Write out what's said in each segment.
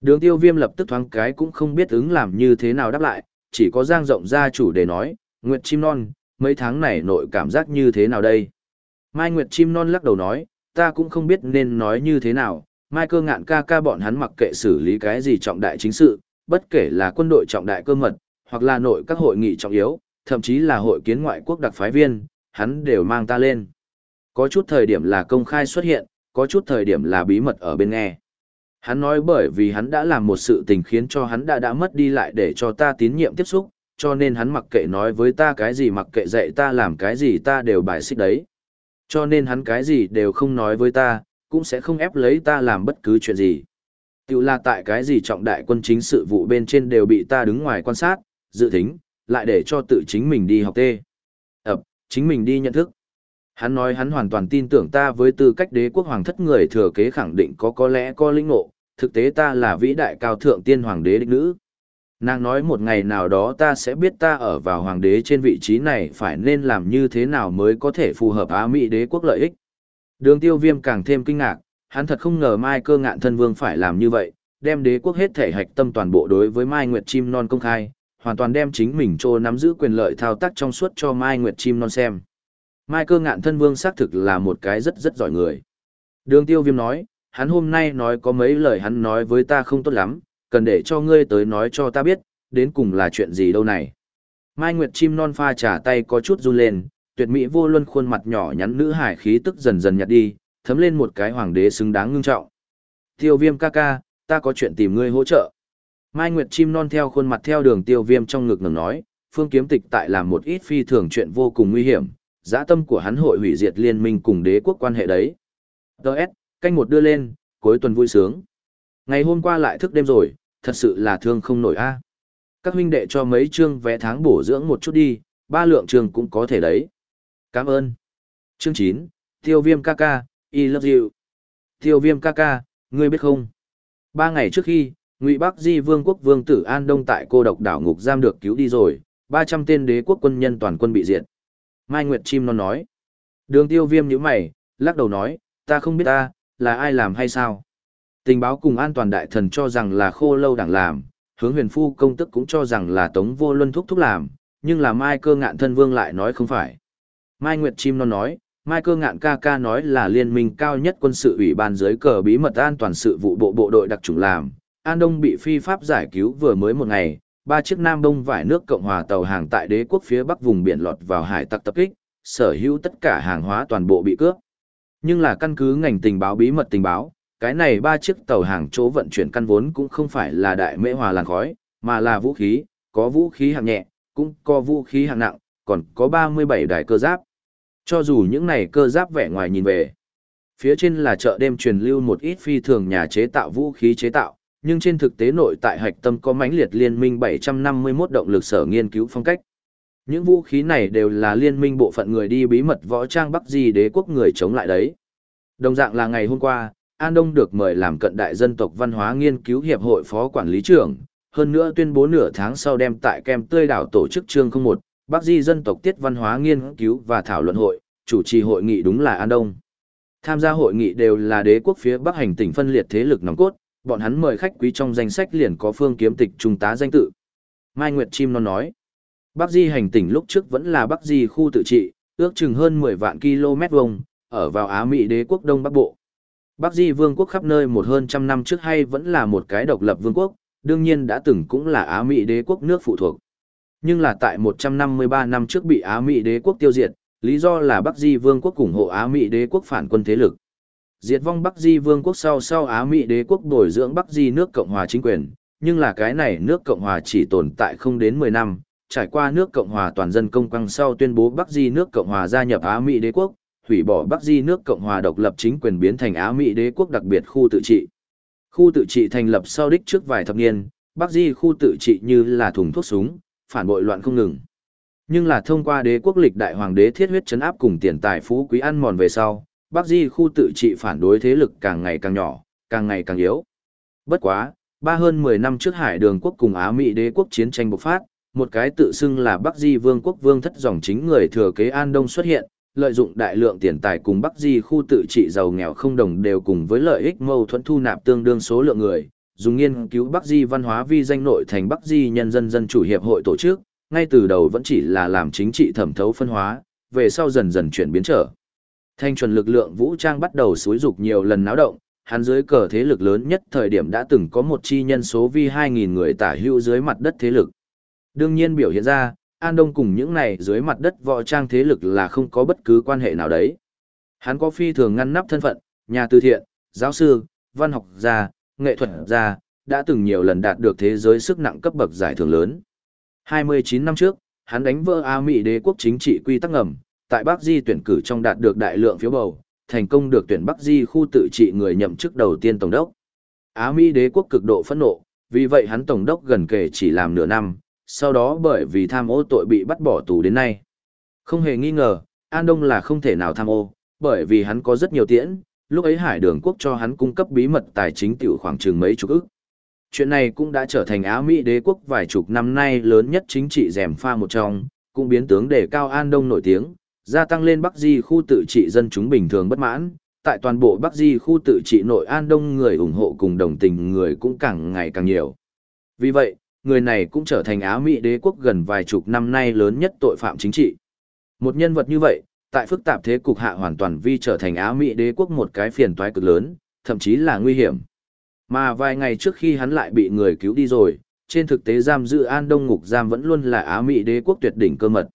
Đường tiêu viêm lập tức thoáng cái cũng không biết ứng làm như thế nào đáp lại, chỉ có giang rộng ra chủ để nói, Nguyệt Chim Non, mấy tháng này nội cảm giác như thế nào đây? Mai Nguyệt Chim Non lắc đầu nói, ta cũng không biết nên nói như thế nào, Mai cơ ngạn ca ca bọn hắn mặc kệ xử lý cái gì trọng đại chính sự, bất kể là quân đội trọng đại cơ mật, hoặc là nội các hội nghị trọng yếu, thậm chí là hội kiến ngoại quốc đặc phái viên, hắn đều mang ta lên. Có chút thời điểm là công khai xuất hiện, có chút thời điểm là bí mật ở bên nghe. Hắn nói bởi vì hắn đã làm một sự tình khiến cho hắn đã đã mất đi lại để cho ta tín nhiệm tiếp xúc, cho nên hắn mặc kệ nói với ta cái gì mặc kệ dạy ta làm cái gì ta đều bài xích đấy. Cho nên hắn cái gì đều không nói với ta, cũng sẽ không ép lấy ta làm bất cứ chuyện gì. Tiểu là tại cái gì trọng đại quân chính sự vụ bên trên đều bị ta đứng ngoài quan sát, dự tính, lại để cho tự chính mình đi học tê. Ập, chính mình đi nhận thức. Hắn nói hắn hoàn toàn tin tưởng ta với tư cách đế quốc hoàng thất người thừa kế khẳng định có có lẽ có linh ngộ, thực tế ta là vĩ đại cao thượng tiên hoàng đế đích nữ. Nàng nói một ngày nào đó ta sẽ biết ta ở vào hoàng đế trên vị trí này phải nên làm như thế nào mới có thể phù hợp Á Mỹ đế quốc lợi ích. Đường tiêu viêm càng thêm kinh ngạc, hắn thật không ngờ Mai cơ ngạn thân vương phải làm như vậy, đem đế quốc hết thể hạch tâm toàn bộ đối với Mai Nguyệt Chim Non công khai, hoàn toàn đem chính mình trô nắm giữ quyền lợi thao tác trong suốt cho Mai Nguyệt Chim Non xem. Mai cơ ngạn thân vương xác thực là một cái rất rất giỏi người. Đường tiêu viêm nói, hắn hôm nay nói có mấy lời hắn nói với ta không tốt lắm, cần để cho ngươi tới nói cho ta biết, đến cùng là chuyện gì đâu này. Mai Nguyệt chim non pha trà tay có chút run lên, tuyệt mỹ vô luân khuôn mặt nhỏ nhắn nữ hải khí tức dần dần nhạt đi, thấm lên một cái hoàng đế xứng đáng ngưng trọng. Tiêu viêm ca ca, ta có chuyện tìm ngươi hỗ trợ. Mai Nguyệt chim non theo khuôn mặt theo đường tiêu viêm trong ngực ngừng nói, phương kiếm tịch tại làm một ít phi thường chuyện vô cùng nguy hiểm, dã tâm của hắn hội hủy diệt liên minh cùng đế quốc quan hệ đấy. Đợt, canh một đưa lên, cuối tuần vui sướng. Ngày hôm qua lại thức đêm rồi, thật sự là thương không nổi a. Các huynh đệ cho mấy chương vé tháng bổ dưỡng một chút đi, ba lượng trường cũng có thể đấy. Cảm ơn. Chương 9, Tiêu Viêm ca ca, I love you. Tiêu Viêm ca ca, ngươi biết không? Ba ngày trước khi, Ngụy Bắc Di Vương quốc Vương tử An Đông tại cô độc đảo ngục giam được cứu đi rồi, 300 tên đế quốc quân nhân toàn quân bị diệt. Mai Nguyệt Chim nó nói. Đường Tiêu Viêm nhíu mày, lắc đầu nói, ta không biết ta, là ai làm hay sao? Tình báo cùng an toàn đại thần cho rằng là khô lâu đảng làm, hướng huyền phu công tức cũng cho rằng là tống vô luân thúc thúc làm, nhưng là Mai cơ ngạn thân vương lại nói không phải. Mai Nguyệt Chim non nói, Mai cơ ngạn ca ca nói là liên minh cao nhất quân sự ủy ban dưới cờ bí mật an toàn sự vụ bộ bộ đội đặc trùng làm. An Đông bị phi pháp giải cứu vừa mới một ngày, ba chiếc Nam Đông vải nước Cộng hòa tàu hàng tại đế quốc phía bắc vùng biển lọt vào hải tặc tập kích, sở hữu tất cả hàng hóa toàn bộ bị cướp. Nhưng là căn cứ ngành tình báo bí mật tình báo, cái này ba chiếc tàu hàng chỗ vận chuyển căn vốn cũng không phải là đại mễ hòa làn khói, mà là vũ khí, có vũ khí hạng nhẹ, cũng có vũ khí hạng nặng, còn có 37 đài cơ giáp. Cho dù những này cơ giáp vẻ ngoài nhìn về, phía trên là chợ đêm truyền lưu một ít phi thường nhà chế tạo vũ khí chế tạo, nhưng trên thực tế nội tại hạch tâm có mãnh liệt liên minh 751 động lực sở nghiên cứu phong cách. Những vũ khí này đều là liên minh bộ phận người đi bí mật võ trang Bắc Di đế quốc người chống lại đấy. Đồng dạng là ngày hôm qua, An Đông được mời làm cận đại dân tộc văn hóa nghiên cứu hiệp hội phó quản lý trưởng, hơn nữa tuyên bố nửa tháng sau đem tại kem tươi đảo tổ chức chương 01, Bắc Di dân tộc tiết văn hóa nghiên cứu và thảo luận hội, chủ trì hội nghị đúng là An Đông. Tham gia hội nghị đều là đế quốc phía Bắc hành tỉnh phân liệt thế lực nòng cốt, bọn hắn mời khách quý trong danh sách liền có phương kiếm tịch trung tá danh tự. Mai Nguyệt Chim non nói, Bắc Di hành tỉnh lúc trước vẫn là Bắc Di khu tự trị, ước chừng hơn 10 vạn km vuông, ở vào Á Mỹ đế quốc Đông Bắc Bộ. Bắc Di vương quốc khắp nơi một hơn trăm năm trước hay vẫn là một cái độc lập vương quốc, đương nhiên đã từng cũng là Á Mỹ đế quốc nước phụ thuộc. Nhưng là tại 153 năm trước bị Á Mỹ đế quốc tiêu diệt, lý do là Bắc Di vương quốc ủng hộ Á Mỹ đế quốc phản quân thế lực. Diệt vong Bắc Di vương quốc sau sau Á Mỹ đế quốc bồi dưỡng Bắc Di nước Cộng hòa chính quyền, nhưng là cái này nước Cộng hòa chỉ tồn tại không đến 10 năm, trải qua nước Cộng hòa toàn dân công quăng sau tuyên bố Bắc Di nước Cộng hòa gia nhập Á Mỹ đế quốc, hủy bỏ Bắc Di nước Cộng hòa độc lập chính quyền biến thành Á Mỹ đế quốc đặc biệt khu tự trị. Khu tự trị thành lập sau đích trước vài thập niên, Bắc Di khu tự trị như là thùng thuốc súng, phản bội loạn không ngừng. Nhưng là thông qua đế quốc lịch đại hoàng đế thiết huyết chấn áp cùng tiền tài phú quý ăn mòn về sau, Bắc Di khu tự trị phản đối thế lực càng ngày càng nhỏ, càng ngày càng yếu. Bất quá, ba hơn 10 năm trước Hải Đường quốc cùng Á Mỹ đế quốc chiến tranh bộc phát, một cái tự xưng là Bắc Di Vương quốc vương thất dòng chính người thừa kế An Đông xuất hiện, lợi dụng đại lượng tiền tài cùng Bắc Di khu tự trị giàu nghèo không đồng đều cùng với lợi ích mâu thuẫn thu nạp tương đương số lượng người, dùng nghiên cứu Bắc Di văn hóa vi danh nội thành Bắc Di nhân dân dân chủ hiệp hội tổ chức, ngay từ đầu vẫn chỉ là làm chính trị thẩm thấu phân hóa, về sau dần dần chuyển biến trở. Thanh chuẩn lực lượng vũ trang bắt đầu xúi dục nhiều lần náo động, hắn dưới cờ thế lực lớn nhất thời điểm đã từng có một chi nhân số vi 2.000 người tả hữu dưới mặt đất thế lực. Đương nhiên biểu hiện ra, An Đông cùng những này dưới mặt đất võ trang thế lực là không có bất cứ quan hệ nào đấy. Hắn có phi thường ngăn nắp thân phận, nhà từ thiện, giáo sư, văn học gia, nghệ thuật gia, đã từng nhiều lần đạt được thế giới sức nặng cấp bậc giải thưởng lớn. 29 năm trước, hắn đánh vỡ A Mỹ đế quốc chính trị quy tắc ngầm, tại Bắc Di tuyển cử trong đạt được đại lượng phiếu bầu, thành công được tuyển Bắc Di khu tự trị người nhậm chức đầu tiên tổng đốc. Á Mỹ đế quốc cực độ phẫn nộ, vì vậy hắn tổng đốc gần kể chỉ làm nửa năm, sau đó bởi vì tham ô tội bị bắt bỏ tù đến nay. Không hề nghi ngờ, An Đông là không thể nào tham ô, bởi vì hắn có rất nhiều tiễn, lúc ấy Hải Đường Quốc cho hắn cung cấp bí mật tài chính tiểu khoảng chừng mấy chục ức. Chuyện này cũng đã trở thành Á Mỹ đế quốc vài chục năm nay lớn nhất chính trị rèm pha một trong, cũng biến tướng để cao An Đông nổi tiếng, gia tăng lên Bắc Di khu tự trị dân chúng bình thường bất mãn, tại toàn bộ Bắc Di khu tự trị nội An Đông người ủng hộ cùng đồng tình người cũng càng ngày càng nhiều. Vì vậy, người này cũng trở thành Á Mỹ đế quốc gần vài chục năm nay lớn nhất tội phạm chính trị. Một nhân vật như vậy, tại phức tạp thế cục hạ hoàn toàn vi trở thành Á Mỹ đế quốc một cái phiền toái cực lớn, thậm chí là nguy hiểm. Mà vài ngày trước khi hắn lại bị người cứu đi rồi, trên thực tế giam giữ An Đông ngục giam vẫn luôn là Á Mỹ đế quốc tuyệt đỉnh cơ mật.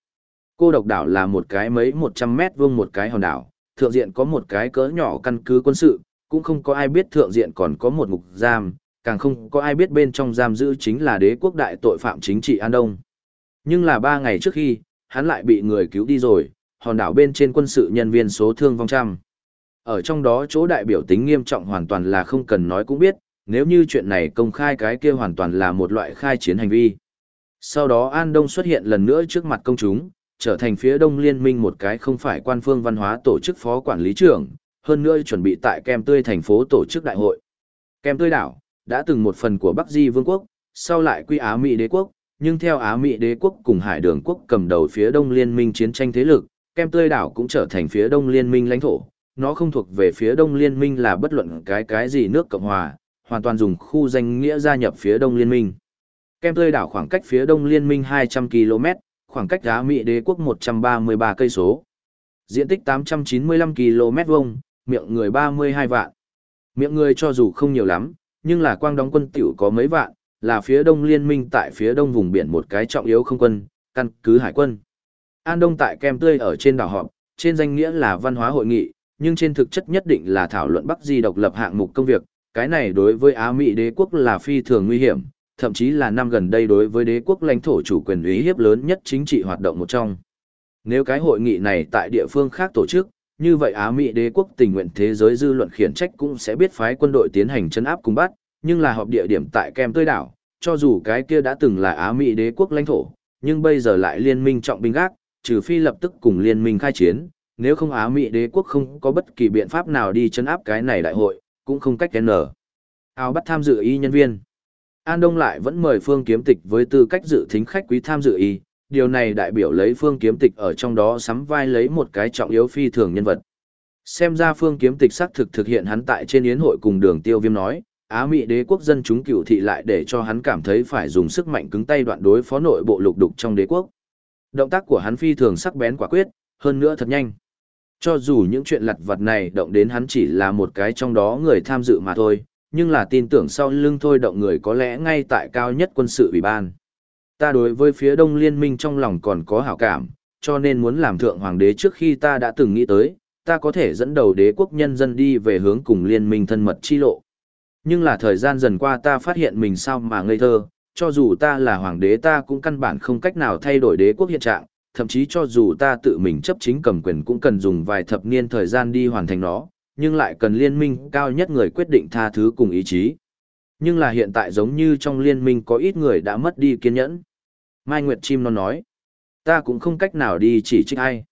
Cô độc đảo là một cái mấy 100 mét vuông một cái hòn đảo, thượng diện có một cái cỡ nhỏ căn cứ quân sự, cũng không có ai biết thượng diện còn có một ngục giam, càng không có ai biết bên trong giam giữ chính là đế quốc đại tội phạm chính trị An Đông. Nhưng là ba ngày trước khi, hắn lại bị người cứu đi rồi, hòn đảo bên trên quân sự nhân viên số thương vong trăm. Ở trong đó chỗ đại biểu tính nghiêm trọng hoàn toàn là không cần nói cũng biết, nếu như chuyện này công khai cái kia hoàn toàn là một loại khai chiến hành vi. Sau đó An Đông xuất hiện lần nữa trước mặt công chúng, trở thành phía đông liên minh một cái không phải quan phương văn hóa tổ chức phó quản lý trưởng, hơn nữa chuẩn bị tại Kem Tươi thành phố tổ chức đại hội. Kem Tươi đảo, đã từng một phần của Bắc Di Vương quốc, sau lại quy Á Mỹ đế quốc, nhưng theo Á Mỹ đế quốc cùng Hải Đường quốc cầm đầu phía đông liên minh chiến tranh thế lực, Kem Tươi đảo cũng trở thành phía đông liên minh lãnh thổ. Nó không thuộc về phía đông liên minh là bất luận cái cái gì nước Cộng Hòa, hoàn toàn dùng khu danh nghĩa gia nhập phía đông liên minh. Kem Tươi đảo khoảng cách phía đông liên minh 200 km, khoảng cách Á Mỹ đế quốc 133 cây số. Diện tích 895 km vuông, miệng người 32 vạn. Miệng người cho dù không nhiều lắm, nhưng là quang đóng quân tiểu có mấy vạn, là phía đông liên minh tại phía đông vùng biển một cái trọng yếu không quân, căn cứ hải quân. An Đông tại kem tươi ở trên đảo họp, trên danh nghĩa là văn hóa hội nghị, nhưng trên thực chất nhất định là thảo luận Bắc Di độc lập hạng mục công việc, cái này đối với Á Mỹ đế quốc là phi thường nguy hiểm, thậm chí là năm gần đây đối với đế quốc lãnh thổ chủ quyền uy hiếp lớn nhất chính trị hoạt động một trong. Nếu cái hội nghị này tại địa phương khác tổ chức, như vậy Á Mỹ đế quốc tình nguyện thế giới dư luận khiển trách cũng sẽ biết phái quân đội tiến hành chấn áp cùng bắt, nhưng là họp địa điểm tại kem tươi đảo, cho dù cái kia đã từng là Á Mỹ đế quốc lãnh thổ, nhưng bây giờ lại liên minh trọng binh gác, trừ phi lập tức cùng liên minh khai chiến, nếu không Á Mỹ đế quốc không có bất kỳ biện pháp nào đi chấn áp cái này đại hội, cũng không cách nở. Áo bắt tham dự y nhân viên. An Đông lại vẫn mời Phương Kiếm Tịch với tư cách dự thính khách quý tham dự y, điều này đại biểu lấy Phương Kiếm Tịch ở trong đó sắm vai lấy một cái trọng yếu phi thường nhân vật. Xem ra Phương Kiếm Tịch xác thực thực hiện hắn tại trên yến hội cùng đường tiêu viêm nói, Á Mỹ đế quốc dân chúng cựu thị lại để cho hắn cảm thấy phải dùng sức mạnh cứng tay đoạn đối phó nội bộ lục đục trong đế quốc. Động tác của hắn phi thường sắc bén quả quyết, hơn nữa thật nhanh. Cho dù những chuyện lặt vặt này động đến hắn chỉ là một cái trong đó người tham dự mà thôi, nhưng là tin tưởng sau lưng thôi động người có lẽ ngay tại cao nhất quân sự ủy ban. Ta đối với phía đông liên minh trong lòng còn có hảo cảm, cho nên muốn làm thượng hoàng đế trước khi ta đã từng nghĩ tới, ta có thể dẫn đầu đế quốc nhân dân đi về hướng cùng liên minh thân mật chi lộ. Nhưng là thời gian dần qua ta phát hiện mình sao mà ngây thơ, cho dù ta là hoàng đế ta cũng căn bản không cách nào thay đổi đế quốc hiện trạng, thậm chí cho dù ta tự mình chấp chính cầm quyền cũng cần dùng vài thập niên thời gian đi hoàn thành nó, nhưng lại cần liên minh cao nhất người quyết định tha thứ cùng ý chí. Nhưng là hiện tại giống như trong liên minh có ít người đã mất đi kiên nhẫn. Mai Nguyệt Chim nó nói, ta cũng không cách nào đi chỉ trích ai.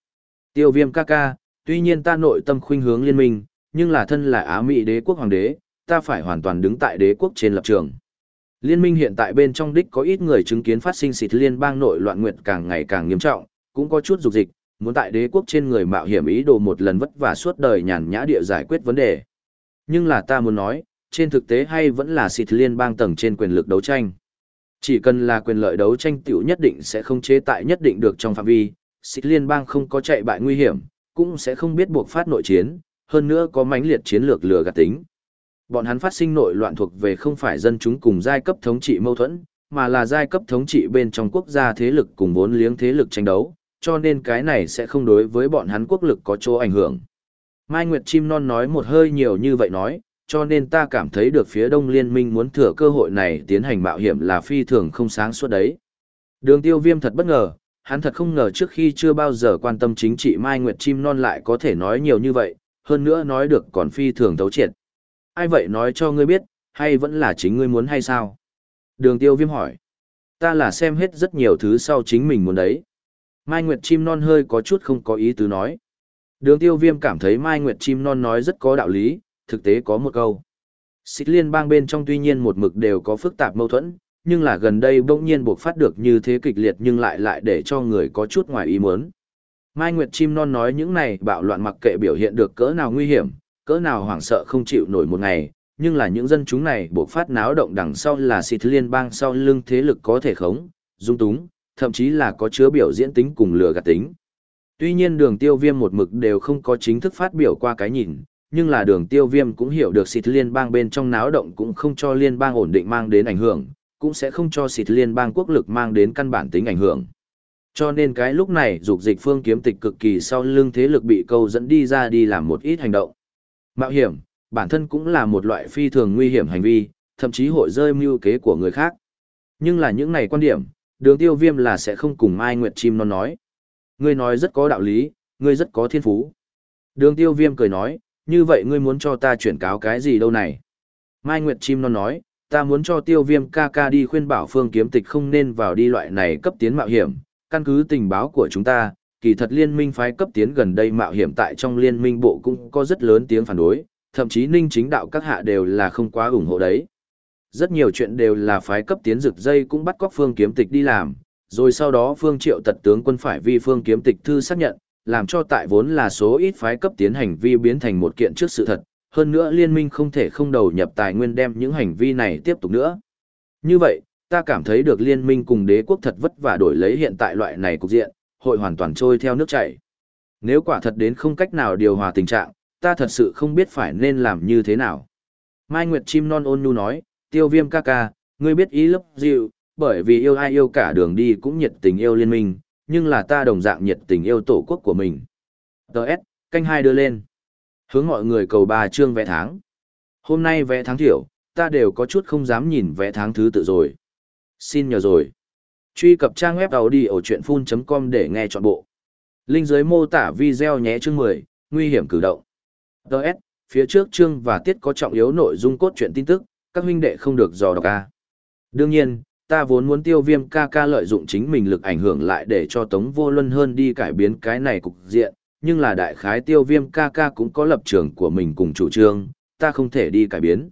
Tiêu viêm ca ca, tuy nhiên ta nội tâm khuynh hướng liên minh, nhưng là thân là Á Mỹ đế quốc hoàng đế, ta phải hoàn toàn đứng tại đế quốc trên lập trường. Liên minh hiện tại bên trong đích có ít người chứng kiến phát sinh xịt liên bang nội loạn nguyệt càng ngày càng nghiêm trọng, cũng có chút dục dịch, muốn tại đế quốc trên người mạo hiểm ý đồ một lần vất vả suốt đời nhàn nhã địa giải quyết vấn đề. Nhưng là ta muốn nói, trên thực tế hay vẫn là xịt liên bang tầng trên quyền lực đấu tranh. Chỉ cần là quyền lợi đấu tranh tiểu nhất định sẽ không chế tại nhất định được trong phạm vi, xịt liên bang không có chạy bại nguy hiểm, cũng sẽ không biết buộc phát nội chiến, hơn nữa có mãnh liệt chiến lược lừa gạt tính. Bọn hắn phát sinh nội loạn thuộc về không phải dân chúng cùng giai cấp thống trị mâu thuẫn, mà là giai cấp thống trị bên trong quốc gia thế lực cùng vốn liếng thế lực tranh đấu, cho nên cái này sẽ không đối với bọn hắn quốc lực có chỗ ảnh hưởng. Mai Nguyệt Chim Non nói một hơi nhiều như vậy nói, cho nên ta cảm thấy được phía Đông Liên minh muốn thừa cơ hội này tiến hành mạo hiểm là phi thường không sáng suốt đấy. Đường tiêu viêm thật bất ngờ, hắn thật không ngờ trước khi chưa bao giờ quan tâm chính trị Mai Nguyệt Chim Non lại có thể nói nhiều như vậy, hơn nữa nói được còn phi thường thấu triệt. Ai vậy nói cho ngươi biết, hay vẫn là chính ngươi muốn hay sao? Đường tiêu viêm hỏi. Ta là xem hết rất nhiều thứ sau chính mình muốn đấy. Mai Nguyệt Chim Non hơi có chút không có ý tứ nói. Đường tiêu viêm cảm thấy Mai Nguyệt Chim Non nói rất có đạo lý, thực tế có một câu. Xích liên bang bên trong tuy nhiên một mực đều có phức tạp mâu thuẫn, nhưng là gần đây bỗng nhiên buộc phát được như thế kịch liệt nhưng lại lại để cho người có chút ngoài ý muốn. Mai Nguyệt Chim Non nói những này bạo loạn mặc kệ biểu hiện được cỡ nào nguy hiểm, cỡ nào hoảng sợ không chịu nổi một ngày, nhưng là những dân chúng này buộc phát náo động đằng sau là xịt liên bang sau lưng thế lực có thể khống, dung túng, thậm chí là có chứa biểu diễn tính cùng lừa gạt tính. Tuy nhiên đường tiêu viêm một mực đều không có chính thức phát biểu qua cái nhìn, nhưng là đường tiêu viêm cũng hiểu được xịt liên bang bên trong náo động cũng không cho liên bang ổn định mang đến ảnh hưởng, cũng sẽ không cho xịt liên bang quốc lực mang đến căn bản tính ảnh hưởng. Cho nên cái lúc này dục dịch phương kiếm tịch cực kỳ sau lưng thế lực bị câu dẫn đi ra đi làm một ít hành động. Mạo hiểm, bản thân cũng là một loại phi thường nguy hiểm hành vi, thậm chí hội rơi mưu kế của người khác. Nhưng là những này quan điểm, đường tiêu viêm là sẽ không cùng Mai Nguyệt Chim nó nói. Ngươi nói rất có đạo lý, ngươi rất có thiên phú. Đường tiêu viêm cười nói, như vậy ngươi muốn cho ta chuyển cáo cái gì đâu này? Mai Nguyệt Chim non nói, ta muốn cho tiêu viêm ca ca đi khuyên bảo phương kiếm tịch không nên vào đi loại này cấp tiến mạo hiểm, căn cứ tình báo của chúng ta, kỳ thật liên minh phái cấp tiến gần đây mạo hiểm tại trong liên minh bộ cũng có rất lớn tiếng phản đối, thậm chí ninh chính đạo các hạ đều là không quá ủng hộ đấy. Rất nhiều chuyện đều là phái cấp tiến rực dây cũng bắt cóc phương kiếm tịch đi làm, rồi sau đó phương triệu tật tướng quân phải vi phương kiếm tịch thư xác nhận, làm cho tại vốn là số ít phái cấp tiến hành vi biến thành một kiện trước sự thật, hơn nữa liên minh không thể không đầu nhập tài nguyên đem những hành vi này tiếp tục nữa. Như vậy, ta cảm thấy được liên minh cùng đế quốc thật vất vả đổi lấy hiện tại loại này cục diện, hội hoàn toàn trôi theo nước chảy. Nếu quả thật đến không cách nào điều hòa tình trạng, ta thật sự không biết phải nên làm như thế nào. Mai Nguyệt Chim Non ôn nhu nói, tiêu viêm ca ca, ngươi biết ý lấp dịu, bởi vì yêu ai yêu cả đường đi cũng nhiệt tình yêu liên minh, nhưng là ta đồng dạng nhiệt tình yêu tổ quốc của mình. Đợt, canh hai đưa lên. Hướng mọi người cầu ba chương vẽ tháng. Hôm nay vẽ tháng thiểu, ta đều có chút không dám nhìn vẽ tháng thứ tự rồi. Xin nhờ rồi. Truy cập trang web đầu đi ở chuyện full.com để nghe trọn bộ. Linh dưới mô tả video nhé chương 10, nguy hiểm cử động. Đợt, phía trước chương và tiết có trọng yếu nội dung cốt truyện tin tức, các huynh đệ không được dò đọc ca. Đương nhiên, ta vốn muốn tiêu viêm ca ca lợi dụng chính mình lực ảnh hưởng lại để cho Tống Vô Luân hơn đi cải biến cái này cục diện, nhưng là đại khái tiêu viêm ca ca cũng có lập trường của mình cùng chủ trương, ta không thể đi cải biến.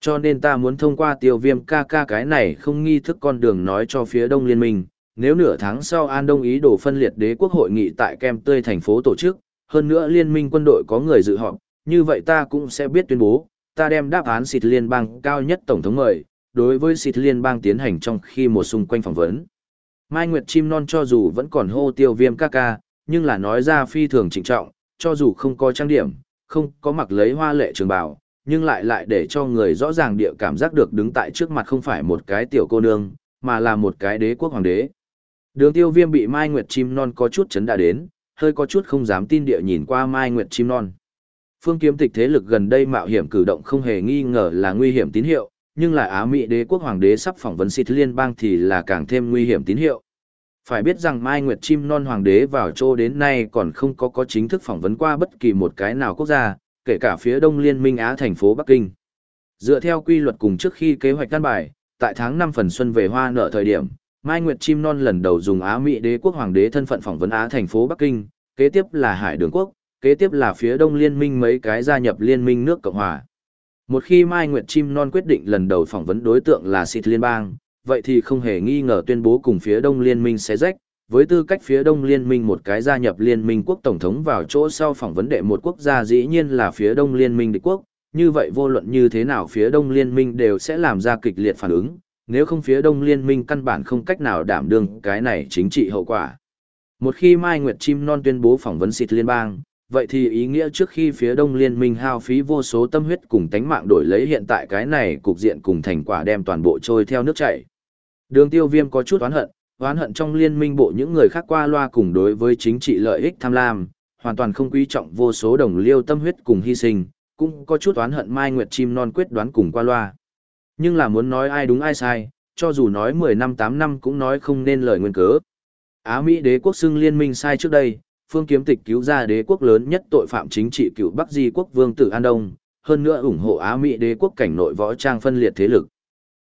Cho nên ta muốn thông qua tiêu viêm ca ca cái này không nghi thức con đường nói cho phía đông liên minh, nếu nửa tháng sau An Đông ý đồ phân liệt đế quốc hội nghị tại Kem Tươi thành phố tổ chức, hơn nữa liên minh quân đội có người dự họp, như vậy ta cũng sẽ biết tuyên bố, ta đem đáp án xịt liên bang cao nhất tổng thống mời, đối với xịt liên bang tiến hành trong khi một xung quanh phỏng vấn. Mai Nguyệt Chim Non cho dù vẫn còn hô tiêu viêm ca ca, nhưng là nói ra phi thường trịnh trọng, cho dù không có trang điểm, không có mặc lấy hoa lệ trường bào, nhưng lại lại để cho người rõ ràng địa cảm giác được đứng tại trước mặt không phải một cái tiểu cô nương, mà là một cái đế quốc hoàng đế. Đường tiêu viêm bị Mai Nguyệt Chim Non có chút chấn đã đến, hơi có chút không dám tin địa nhìn qua Mai Nguyệt Chim Non. Phương kiếm tịch thế lực gần đây mạo hiểm cử động không hề nghi ngờ là nguy hiểm tín hiệu, nhưng lại Á Mỹ đế quốc hoàng đế sắp phỏng vấn xịt liên bang thì là càng thêm nguy hiểm tín hiệu. Phải biết rằng Mai Nguyệt Chim Non hoàng đế vào châu đến nay còn không có có chính thức phỏng vấn qua bất kỳ một cái nào quốc gia, kể cả phía đông liên minh Á thành phố Bắc Kinh. Dựa theo quy luật cùng trước khi kế hoạch căn bài, tại tháng 5 phần xuân về hoa nợ thời điểm, Mai Nguyệt Chim Non lần đầu dùng Á Mỹ đế quốc hoàng đế thân phận phỏng vấn Á thành phố Bắc Kinh, kế tiếp là Hải Đường Quốc, kế tiếp là phía đông liên minh mấy cái gia nhập liên minh nước Cộng Hòa. Một khi Mai Nguyệt Chim Non quyết định lần đầu phỏng vấn đối tượng là Xịt Liên bang, vậy thì không hề nghi ngờ tuyên bố cùng phía Đông Liên minh sẽ rách, với tư cách phía Đông Liên minh một cái gia nhập Liên minh quốc tổng thống vào chỗ sau phỏng vấn đệ một quốc gia dĩ nhiên là phía Đông Liên minh địch quốc, như vậy vô luận như thế nào phía đông liên minh đều sẽ làm ra kịch liệt phản ứng, nếu không phía đông liên minh căn bản không cách nào đảm đương cái này chính trị hậu quả. Một khi Mai Nguyệt Chim Non tuyên bố phỏng vấn xịt liên bang, vậy thì ý nghĩa trước khi phía đông liên minh hao phí vô số tâm huyết cùng tánh mạng đổi lấy hiện tại cái này cục diện cùng thành quả đem toàn bộ trôi theo nước chảy. Đường tiêu viêm có chút oán hận, oán hận trong liên minh bộ những người khác qua loa cùng đối với chính trị lợi ích tham lam, hoàn toàn không quý trọng vô số đồng liêu tâm huyết cùng hy sinh, cũng có chút oán hận Mai Nguyệt Chim Non quyết đoán cùng qua loa. Nhưng là muốn nói ai đúng ai sai, cho dù nói 10 năm 8 năm cũng nói không nên lời nguyên cớ. Á Mỹ đế quốc xưng liên minh sai trước đây, phương kiếm tịch cứu ra đế quốc lớn nhất tội phạm chính trị cựu Bắc Di quốc vương tử An Đông, hơn nữa ủng hộ Á Mỹ đế quốc cảnh nội võ trang phân liệt thế lực.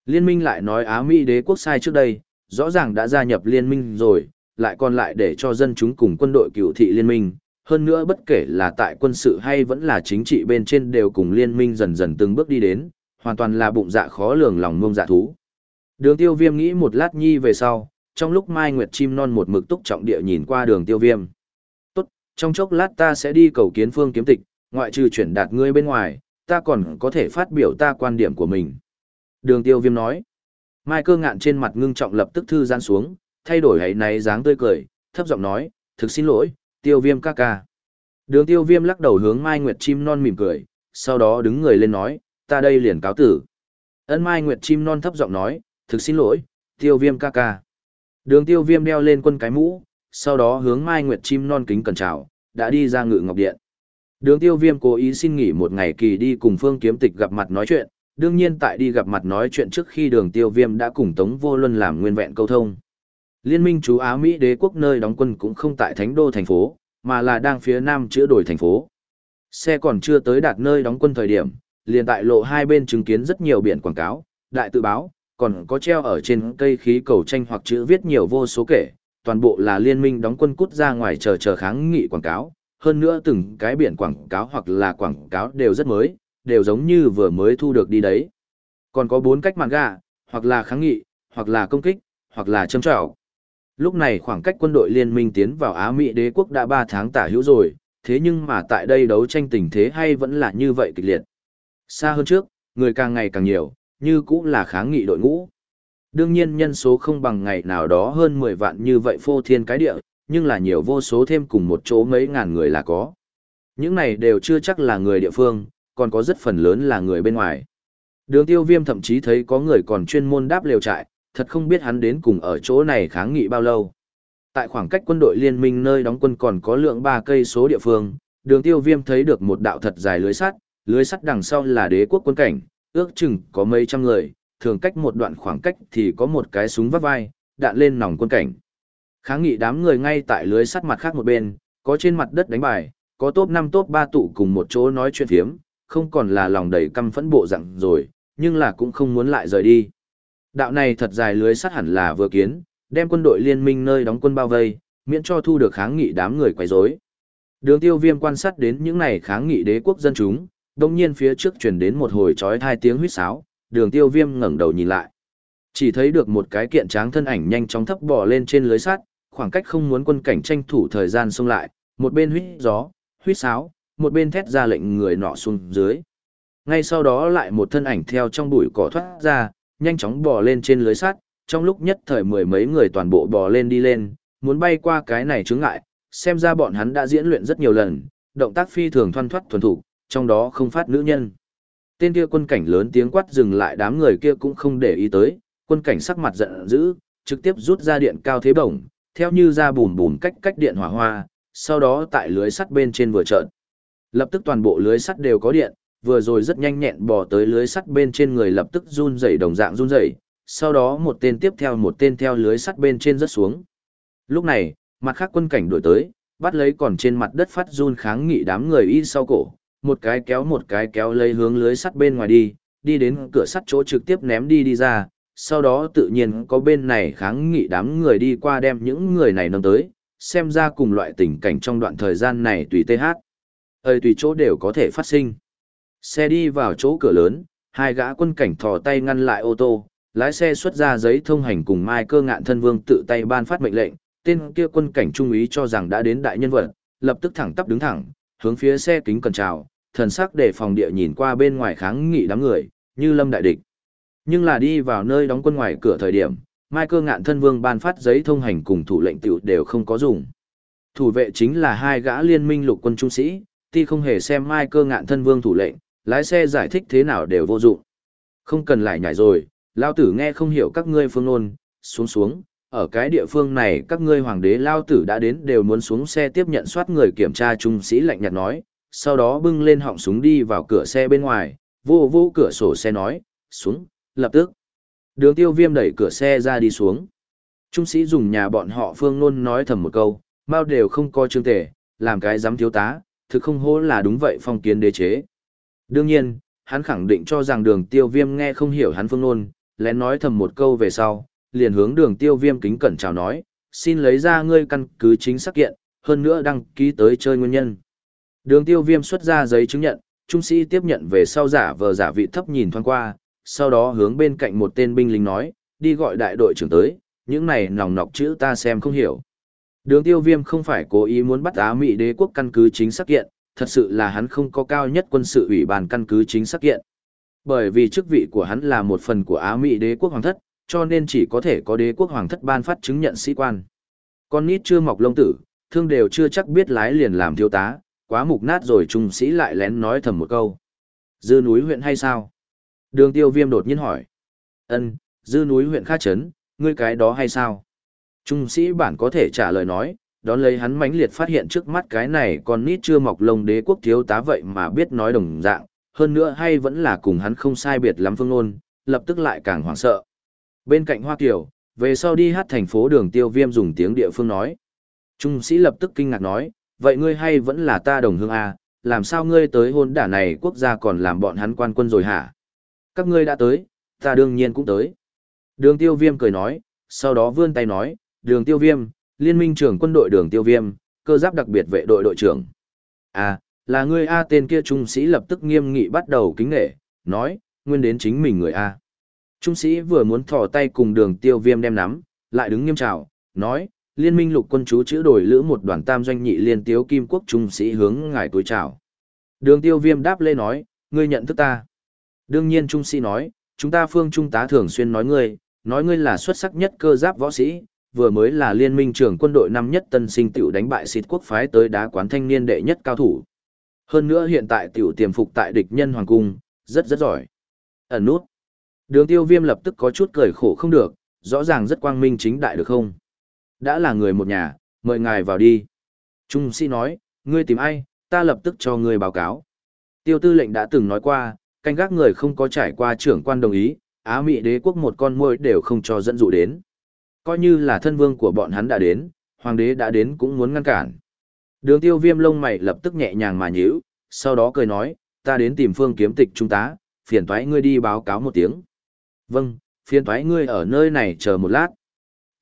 Liên minh lại nói Á Mỹ đế quốc sai trước đây, rõ ràng đã gia nhập liên minh rồi, lại còn lại để cho dân chúng cùng quân đội cựu thị liên minh. Hơn nữa bất kể là tại quân sự hay vẫn là chính trị bên trên đều cùng liên minh dần dần từng bước đi đến, hoàn toàn là bụng dạ khó lường lòng ngông dạ thú. Đường tiêu viêm nghĩ một lát nhi về sau, trong lúc Mai Nguyệt chim non một mực túc trọng địa nhìn qua đường tiêu viêm. Trong chốc lát ta sẽ đi cầu kiến phương kiếm tịch, ngoại trừ chuyển đạt ngươi bên ngoài, ta còn có thể phát biểu ta quan điểm của mình. Đường tiêu viêm nói. Mai cơ ngạn trên mặt ngưng trọng lập tức thư gian xuống, thay đổi hãy náy dáng tươi cười, thấp giọng nói, thực xin lỗi, tiêu viêm ca ca. Đường tiêu viêm lắc đầu hướng Mai Nguyệt chim non mỉm cười, sau đó đứng người lên nói, ta đây liền cáo tử. Ân Mai Nguyệt chim non thấp giọng nói, thực xin lỗi, tiêu viêm ca ca. Đường tiêu viêm đeo lên quân cái mũ, sau đó hướng Mai Nguyệt chim non kính cẩn chào, đã đi ra ngự ngọc điện. Đường tiêu viêm cố ý xin nghỉ một ngày kỳ đi cùng phương kiếm tịch gặp mặt nói chuyện, đương nhiên tại đi gặp mặt nói chuyện trước khi đường tiêu viêm đã cùng Tống Vô Luân làm nguyên vẹn câu thông. Liên minh chú Á Mỹ đế quốc nơi đóng quân cũng không tại Thánh Đô thành phố, mà là đang phía nam chữa đổi thành phố. Xe còn chưa tới đạt nơi đóng quân thời điểm, liền tại lộ hai bên chứng kiến rất nhiều biển quảng cáo, đại tự báo, còn có treo ở trên cây khí cầu tranh hoặc chữ viết nhiều vô số kể, toàn bộ là liên minh đóng quân cút ra ngoài chờ chờ kháng nghị quảng cáo, hơn nữa từng cái biển quảng cáo hoặc là quảng cáo đều rất mới, đều giống như vừa mới thu được đi đấy. Còn có bốn cách mạng gà, hoặc là kháng nghị, hoặc là công kích, hoặc là châm trảo. Lúc này khoảng cách quân đội liên minh tiến vào Á Mỹ đế quốc đã 3 tháng tả hữu rồi, thế nhưng mà tại đây đấu tranh tình thế hay vẫn là như vậy kịch liệt. Xa hơn trước, người càng ngày càng nhiều, như cũng là kháng nghị đội ngũ. Đương nhiên nhân số không bằng ngày nào đó hơn 10 vạn như vậy phô thiên cái địa, nhưng là nhiều vô số thêm cùng một chỗ mấy ngàn người là có. Những này đều chưa chắc là người địa phương, còn có rất phần lớn là người bên ngoài. Đường tiêu viêm thậm chí thấy có người còn chuyên môn đáp liều trại, thật không biết hắn đến cùng ở chỗ này kháng nghị bao lâu. Tại khoảng cách quân đội liên minh nơi đóng quân còn có lượng 3 cây số địa phương, đường tiêu viêm thấy được một đạo thật dài lưới sắt, lưới sắt đằng sau là đế quốc quân cảnh, ước chừng có mấy trăm người, thường cách một đoạn khoảng cách thì có một cái súng vắt vai, đạn lên nòng quân cảnh. Kháng nghị đám người ngay tại lưới sắt mặt khác một bên, có trên mặt đất đánh bài, có top 5 top 3 tụ cùng một chỗ nói chuyện phiếm, không còn là lòng đầy căm phẫn bộ dạng rồi, nhưng là cũng không muốn lại rời đi. Đạo này thật dài lưới sắt hẳn là vừa kiến, đem quân đội liên minh nơi đóng quân bao vây, miễn cho thu được kháng nghị đám người quấy rối. Đường Tiêu Viêm quan sát đến những này kháng nghị đế quốc dân chúng, đồng nhiên phía trước truyền đến một hồi chói hai tiếng huyết sáo, Đường Tiêu Viêm ngẩng đầu nhìn lại. Chỉ thấy được một cái kiện tráng thân ảnh nhanh chóng thấp bò lên trên lưới sắt, khoảng cách không muốn quân cảnh tranh thủ thời gian xông lại, một bên huyết gió, huyết sáo, một bên thét ra lệnh người nọ xuống dưới. Ngay sau đó lại một thân ảnh theo trong bụi cỏ thoát ra, nhanh chóng bò lên trên lưới sắt, trong lúc nhất thời mười mấy người toàn bộ bò lên đi lên, muốn bay qua cái này chướng ngại, xem ra bọn hắn đã diễn luyện rất nhiều lần, động tác phi thường thoăn thoắt thuần thủ, trong đó không phát nữ nhân. Tên kia quân cảnh lớn tiếng quát dừng lại đám người kia cũng không để ý tới, quân cảnh sắc mặt giận dữ, trực tiếp rút ra điện cao thế bổng, theo như ra bùn bùn cách cách điện hỏa hoa, sau đó tại lưới sắt bên trên vừa trợn. Lập tức toàn bộ lưới sắt đều có điện, vừa rồi rất nhanh nhẹn bò tới lưới sắt bên trên người lập tức run rẩy đồng dạng run rẩy, sau đó một tên tiếp theo một tên theo lưới sắt bên trên rớt xuống. Lúc này, mặt khác quân cảnh đổi tới, bắt lấy còn trên mặt đất phát run kháng nghị đám người y sau cổ, một cái kéo một cái kéo lấy hướng lưới sắt bên ngoài đi, đi đến cửa sắt chỗ trực tiếp ném đi đi ra, sau đó tự nhiên có bên này kháng nghị đám người đi qua đem những người này nâng tới, xem ra cùng loại tình cảnh trong đoạn thời gian này tùy TH. Ơi tùy chỗ đều có thể phát sinh. Xe đi vào chỗ cửa lớn, hai gã quân cảnh thò tay ngăn lại ô tô, lái xe xuất ra giấy thông hành cùng Mai cơ ngạn thân vương tự tay ban phát mệnh lệnh, tên kia quân cảnh trung úy cho rằng đã đến đại nhân vật, lập tức thẳng tắp đứng thẳng, hướng phía xe kính cần chào, thần sắc để phòng địa nhìn qua bên ngoài kháng nghị đám người, như lâm đại địch. Nhưng là đi vào nơi đóng quân ngoài cửa thời điểm, Mai cơ ngạn thân vương ban phát giấy thông hành cùng thủ lệnh tiểu đều không có dùng. Thủ vệ chính là hai gã liên minh lục quân trung sĩ, ti không hề xem Mai cơ ngạn thân vương thủ lệnh, lái xe giải thích thế nào đều vô dụng. Không cần lại nhảy rồi, lao tử nghe không hiểu các ngươi phương nôn, xuống xuống, ở cái địa phương này các ngươi hoàng đế lao tử đã đến đều muốn xuống xe tiếp nhận soát người kiểm tra trung sĩ lạnh nhạt nói, sau đó bưng lên họng súng đi vào cửa xe bên ngoài, vô vô cửa sổ xe nói, xuống, lập tức. Đường tiêu viêm đẩy cửa xe ra đi xuống. Trung sĩ dùng nhà bọn họ phương nôn nói thầm một câu, mau đều không coi trương tể, làm cái dám thiếu tá, thực không hố là đúng vậy phong kiến đế chế. Đương nhiên, hắn khẳng định cho rằng đường tiêu viêm nghe không hiểu hắn phương nôn, lén nói thầm một câu về sau, liền hướng đường tiêu viêm kính cẩn chào nói, xin lấy ra ngươi căn cứ chính xác kiện, hơn nữa đăng ký tới chơi nguyên nhân. Đường tiêu viêm xuất ra giấy chứng nhận, trung sĩ tiếp nhận về sau giả vờ giả vị thấp nhìn thoáng qua, sau đó hướng bên cạnh một tên binh lính nói, đi gọi đại đội trưởng tới, những này nòng nọc chữ ta xem không hiểu. Đường tiêu viêm không phải cố ý muốn bắt Á Mỹ đế quốc căn cứ chính xác kiện, thật sự là hắn không có cao nhất quân sự ủy ban căn cứ chính xác kiện. Bởi vì chức vị của hắn là một phần của Á Mỹ đế quốc hoàng thất, cho nên chỉ có thể có đế quốc hoàng thất ban phát chứng nhận sĩ quan. Con nít chưa mọc lông tử, thương đều chưa chắc biết lái liền làm thiếu tá, quá mục nát rồi trung sĩ lại lén nói thầm một câu. Dư núi huyện hay sao? Đường tiêu viêm đột nhiên hỏi. ân dư núi huyện khá chấn, ngươi cái đó hay sao? Trung sĩ bản có thể trả lời nói, đón lấy hắn mãnh liệt phát hiện trước mắt cái này còn nít chưa mọc lông đế quốc thiếu tá vậy mà biết nói đồng dạng, hơn nữa hay vẫn là cùng hắn không sai biệt lắm phương ngôn, lập tức lại càng hoảng sợ. Bên cạnh Hoa Kiều, về sau đi hát thành phố đường tiêu viêm dùng tiếng địa phương nói. Trung sĩ lập tức kinh ngạc nói, vậy ngươi hay vẫn là ta đồng hương à, làm sao ngươi tới hôn đả này quốc gia còn làm bọn hắn quan quân rồi hả? Các ngươi đã tới, ta đương nhiên cũng tới. Đường tiêu viêm cười nói, sau đó vươn tay nói, đường tiêu viêm, liên minh trưởng quân đội đường tiêu viêm, cơ giáp đặc biệt vệ đội đội trưởng. À, là ngươi A tên kia trung sĩ lập tức nghiêm nghị bắt đầu kính nghệ, nói, nguyên đến chính mình người A. Trung sĩ vừa muốn thò tay cùng đường tiêu viêm đem nắm, lại đứng nghiêm trào, nói, liên minh lục quân chú chữ đổi lữ một đoàn tam doanh nhị liên tiếu kim quốc trung sĩ hướng ngài túi chào. Đường tiêu viêm đáp lê nói, ngươi nhận thức ta. Đương nhiên trung sĩ nói, chúng ta phương trung tá thường xuyên nói ngươi, nói ngươi là xuất sắc nhất cơ giáp võ sĩ, vừa mới là liên minh trưởng quân đội năm nhất tân sinh tiểu đánh bại xịt quốc phái tới đá quán thanh niên đệ nhất cao thủ. Hơn nữa hiện tại tiểu tiềm phục tại địch nhân hoàng cung, rất rất giỏi. Ẩn nút. Đường tiêu viêm lập tức có chút cười khổ không được, rõ ràng rất quang minh chính đại được không? Đã là người một nhà, mời ngài vào đi. Trung sĩ nói, ngươi tìm ai, ta lập tức cho ngươi báo cáo. Tiêu tư lệnh đã từng nói qua, canh gác người không có trải qua trưởng quan đồng ý, Á Mỹ đế quốc một con môi đều không cho dẫn dụ đến. Coi như là thân vương của bọn hắn đã đến, hoàng đế đã đến cũng muốn ngăn cản. Đường tiêu viêm lông mày lập tức nhẹ nhàng mà nhíu, sau đó cười nói, ta đến tìm phương kiếm tịch trung tá, phiền thoái ngươi đi báo cáo một tiếng. Vâng, phiền thoái ngươi ở nơi này chờ một lát.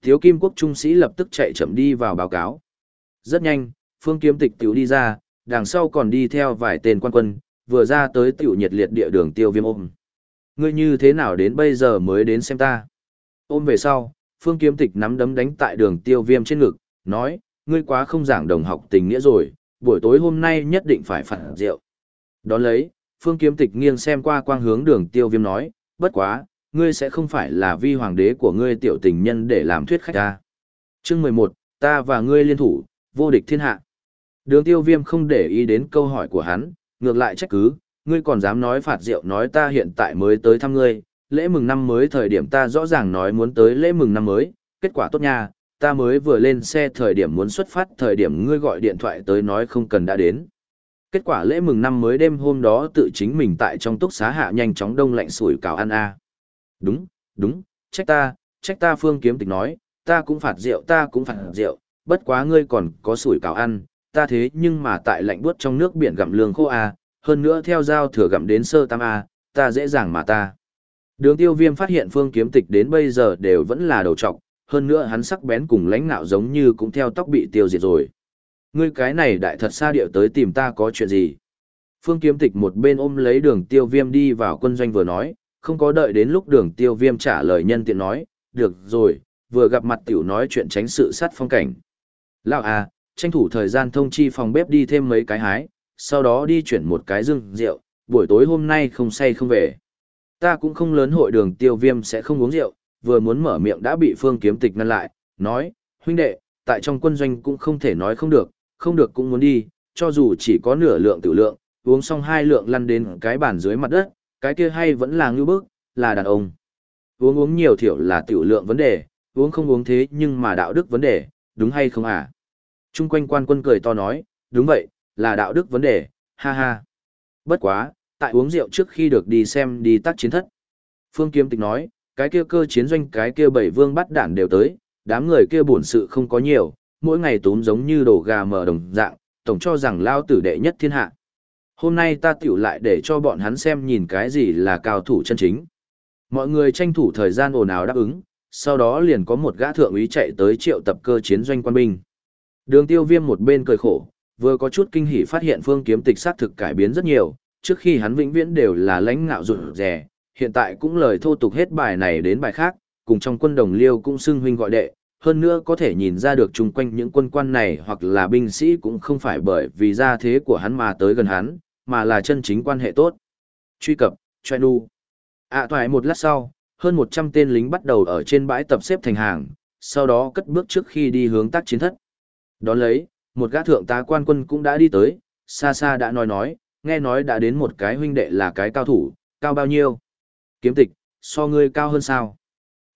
Thiếu kim quốc trung sĩ lập tức chạy chậm đi vào báo cáo. Rất nhanh, phương kiếm tịch tiểu đi ra, đằng sau còn đi theo vài tên quan quân, vừa ra tới tiểu nhiệt liệt địa đường tiêu viêm ôm. Ngươi như thế nào đến bây giờ mới đến xem ta? Ôm về sau, phương kiếm tịch nắm đấm đánh tại đường tiêu viêm trên ngực, nói, ngươi quá không giảng đồng học tình nghĩa rồi, buổi tối hôm nay nhất định phải phản rượu. Đón lấy, phương kiếm tịch nghiêng xem qua quang hướng đường tiêu viêm nói, bất quá, ngươi sẽ không phải là vi hoàng đế của ngươi tiểu tình nhân để làm thuyết khách ta. Chương mười một, ta và ngươi liên thủ, vô địch thiên hạ. Đường tiêu viêm không để ý đến câu hỏi của hắn, ngược lại trách cứ, ngươi còn dám nói phạt rượu nói ta hiện tại mới tới thăm ngươi, lễ mừng năm mới thời điểm ta rõ ràng nói muốn tới lễ mừng năm mới, kết quả tốt nha, ta mới vừa lên xe thời điểm muốn xuất phát thời điểm ngươi gọi điện thoại tới nói không cần đã đến. Kết quả lễ mừng năm mới đêm hôm đó tự chính mình tại trong túc xá hạ nhanh chóng đông lạnh sủi cào ăn a. Đúng, đúng, trách ta, trách ta phương kiếm tịch nói, ta cũng phạt rượu ta cũng phạt rượu, bất quá ngươi còn có sủi cào ăn, ta thế nhưng mà tại lạnh buốt trong nước biển gặm lương khô a, hơn nữa theo dao thừa gặm đến sơ tam a, ta dễ dàng mà ta. Đường tiêu viêm phát hiện phương kiếm tịch đến bây giờ đều vẫn là đầu trọc, hơn nữa hắn sắc bén cùng lãnh nạo giống như cũng theo tóc bị tiêu diệt rồi. Ngươi cái này đại thật xa điệu tới tìm ta có chuyện gì? Phương kiếm tịch một bên ôm lấy đường tiêu viêm đi vào quân doanh vừa nói, không có đợi đến lúc đường tiêu viêm trả lời nhân tiện nói, được rồi, vừa gặp mặt tiểu nói chuyện tránh sự sát phong cảnh. Lão à, tranh thủ thời gian thông chi phòng bếp đi thêm mấy cái hái, sau đó đi chuyển một cái rừng rượu, buổi tối hôm nay không say không về. Ta cũng không lớn hội đường tiêu viêm sẽ không uống rượu, vừa muốn mở miệng đã bị phương kiếm tịch ngăn lại, nói, huynh đệ, tại trong quân doanh cũng không thể nói không được, không được cũng muốn đi, cho dù chỉ có nửa lượng tử lượng, uống xong hai lượng lăn đến cái bàn dưới mặt đất, cái kia hay vẫn là ngưu bức, là đàn ông. Uống uống nhiều thiểu là tiểu lượng vấn đề, uống không uống thế nhưng mà đạo đức vấn đề, đúng hay không à? Trung quanh quan quân cười to nói, đúng vậy, là đạo đức vấn đề, ha ha. Bất quá, tại uống rượu trước khi được đi xem đi tác chiến thất. Phương Kiếm Tịch nói, cái kia cơ chiến doanh cái kia bảy vương bắt đản đều tới, đám người kia bổn sự không có nhiều, mỗi ngày túm giống như đồ gà mở đồng dạng, tổng cho rằng lao tử đệ nhất thiên hạ. Hôm nay ta tiểu lại để cho bọn hắn xem nhìn cái gì là cao thủ chân chính. Mọi người tranh thủ thời gian ồn ào đáp ứng, sau đó liền có một gã thượng úy chạy tới triệu tập cơ chiến doanh quan binh. Đường tiêu viêm một bên cười khổ, vừa có chút kinh hỉ phát hiện phương kiếm tịch sát thực cải biến rất nhiều, trước khi hắn vĩnh viễn đều là lãnh ngạo rụt rè, hiện tại cũng lời thô tục hết bài này đến bài khác, cùng trong quân đồng liêu cũng xưng huynh gọi đệ, hơn nữa có thể nhìn ra được chung quanh những quân quan này hoặc là binh sĩ cũng không phải bởi vì gia thế của hắn mà tới gần hắn, mà là chân chính quan hệ tốt. Truy cập, choi nu. À toại một lát sau, hơn 100 tên lính bắt đầu ở trên bãi tập xếp thành hàng, sau đó cất bước trước khi đi hướng tác chiến thất. Đón lấy, một gã thượng tá quan quân cũng đã đi tới, xa xa đã nói nói, nghe nói đã đến một cái huynh đệ là cái cao thủ, cao bao nhiêu? Kiếm tịch, so ngươi cao hơn sao?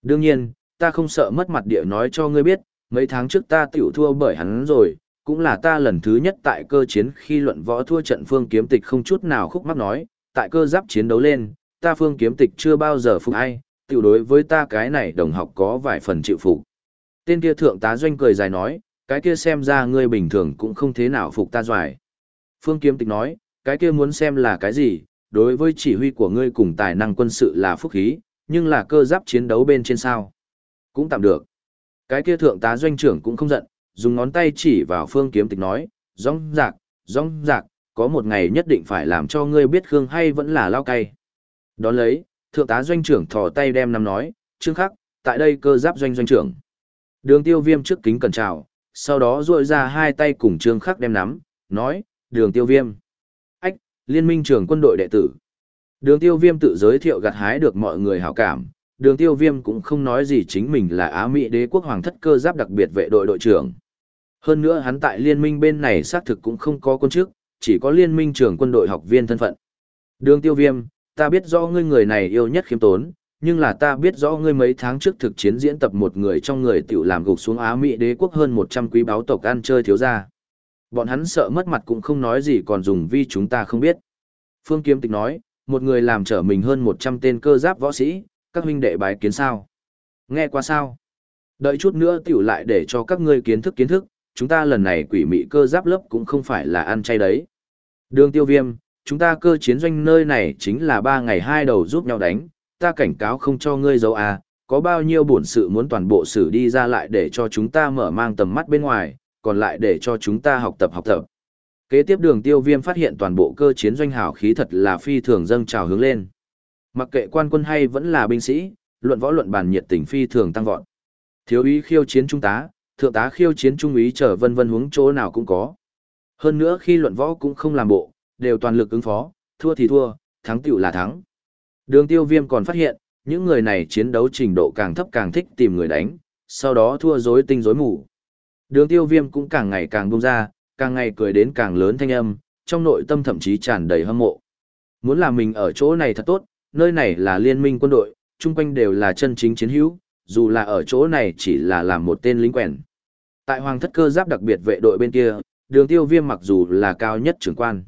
Đương nhiên, ta không sợ mất mặt địa nói cho ngươi biết, mấy tháng trước ta tiểu thua bởi hắn rồi, cũng là ta lần thứ nhất tại cơ chiến khi luận võ thua trận phương kiếm tịch không chút nào khúc mắc nói, tại cơ giáp chiến đấu lên, ta phương kiếm tịch chưa bao giờ phục ai, tiểu đối với ta cái này đồng học có vài phần chịu phục. Tên kia thượng tá doanh cười dài nói, cái kia xem ra ngươi bình thường cũng không thế nào phục ta doài. Phương kiếm tịch nói, cái kia muốn xem là cái gì, đối với chỉ huy của ngươi cùng tài năng quân sự là phúc khí, nhưng là cơ giáp chiến đấu bên trên sao. Cũng tạm được. Cái kia thượng tá doanh trưởng cũng không giận, dùng ngón tay chỉ vào phương kiếm tịch nói, rong rạc, rong rạc, có một ngày nhất định phải làm cho ngươi biết Khương hay vẫn là lao cay. Đón lấy, thượng tá doanh trưởng thò tay đem nắm nói, trương khắc, tại đây cơ giáp doanh doanh trưởng. Đường tiêu viêm trước kính cẩn chào, sau đó duỗi ra hai tay cùng trương khắc đem nắm, nói, đường tiêu viêm. Ách, liên minh trưởng quân đội đệ tử. Đường tiêu viêm tự giới thiệu gặt hái được mọi người hảo cảm, đường tiêu viêm cũng không nói gì chính mình là Á Mỹ đế quốc hoàng thất cơ giáp đặc biệt vệ đội đội trưởng. Hơn nữa hắn tại liên minh bên này xác thực cũng không có quân chức, chỉ có liên minh trưởng quân đội học viên thân phận. Đường tiêu viêm, ta biết rõ ngươi người này yêu nhất khiêm tốn, nhưng là ta biết rõ ngươi mấy tháng trước thực chiến diễn tập một người trong người tiểu làm gục xuống Á Mỹ đế quốc hơn 100 quý báo tộc ăn chơi thiếu gia. Bọn hắn sợ mất mặt cũng không nói gì còn dùng vi chúng ta không biết. Phương Kiếm Tịch nói, một người làm trở mình hơn 100 tên cơ giáp võ sĩ, các huynh đệ bái kiến sao. Nghe qua sao? Đợi chút nữa tiểu lại để cho các ngươi kiến thức kiến thức, chúng ta lần này quỷ mị cơ giáp lớp cũng không phải là ăn chay đấy. Đường tiêu viêm, chúng ta cơ chiến doanh nơi này chính là ba ngày hai đầu giúp nhau đánh, ta cảnh cáo không cho ngươi giấu à, có bao nhiêu bổn sự muốn toàn bộ xử đi ra lại để cho chúng ta mở mang tầm mắt bên ngoài, còn lại để cho chúng ta học tập học tập. Kế tiếp đường tiêu viêm phát hiện toàn bộ cơ chiến doanh hào khí thật là phi thường dâng trào hướng lên. Mặc kệ quan quân hay vẫn là binh sĩ, luận võ luận bàn nhiệt tình phi thường tăng vọt. Thiếu úy khiêu chiến trung tá, thượng tá khiêu chiến trung úy trở vân vân hướng chỗ nào cũng có. Hơn nữa khi luận võ cũng không làm bộ, đều toàn lực ứng phó, thua thì thua, thắng tiểu là thắng. Đường tiêu viêm còn phát hiện, những người này chiến đấu trình độ càng thấp càng thích tìm người đánh, sau đó thua rối tinh rối mù. Đường tiêu viêm cũng càng ngày càng bông ra, càng ngày cười đến càng lớn thanh âm, trong nội tâm thậm chí tràn đầy hâm mộ. Muốn làm mình ở chỗ này thật tốt, nơi này là liên minh quân đội, chung quanh đều là chân chính chiến hữu, dù là ở chỗ này chỉ là làm một tên lính quèn. Tại hoàng thất cơ giáp đặc biệt vệ đội bên kia, đường tiêu viêm mặc dù là cao nhất trưởng quan.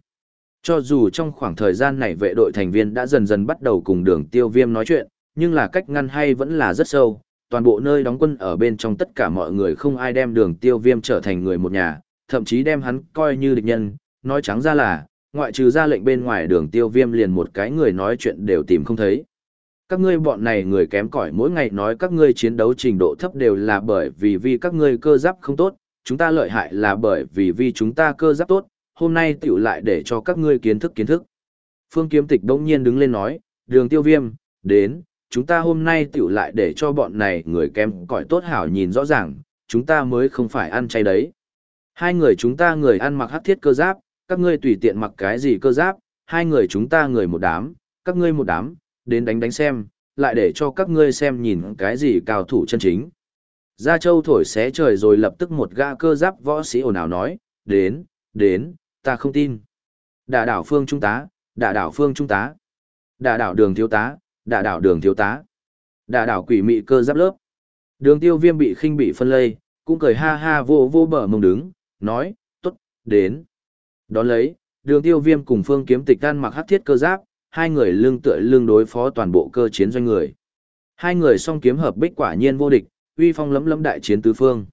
Cho dù trong khoảng thời gian này vệ đội thành viên đã dần dần bắt đầu cùng đường tiêu viêm nói chuyện, nhưng là cách ngăn hay vẫn là rất sâu, toàn bộ nơi đóng quân ở bên trong tất cả mọi người không ai đem đường tiêu viêm trở thành người một nhà, thậm chí đem hắn coi như địch nhân, nói trắng ra là, ngoại trừ ra lệnh bên ngoài đường tiêu viêm liền một cái người nói chuyện đều tìm không thấy. Các ngươi bọn này người kém cỏi mỗi ngày nói các ngươi chiến đấu trình độ thấp đều là bởi vì vì các ngươi cơ giáp không tốt, chúng ta lợi hại là bởi vì vì chúng ta cơ giáp tốt, hôm nay tiểu lại để cho các ngươi kiến thức kiến thức. Phương Kiếm Tịch đông nhiên đứng lên nói, đường tiêu viêm, đến, chúng ta hôm nay tiểu lại để cho bọn này người kém cỏi tốt hảo nhìn rõ ràng, chúng ta mới không phải ăn chay đấy. Hai người chúng ta người ăn mặc hắc thiết cơ giáp, các ngươi tùy tiện mặc cái gì cơ giáp, hai người chúng ta người một đám, các ngươi một đám, đến đánh đánh xem, lại để cho các ngươi xem nhìn cái gì cao thủ chân chính. Gia Châu thổi xé trời rồi lập tức một gã cơ giáp võ sĩ ồn ào nói, đến, đến, ta không tin. Đả đảo phương trung tá, đả đảo phương trung tá, đả đảo đường thiếu tá, đả đảo đường thiếu tá, đả đảo quỷ mị cơ giáp lớp. Đường tiêu viêm bị khinh bị phân lây, cũng cười ha ha vô vô bờ mông đứng, nói, tốt, đến. Đón lấy, đường tiêu viêm cùng phương kiếm tịch tan mặc hắc thiết cơ giáp, hai người lương tựa lương đối phó toàn bộ cơ chiến doanh người. Hai người song kiếm hợp bích quả nhiên vô địch, uy phong lấm lấm đại chiến tứ phương.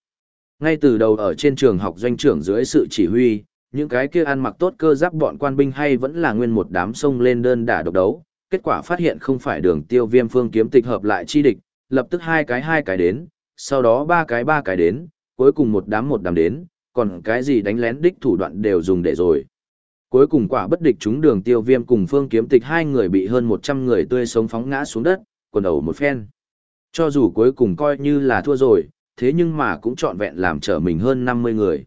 Ngay từ đầu ở trên trường học doanh trưởng dưới sự chỉ huy, những cái kia ăn mặc tốt cơ giáp bọn quan binh hay vẫn là nguyên một đám sông lên đơn đả độc đấu, kết quả phát hiện không phải đường tiêu viêm phương kiếm tịch hợp lại chi địch, lập tức hai cái hai cái đến, sau đó ba cái ba cái đến, cuối cùng một đám một đám đến, còn cái gì đánh lén đích thủ đoạn đều dùng để rồi. Cuối cùng quả bất địch chúng đường tiêu viêm cùng phương kiếm tịch hai người bị hơn 100 người tươi sống phóng ngã xuống đất, quần đầu một phen. Cho dù cuối cùng coi như là thua rồi, thế nhưng mà cũng trọn vẹn làm trở mình hơn 50 người.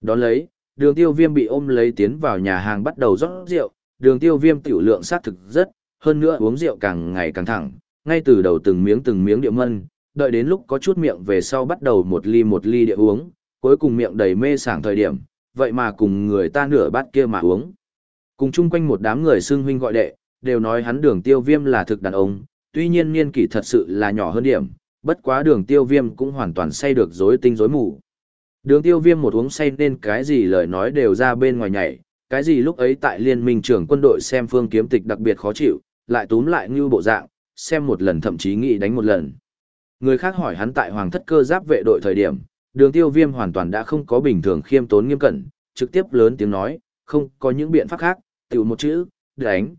Đón lấy, đường tiêu viêm bị ôm lấy tiến vào nhà hàng bắt đầu rót rượu, đường tiêu viêm tiểu lượng sát thực rất, hơn nữa uống rượu càng ngày càng thẳng, ngay từ đầu từng miếng từng miếng địa mân, đợi đến lúc có chút miệng về sau bắt đầu một ly một ly địa uống, cuối cùng miệng đầy mê sảng thời điểm, vậy mà cùng người ta nửa bát kia mà uống. Cùng chung quanh một đám người xưng huynh gọi đệ, đều nói hắn đường tiêu viêm là thực đàn ông, tuy nhiên niên kỷ thật sự là nhỏ hơn điểm, bất quá đường tiêu viêm cũng hoàn toàn say được rối tinh rối mù. Đường tiêu viêm một uống say nên cái gì lời nói đều ra bên ngoài nhảy, cái gì lúc ấy tại liên minh trưởng quân đội xem phương kiếm tịch đặc biệt khó chịu, lại túm lại như bộ dạng, xem một lần thậm chí nghĩ đánh một lần. Người khác hỏi hắn tại hoàng thất cơ giáp vệ đội thời điểm, đường tiêu viêm hoàn toàn đã không có bình thường khiêm tốn nghiêm cẩn, trực tiếp lớn tiếng nói, không có những biện pháp khác, tiểu một chữ, đánh.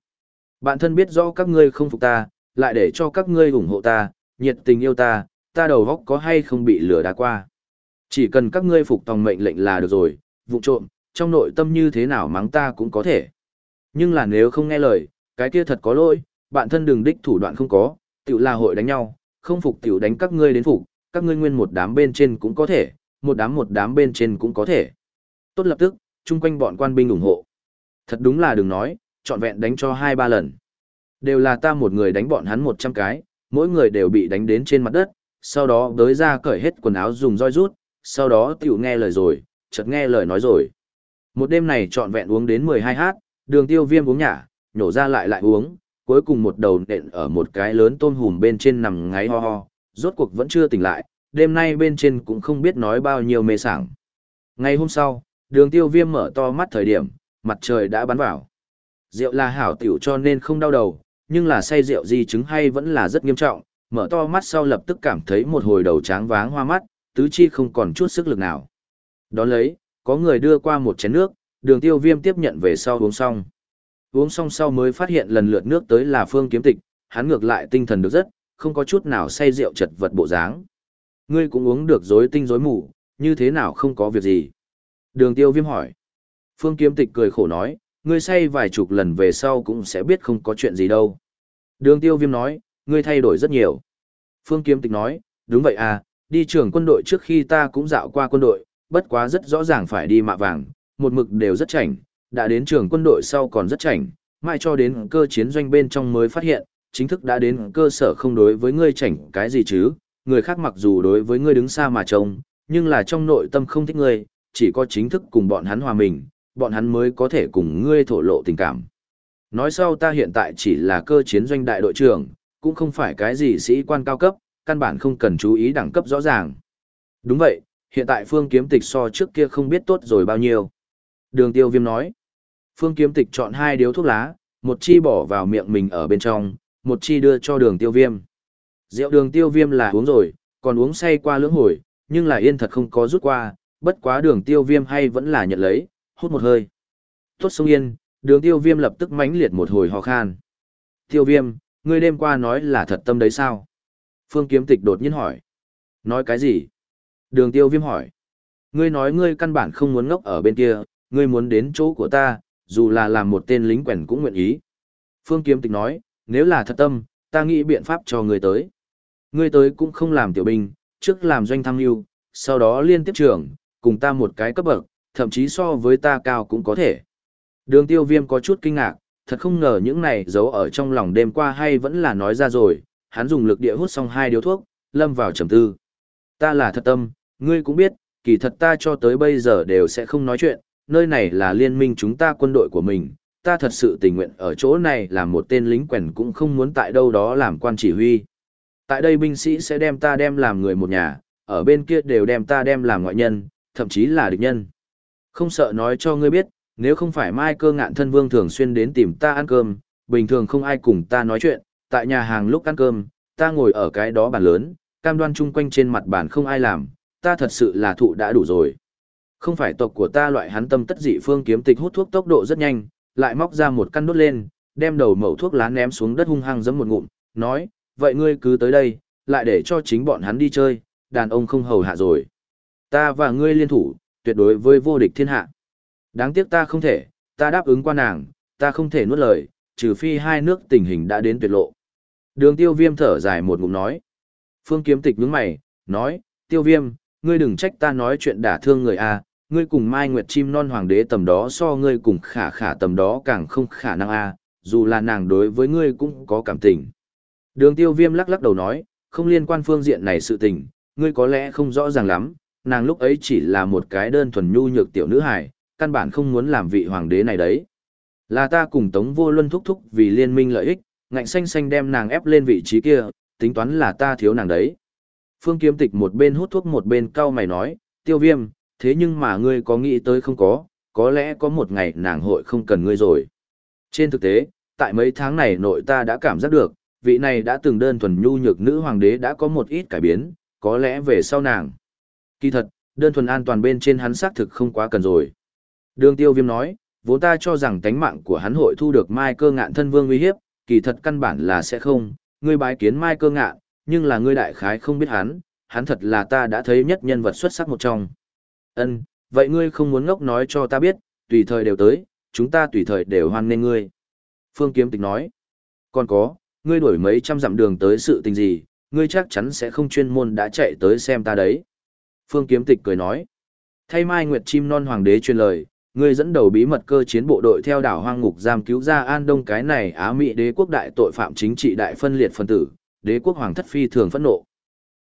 Bạn thân biết rõ các ngươi không phục ta, lại để cho các ngươi ủng hộ ta, nhiệt tình yêu ta, ta đầu góc có hay không bị lửa đá qua. Chỉ cần các ngươi phục tòng mệnh lệnh là được rồi, vụ trộm, trong nội tâm như thế nào mắng ta cũng có thể. Nhưng là nếu không nghe lời, cái kia thật có lỗi, bạn thân đừng đích thủ đoạn không có, tiểu là hội đánh nhau, không phục tiểu đánh các ngươi đến phục, các ngươi nguyên một đám bên trên cũng có thể, một đám một đám bên trên cũng có thể. Tốt lập tức, chung quanh bọn quan binh ủng hộ. Thật đúng là đừng nói, trọn vẹn đánh cho hai ba lần. Đều là ta một người đánh bọn hắn một trăm cái, mỗi người đều bị đánh đến trên mặt đất, sau đó đới ra cởi hết quần áo dùng roi rút, sau đó tiểu nghe lời rồi, chợt nghe lời nói rồi. Một đêm này trọn vẹn uống đến 12 hát, đường tiêu viêm uống nhả, nhổ ra lại lại uống, cuối cùng một đầu nện ở một cái lớn tôm hùm bên trên nằm ngáy ho ho, rốt cuộc vẫn chưa tỉnh lại, đêm nay bên trên cũng không biết nói bao nhiêu mê sảng. Ngày hôm sau, đường tiêu viêm mở to mắt thời điểm, mặt trời đã bắn vào. Rượu là hảo tiểu cho nên không đau đầu, nhưng là say rượu di chứng hay vẫn là rất nghiêm trọng, mở to mắt sau lập tức cảm thấy một hồi đầu tráng váng hoa mắt, tứ chi không còn chút sức lực nào. Đón lấy, có người đưa qua một chén nước, đường tiêu viêm tiếp nhận về sau uống xong. Uống xong sau mới phát hiện lần lượt nước tới là phương kiếm tịch, hắn ngược lại tinh thần được rất, không có chút nào say rượu chật vật bộ dáng. Ngươi cũng uống được rối tinh rối mù, như thế nào không có việc gì. Đường tiêu viêm hỏi. Phương kiếm tịch cười khổ nói, ngươi say vài chục lần về sau cũng sẽ biết không có chuyện gì đâu. Đường tiêu viêm nói, ngươi thay đổi rất nhiều. Phương kiếm tịch nói, đúng vậy à, đi trường quân đội trước khi ta cũng dạo qua quân đội, bất quá rất rõ ràng phải đi mạ vàng, một mực đều rất chảnh, đã đến trường quân đội sau còn rất chảnh, mai cho đến cơ chiến doanh bên trong mới phát hiện, chính thức đã đến cơ sở không đối với ngươi chảnh cái gì chứ, người khác mặc dù đối với ngươi đứng xa mà trông, nhưng là trong nội tâm không thích ngươi, chỉ có chính thức cùng bọn hắn hòa mình, bọn hắn mới có thể cùng ngươi thổ lộ tình cảm. Nói sau ta hiện tại chỉ là cơ chiến doanh đại đội trưởng, cũng không phải cái gì sĩ quan cao cấp, căn bản không cần chú ý đẳng cấp rõ ràng. Đúng vậy, hiện tại phương kiếm tịch so trước kia không biết tốt rồi bao nhiêu. Đường tiêu viêm nói, phương kiếm tịch chọn hai điếu thuốc lá, một chi bỏ vào miệng mình ở bên trong, một chi đưa cho đường tiêu viêm. Rượu đường tiêu viêm là uống rồi, còn uống say qua lưỡng hồi, nhưng là yên thật không có rút qua, bất quá đường tiêu viêm hay vẫn là nhận lấy, hút một hơi. Tốt sông yên, đường tiêu viêm lập tức mãnh liệt một hồi ho khan. Tiêu viêm, ngươi đêm qua nói là thật tâm đấy sao? Phương kiếm tịch đột nhiên hỏi. Nói cái gì? Đường tiêu viêm hỏi. Ngươi nói ngươi căn bản không muốn ngốc ở bên kia, ngươi muốn đến chỗ của ta, dù là làm một tên lính quèn cũng nguyện ý. Phương kiếm tịch nói, nếu là thật tâm, ta nghĩ biện pháp cho ngươi tới. Ngươi tới cũng không làm tiểu binh, trước làm doanh tham mưu, sau đó liên tiếp trưởng, cùng ta một cái cấp bậc, thậm chí so với ta cao cũng có thể. Đường tiêu viêm có chút kinh ngạc, thật không ngờ những này giấu ở trong lòng đêm qua hay vẫn là nói ra rồi, hắn dùng lực địa hút xong hai điếu thuốc, lâm vào trầm tư. Ta là thật tâm, ngươi cũng biết, kỳ thật ta cho tới bây giờ đều sẽ không nói chuyện, nơi này là liên minh chúng ta quân đội của mình, ta thật sự tình nguyện ở chỗ này làm một tên lính quèn cũng không muốn tại đâu đó làm quan chỉ huy. Tại đây binh sĩ sẽ đem ta đem làm người một nhà, ở bên kia đều đem ta đem làm ngoại nhân, thậm chí là địch nhân. Không sợ nói cho ngươi biết, nếu không phải mai cơ ngạn thân vương thường xuyên đến tìm ta ăn cơm, bình thường không ai cùng ta nói chuyện, tại nhà hàng lúc ăn cơm, ta ngồi ở cái đó bàn lớn, cam đoan chung quanh trên mặt bàn không ai làm, ta thật sự là thụ đã đủ rồi. Không phải tộc của ta loại hắn tâm tất dị phương kiếm tịch hút thuốc tốc độ rất nhanh, lại móc ra một căn đốt lên, đem đầu mẩu thuốc lá ném xuống đất hung hăng giẫm một ngụm, nói, vậy ngươi cứ tới đây, lại để cho chính bọn hắn đi chơi, đàn ông không hầu hạ rồi. Ta và ngươi liên thủ, tuyệt đối với vô địch thiên hạ. Đáng tiếc ta không thể, ta đáp ứng qua nàng, ta không thể nuốt lời, trừ phi hai nước tình hình đã đến tuyệt lộ. Đường tiêu viêm thở dài một ngụm nói. Phương kiếm tịch nhướng mày, nói, tiêu viêm, ngươi đừng trách ta nói chuyện đả thương người a ngươi cùng Mai Nguyệt chim non hoàng đế tầm đó so ngươi cùng khả khả tầm đó càng không khả năng a dù là nàng đối với ngươi cũng có cảm tình. Đường tiêu viêm lắc lắc đầu nói, không liên quan phương diện này sự tình, ngươi có lẽ không rõ ràng lắm, nàng lúc ấy chỉ là một cái đơn thuần nhu nhược tiểu nữ hài, căn bản không muốn làm vị hoàng đế này đấy. Là ta cùng Tống Vô Luân thúc thúc vì liên minh lợi ích, ngạnh xanh xanh đem nàng ép lên vị trí kia, tính toán là ta thiếu nàng đấy. Phương Kiếm Tịch một bên hút thuốc một bên cau mày nói, tiêu viêm, thế nhưng mà ngươi có nghĩ tới không có, có lẽ có một ngày nàng hội không cần ngươi rồi. Trên thực tế, tại mấy tháng này nội ta đã cảm giác được, vị này đã từng đơn thuần nhu nhược nữ hoàng đế đã có một ít cải biến, có lẽ về sau nàng. Kỳ thật, đơn thuần an toàn bên trên hắn xác thực không quá cần rồi. Đường tiêu viêm nói, vốn ta cho rằng tánh mạng của hắn hội thu được mai cơ ngạn thân vương uy hiếp, kỳ thật căn bản là sẽ không, ngươi bái kiến mai cơ ngạn, nhưng là ngươi đại khái không biết hắn, hắn thật là ta đã thấy nhất nhân vật xuất sắc một trong. Ân, vậy ngươi không muốn ngốc nói cho ta biết, tùy thời đều tới, chúng ta tùy thời đều hoan nên ngươi. Phương Kiếm Tịch nói, còn có, ngươi đuổi mấy trăm dặm đường tới sự tình gì, ngươi chắc chắn sẽ không chuyên môn đã chạy tới xem ta đấy. Phương Kiếm Tịch cười nói, thay Mai Nguyệt Chim Non Hoàng đế truyền lời, ngươi dẫn đầu bí mật cơ chiến bộ đội theo đảo hoang ngục giam cứu ra An Đông cái này Á Mỹ đế quốc đại tội phạm chính trị đại phân liệt phân tử, đế quốc hoàng thất phi thường phẫn nộ.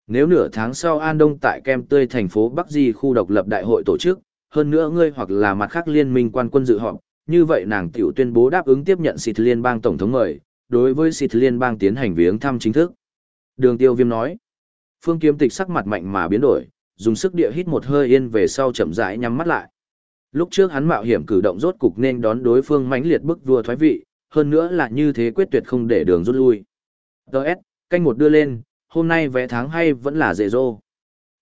Nếu nửa tháng sau An Đông tại Kem Tươi thành phố Bắc Di khu độc lập đại hội tổ chức, hơn nữa ngươi hoặc là mặt khác liên minh quan quân dự họp, như vậy nàng tiểu tuyên bố đáp ứng tiếp nhận xịt liên bang tổng thống mời, đối với xịt liên bang tiến hành viếng thăm chính thức. Đường tiêu viêm nói, phương kiếm tịch sắc mặt mạnh mà biến đổi, dùng sức địa hít một hơi yên về sau chậm rãi nhắm mắt lại. Lúc trước hắn mạo hiểm cử động rốt cục nên đón đối phương mãnh liệt bức vua thoái vị, hơn nữa là như thế quyết tuyệt không để đường rút lui. Đợt, canh một đưa lên, hôm nay vé tháng hay vẫn là dễ dô.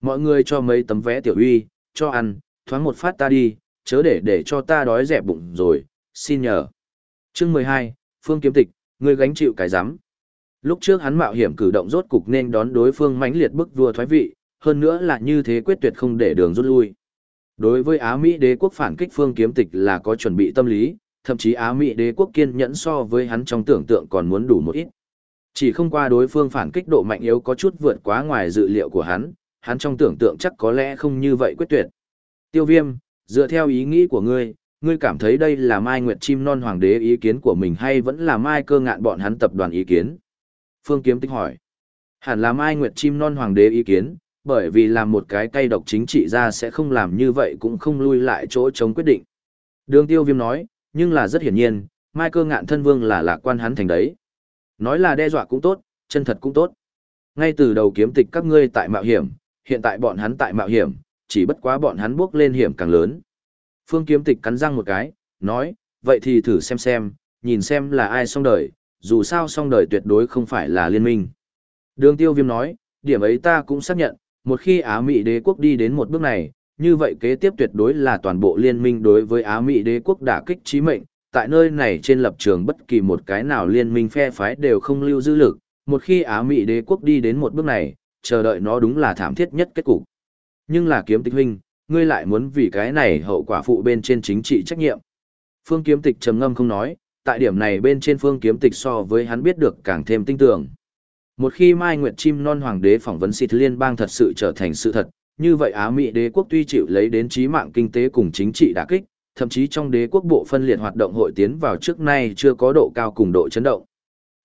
Mọi người cho mấy tấm vé tiểu uy, cho ăn, thoáng một phát ta đi, chớ để để cho ta đói dẹp bụng rồi, xin nhờ. Chương 12, Phương Kiếm Tịch, người gánh chịu cái giám. Lúc trước hắn mạo hiểm cử động rốt cục nên đón đối phương mãnh liệt bức vua thoái vị, hơn nữa là như thế quyết tuyệt không để đường rút lui. Đối với Á Mỹ đế quốc phản kích Phương Kiếm Tịch là có chuẩn bị tâm lý, thậm chí Á Mỹ đế quốc kiên nhẫn so với hắn trong tưởng tượng còn muốn đủ một ít. Chỉ không qua đối phương phản kích độ mạnh yếu có chút vượt quá ngoài dự liệu của hắn, hắn trong tưởng tượng chắc có lẽ không như vậy quyết tuyệt. Tiêu viêm, dựa theo ý nghĩ của ngươi, ngươi cảm thấy đây là Mai Nguyệt Chim Non Hoàng đế ý kiến của mình hay vẫn là Mai cơ ngạn bọn hắn tập đoàn ý kiến? Phương Kiếm Tích hỏi. Hẳn là Mai Nguyệt Chim Non Hoàng đế ý kiến, bởi vì làm một cái cây độc chính trị ra sẽ không làm như vậy cũng không lui lại chỗ chống quyết định. Đường tiêu viêm nói, nhưng là rất hiển nhiên, Mai cơ ngạn thân vương là lạc quan hắn thành đấy. Nói là đe dọa cũng tốt, chân thật cũng tốt. Ngay từ đầu kiếm tịch các ngươi tại mạo hiểm, hiện tại bọn hắn tại mạo hiểm, chỉ bất quá bọn hắn bước lên hiểm càng lớn. Phương kiếm tịch cắn răng một cái, nói, vậy thì thử xem xem, nhìn xem là ai xong đời, dù sao xong đời tuyệt đối không phải là liên minh. Đường tiêu viêm nói, điểm ấy ta cũng xác nhận, một khi Á Mỹ đế quốc đi đến một bước này, như vậy kế tiếp tuyệt đối là toàn bộ liên minh đối với Á Mỹ đế quốc đả kích trí mệnh, tại nơi này trên lập trường bất kỳ một cái nào liên minh phe phái đều không lưu dư lực, một khi Á Mỹ đế quốc đi đến một bước này, chờ đợi nó đúng là thảm thiết nhất kết cục. Nhưng là kiếm tịch huynh, ngươi lại muốn vì cái này hậu quả phụ bên trên chính trị trách nhiệm. Phương kiếm tịch trầm ngâm không nói, tại điểm này bên trên phương kiếm tịch so với hắn biết được càng thêm tinh tưởng. Một khi Mai Nguyệt Chim Non Hoàng đế phỏng vấn xịt liên bang thật sự trở thành sự thật, như vậy Á Mỹ đế quốc tuy chịu lấy đến trí mạng kinh tế cùng chính trị đả kích, thậm chí trong đế quốc bộ phân liệt hoạt động hội tiến vào trước nay chưa có độ cao cùng độ chấn động.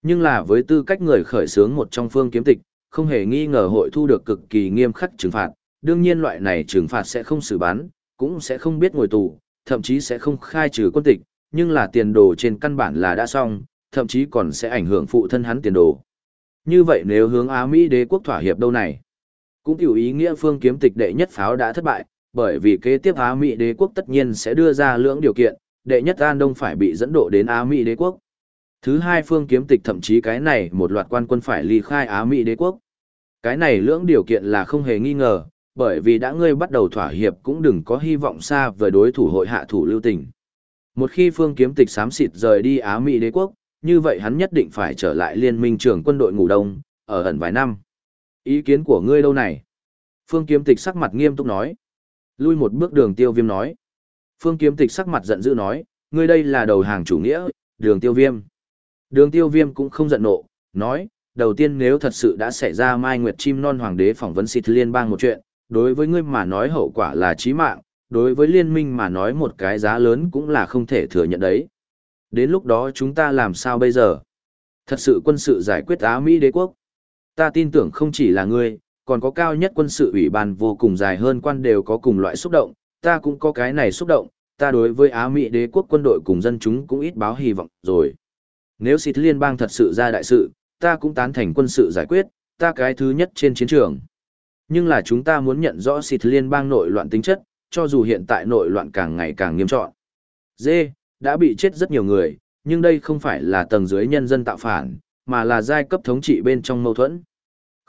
Nhưng là với tư cách người khởi xướng một trong phương kiếm tịch, không hề nghi ngờ hội thu được cực kỳ nghiêm khắc trừng phạt, đương nhiên loại này trừng phạt sẽ không xử bán, cũng sẽ không biết ngồi tù, thậm chí sẽ không khai trừ quân tịch, nhưng là tiền đồ trên căn bản là đã xong, thậm chí còn sẽ ảnh hưởng phụ thân hắn tiền đồ. Như vậy nếu hướng Á Mỹ đế quốc thỏa hiệp đâu này, cũng tiểu ý nghĩa phương kiếm tịch đệ nhất pháo đã thất bại, bởi vì kế tiếp Á Mỹ đế quốc tất nhiên sẽ đưa ra lưỡng điều kiện, đệ nhất An Đông phải bị dẫn độ đến Á Mỹ đế quốc. Thứ hai phương kiếm tịch thậm chí cái này một loạt quan quân phải ly khai Á Mỹ đế quốc. Cái này lưỡng điều kiện là không hề nghi ngờ, bởi vì đã ngươi bắt đầu thỏa hiệp cũng đừng có hy vọng xa với đối thủ hội hạ thủ lưu tình. Một khi phương kiếm tịch xám xịt rời đi Á Mỹ đế quốc, như vậy hắn nhất định phải trở lại liên minh trưởng quân đội ngủ đông, ở ẩn vài năm. Ý kiến của ngươi đâu này? Phương kiếm tịch sắc mặt nghiêm túc nói. Lui một bước đường tiêu viêm nói. Phương kiếm tịch sắc mặt giận dữ nói, ngươi đây là đầu hàng chủ nghĩa, đường tiêu viêm. Đường tiêu viêm cũng không giận nộ, nói, đầu tiên nếu thật sự đã xảy ra Mai Nguyệt Chim Non Hoàng đế phỏng vấn xịt liên bang một chuyện, đối với ngươi mà nói hậu quả là chí mạng, đối với liên minh mà nói một cái giá lớn cũng là không thể thừa nhận đấy. Đến lúc đó chúng ta làm sao bây giờ? Thật sự quân sự giải quyết Á Mỹ đế quốc. Ta tin tưởng không chỉ là ngươi, còn có cao nhất quân sự ủy ban vô cùng dài hơn quan đều có cùng loại xúc động, ta cũng có cái này xúc động, ta đối với Á Mỹ đế quốc quân đội cùng dân chúng cũng ít báo hy vọng rồi. Nếu xịt liên bang thật sự ra đại sự, ta cũng tán thành quân sự giải quyết, ta cái thứ nhất trên chiến trường. Nhưng là chúng ta muốn nhận rõ xịt liên bang nội loạn tính chất, cho dù hiện tại nội loạn càng ngày càng nghiêm trọng. Dê, đã bị chết rất nhiều người, nhưng đây không phải là tầng dưới nhân dân tạo phản, mà là giai cấp thống trị bên trong mâu thuẫn.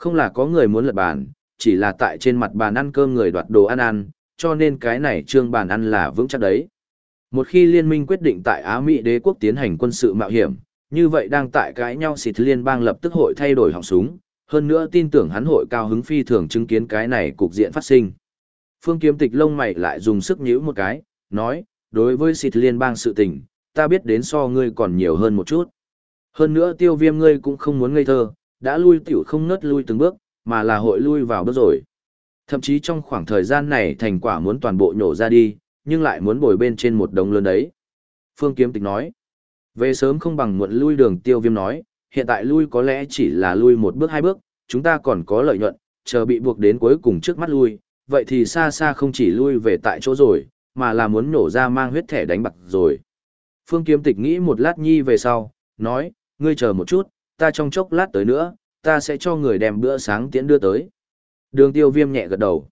Không là có người muốn lật bàn, chỉ là tại trên mặt bàn ăn cơm người đoạt đồ ăn ăn, cho nên cái này trương bàn ăn là vững chắc đấy. Một khi liên minh quyết định tại Á Mỹ đế quốc tiến hành quân sự mạo hiểm, như vậy đang tại cãi nhau xịt liên bang lập tức hội thay đổi họng súng, hơn nữa tin tưởng hắn hội cao hứng phi thường chứng kiến cái này cục diện phát sinh. Phương kiếm tịch lông mày lại dùng sức nhíu một cái, nói, đối với xịt liên bang sự tình, ta biết đến so ngươi còn nhiều hơn một chút. Hơn nữa tiêu viêm ngươi cũng không muốn ngây thơ, đã lui tiểu không nớt lui từng bước, mà là hội lui vào bước rồi. Thậm chí trong khoảng thời gian này thành quả muốn toàn bộ nhổ ra đi, nhưng lại muốn bồi bên trên một đống lớn đấy. Phương Kiếm Tịch nói, về sớm không bằng muộn lui đường tiêu viêm nói, hiện tại lui có lẽ chỉ là lui một bước hai bước, chúng ta còn có lợi nhuận, chờ bị buộc đến cuối cùng trước mắt lui, vậy thì xa xa không chỉ lui về tại chỗ rồi, mà là muốn nổ ra mang huyết thẻ đánh bạc rồi. Phương Kiếm Tịch nghĩ một lát nhi về sau, nói, ngươi chờ một chút, ta trong chốc lát tới nữa, ta sẽ cho người đem bữa sáng tiễn đưa tới. Đường tiêu viêm nhẹ gật đầu.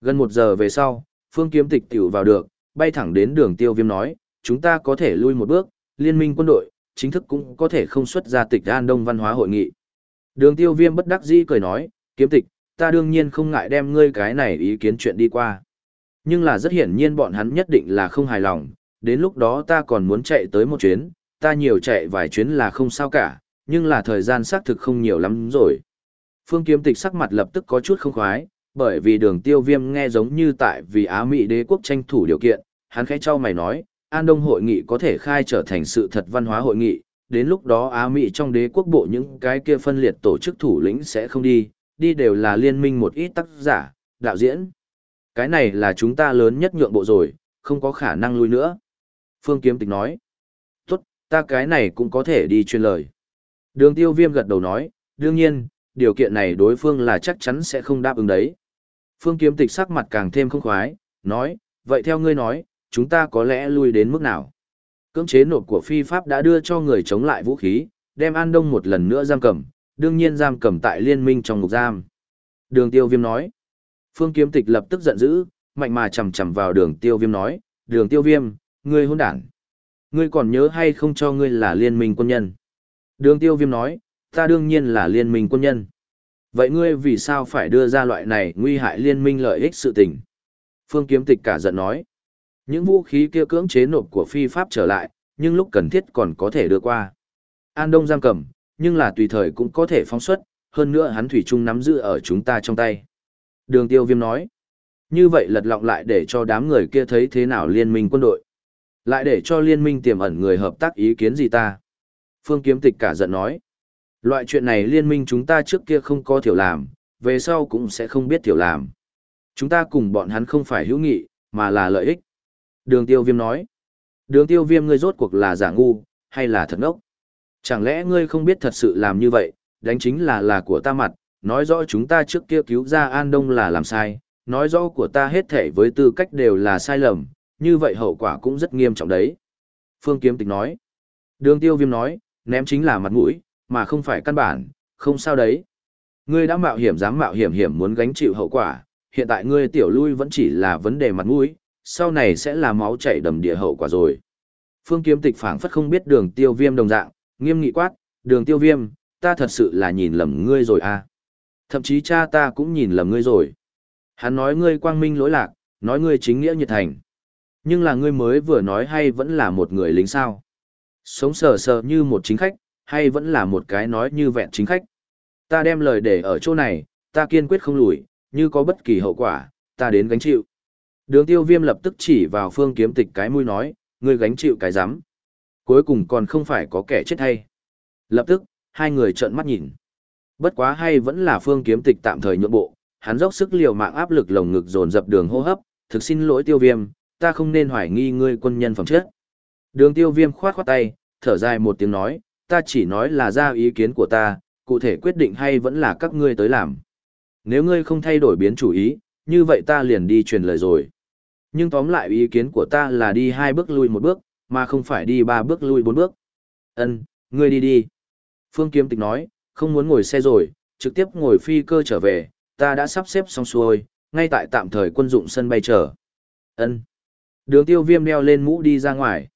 Gần một giờ về sau, Phương Kiếm Tịch tiểu vào được, bay thẳng đến đường tiêu viêm nói, chúng ta có thể lui một bước, liên minh quân đội, chính thức cũng có thể không xuất ra tịch an đông văn hóa hội nghị. Đường tiêu viêm bất đắc dĩ cười nói, kiếm tịch, ta đương nhiên không ngại đem ngươi cái này ý kiến chuyện đi qua. Nhưng là rất hiển nhiên bọn hắn nhất định là không hài lòng, đến lúc đó ta còn muốn chạy tới một chuyến, ta nhiều chạy vài chuyến là không sao cả, nhưng là thời gian xác thực không nhiều lắm rồi. Phương kiếm tịch sắc mặt lập tức có chút không khoái, bởi vì đường tiêu viêm nghe giống như tại vì Á Mỹ đế quốc tranh thủ điều kiện, hắn khẽ cho mày nói, An Đông hội nghị có thể khai trở thành sự thật văn hóa hội nghị, đến lúc đó Á Mỹ trong đế quốc bộ những cái kia phân liệt tổ chức thủ lĩnh sẽ không đi, đi đều là liên minh một ít tác giả, đạo diễn. Cái này là chúng ta lớn nhất nhượng bộ rồi, không có khả năng lui nữa. Phương Kiếm Tịch nói, tốt, ta cái này cũng có thể đi truyền lời. Đường tiêu viêm gật đầu nói, đương nhiên, điều kiện này đối phương là chắc chắn sẽ không đáp ứng đấy. Phương Kiếm Tịch sắc mặt càng thêm không khoái, nói, vậy theo ngươi nói, chúng ta có lẽ lui đến mức nào? Cưỡng chế nộp của phi pháp đã đưa cho người chống lại vũ khí, đem An Đông một lần nữa giam cầm, đương nhiên giam cầm tại liên minh trong ngục giam. Đường tiêu viêm nói. Phương kiếm tịch lập tức giận dữ, mạnh mà chầm chầm vào đường tiêu viêm nói, đường tiêu viêm, ngươi hôn đảng. Ngươi còn nhớ hay không cho ngươi là liên minh quân nhân? Đường tiêu viêm nói, ta đương nhiên là liên minh quân nhân. Vậy ngươi vì sao phải đưa ra loại này nguy hại liên minh lợi ích sự tình? Phương kiếm tịch cả giận nói. Những vũ khí kia cưỡng chế nộp của phi pháp trở lại, nhưng lúc cần thiết còn có thể đưa qua. An Đông giam cầm, nhưng là tùy thời cũng có thể phóng xuất, hơn nữa hắn thủy chung nắm giữ ở chúng ta trong tay. Đường tiêu viêm nói. Như vậy lật lọng lại để cho đám người kia thấy thế nào liên minh quân đội. Lại để cho liên minh tiềm ẩn người hợp tác ý kiến gì ta. Phương kiếm tịch cả giận nói. Loại chuyện này liên minh chúng ta trước kia không có thiểu làm, về sau cũng sẽ không biết thiểu làm. Chúng ta cùng bọn hắn không phải hữu nghị, mà là lợi ích. Đường tiêu viêm nói. Đường tiêu viêm ngươi rốt cuộc là giả ngu, hay là thật ngốc? Chẳng lẽ ngươi không biết thật sự làm như vậy, đánh chính là là của ta mặt, nói rõ chúng ta trước kia cứu ra An Đông là làm sai, nói rõ của ta hết thể với tư cách đều là sai lầm, như vậy hậu quả cũng rất nghiêm trọng đấy. Phương Kiếm Tịch nói. Đường tiêu viêm nói, ném chính là mặt mũi, mà không phải căn bản, không sao đấy. Ngươi đã mạo hiểm dám mạo hiểm hiểm muốn gánh chịu hậu quả, hiện tại ngươi tiểu lui vẫn chỉ là vấn đề mặt mũi, sau này sẽ là máu chảy đầm địa hậu quả rồi. Phương Kiếm Tịch phảng phất không biết đường tiêu viêm đồng dạng, nghiêm nghị quát, đường tiêu viêm, ta thật sự là nhìn lầm ngươi rồi à. Thậm chí cha ta cũng nhìn lầm ngươi rồi. Hắn nói ngươi quang minh lỗi lạc, nói ngươi chính nghĩa nhiệt thành. Nhưng là ngươi mới vừa nói hay vẫn là một người lính sao. Sống sờ sờ như một chính khách, hay vẫn là một cái nói như vẹn chính khách. Ta đem lời để ở chỗ này, ta kiên quyết không lùi, như có bất kỳ hậu quả, ta đến gánh chịu. Đường tiêu viêm lập tức chỉ vào phương kiếm tịch cái mũi nói, ngươi gánh chịu cái rắm Cuối cùng còn không phải có kẻ chết hay. Lập tức, hai người trợn mắt nhìn. Bất quá hay vẫn là phương kiếm tịch tạm thời nhượng bộ, hắn dốc sức liều mạng áp lực lồng ngực dồn dập đường hô hấp, thực xin lỗi tiêu viêm, ta không nên hoài nghi ngươi quân nhân phẩm chất. Đường tiêu viêm khoát khoát tay, thở dài một tiếng nói, ta chỉ nói là ra ý kiến của ta, cụ thể quyết định hay vẫn là các ngươi tới làm. Nếu ngươi không thay đổi biến chủ ý, như vậy ta liền đi truyền lời rồi. Nhưng tóm lại ý kiến của ta là đi hai bước lui một bước, mà không phải đi ba bước lui bốn bước. Ân, ngươi đi đi. Phương Kiếm Tịch nói, không muốn ngồi xe rồi, trực tiếp ngồi phi cơ trở về, ta đã sắp xếp xong xuôi, ngay tại tạm thời quân dụng sân bay chờ. Ân. Đường tiêu viêm đeo lên mũ đi ra ngoài.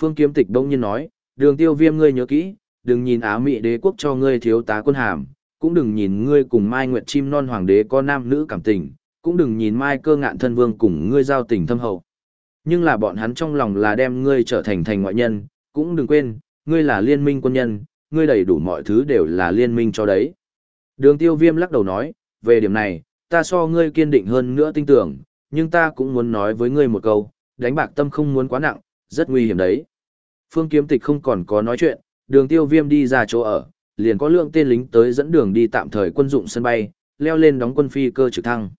Phương Kiếm Tịch đông nhiên nói, đường tiêu viêm ngươi nhớ kỹ, đừng nhìn Á Mỹ đế quốc cho ngươi thiếu tá quân hàm, cũng đừng nhìn ngươi cùng Mai Nguyệt Chim Non Hoàng đế có nam nữ cảm tình, cũng đừng nhìn Mai cơ ngạn thân vương cùng ngươi giao tình thâm hậu. Nhưng là bọn hắn trong lòng là đem ngươi trở thành thành ngoại nhân, cũng đừng quên, ngươi là liên minh quân nhân, ngươi đầy đủ mọi thứ đều là liên minh cho đấy. Đường tiêu viêm lắc đầu nói, về điểm này, ta so ngươi kiên định hơn nữa tin tưởng, nhưng ta cũng muốn nói với ngươi một câu, đánh bạc tâm không muốn quá nặng, rất nguy hiểm đấy. Phương kiếm tịch không còn có nói chuyện, đường tiêu viêm đi ra chỗ ở, liền có lượng tên lính tới dẫn đường đi tạm thời quân dụng sân bay, leo lên đóng quân phi cơ trực thăng.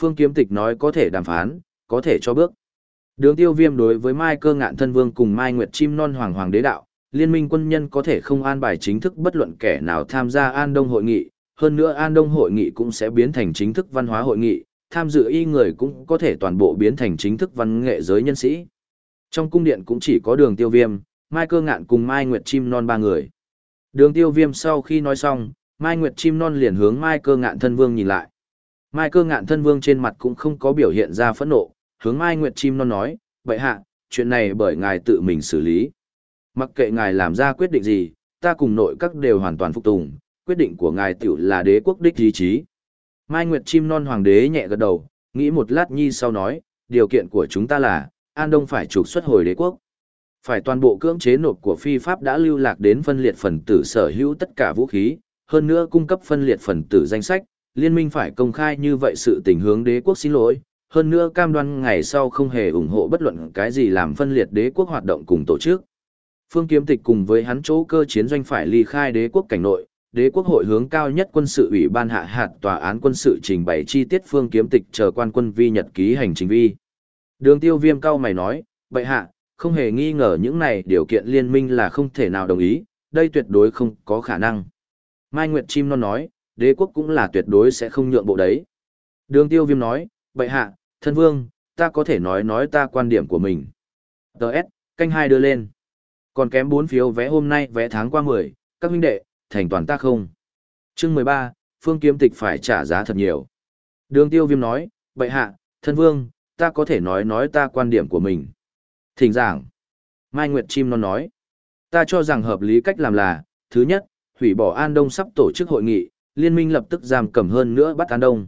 Phương kiếm tịch nói có thể đàm phán, có thể cho bước. Đường tiêu viêm đối với Mai cơ ngạn thân vương cùng Mai Nguyệt Chim Non Hoàng Hoàng đế đạo, liên minh quân nhân có thể không an bài chính thức bất luận kẻ nào tham gia An Đông hội nghị, hơn nữa An Đông hội nghị cũng sẽ biến thành chính thức văn hóa hội nghị, tham dự y người cũng có thể toàn bộ biến thành chính thức văn nghệ giới nhân sĩ. Trong cung điện cũng chỉ có đường tiêu viêm, Mai cơ ngạn cùng Mai Nguyệt Chim Non ba người. Đường tiêu viêm sau khi nói xong, Mai Nguyệt Chim Non liền hướng Mai cơ ngạn thân vương nhìn lại. Mai cơ ngạn thân vương trên mặt cũng không có biểu hiện ra phẫn nộ, hướng Mai Nguyệt Chim Non nói, vậy hạ, chuyện này bởi ngài tự mình xử lý. Mặc kệ ngài làm ra quyết định gì, ta cùng nội các đều hoàn toàn phục tùng, quyết định của ngài tiểu là đế quốc đích ý chí. Mai Nguyệt Chim Non Hoàng đế nhẹ gật đầu, nghĩ một lát nhi sau nói, điều kiện của chúng ta là, An Đông phải trục xuất hồi đế quốc. Phải toàn bộ cưỡng chế nộp của phi pháp đã lưu lạc đến phân liệt phần tử sở hữu tất cả vũ khí, hơn nữa cung cấp phân liệt phần tử danh sách, liên minh phải công khai như vậy sự tình hướng đế quốc xin lỗi, hơn nữa cam đoan ngày sau không hề ủng hộ bất luận cái gì làm phân liệt đế quốc hoạt động cùng tổ chức. Phương Kiếm Tịch cùng với hắn chỗ cơ chiến doanh phải ly khai đế quốc cảnh nội, đế quốc hội hướng cao nhất quân sự ủy ban hạ hạt tòa án quân sự trình bày chi tiết Phương Kiếm Tịch chờ quan quân vi nhật ký hành trình vi. Đường Tiêu Viêm cao mày nói, bệ hạ, không hề nghi ngờ những này điều kiện liên minh là không thể nào đồng ý, đây tuyệt đối không có khả năng. Mai Nguyệt Chim Non nói, đế quốc cũng là tuyệt đối sẽ không nhượng bộ đấy. Đường Tiêu Viêm nói, bệ hạ, thân vương, ta có thể nói nói ta quan điểm của mình. Đợt, canh hai đưa lên. Còn kém 4 phiếu vé hôm nay vé tháng qua 10, các huynh đệ, thành toàn ta không. chương 13, Phương Kiếm Tịch phải trả giá thật nhiều. Đường tiêu viêm nói, bệ hạ, thân vương, ta có thể nói nói ta quan điểm của mình. Thỉnh giảng. Mai Nguyệt Chim nó nói, ta cho rằng hợp lý cách làm là, thứ nhất, hủy bỏ An Đông sắp tổ chức hội nghị, liên minh lập tức giam cầm hơn nữa bắt An Đông.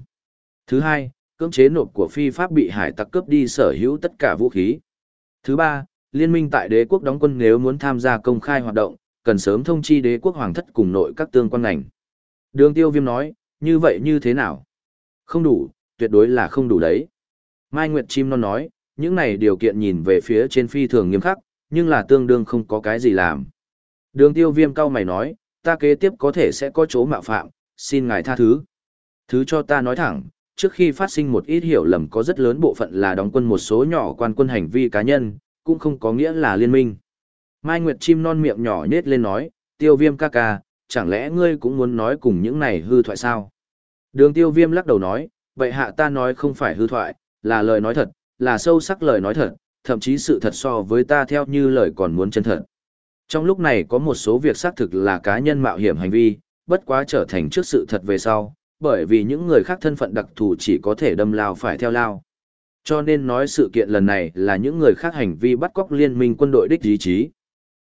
Thứ hai, cưỡng chế nộp của phi pháp bị hải tặc cướp đi sở hữu tất cả vũ khí. Thứ ba, liên minh tại đế quốc đóng quân nếu muốn tham gia công khai hoạt động, cần sớm thông chi đế quốc hoàng thất cùng nội các tương quan ngành. Đường tiêu viêm nói, như vậy như thế nào? Không đủ, tuyệt đối là không đủ đấy. Mai Nguyệt Chim Non nói, những này điều kiện nhìn về phía trên phi thường nghiêm khắc, nhưng là tương đương không có cái gì làm. Đường tiêu viêm cao mày nói, ta kế tiếp có thể sẽ có chỗ mạo phạm, xin ngài tha thứ. Thứ cho ta nói thẳng, trước khi phát sinh một ít hiểu lầm có rất lớn bộ phận là đóng quân một số nhỏ quan quân hành vi cá nhân, cũng không có nghĩa là liên minh. Mai Nguyệt chim non miệng nhỏ nhết lên nói, tiêu viêm ca ca, chẳng lẽ ngươi cũng muốn nói cùng những này hư thoại sao? Đường tiêu viêm lắc đầu nói, vậy hạ ta nói không phải hư thoại, là lời nói thật, là sâu sắc lời nói thật, thậm chí sự thật so với ta theo như lời còn muốn chân thật. Trong lúc này có một số việc xác thực là cá nhân mạo hiểm hành vi, bất quá trở thành trước sự thật về sau, bởi vì những người khác thân phận đặc thù chỉ có thể đâm lao phải theo lao. Cho nên nói sự kiện lần này là những người khác hành vi bắt cóc liên minh quân đội đích ý chí.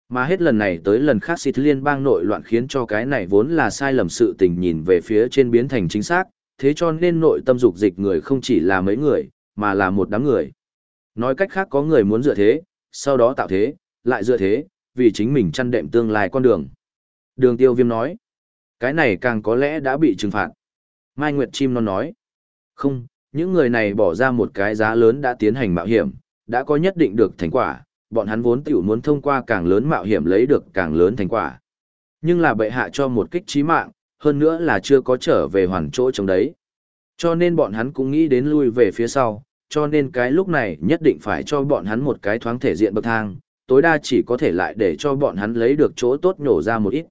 Mà hết lần này tới lần khác xịt liên bang nội loạn khiến cho cái này vốn là sai lầm sự tình nhìn về phía trên biến thành chính xác, thế cho nên nội tâm dục dịch người không chỉ là mấy người, mà là một đám người. Nói cách khác có người muốn dựa thế, sau đó tạo thế, lại dựa thế, vì chính mình chăn đệm tương lai con đường. Đường tiêu viêm nói, cái này càng có lẽ đã bị trừng phạt. Mai Nguyệt Chim non nói, không, những người này bỏ ra một cái giá lớn đã tiến hành mạo hiểm, đã có nhất định được thành quả, bọn hắn vốn tiểu muốn thông qua càng lớn mạo hiểm lấy được càng lớn thành quả. Nhưng là bệ hạ cho một kích trí mạng, hơn nữa là chưa có trở về hoàn chỗ trong đấy. Cho nên bọn hắn cũng nghĩ đến lui về phía sau, cho nên cái lúc này nhất định phải cho bọn hắn một cái thoáng thể diện bậc thang, tối đa chỉ có thể lại để cho bọn hắn lấy được chỗ tốt nhổ ra một ít.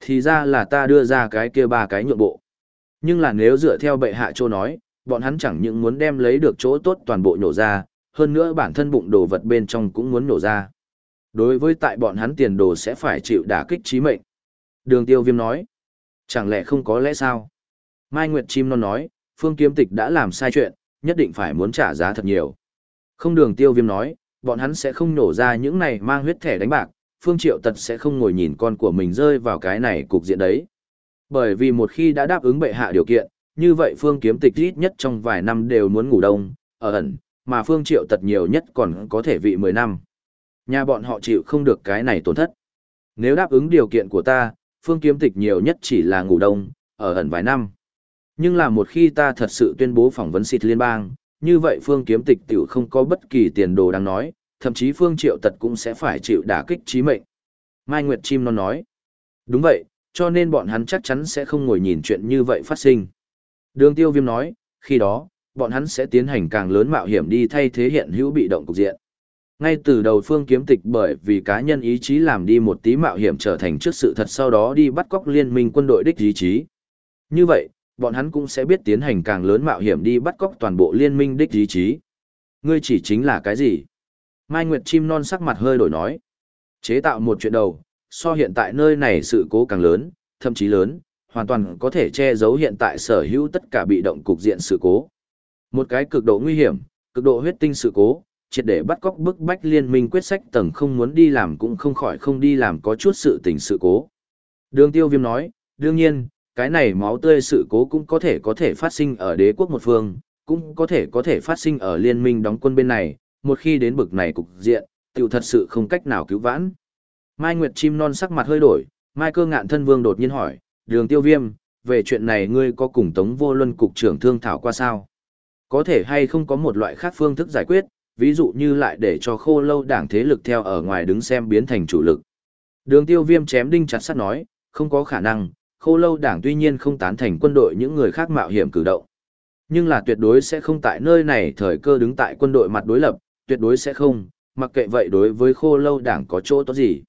Thì ra là ta đưa ra cái kia ba cái nhượng bộ. Nhưng là nếu dựa theo bệ hạ châu nói, bọn hắn chẳng những muốn đem lấy được chỗ tốt toàn bộ nhổ ra, hơn nữa bản thân bụng đồ vật bên trong cũng muốn nhổ ra. Đối với tại bọn hắn tiền đồ sẽ phải chịu đả kích trí mệnh. Đường tiêu viêm nói, chẳng lẽ không có lẽ sao? Mai Nguyệt Chim Non nói, Phương Kiếm Tịch đã làm sai chuyện, nhất định phải muốn trả giá thật nhiều. Không đường tiêu viêm nói, bọn hắn sẽ không nổ ra những này mang huyết thẻ đánh bạc, Phương Triệu Tật sẽ không ngồi nhìn con của mình rơi vào cái này cục diện đấy. Bởi vì một khi đã đáp ứng bệ hạ điều kiện, như vậy Phương Kiếm Tịch ít nhất trong vài năm đều muốn ngủ đông, ở ẩn, mà Phương Triệu Tật nhiều nhất còn có thể vị 10 năm. Nhà bọn họ chịu không được cái này tổn thất. Nếu đáp ứng điều kiện của ta, Phương Kiếm Tịch nhiều nhất chỉ là ngủ đông, ở ẩn vài năm. Nhưng là một khi ta thật sự tuyên bố phỏng vấn xịt liên bang, như vậy Phương Kiếm Tịch tiểu không có bất kỳ tiền đồ đang nói, thậm chí Phương Triệu Tật cũng sẽ phải chịu đả kích chí mệnh. Mai Nguyệt Chim nó nói. Đúng vậy, cho nên bọn hắn chắc chắn sẽ không ngồi nhìn chuyện như vậy phát sinh. Đường Tiêu Viêm nói, khi đó, bọn hắn sẽ tiến hành càng lớn mạo hiểm đi thay thế hiện hữu bị động cục diện. Ngay từ đầu phương kiếm tịch bởi vì cá nhân ý chí làm đi một tí mạo hiểm trở thành trước sự thật sau đó đi bắt cóc liên minh quân đội đích ý chí. Như vậy, bọn hắn cũng sẽ biết tiến hành càng lớn mạo hiểm đi bắt cóc toàn bộ liên minh đích ý chí. Ngươi chỉ chính là cái gì? Mai Nguyệt chim non sắc mặt hơi đổi nói. Chế tạo một chuyện đầu, so hiện tại nơi này sự cố càng lớn, thậm chí lớn, hoàn toàn có thể che giấu hiện tại sở hữu tất cả bị động cục diện sự cố. Một cái cực độ nguy hiểm, cực độ huyết tinh sự cố, triệt để bắt cóc bức bách liên minh quyết sách tầng không muốn đi làm cũng không khỏi không đi làm có chút sự tình sự cố. Đường tiêu viêm nói, đương nhiên, cái này máu tươi sự cố cũng có thể có thể phát sinh ở đế quốc một phương, cũng có thể có thể phát sinh ở liên minh đóng quân bên này, một khi đến bực này cục diện, tiểu thật sự không cách nào cứu vãn. Mai Nguyệt chim non sắc mặt hơi đổi, Mai cơ ngạn thân vương đột nhiên hỏi, đường tiêu viêm, về chuyện này ngươi có cùng tống vô luân cục trưởng thương thảo qua sao? Có thể hay không có một loại khác phương thức giải quyết, ví dụ như lại để cho khô lâu đảng thế lực theo ở ngoài đứng xem biến thành chủ lực. Đường tiêu viêm chém đinh chặt sắt nói, không có khả năng, khô lâu đảng tuy nhiên không tán thành quân đội những người khác mạo hiểm cử động. Nhưng là tuyệt đối sẽ không tại nơi này thời cơ đứng tại quân đội mặt đối lập, tuyệt đối sẽ không, mặc kệ vậy đối với khô lâu đảng có chỗ tốt gì.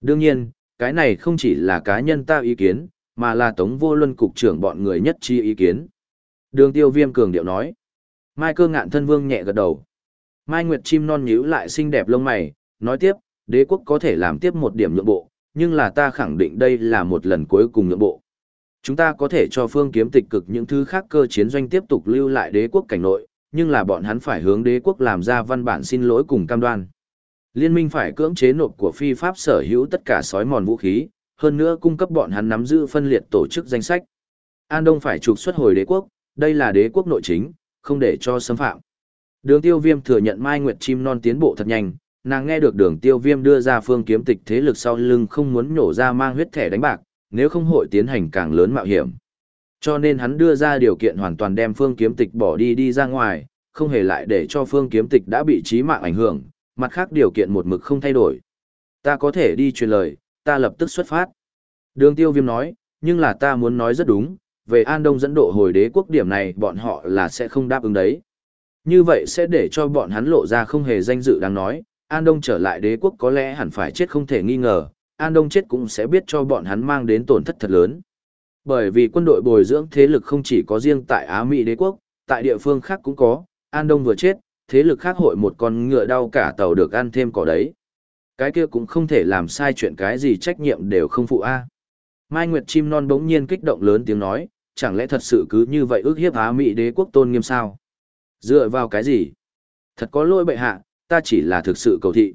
Đương nhiên, cái này không chỉ là cá nhân ta ý kiến, mà là tống vô luân cục trưởng bọn người nhất chi ý kiến. Đường tiêu viêm cường điệu nói. Mai cơ ngạn thân vương nhẹ gật đầu. Mai Nguyệt chim non nhíu lại xinh đẹp lông mày, nói tiếp, đế quốc có thể làm tiếp một điểm nhượng bộ, nhưng là ta khẳng định đây là một lần cuối cùng nhượng bộ. Chúng ta có thể cho phương kiếm tịch cực những thứ khác cơ chiến doanh tiếp tục lưu lại đế quốc cảnh nội, nhưng là bọn hắn phải hướng đế quốc làm ra văn bản xin lỗi cùng cam đoan. Liên minh phải cưỡng chế nộp của phi pháp sở hữu tất cả sói mòn vũ khí, hơn nữa cung cấp bọn hắn nắm giữ phân liệt tổ chức danh sách. An Đông phải trục xuất hồi đế quốc, đây là đế quốc nội chính, không để cho xâm phạm. Đường tiêu viêm thừa nhận Mai Nguyệt chim non tiến bộ thật nhanh, nàng nghe được đường tiêu viêm đưa ra phương kiếm tịch thế lực sau lưng không muốn nhổ ra mang huyết thẻ đánh bạc, nếu không hội tiến hành càng lớn mạo hiểm. Cho nên hắn đưa ra điều kiện hoàn toàn đem phương kiếm tịch bỏ đi đi ra ngoài, không hề lại để cho phương kiếm tịch đã bị trí mạng ảnh hưởng, mặt khác điều kiện một mực không thay đổi. Ta có thể đi truyền lời, ta lập tức xuất phát. Đường tiêu viêm nói, nhưng là ta muốn nói rất đúng, về An Đông dẫn độ hồi đế quốc điểm này bọn họ là sẽ không đáp ứng đấy. Như vậy sẽ để cho bọn hắn lộ ra không hề danh dự đáng nói, An Đông trở lại đế quốc có lẽ hẳn phải chết không thể nghi ngờ, An Đông chết cũng sẽ biết cho bọn hắn mang đến tổn thất thật lớn. Bởi vì quân đội bồi dưỡng thế lực không chỉ có riêng tại Á Mỹ đế quốc, tại địa phương khác cũng có, An Đông vừa chết, thế lực khác hội một con ngựa đau cả tàu được ăn thêm cỏ đấy. Cái kia cũng không thể làm sai chuyện cái gì trách nhiệm đều không phụ a. Mai Nguyệt chim non bỗng nhiên kích động lớn tiếng nói, chẳng lẽ thật sự cứ như vậy ước hiếp Á Mỹ đế quốc tôn nghiêm sao? Dựa vào cái gì? Thật có lỗi bệ hạ, ta chỉ là thực sự cầu thị.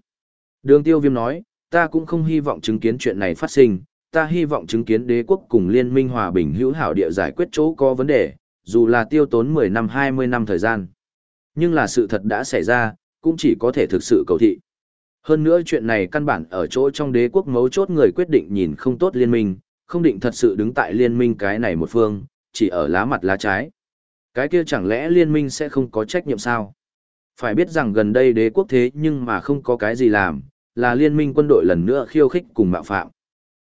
Đường tiêu viêm nói, ta cũng không hy vọng chứng kiến chuyện này phát sinh, ta hy vọng chứng kiến đế quốc cùng liên minh hòa bình hữu hảo địa giải quyết chỗ có vấn đề, dù là tiêu tốn 10 năm 20 năm thời gian. Nhưng là sự thật đã xảy ra, cũng chỉ có thể thực sự cầu thị. Hơn nữa chuyện này căn bản ở chỗ trong đế quốc mấu chốt người quyết định nhìn không tốt liên minh, không định thật sự đứng tại liên minh cái này một phương, chỉ ở lá mặt lá trái. Cái kia chẳng lẽ liên minh sẽ không có trách nhiệm sao? Phải biết rằng gần đây đế quốc thế nhưng mà không có cái gì làm, là liên minh quân đội lần nữa khiêu khích cùng mạo phạm.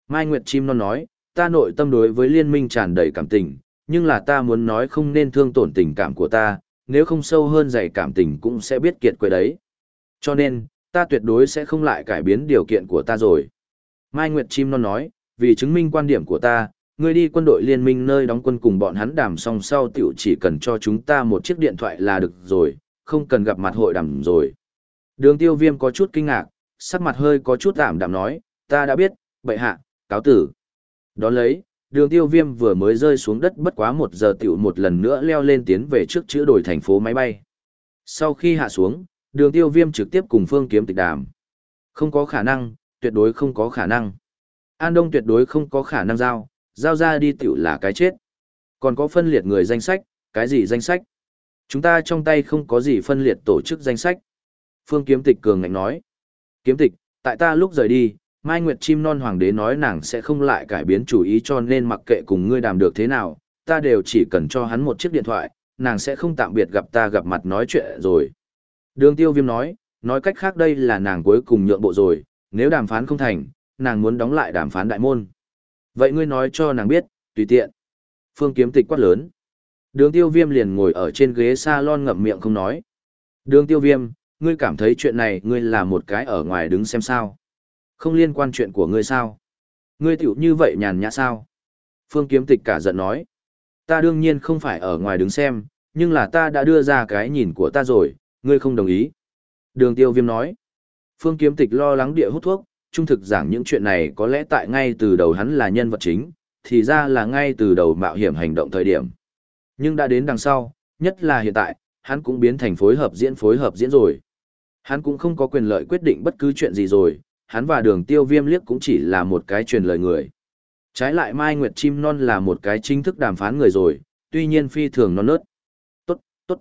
Mai Nguyệt Chim Non nói, ta nội tâm đối với liên minh tràn đầy cảm tình, nhưng là ta muốn nói không nên thương tổn tình cảm của ta, nếu không sâu hơn dày cảm tình cũng sẽ biết kiệt quệ đấy. Cho nên, ta tuyệt đối sẽ không lại cải biến điều kiện của ta rồi. Mai Nguyệt Chim Non nói, vì chứng minh quan điểm của ta, ngươi đi quân đội liên minh nơi đóng quân cùng bọn hắn đàm xong sau tiểu chỉ cần cho chúng ta một chiếc điện thoại là được rồi, không cần gặp mặt hội đàm rồi. Đường tiêu viêm có chút kinh ngạc, sắc mặt hơi có chút ảm đạm nói, ta đã biết, bệ hạ, cáo tử. Đón lấy, đường tiêu viêm vừa mới rơi xuống đất bất quá một giờ tiểu một lần nữa leo lên tiến về trước chữ đổi thành phố máy bay. Sau khi hạ xuống, đường tiêu viêm trực tiếp cùng phương kiếm tịch đàm. Không có khả năng, tuyệt đối không có khả năng. An Đông tuyệt đối không có khả năng giao, giao ra đi tiểu là cái chết. Còn có phân liệt người danh sách, cái gì danh sách? Chúng ta trong tay không có gì phân liệt tổ chức danh sách. Phương Kiếm Tịch cường ngạnh nói. Kiếm Tịch, tại ta lúc rời đi, Mai Nguyệt Chim Non Hoàng đế nói nàng sẽ không lại cải biến chủ ý cho nên mặc kệ cùng ngươi đàm được thế nào, ta đều chỉ cần cho hắn một chiếc điện thoại, nàng sẽ không tạm biệt gặp ta gặp mặt nói chuyện rồi. Đường tiêu viêm nói, nói cách khác đây là nàng cuối cùng nhượng bộ rồi, nếu đàm phán không thành, nàng muốn đóng lại đàm phán đại môn. Vậy ngươi nói cho nàng biết, tùy tiện. Phương kiếm tịch quát lớn. Đường tiêu viêm liền ngồi ở trên ghế salon ngậm miệng không nói. Đường tiêu viêm, ngươi cảm thấy chuyện này ngươi là một cái ở ngoài đứng xem sao. Không liên quan chuyện của ngươi sao. Ngươi tiểu như vậy nhàn nhã sao. Phương kiếm tịch cả giận nói. Ta đương nhiên không phải ở ngoài đứng xem, nhưng là ta đã đưa ra cái nhìn của ta rồi, ngươi không đồng ý. Đường tiêu viêm nói. Phương kiếm tịch lo lắng địa hút thuốc, trung thực giảng những chuyện này có lẽ tại ngay từ đầu hắn là nhân vật chính, thì ra là ngay từ đầu mạo hiểm hành động thời điểm. Nhưng đã đến đằng sau, nhất là hiện tại, hắn cũng biến thành phối hợp diễn phối hợp diễn rồi. Hắn cũng không có quyền lợi quyết định bất cứ chuyện gì rồi, hắn và đường tiêu viêm liếc cũng chỉ là một cái truyền lời người. Trái lại Mai Nguyệt Chim Non là một cái chính thức đàm phán người rồi, tuy nhiên phi thường non nớt. Tốt, tốt.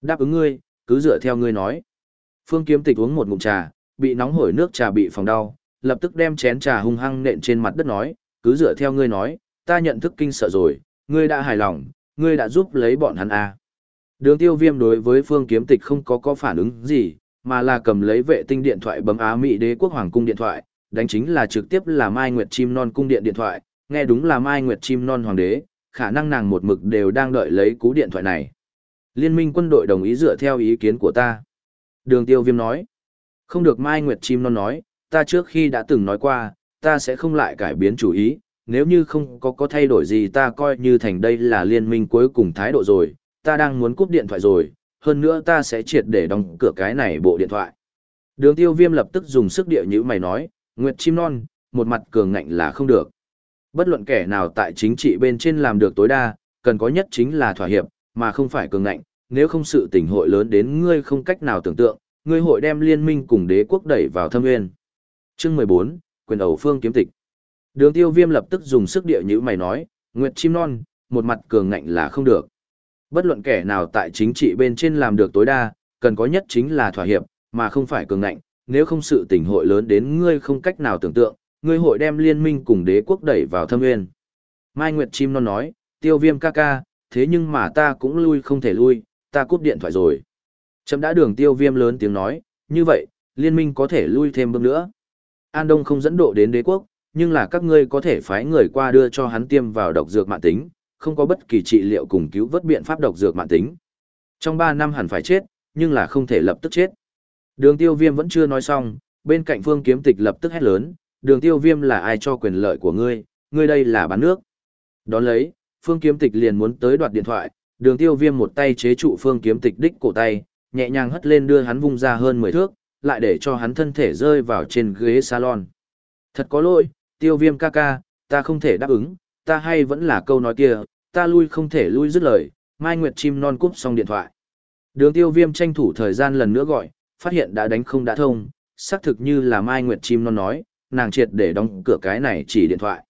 Đáp ứng ngươi, cứ dựa theo ngươi nói. Phương Kiếm Tịch uống một ngụm trà, bị nóng hổi nước trà bị phòng đau, lập tức đem chén trà hung hăng nện trên mặt đất nói, cứ dựa theo ngươi nói, ta nhận thức kinh sợ rồi, ngươi đã hài lòng, ngươi đã giúp lấy bọn hắn à. Đường tiêu viêm đối với phương kiếm tịch không có có phản ứng gì, mà là cầm lấy vệ tinh điện thoại bấm Á Mỹ đế quốc hoàng cung điện thoại, đánh chính là trực tiếp là Mai Nguyệt Chim Non cung điện điện thoại, nghe đúng là Mai Nguyệt Chim Non hoàng đế, khả năng nàng một mực đều đang đợi lấy cú điện thoại này. Liên minh quân đội đồng ý dựa theo ý kiến của ta. Đường tiêu viêm nói. Không được Mai Nguyệt Chim Non nói, ta trước khi đã từng nói qua, ta sẽ không lại cải biến chủ ý, nếu như không có có thay đổi gì ta coi như thành đây là liên minh cuối cùng thái độ rồi, ta đang muốn cúp điện thoại rồi, hơn nữa ta sẽ triệt để đóng cửa cái này bộ điện thoại. Đường tiêu viêm lập tức dùng sức địa như mày nói, Nguyệt Chim Non, một mặt cường ngạnh là không được. Bất luận kẻ nào tại chính trị bên trên làm được tối đa, cần có nhất chính là thỏa hiệp, mà không phải cường ngạnh, nếu không sự tình hội lớn đến ngươi không cách nào tưởng tượng, ngươi hội đem liên minh cùng đế quốc đẩy vào thâm nguyên chương mười bốn quyền ẩu phương kiếm tịch đường tiêu viêm lập tức dùng sức địa như mày nói nguyệt chim non một mặt cường ngạnh là không được. Bất luận kẻ nào tại chính trị bên trên làm được tối đa cần có nhất chính là thỏa hiệp mà không phải cường ngạnh. Nếu không sự tình hội lớn đến ngươi không cách nào tưởng tượng ngươi hội đem liên minh cùng đế quốc đẩy vào thâm nguyên. Mai nguyệt chim non nói tiêu viêm ca ca thế nhưng mà ta cũng lui không thể lui ta cúp điện thoại rồi. Chấm đã đường tiêu viêm lớn tiếng nói như vậy liên minh có thể lui thêm bước nữa. An Đông không dẫn độ đến đế quốc, nhưng là các ngươi có thể phái người qua đưa cho hắn tiêm vào độc dược mạng tính, không có bất kỳ trị liệu cùng cứu vớt biện pháp độc dược mạng tính. Trong 3 năm hẳn phải chết, nhưng là không thể lập tức chết. Đường tiêu viêm vẫn chưa nói xong, bên cạnh phương kiếm tịch lập tức hét lớn, đường tiêu viêm là ai cho quyền lợi của ngươi, ngươi đây là bán nước. Đón lấy, phương kiếm tịch liền muốn tới đoạt điện thoại, đường tiêu viêm một tay chế trụ phương kiếm tịch đích cổ tay, nhẹ nhàng hất lên đưa hắn vung ra hơn 10 thước, lại để cho hắn thân thể rơi vào trên ghế salon. Thật có lỗi, tiêu viêm ca ca, ta không thể đáp ứng, ta hay vẫn là câu nói kia, ta lui không thể lui dứt lời, Mai Nguyệt chim non cúp xong điện thoại. Đường tiêu viêm tranh thủ thời gian lần nữa gọi, phát hiện đã đánh không đã thông, xác thực như là Mai Nguyệt chim non nói, nàng triệt để đóng cửa cái này chỉ điện thoại.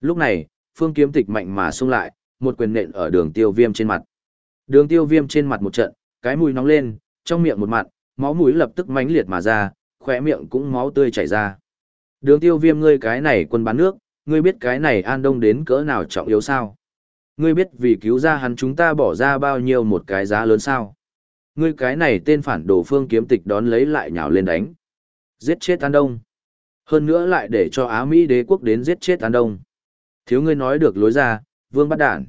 Lúc này, phương kiếm tịch mạnh mà xông lại, một quyền nện ở đường tiêu viêm trên mặt. Đường tiêu viêm trên mặt một trận, cái mũi nóng lên, trong miệng một mặt, máu mũi lập tức mãnh liệt mà ra, khỏe miệng cũng máu tươi chảy ra. Đường tiêu viêm ngươi cái này quân bán nước, ngươi biết cái này an đông đến cỡ nào trọng yếu sao? Ngươi biết vì cứu ra hắn chúng ta bỏ ra bao nhiêu một cái giá lớn sao? Ngươi cái này tên phản đồ phương kiếm tịch đón lấy lại nhào lên đánh. Giết chết an đông. Hơn nữa lại để cho Á Mỹ đế quốc đến giết chết an đông. Thiếu ngươi nói được lối ra, vương bắt đản.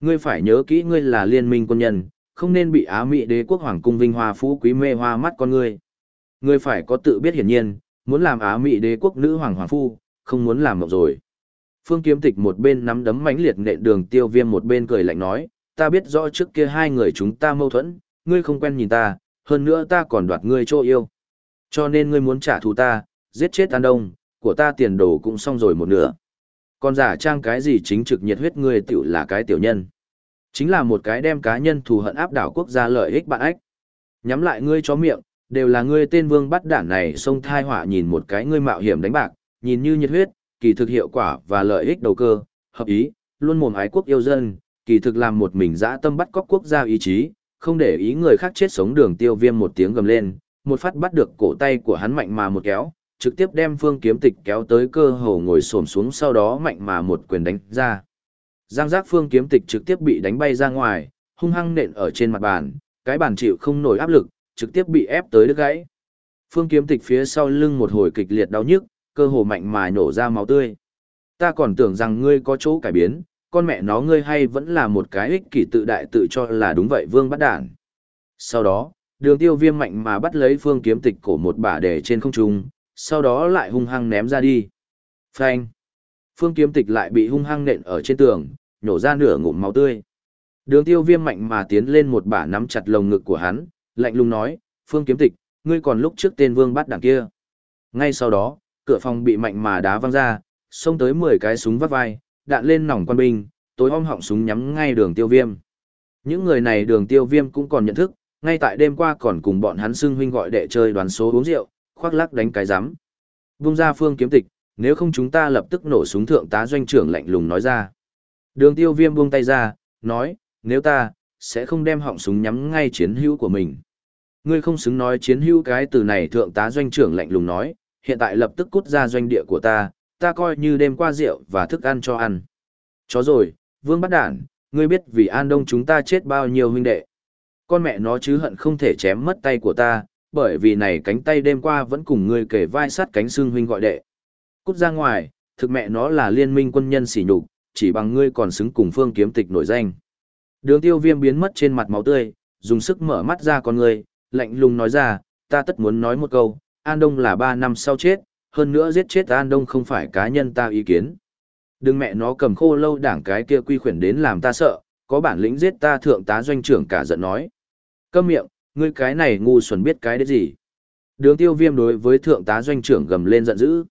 Ngươi phải nhớ kỹ ngươi là liên minh quân nhân, không nên bị Á Mỹ đế quốc hoàng cung vinh hoa phú quý mê hoa mắt con ngươi. Ngươi phải có tự biết hiển nhiên, muốn làm Á Mỹ đế quốc nữ hoàng hoàng phu, không muốn làm mộng rồi. Phương Kiếm Tịch một bên nắm đấm mãnh liệt nện đường tiêu viêm một bên cười lạnh nói, ta biết rõ trước kia hai người chúng ta mâu thuẫn, ngươi không quen nhìn ta, hơn nữa ta còn đoạt ngươi chỗ yêu. Cho nên ngươi muốn trả thù ta, giết chết An Đông, của ta tiền đồ cũng xong rồi một nửa. Còn giả trang cái gì chính trực nhiệt huyết ngươi tiểu là cái tiểu nhân. Chính là một cái đem cá nhân thù hận áp đảo quốc gia lợi ích bạn ách. Nhắm lại ngươi chó miệng, đều là ngươi tên vương bắt đản này xông thai họa nhìn một cái ngươi mạo hiểm đánh bạc, nhìn như nhiệt huyết, kỳ thực hiệu quả và lợi ích đầu cơ, hợp ý, luôn mồm ái quốc yêu dân, kỳ thực làm một mình dã tâm bắt cóc quốc gia ý chí, không để ý người khác chết sống đường tiêu viêm một tiếng gầm lên, một phát bắt được cổ tay của hắn mạnh mà một kéo, trực tiếp đem phương kiếm tịch kéo tới cơ hồ ngồi xổm xuống sau đó mạnh mà một quyền đánh ra. Giang giác phương kiếm tịch trực tiếp bị đánh bay ra ngoài, hung hăng nện ở trên mặt bàn, cái bàn chịu không nổi áp lực, trực tiếp bị ép tới đứt gãy. Phương kiếm tịch phía sau lưng một hồi kịch liệt đau nhức, cơ hồ mạnh mà nổ ra máu tươi. Ta còn tưởng rằng ngươi có chỗ cải biến, con mẹ nó ngươi hay vẫn là một cái ích kỷ tự đại tự cho là đúng vậy vương bắt đản. Sau đó, đường tiêu viêm mạnh mà bắt lấy phương kiếm tịch cổ một bả để trên không trung, sau đó lại hung hăng ném ra đi. Phanh. Phương kiếm tịch lại bị hung hăng nện ở trên tường, nhổ ra nửa ngụm máu tươi. Đường tiêu viêm mạnh mà tiến lên một bả nắm chặt lồng ngực của hắn, lạnh lùng nói, Phương kiếm tịch, ngươi còn lúc trước tên vương bắt đảng kia. Ngay sau đó, cửa phòng bị mạnh mà đá văng ra, xông tới 10 cái súng vắt vai, đạn lên nòng quan binh, tối om họng súng nhắm ngay đường tiêu viêm. Những người này đường tiêu viêm cũng còn nhận thức, ngay tại đêm qua còn cùng bọn hắn xưng huynh gọi đệ chơi đoán số uống rượu, khoác lắc đánh cái giám. Vung ra phương kiếm tịch, nếu không chúng ta lập tức nổ súng thượng tá doanh trưởng lạnh lùng nói ra. Đường tiêu viêm buông tay ra, nói, nếu ta, sẽ không đem họng súng nhắm ngay chiến hữu của mình. Ngươi không xứng nói chiến hữu cái từ này thượng tá doanh trưởng lạnh lùng nói, hiện tại lập tức cút ra doanh địa của ta, ta coi như đêm qua rượu và thức ăn cho ăn. Chó rồi, vương bắt đản, ngươi biết vì an đông chúng ta chết bao nhiêu huynh đệ. Con mẹ nó chứ hận không thể chém mất tay của ta, bởi vì này cánh tay đêm qua vẫn cùng ngươi kể vai sát cánh xương huynh gọi đệ. Cút ra ngoài, thực mẹ nó là liên minh quân nhân sỉ nhục, chỉ bằng ngươi còn xứng cùng phương kiếm tịch nổi danh. Đường tiêu viêm biến mất trên mặt máu tươi, dùng sức mở mắt ra con ngươi, lạnh lùng nói ra, ta tất muốn nói một câu, An Đông là 3 năm sau chết, hơn nữa giết chết An Đông không phải cá nhân ta ý kiến. Đừng mẹ nó cầm khô lâu đảng cái kia quy khuyển đến làm ta sợ, có bản lĩnh giết ta thượng tá doanh trưởng cả giận nói. Câm miệng, ngươi cái này ngu xuẩn biết cái đấy gì. Đường tiêu viêm đối với thượng tá doanh trưởng gầm lên giận dữ.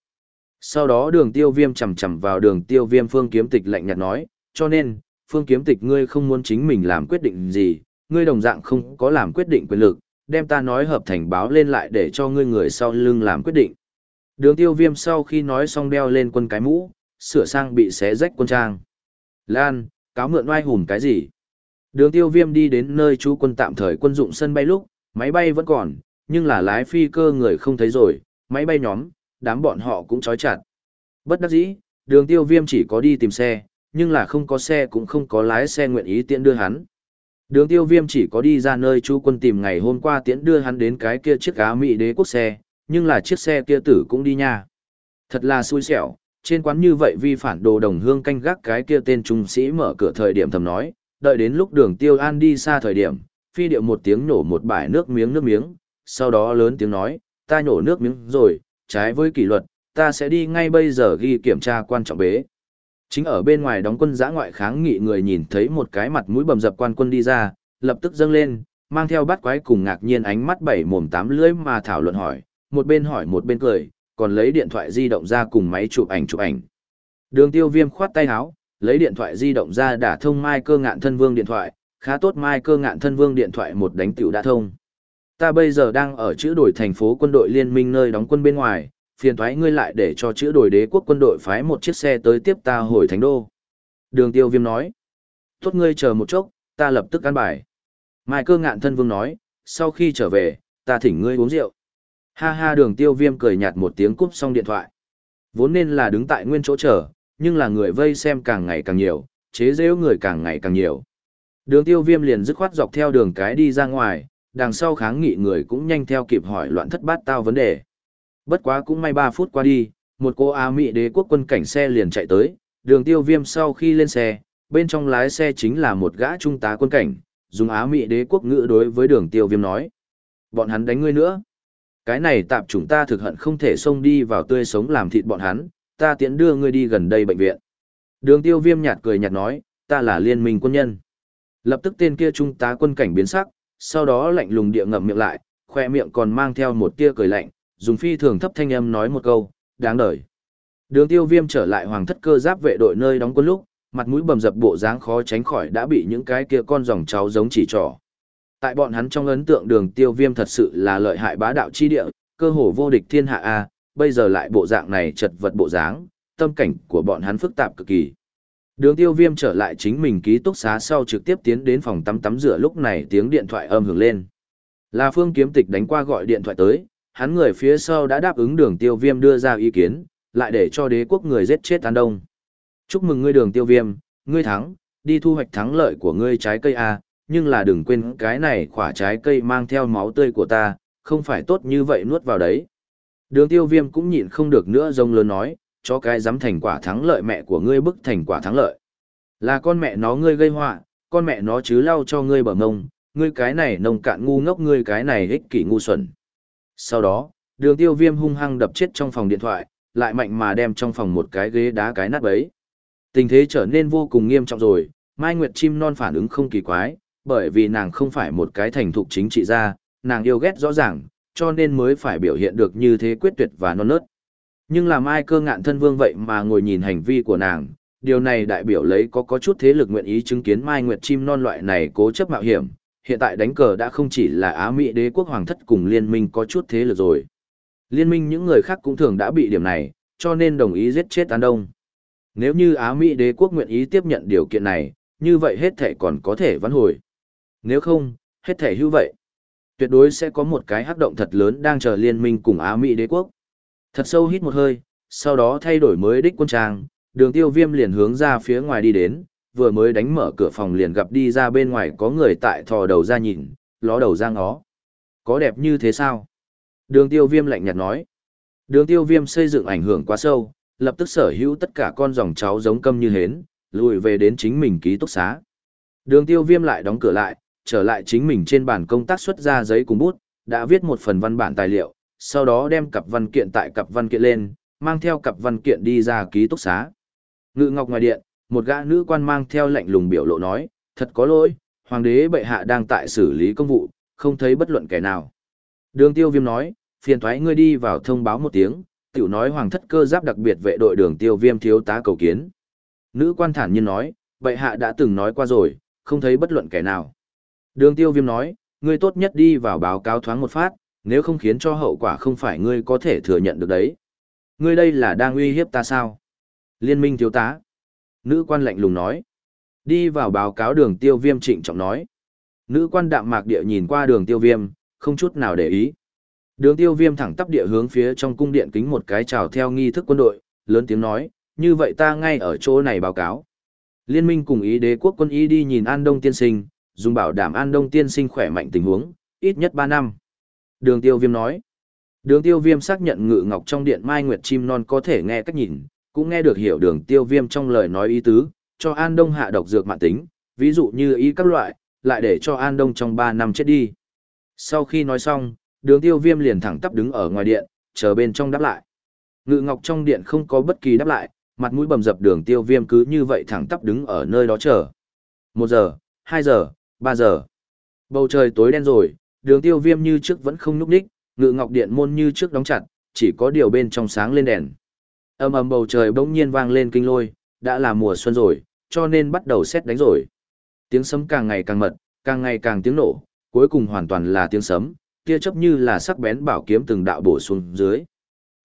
Sau đó đường tiêu viêm chầm chầm vào đường tiêu viêm phương kiếm tịch lạnh nhạt nói, cho nên, phương kiếm tịch ngươi không muốn chính mình làm quyết định gì, ngươi đồng dạng không có làm quyết định quyền lực, đem ta nói hợp thành báo lên lại để cho ngươi người sau lưng làm quyết định. Đường tiêu viêm sau khi nói xong đeo lên quân cái mũ, sửa sang bị xé rách quân trang. Lan, cáo mượn oai hùm cái gì? Đường tiêu viêm đi đến nơi chú quân tạm thời quân dụng sân bay lúc, máy bay vẫn còn, nhưng là lái phi cơ người không thấy rồi, máy bay nhóm, đám bọn họ cũng trói chặt. Bất đắc dĩ, đường tiêu viêm chỉ có đi tìm xe, nhưng là không có xe cũng không có lái xe nguyện ý tiện đưa hắn. Đường tiêu viêm chỉ có đi ra nơi chú quân tìm ngày hôm qua tiễn đưa hắn đến cái kia chiếc cá Mỹ đế quốc xe, nhưng là chiếc xe kia tử cũng đi nha. Thật là xui xẻo, Trên quán như vậy vi phản đồ đồng hương canh gác cái kia tên trung sĩ mở cửa thời điểm thầm nói, đợi đến lúc đường tiêu an đi xa thời điểm, phi điệu một tiếng nổ một bãi nước miếng nước miếng, sau đó lớn tiếng nói, ta nhổ nước miếng rồi, trái với kỷ luật, ta sẽ đi ngay bây giờ ghi kiểm tra quan trọng bế. Chính ở bên ngoài đóng quân giã ngoại kháng nghị người nhìn thấy một cái mặt mũi bầm dập quan quân đi ra, lập tức dâng lên, mang theo bát quái cùng ngạc nhiên ánh mắt bảy mồm tám lưỡi mà thảo luận hỏi, một bên hỏi một bên cười, còn lấy điện thoại di động ra cùng máy chụp ảnh chụp ảnh. Đường tiêu viêm khoát tay áo, lấy điện thoại di động ra đả thông mai cơ ngạn thân vương điện thoại, khá tốt mai cơ ngạn thân vương điện thoại một đánh tiểu đã thông. Ta bây giờ đang ở chữ đổi thành phố quân đội liên minh nơi đóng quân bên ngoài, phiền thoái ngươi lại để cho chữ đổi đế quốc quân đội phái một chiếc xe tới tiếp ta hồi thánh đô. Đường tiêu viêm nói. Tốt ngươi chờ một chốc, ta lập tức ăn bài. Mai cơ ngạn thân vương nói, sau khi trở về, ta thỉnh ngươi uống rượu. Ha ha đường tiêu viêm cười nhạt một tiếng cúp xong điện thoại. Vốn nên là đứng tại nguyên chỗ chờ, nhưng là người vây xem càng ngày càng nhiều, chế rêu người càng ngày càng nhiều. Đường tiêu viêm liền dứt khoát dọc theo đường cái đi ra ngoài, đằng sau kháng nghị người cũng nhanh theo kịp hỏi loạn thất bát tao vấn đề. Bất quá cũng may 3 phút qua đi, một cô Á Mỹ đế quốc quân cảnh xe liền chạy tới, đường tiêu viêm sau khi lên xe, bên trong lái xe chính là một gã trung tá quân cảnh, dùng Á Mỹ đế quốc ngữ đối với đường tiêu viêm nói. Bọn hắn đánh ngươi nữa. Cái này tạp chúng ta thực hận không thể xông đi vào tươi sống làm thịt bọn hắn, ta tiễn đưa ngươi đi gần đây bệnh viện. Đường tiêu viêm nhạt cười nhạt nói, ta là liên minh quân nhân. Lập tức tên kia trung tá quân cảnh biến sắc, sau đó lạnh lùng địa ngậm miệng lại, khoe miệng còn mang theo một tia cười lạnh, dùng phi thường thấp thanh âm nói một câu, đáng đời. Đường tiêu viêm trở lại hoàng thất cơ giáp vệ đội nơi đóng quân lúc, mặt mũi bầm dập bộ dáng khó tránh khỏi đã bị những cái kia con dòng cháu giống chỉ trỏ. Tại bọn hắn trong ấn tượng đường tiêu viêm thật sự là lợi hại bá đạo chi địa, cơ hồ vô địch thiên hạ A, bây giờ lại bộ dạng này chật vật bộ dáng, tâm cảnh của bọn hắn phức tạp cực kỳ. Đường tiêu viêm trở lại chính mình ký túc xá sau trực tiếp tiến đến phòng tắm tắm rửa lúc này tiếng điện thoại âm hưởng lên. Là phương kiếm tịch đánh qua gọi điện thoại tới, hắn người phía sau đã đáp ứng đường tiêu viêm đưa ra ý kiến, lại để cho đế quốc người giết chết An Đông. Chúc mừng ngươi đường tiêu viêm, ngươi thắng, đi thu hoạch thắng lợi của ngươi trái cây A, nhưng là đừng quên cái này quả trái cây mang theo máu tươi của ta, không phải tốt như vậy nuốt vào đấy. Đường tiêu viêm cũng nhịn không được nữa rông lớn nói, cho cái dám thành quả thắng lợi mẹ của ngươi bức thành quả thắng lợi. Là con mẹ nó ngươi gây họa, con mẹ nó chứ lau cho ngươi bờ ngông, ngươi cái này nông cạn ngu ngốc ngươi cái này ích kỷ ngu xuẩn. Sau đó, đường tiêu viêm hung hăng đập chết trong phòng điện thoại, lại mạnh mà đem trong phòng một cái ghế đá cái nát bấy. Tình thế trở nên vô cùng nghiêm trọng rồi, Mai Nguyệt chim non phản ứng không kỳ quái, bởi vì nàng không phải một cái thành thục chính trị gia, nàng yêu ghét rõ ràng, cho nên mới phải biểu hiện được như thế quyết tuyệt và non nớt. Nhưng làm ai cơ ngạn thân vương vậy mà ngồi nhìn hành vi của nàng, điều này đại biểu lấy có có chút thế lực nguyện ý chứng kiến Mai Nguyệt chim non loại này cố chấp mạo hiểm, hiện tại đánh cờ đã không chỉ là Á Mỹ đế quốc hoàng thất cùng liên minh có chút thế lực rồi. Liên minh những người khác cũng thường đã bị điểm này, cho nên đồng ý giết chết An Đông. Nếu như Á Mỹ đế quốc nguyện ý tiếp nhận điều kiện này, như vậy hết thể còn có thể vãn hồi. Nếu không, hết thể hữu vậy. Tuyệt đối sẽ có một cái hắc động thật lớn đang chờ liên minh cùng Á Mỹ đế quốc. Thật sâu hít một hơi, sau đó thay đổi mới đích quân trang, đường tiêu viêm liền hướng ra phía ngoài đi đến, vừa mới đánh mở cửa phòng liền gặp đi ra bên ngoài có người tại thò đầu ra nhìn, ló đầu ra ngó. Có đẹp như thế sao? Đường tiêu viêm lạnh nhạt nói. Đường tiêu viêm xây dựng ảnh hưởng quá sâu, lập tức sở hữu tất cả con dòng cháu giống câm như hến, lùi về đến chính mình ký túc xá. Đường tiêu viêm lại đóng cửa lại, trở lại chính mình trên bàn công tác xuất ra giấy cùng bút, đã viết một phần văn bản tài liệu, sau đó đem cặp văn kiện tại cặp văn kiện lên, mang theo cặp văn kiện đi ra ký túc xá. Ngự ngọc ngoài điện, một gã nữ quan mang theo lệnh lùng biểu lộ nói, thật có lỗi, hoàng đế bệ hạ đang tại xử lý công vụ, không thấy bất luận kẻ nào. Đường tiêu viêm nói, phiền thoái ngươi đi vào thông báo một tiếng, tiểu nói hoàng thất cơ giáp đặc biệt vệ đội đường tiêu viêm thiếu tá cầu kiến. Nữ quan thản nhiên nói, bệ hạ đã từng nói qua rồi, không thấy bất luận kẻ nào. Đường tiêu viêm nói, ngươi tốt nhất đi vào báo cáo thoáng một phát, nếu không khiến cho hậu quả không phải ngươi có thể thừa nhận được đấy. Ngươi đây là đang uy hiếp ta sao? Liên minh thiếu tá. Nữ quan lạnh lùng nói. Đi vào báo cáo đường tiêu viêm trịnh trọng nói. Nữ quan đạm mạc địa nhìn qua đường tiêu viêm, không chút nào để ý. Đường tiêu viêm thẳng tắp địa hướng phía trong cung điện kính một cái chào theo nghi thức quân đội, lớn tiếng nói, như vậy ta ngay ở chỗ này báo cáo. Liên minh cùng ý đế quốc quân ý đi nhìn An Đông tiên sinh, dùng bảo đảm An Đông tiên sinh khỏe mạnh tình huống, ít nhất 3 năm. Đường tiêu viêm nói. Đường tiêu viêm xác nhận ngự ngọc trong điện Mai Nguyệt Chim Non có thể nghe cách nhìn, cũng nghe được hiểu đường tiêu viêm trong lời nói ý tứ, cho An Đông hạ độc dược mạng tính, ví dụ như ý các loại, lại để cho An Đông trong 3 năm chết đi. Sau khi nói xong, đường tiêu viêm liền thẳng tắp đứng ở ngoài điện, chờ bên trong đáp lại. Ngự ngọc trong điện không có bất kỳ đáp lại, mặt mũi bầm dập đường tiêu viêm cứ như vậy thẳng tắp đứng ở nơi đó chờ. Một giờ, hai giờ, ba giờ. Bầu trời tối đen rồi, đường tiêu viêm như trước vẫn không núp đích, ngự ngọc điện môn như trước đóng chặt, chỉ có điều bên trong sáng lên đèn ầm ầm bầu trời bỗng nhiên vang lên kinh lôi, đã là mùa xuân rồi, cho nên bắt đầu xét đánh rồi. Tiếng sấm càng ngày càng mật, càng ngày càng tiếng nổ, cuối cùng hoàn toàn là tiếng sấm, tia chớp như là sắc bén bảo kiếm từng đạo bổ xuống dưới.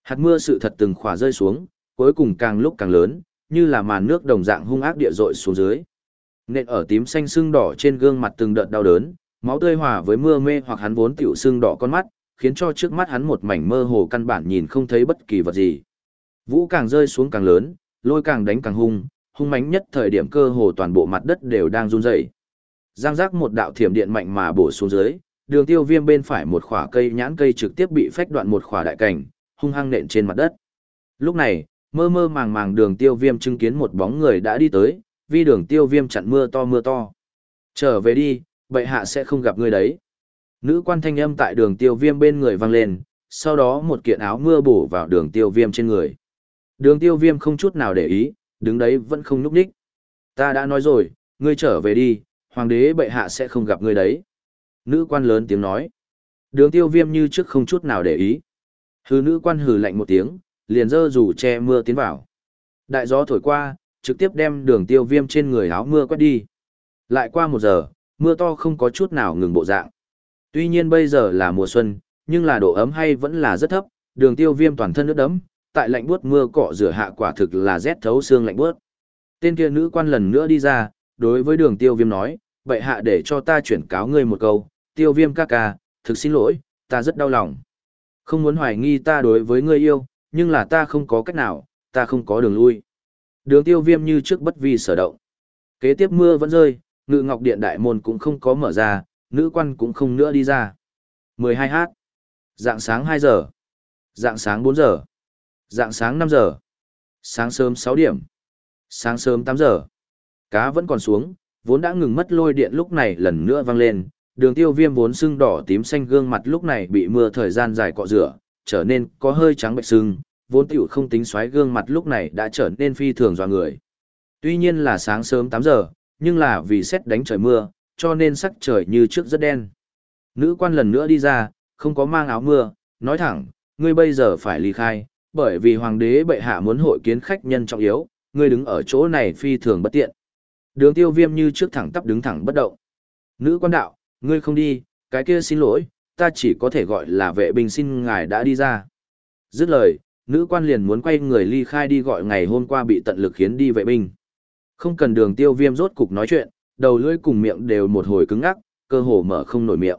Hạt mưa sự thật từng khỏa rơi xuống, cuối cùng càng lúc càng lớn, như là màn nước đồng dạng hung ác địa rội xuống dưới. Nện ở tím xanh sưng đỏ trên gương mặt từng đợt đau đớn, máu tươi hòa với mưa mê hoặc hắn vốn tiểu sưng đỏ con mắt, khiến cho trước mắt hắn một mảnh mơ hồ căn bản nhìn không thấy bất kỳ vật gì. Vũ càng rơi xuống càng lớn, lôi càng đánh càng hung, hung mãnh nhất thời điểm cơ hồ toàn bộ mặt đất đều đang run rẩy. Giang giác một đạo thiểm điện mạnh mà bổ xuống dưới, đường tiêu viêm bên phải một khỏa cây nhãn cây trực tiếp bị phách đoạn một khỏa đại cảnh, hung hăng nện trên mặt đất. Lúc này, mơ mơ màng màng đường tiêu viêm chứng kiến một bóng người đã đi tới, vì đường tiêu viêm chặn mưa to mưa to. Trở về đi, bệ hạ sẽ không gặp người đấy. Nữ quan thanh âm tại đường tiêu viêm bên người vang lên, sau đó một kiện áo mưa bổ vào đường tiêu viêm trên người. Đường tiêu viêm không chút nào để ý, đứng đấy vẫn không núp đích. Ta đã nói rồi, ngươi trở về đi, hoàng đế bệ hạ sẽ không gặp ngươi đấy. Nữ quan lớn tiếng nói. Đường tiêu viêm như trước không chút nào để ý. Hứ nữ quan hừ lạnh một tiếng, liền dơ rủ che mưa tiến vào. Đại gió thổi qua, trực tiếp đem đường tiêu viêm trên người áo mưa quét đi. Lại qua một giờ, mưa to không có chút nào ngừng bộ dạng. Tuy nhiên bây giờ là mùa xuân, nhưng là độ ấm hay vẫn là rất thấp, đường tiêu viêm toàn thân nước đấm, tại lạnh buốt mưa cọ rửa hạ quả thực là rét thấu xương lạnh buốt. Tên kia nữ quan lần nữa đi ra, đối với đường tiêu viêm nói, vậy hạ để cho ta chuyển cáo ngươi một câu, tiêu viêm ca ca, thực xin lỗi, ta rất đau lòng. Không muốn hoài nghi ta đối với ngươi yêu, nhưng là ta không có cách nào, ta không có đường lui. Đường tiêu viêm như trước bất vi sở động. Kế tiếp mưa vẫn rơi, ngự ngọc điện đại môn cũng không có mở ra, nữ quan cũng không nữa đi ra. 12h. Dạng sáng 2 giờ. Dạng sáng 4 giờ. Dạng sáng 5 giờ. Sáng sớm 6 điểm. Sáng sớm 8 giờ. Cá vẫn còn xuống, vốn đã ngừng mất lôi điện lúc này lần nữa vang lên. Đường tiêu viêm vốn sưng đỏ tím xanh gương mặt lúc này bị mưa thời gian dài cọ rửa, trở nên có hơi trắng bạch sưng, vốn tiểu không tính xoáy gương mặt lúc này đã trở nên phi thường dò người. Tuy nhiên là sáng sớm 8 giờ, nhưng là vì xét đánh trời mưa, cho nên sắc trời như trước rất đen. Nữ quan lần nữa đi ra, không có mang áo mưa, nói thẳng, ngươi bây giờ phải ly khai, bởi vì hoàng đế bệ hạ muốn hội kiến khách nhân trọng yếu, ngươi đứng ở chỗ này phi thường bất tiện. Đường tiêu viêm như trước thẳng tắp đứng thẳng bất động. Nữ quan đạo, ngươi không đi, cái kia xin lỗi, ta chỉ có thể gọi là vệ binh xin ngài đã đi ra. Dứt lời, nữ quan liền muốn quay người ly khai đi gọi ngày hôm qua bị tận lực khiến đi vệ binh. Không cần đường tiêu viêm rốt cục nói chuyện, đầu lưỡi cùng miệng đều một hồi cứng ngắc, cơ hồ mở không nổi miệng.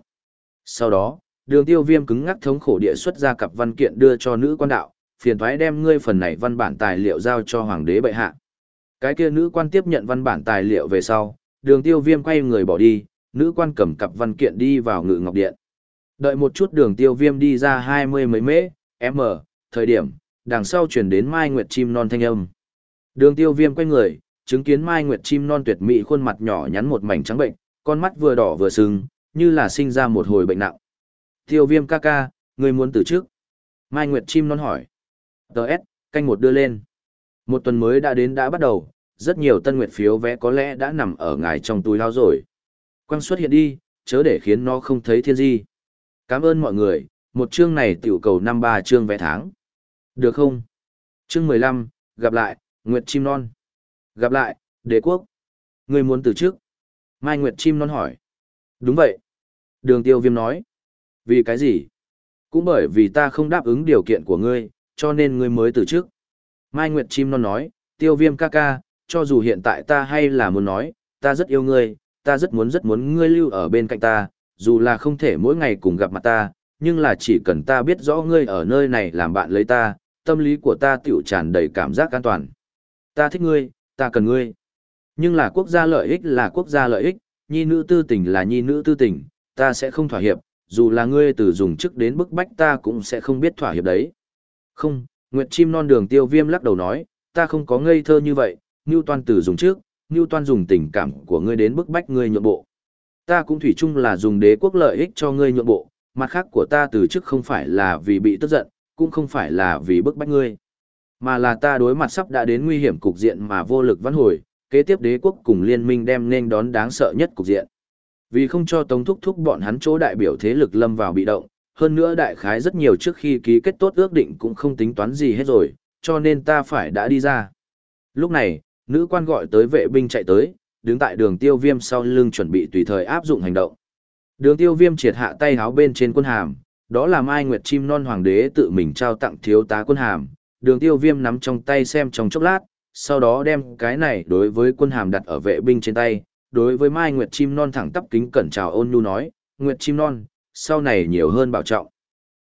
Sau đó, đường tiêu viêm cứng ngắc thống khổ địa xuất ra cặp văn kiện đưa cho nữ quan đạo, phiền thoái đem ngươi phần này văn bản tài liệu giao cho hoàng đế bệ hạ. Cái kia nữ quan tiếp nhận văn bản tài liệu về sau, đường tiêu viêm quay người bỏ đi, nữ quan cầm cặp văn kiện đi vào ngự ngọc điện. Đợi một chút đường tiêu viêm đi ra hai mươi mấy mễ, m, thời điểm, đằng sau chuyển đến Mai Nguyệt chim non thanh âm. Đường tiêu viêm quay người, chứng kiến Mai Nguyệt chim non tuyệt mỹ khuôn mặt nhỏ nhắn một mảnh trắng bệnh, con mắt vừa đỏ vừa sưng, như là sinh ra một hồi bệnh nặng. Tiêu viêm ca ca, người muốn từ trước. Mai Nguyệt chim non hỏi. Đợt, canh một đưa lên. Một tuần mới đã đến đã bắt đầu, rất nhiều tân nguyệt phiếu vé có lẽ đã nằm ở ngài trong túi lao rồi. Quang xuất hiện đi, chớ để khiến nó không thấy thiên di. Cảm ơn mọi người, một chương này tiểu cầu năm ba chương vé tháng. Được không? Chương mười lăm gặp lại, Nguyệt chim non. Gặp lại, đế quốc. Người muốn từ trước. Mai Nguyệt chim non hỏi. Đúng vậy. Đường tiêu viêm nói. Vì cái gì? Cũng bởi vì ta không đáp ứng điều kiện của ngươi, cho nên ngươi mới từ trước. Mai Nguyệt chim non nói, tiêu viêm ca ca, cho dù hiện tại ta hay là muốn nói, ta rất yêu ngươi, ta rất muốn rất muốn ngươi lưu ở bên cạnh ta, dù là không thể mỗi ngày cùng gặp mặt ta, nhưng là chỉ cần ta biết rõ ngươi ở nơi này làm bạn lấy ta, tâm lý của ta tiểu tràn đầy cảm giác an toàn. Ta thích ngươi, ta cần ngươi. Nhưng là quốc gia lợi ích là quốc gia lợi ích, nhi nữ tư tình là nhi nữ tư tình, ta sẽ không thỏa hiệp, dù là ngươi từ dùng chức đến bức bách ta cũng sẽ không biết thỏa hiệp đấy. Không, Nguyệt chim non đường tiêu viêm lắc đầu nói, ta không có ngây thơ như vậy, Ngưu Toan Tử dùng trước, Ngưu Toan dùng tình cảm của ngươi đến bức bách ngươi nhượng bộ. Ta cũng thủy chung là dùng đế quốc lợi ích cho ngươi nhượng bộ, mặt khác của ta từ trước không phải là vì bị tức giận, cũng không phải là vì bức bách ngươi, mà là ta đối mặt sắp đã đến nguy hiểm cục diện mà vô lực vãn hồi, kế tiếp đế quốc cùng liên minh đem nên đón đáng sợ nhất cục diện. Vì không cho Tống Thúc Thúc bọn hắn chỗ đại biểu thế lực lâm vào bị động, hơn nữa đại khái rất nhiều trước khi ký kết tốt ước định cũng không tính toán gì hết rồi, cho nên ta phải đã đi ra. Lúc này, nữ quan gọi tới vệ binh chạy tới, đứng tại đường tiêu viêm sau lưng chuẩn bị tùy thời áp dụng hành động. Đường tiêu viêm triệt hạ tay háo bên trên quân hàm, đó là Mai Nguyệt Chim Non Hoàng đế tự mình trao tặng thiếu tá quân hàm. Đường tiêu viêm nắm trong tay xem trong chốc lát, sau đó đem cái này đối với quân hàm đặt ở vệ binh trên tay. Đối với Mai Nguyệt Chim Non thẳng tắp kính cẩn chào ôn nhu nói, Nguyệt Chim Non, sau này nhiều hơn bảo trọng.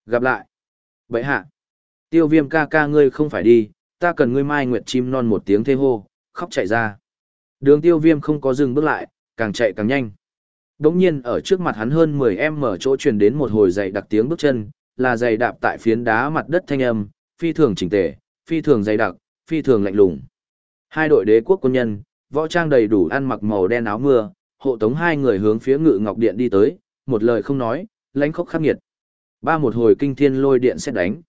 Gặp lại. Vậy hạ. Tiêu viêm ca ca ngươi không phải đi, ta cần ngươi Mai Nguyệt Chim Non một tiếng thê hô, khóc chạy ra. Đường tiêu viêm không có dừng bước lại, càng chạy càng nhanh. Đống nhiên ở trước mặt hắn hơn 10 em mở chỗ truyền đến một hồi dày đặc tiếng bước chân, là dày đạp tại phiến đá mặt đất thanh âm, phi thường chỉnh tề, phi thường dày đặc, phi thường lạnh lùng. Hai đội đế quốc quân nhân, võ trang đầy đủ ăn mặc màu đen áo mưa, hộ tống hai người hướng phía ngự ngọc điện đi tới, một lời không nói, lãnh khốc khắc nghiệt. Ba một hồi kinh thiên lôi điện xét đánh.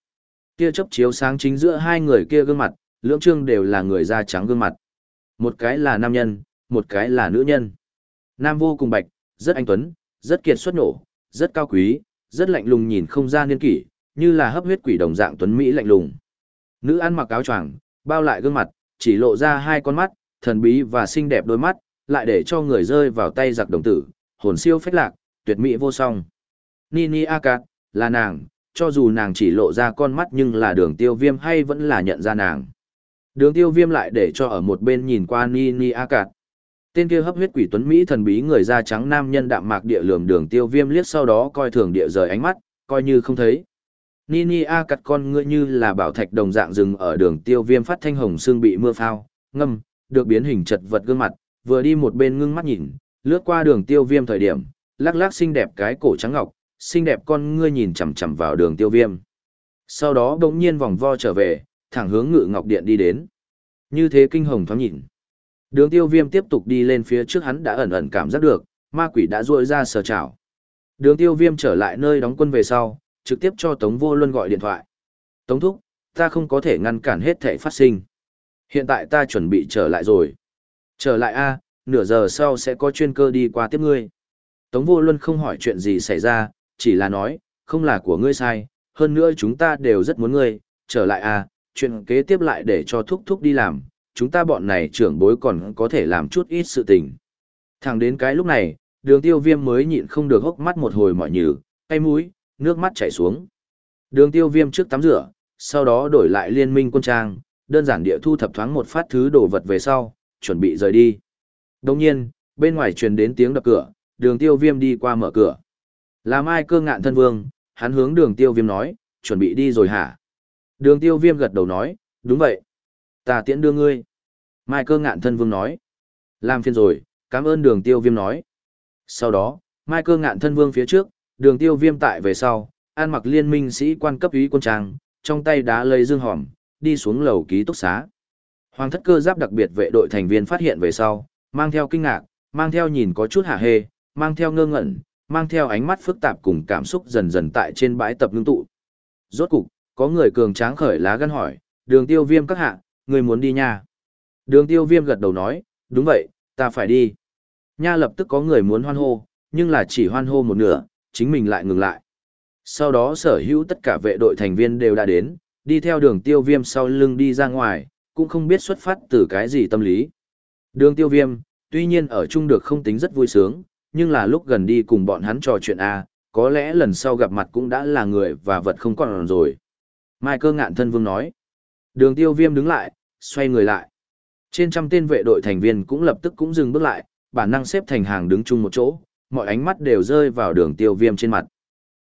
Tia chớp chiếu sáng chính giữa hai người kia gương mặt, lưỡng trương đều là người da trắng gương mặt. Một cái là nam nhân, một cái là nữ nhân. Nam vô cùng bạch, rất anh tuấn, rất kiệt xuất nổ, rất cao quý, rất lạnh lùng nhìn không ra niên kỷ, như là hấp huyết quỷ đồng dạng tuấn mỹ lạnh lùng. Nữ ăn mặc áo choàng, bao lại gương mặt, chỉ lộ ra hai con mắt, thần bí và xinh đẹp đôi mắt, lại để cho người rơi vào tay giặc đồng tử, hồn siêu phách lạc, tuyệt mỹ vô song. Nini Akat, là nàng, cho dù nàng chỉ lộ ra con mắt nhưng là đường tiêu viêm hay vẫn là nhận ra nàng. Đường tiêu viêm lại để cho ở một bên nhìn qua Nini Akat. Tên kia hấp huyết quỷ tuấn Mỹ thần bí người da trắng nam nhân đạm mạc địa lường đường tiêu viêm liếc sau đó coi thường địa rời ánh mắt, coi như không thấy. Nini A cặt con ngươi như là bảo thạch đồng dạng rừng ở đường tiêu viêm phát thanh hồng xương bị mưa phao, ngâm, được biến hình chật vật gương mặt, vừa đi một bên ngưng mắt nhìn, lướt qua đường tiêu viêm thời điểm, lắc lắc xinh đẹp cái cổ trắng ngọc, xinh đẹp con ngươi nhìn chằm chằm vào đường tiêu viêm. Sau đó đống nhiên vòng vo trở về, thẳng hướng ngự ngọc điện đi đến. Như thế kinh hồng thoáng nhìn. Đường tiêu viêm tiếp tục đi lên phía trước hắn đã ẩn ẩn cảm giác được, ma quỷ đã ruội ra sờ chảo. Đường tiêu viêm trở lại nơi đóng quân về sau, trực tiếp cho Tống Vô Luân gọi điện thoại. Tống Thúc, ta không có thể ngăn cản hết thể phát sinh. Hiện tại ta chuẩn bị trở lại rồi. Trở lại a nửa giờ sau sẽ có chuyên cơ đi qua tiếp ngươi. Tống Vô Luân không hỏi chuyện gì xảy ra, chỉ là nói, không là của ngươi sai, hơn nữa chúng ta đều rất muốn ngươi, trở lại à chuyện kế tiếp lại để cho Thúc Thúc đi làm, chúng ta bọn này trưởng bối còn có thể làm chút ít sự tình. Thẳng đến cái lúc này, đường tiêu viêm mới nhịn không được hốc mắt một hồi mỏi nhừ, cây mũi, nước mắt chảy xuống. Đường tiêu viêm trước tắm rửa, sau đó đổi lại liên minh quân trang, đơn giản địa thu thập thoáng một phát thứ đồ vật về sau, chuẩn bị rời đi. Đồng nhiên, bên ngoài truyền đến tiếng đập cửa, đường tiêu viêm đi qua mở cửa. Là mai cơ ngạn thân vương, hắn hướng đường tiêu viêm nói, chuẩn bị đi rồi hả? Đường tiêu viêm gật đầu nói, đúng vậy. Ta tiễn đưa ngươi. Mai cơ ngạn thân vương nói. Làm phiền rồi, cảm ơn đường tiêu viêm nói. Sau đó, Mai cơ ngạn thân vương phía trước, đường tiêu viêm tại về sau, an mặc liên minh sĩ quan cấp ý quân trang, trong tay đá lấy dương hòm, đi xuống lầu ký túc xá. Hoàng thất cơ giáp đặc biệt vệ đội thành viên phát hiện về sau, mang theo kinh ngạc, mang theo nhìn có chút hả hê, mang theo ngơ ngẩn, mang theo ánh mắt phức tạp cùng cảm xúc dần dần tại trên bãi tập ngưng tụ. Rốt cục, có người cường tráng khởi lá gan hỏi, đường tiêu viêm các hạ, người muốn đi nha. Đường tiêu viêm gật đầu nói, đúng vậy, ta phải đi. Nha lập tức có người muốn hoan hô, nhưng là chỉ hoan hô một nửa, chính mình lại ngừng lại. Sau đó sở hữu tất cả vệ đội thành viên đều đã đến, đi theo đường tiêu viêm sau lưng đi ra ngoài, cũng không biết xuất phát từ cái gì tâm lý. Đường tiêu viêm, tuy nhiên ở chung được không tính rất vui sướng, nhưng là lúc gần đi cùng bọn hắn trò chuyện A, có lẽ lần sau gặp mặt cũng đã là người và vật không còn rồi. Mai cơ ngạn thân vương nói. Đường tiêu viêm đứng lại, xoay người lại. Trên trăm tên vệ đội thành viên cũng lập tức cũng dừng bước lại, bản năng xếp thành hàng đứng chung một chỗ, mọi ánh mắt đều rơi vào đường tiêu viêm trên mặt.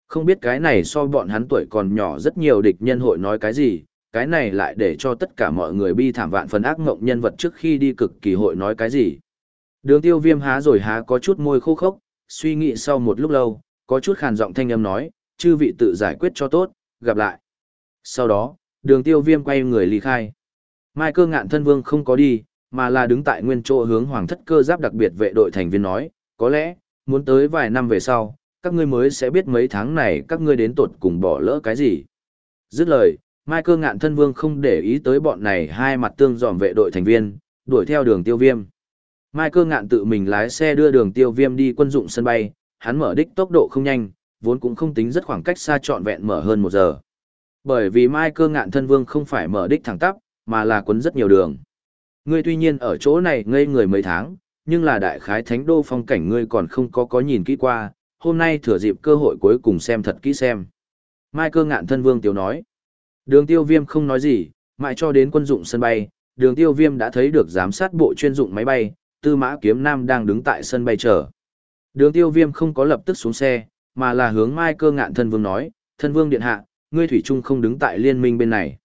Không biết cái này so bọn hắn tuổi còn nhỏ rất nhiều địch nhân hội nói cái gì, cái này lại để cho tất cả mọi người bi thảm vạn phần ác mộng nhân vật trước khi đi cực kỳ hội nói cái gì. Đường tiêu viêm há rồi há có chút môi khô khốc, suy nghĩ sau một lúc lâu, có chút khàn giọng thanh âm nói, chư vị tự giải quyết cho tốt, gặp lại. Sau đó, đường tiêu viêm quay người ly khai. Mai cơ ngạn thân vương không có đi, mà là đứng tại nguyên chỗ hướng hoàng thất cơ giáp đặc biệt vệ đội thành viên nói, có lẽ, muốn tới vài năm về sau, các ngươi mới sẽ biết mấy tháng này các ngươi đến tột cùng bỏ lỡ cái gì. Dứt lời, Mai cơ ngạn thân vương không để ý tới bọn này hai mặt tương dòm vệ đội thành viên, đuổi theo đường tiêu viêm. Mai cơ ngạn tự mình lái xe đưa đường tiêu viêm đi quân dụng sân bay, hắn mở đích tốc độ không nhanh, vốn cũng không tính rất khoảng cách xa trọn vẹn mở hơn một giờ. Bởi vì Mai cơ ngạn thân vương không phải mở đích thẳng tắp, mà là quấn rất nhiều đường. Ngươi tuy nhiên ở chỗ này ngây người mấy tháng, nhưng là đại khái thánh đô phong cảnh ngươi còn không có có nhìn kỹ qua, hôm nay thừa dịp cơ hội cuối cùng xem thật kỹ xem. Mai cơ ngạn thân vương tiểu nói. Đường tiêu viêm không nói gì, mãi cho đến quân dụng sân bay, đường tiêu viêm đã thấy được giám sát bộ chuyên dụng máy bay, tư mã kiếm nam đang đứng tại sân bay chờ. Đường tiêu viêm không có lập tức xuống xe, mà là hướng mai cơ ngạn thân vương nói, thân vương điện hạ, ngươi thủy trung không đứng tại liên minh bên này.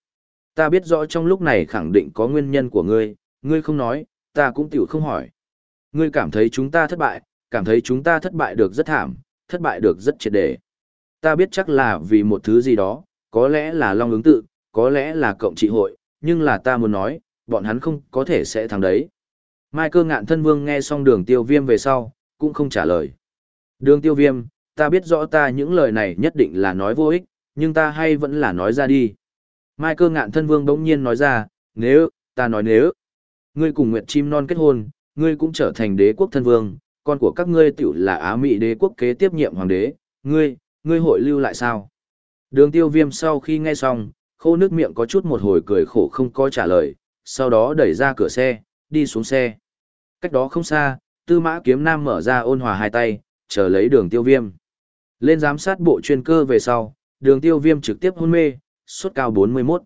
Ta biết rõ trong lúc này khẳng định có nguyên nhân của ngươi, ngươi không nói, ta cũng tiểu không hỏi. Ngươi cảm thấy chúng ta thất bại, cảm thấy chúng ta thất bại được rất thảm, thất bại được rất triệt để. Ta biết chắc là vì một thứ gì đó, có lẽ là long ứng tự, có lẽ là cộng trị hội, nhưng là ta muốn nói, bọn hắn không có thể sẽ thắng đấy. Mai cơ ngạn thân vương nghe xong đường tiêu viêm về sau, cũng không trả lời. Đường tiêu viêm, ta biết rõ ta những lời này nhất định là nói vô ích, nhưng ta hay vẫn là nói ra đi. Mai cơ ngạn thân vương bỗng nhiên nói ra, nếu, ta nói nếu, ngươi cùng Nguyệt Chim Non kết hôn, ngươi cũng trở thành đế quốc thân vương, con của các ngươi tiểu là Á Mỹ đế quốc kế tiếp nhiệm hoàng đế, ngươi, ngươi hội lưu lại sao? Đường tiêu viêm sau khi nghe xong, khô nước miệng có chút một hồi cười khổ không có trả lời, sau đó đẩy ra cửa xe, đi xuống xe. Cách đó không xa, tư mã kiếm nam mở ra ôn hòa hai tay, chờ lấy đường tiêu viêm. Lên giám sát bộ chuyên cơ về sau, đường tiêu viêm trực tiếp hôn mê, suốt cao 41.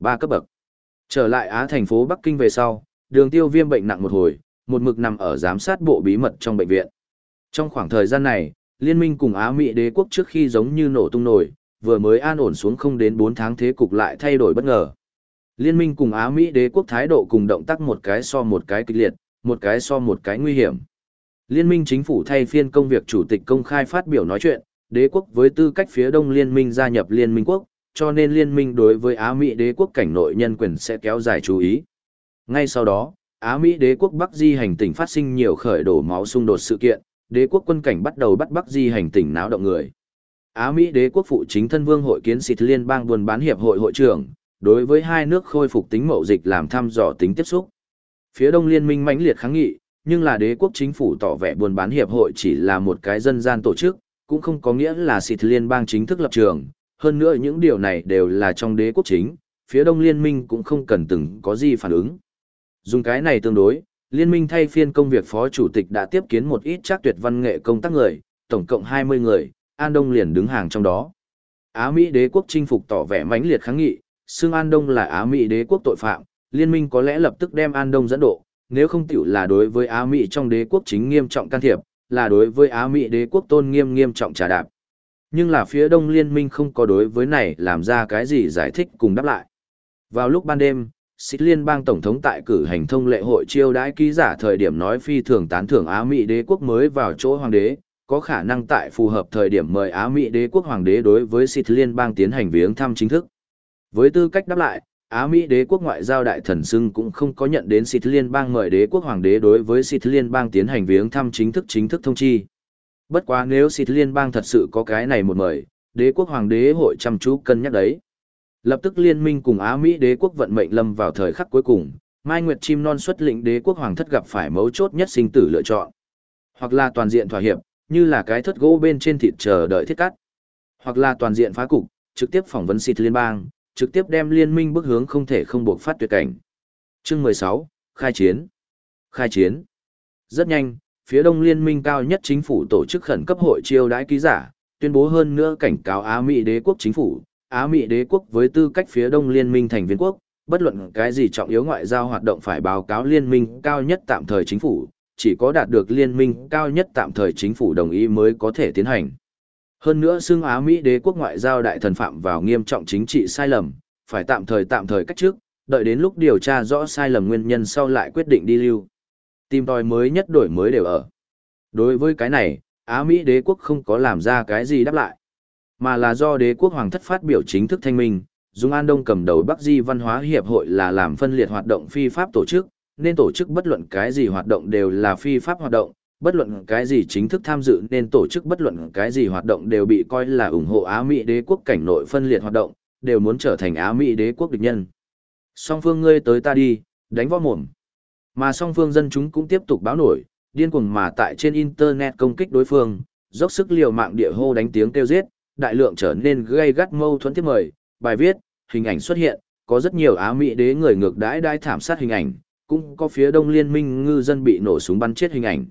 ba cấp bậc. Trở lại Á thành phố Bắc Kinh về sau, đường tiêu viêm bệnh nặng một hồi, một mực nằm ở giám sát bộ bí mật trong bệnh viện. Trong khoảng thời gian này, liên minh cùng Á Mỹ đế quốc trước khi giống như nổ tung nổi, vừa mới an ổn xuống không đến 4 tháng thế cục lại thay đổi bất ngờ. Liên minh cùng Á Mỹ đế quốc thái độ cùng động tác một cái so một cái kịch liệt, một cái so một cái nguy hiểm. Liên minh chính phủ thay phiên công việc chủ tịch công khai phát biểu nói chuyện, đế quốc với tư cách phía đông liên minh gia nhập liên minh quốc, cho nên liên minh đối với Á Mỹ đế quốc cảnh nội nhân quyền sẽ kéo dài chú ý. Ngay sau đó, Á Mỹ đế quốc Bắc Di hành tỉnh phát sinh nhiều khởi đổ máu xung đột sự kiện, đế quốc quân cảnh bắt đầu bắt Bắc Di hành tỉnh náo động người. Á Mỹ đế quốc phụ chính thân vương hội kiến xịt liên bang buôn bán hiệp hội hội trưởng, đối với hai nước khôi phục tính mậu dịch làm thăm dò tính tiếp xúc. Phía đông liên minh mãnh liệt kháng nghị, nhưng là đế quốc chính phủ tỏ vẻ buôn bán hiệp hội chỉ là một cái dân gian tổ chức, cũng không có nghĩa là xịt liên bang chính thức lập trường. Hơn nữa những điều này đều là trong đế quốc chính, phía đông liên minh cũng không cần từng có gì phản ứng. Dùng cái này tương đối, liên minh thay phiên công việc phó chủ tịch đã tiếp kiến một ít chắc tuyệt văn nghệ công tác người, tổng cộng 20 người, An Đông liền đứng hàng trong đó. Á Mỹ đế quốc chinh phục tỏ vẻ mãnh liệt kháng nghị, xưng An Đông là Á Mỹ đế quốc tội phạm, liên minh có lẽ lập tức đem An Đông dẫn độ, nếu không tiểu là đối với Á Mỹ trong đế quốc chính nghiêm trọng can thiệp, là đối với Á Mỹ đế quốc tôn nghiêm nghiêm trọng trả đạp. Nhưng là phía đông liên minh không có đối với này làm ra cái gì giải thích cùng đáp lại. Vào lúc ban đêm, Xích Liên bang Tổng thống tại cử hành thông lệ hội chiêu đãi ký giả thời điểm nói phi thường tán thưởng Á Mỹ đế quốc mới vào chỗ hoàng đế, có khả năng tại phù hợp thời điểm mời Á Mỹ đế quốc hoàng đế đối với Xích Liên bang tiến hành viếng thăm chính thức. Với tư cách đáp lại, Á Mỹ đế quốc ngoại giao đại thần xưng cũng không có nhận đến xịt Liên bang mời đế quốc hoàng đế đối với xịt Liên bang tiến hành viếng thăm chính thức chính thức thông chi. Bất quá nếu xịt Liên bang thật sự có cái này một mời, đế quốc hoàng đế hội chăm chú cân nhắc đấy. Lập tức liên minh cùng Á Mỹ đế quốc vận mệnh lâm vào thời khắc cuối cùng, Mai Nguyệt Chim Non xuất lĩnh đế quốc hoàng thất gặp phải mấu chốt nhất sinh tử lựa chọn. Hoặc là toàn diện thỏa hiệp, như là cái thất gỗ bên trên thịt chờ đợi thiết cắt. Hoặc là toàn diện phá cục, trực tiếp phỏng vấn xịt liên bang, trực tiếp đem liên minh bước hướng không thể không buộc phát tuyệt cảnh. Chương 16, khai chiến. Khai chiến. Rất nhanh, phía đông liên minh cao nhất chính phủ tổ chức khẩn cấp hội chiêu đãi ký giả, tuyên bố hơn nữa cảnh cáo Á Mỹ đế quốc chính phủ, Á Mỹ đế quốc với tư cách phía đông liên minh thành viên quốc, bất luận cái gì trọng yếu ngoại giao hoạt động phải báo cáo liên minh cao nhất tạm thời chính phủ, chỉ có đạt được liên minh cao nhất tạm thời chính phủ đồng ý mới có thể tiến hành. Hơn nữa xưng Á Mỹ đế quốc ngoại giao đại thần phạm vào nghiêm trọng chính trị sai lầm, phải tạm thời tạm thời cách trước, đợi đến lúc điều tra rõ sai lầm nguyên nhân sau lại quyết định đi lưu. Tìm tòi mới nhất đổi mới đều ở. Đối với cái này, Á Mỹ đế quốc không có làm ra cái gì đáp lại, mà là do đế quốc hoàng thất phát biểu chính thức thanh minh, Dung An Đông cầm đầu Bắc Di Văn hóa Hiệp hội là làm phân liệt hoạt động phi pháp tổ chức, nên tổ chức bất luận cái gì hoạt động đều là phi pháp hoạt động, bất luận cái gì chính thức tham dự nên tổ chức bất luận cái gì hoạt động đều bị coi là ủng hộ Á Mỹ đế quốc cảnh nội phân liệt hoạt động, đều muốn trở thành Á Mỹ đế quốc địch nhân. Song phương ngươi tới ta đi, đánh võ mồm. Mà song phương dân chúng cũng tiếp tục báo nổi, điên cuồng mà tại trên internet công kích đối phương, dốc sức liều mạng địa hô đánh tiếng kêu giết, đại lượng trở nên gây gắt mâu thuẫn tiếp mời, bài viết, hình ảnh xuất hiện, có rất nhiều Á Mỹ đế người ngược đãi đai thảm sát hình ảnh, cũng có phía đông liên minh ngư dân bị nổ súng bắn chết hình ảnh.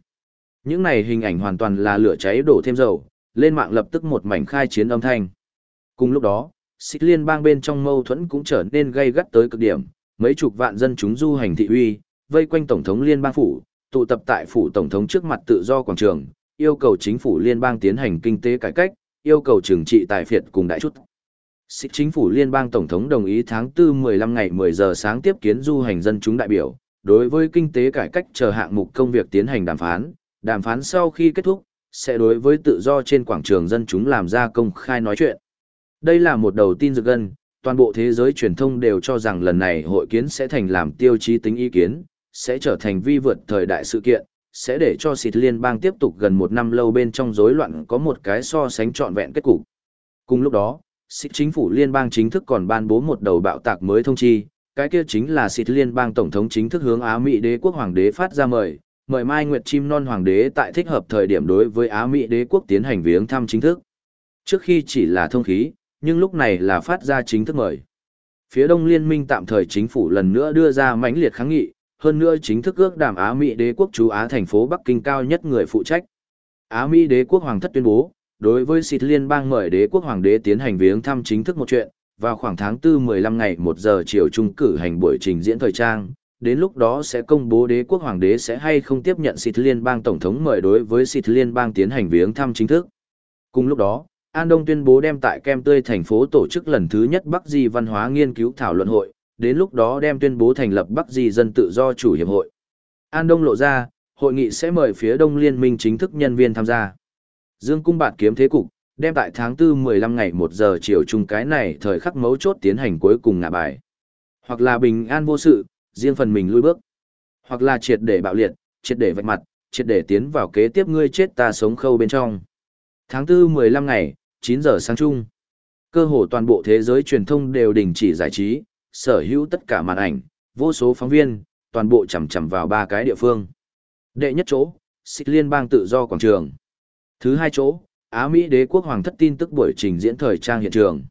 Những này hình ảnh hoàn toàn là lửa cháy đổ thêm dầu, lên mạng lập tức một mảnh khai chiến âm thanh. Cùng lúc đó, xích liên bang bên trong mâu thuẫn cũng trở nên gây gắt tới cực điểm, mấy chục vạn dân chúng du hành thị uy, vây quanh tổng thống liên bang phủ, tụ tập tại phủ tổng thống trước mặt tự do quảng trường, yêu cầu chính phủ liên bang tiến hành kinh tế cải cách, yêu cầu trừng trị tài phiệt cùng đại chút. Xích chính phủ liên bang tổng thống đồng ý tháng 4 15 ngày 10 giờ sáng tiếp kiến du hành dân chúng đại biểu, đối với kinh tế cải cách chờ hạng mục công việc tiến hành đàm phán, đàm phán sau khi kết thúc, sẽ đối với tự do trên quảng trường dân chúng làm ra công khai nói chuyện. Đây là một đầu tin dược gân, toàn bộ thế giới truyền thông đều cho rằng lần này hội kiến sẽ thành làm tiêu chí tính ý kiến, sẽ trở thành vi vượt thời đại sự kiện, sẽ để cho xịt liên bang tiếp tục gần một năm lâu bên trong rối loạn có một cái so sánh trọn vẹn kết cục. Cùng lúc đó, xịt chính phủ liên bang chính thức còn ban bố một đầu bạo tạc mới thông chi, cái kia chính là xịt liên bang tổng thống chính thức hướng Á Mỹ đế quốc hoàng đế phát ra mời, mời Mai Nguyệt Chim Non Hoàng đế tại thích hợp thời điểm đối với Á Mỹ đế quốc tiến hành viếng thăm chính thức. Trước khi chỉ là thông khí, nhưng lúc này là phát ra chính thức mời. Phía Đông Liên minh tạm thời chính phủ lần nữa đưa ra mãnh liệt kháng nghị, hơn nữa chính thức ước đàm Á Mỹ đế quốc chú Á thành phố Bắc Kinh cao nhất người phụ trách. Á Mỹ đế quốc hoàng thất tuyên bố, đối với xịt liên bang mời đế quốc hoàng đế tiến hành viếng thăm chính thức một chuyện, vào khoảng tháng 4 15 ngày 1 giờ chiều trung cử hành buổi trình diễn thời trang, đến lúc đó sẽ công bố đế quốc hoàng đế sẽ hay không tiếp nhận xịt liên bang tổng thống mời đối với xịt liên bang tiến hành viếng thăm chính thức. Cùng lúc đó, An Đông tuyên bố đem tại Kem Tươi thành phố tổ chức lần thứ nhất Bắc Di văn hóa nghiên cứu thảo luận hội, đến lúc đó đem tuyên bố thành lập Bắc Di dân tự do chủ hiệp hội. An Đông lộ ra, hội nghị sẽ mời phía Đông Liên minh chính thức nhân viên tham gia. Dương Cung Bạt kiếm thế cục, đem tại tháng 4 15 ngày 1 giờ chiều chung cái này thời khắc mấu chốt tiến hành cuối cùng ngạ bài. Hoặc là bình an vô sự, riêng phần mình lui bước. Hoặc là triệt để bạo liệt, triệt để vạch mặt, triệt để tiến vào kế tiếp ngươi chết ta sống khâu bên trong. Tháng 4 15 ngày, 9 giờ sáng chung. Cơ hồ toàn bộ thế giới truyền thông đều đình chỉ giải trí, sở hữu tất cả màn ảnh, vô số phóng viên, toàn bộ chầm chầm vào ba cái địa phương. Đệ nhất chỗ, xích liên bang tự do quảng trường. Thứ hai chỗ, Á Mỹ đế quốc hoàng thất tin tức buổi trình diễn thời trang hiện trường.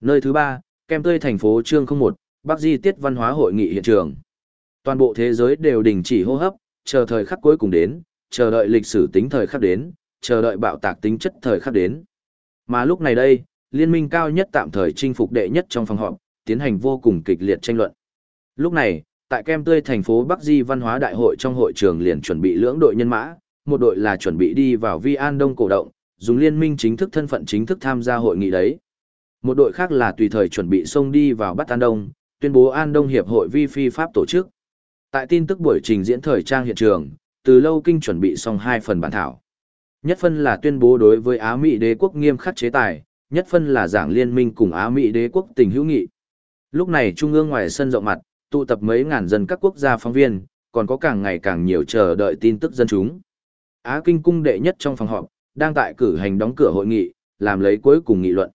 Nơi thứ ba, kem tươi thành phố Trương 01, Bắc Di tiết văn hóa hội nghị hiện trường. Toàn bộ thế giới đều đình chỉ hô hấp, chờ thời khắc cuối cùng đến, chờ đợi lịch sử tính thời khắc đến, chờ đợi bạo tạc tính chất thời khắc đến. Mà lúc này đây, liên minh cao nhất tạm thời chinh phục đệ nhất trong phòng họp, tiến hành vô cùng kịch liệt tranh luận. Lúc này, tại kem tươi thành phố Bắc Di văn hóa đại hội trong hội trường liền chuẩn bị lưỡng đội nhân mã, một đội là chuẩn bị đi vào Vi An Đông cổ động, dùng liên minh chính thức thân phận chính thức tham gia hội nghị đấy. Một đội khác là tùy thời chuẩn bị xông đi vào bắt An Đông, tuyên bố An Đông Hiệp hội vi phi pháp tổ chức. Tại tin tức buổi trình diễn thời trang hiện trường, từ lâu kinh chuẩn bị xong hai phần bản thảo. Nhất phân là tuyên bố đối với Á Mỹ đế quốc nghiêm khắc chế tài, nhất phân là giảng liên minh cùng Á Mỹ đế quốc tình hữu nghị. Lúc này trung ương ngoài sân rộng mặt, tụ tập mấy ngàn dân các quốc gia phóng viên, còn có càng ngày càng nhiều chờ đợi tin tức dân chúng. Á Kinh cung đệ nhất trong phòng họp, đang tại cử hành đóng cửa hội nghị, làm lấy cuối cùng nghị luận.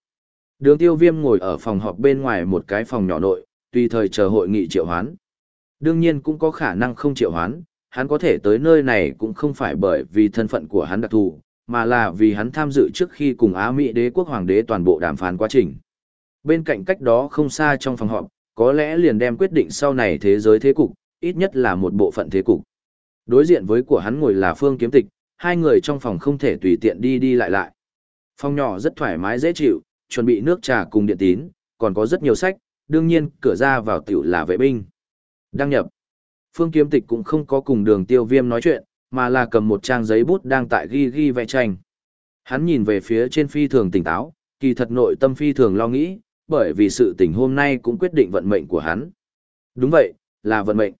Đường tiêu viêm ngồi ở phòng họp bên ngoài một cái phòng nhỏ nội, tùy thời chờ hội nghị triệu hoán. Đương nhiên cũng có khả năng không triệu hoán, hắn có thể tới nơi này cũng không phải bởi vì thân phận của hắn đặc thù, mà là vì hắn tham dự trước khi cùng Á Mỹ đế quốc hoàng đế toàn bộ đàm phán quá trình. Bên cạnh cách đó không xa trong phòng họp, có lẽ liền đem quyết định sau này thế giới thế cục, ít nhất là một bộ phận thế cục. Đối diện với của hắn ngồi là Phương Kiếm Tịch, hai người trong phòng không thể tùy tiện đi đi lại lại. Phòng nhỏ rất thoải mái dễ chịu, chuẩn bị nước trà cùng điện tín, còn có rất nhiều sách, đương nhiên cửa ra vào tiểu là vệ binh. Đăng nhập. Phương Kiếm Tịch cũng không có cùng đường tiêu viêm nói chuyện, mà là cầm một trang giấy bút đang tại ghi ghi vẽ tranh. Hắn nhìn về phía trên phi thường tỉnh táo, kỳ thật nội tâm phi thường lo nghĩ, bởi vì sự tình hôm nay cũng quyết định vận mệnh của hắn. Đúng vậy, là vận mệnh.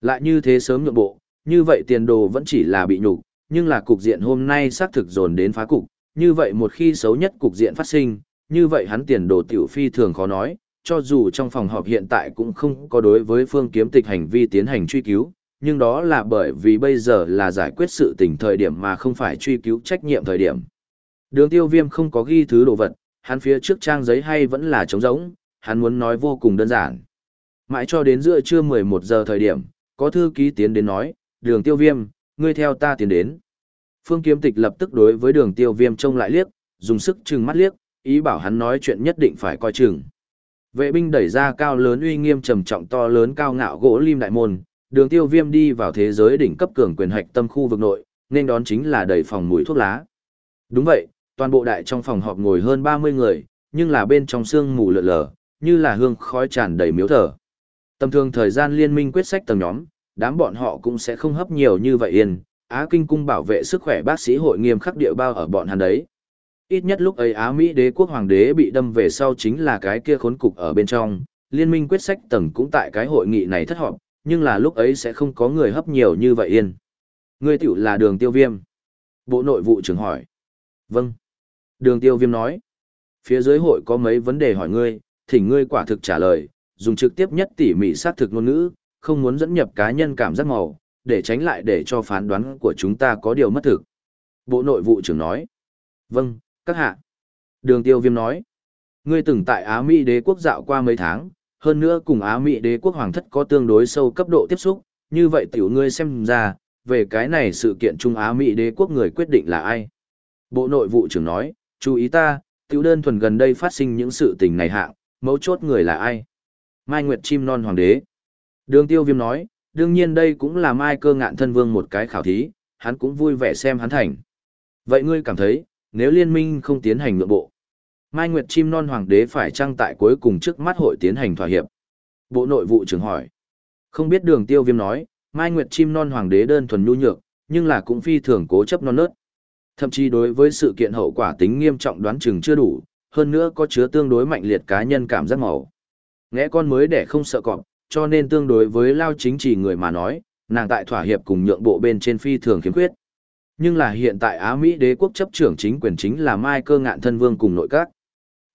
Lại như thế sớm nhượng bộ, như vậy tiền đồ vẫn chỉ là bị nhục, nhưng là cục diện hôm nay xác thực dồn đến phá cục, như vậy một khi xấu nhất cục diện phát sinh, như vậy hắn tiền đồ tiểu phi thường khó nói, cho dù trong phòng họp hiện tại cũng không có đối với phương kiếm tịch hành vi tiến hành truy cứu, nhưng đó là bởi vì bây giờ là giải quyết sự tình thời điểm mà không phải truy cứu trách nhiệm thời điểm. Đường tiêu viêm không có ghi thứ đồ vật, hắn phía trước trang giấy hay vẫn là trống rỗng, hắn muốn nói vô cùng đơn giản. Mãi cho đến giữa trưa 11 giờ thời điểm, có thư ký tiến đến nói, đường tiêu viêm, ngươi theo ta tiến đến. Phương kiếm tịch lập tức đối với đường tiêu viêm trông lại liếc, dùng sức trừng mắt liếc, ý bảo hắn nói chuyện nhất định phải coi chừng. Vệ binh đẩy ra cao lớn uy nghiêm trầm trọng to lớn cao ngạo gỗ lim đại môn, đường tiêu viêm đi vào thế giới đỉnh cấp cường quyền hạch tâm khu vực nội, nên đón chính là đầy phòng mùi thuốc lá. Đúng vậy, toàn bộ đại trong phòng họp ngồi hơn 30 người, nhưng là bên trong xương mù lợn lờ, như là hương khói tràn đầy miếu thở. Tầm thường thời gian liên minh quyết sách tầng nhóm, đám bọn họ cũng sẽ không hấp nhiều như vậy yên, Á Kinh cung bảo vệ sức khỏe bác sĩ hội nghiêm khắc địa bao ở bọn hắn đấy. Ít nhất lúc ấy Á Mỹ đế quốc hoàng đế bị đâm về sau chính là cái kia khốn cục ở bên trong, liên minh quyết sách tầng cũng tại cái hội nghị này thất họp, nhưng là lúc ấy sẽ không có người hấp nhiều như vậy yên. Ngươi tiểu là đường tiêu viêm. Bộ nội vụ trưởng hỏi. Vâng. Đường tiêu viêm nói. Phía dưới hội có mấy vấn đề hỏi ngươi, thỉnh ngươi quả thực trả lời, dùng trực tiếp nhất tỉ mỉ xác thực ngôn ngữ, không muốn dẫn nhập cá nhân cảm giác màu, để tránh lại để cho phán đoán của chúng ta có điều mất thực. Bộ nội vụ trưởng nói. Vâng, các hạ. Đường tiêu viêm nói. Ngươi từng tại Á Mỹ đế quốc dạo qua mấy tháng, hơn nữa cùng Á Mỹ đế quốc hoàng thất có tương đối sâu cấp độ tiếp xúc, như vậy tiểu ngươi xem ra, về cái này sự kiện Trung Á Mỹ đế quốc người quyết định là ai. Bộ nội vụ trưởng nói, chú ý ta, tiểu đơn thuần gần đây phát sinh những sự tình này hạng, mấu chốt người là ai. Mai Nguyệt Chim Non Hoàng đế. Đường tiêu viêm nói, đương nhiên đây cũng là Mai cơ ngạn thân vương một cái khảo thí, hắn cũng vui vẻ xem hắn thành. Vậy ngươi cảm thấy, nếu liên minh không tiến hành nội bộ, Mai Nguyệt Chim Non Hoàng đế phải trăng tại cuối cùng trước mắt hội tiến hành thỏa hiệp? Bộ nội vụ trưởng hỏi. Không biết đường tiêu viêm nói, Mai Nguyệt Chim Non Hoàng đế đơn thuần nhu nhược, nhưng là cũng phi thường cố chấp non nớt. Thậm chí đối với sự kiện hậu quả tính nghiêm trọng đoán chừng chưa đủ, hơn nữa có chứa tương đối mạnh liệt cá nhân cảm giác màu. Nghe con mới để không sợ cọp, cho nên tương đối với lao chính trị người mà nói, nàng tại thỏa hiệp cùng nhượng bộ bên trên phi thường khiếm khuyết. Nhưng là hiện tại Á Mỹ đế quốc chấp trưởng chính quyền chính là Mai cơ ngạn thân vương cùng nội các.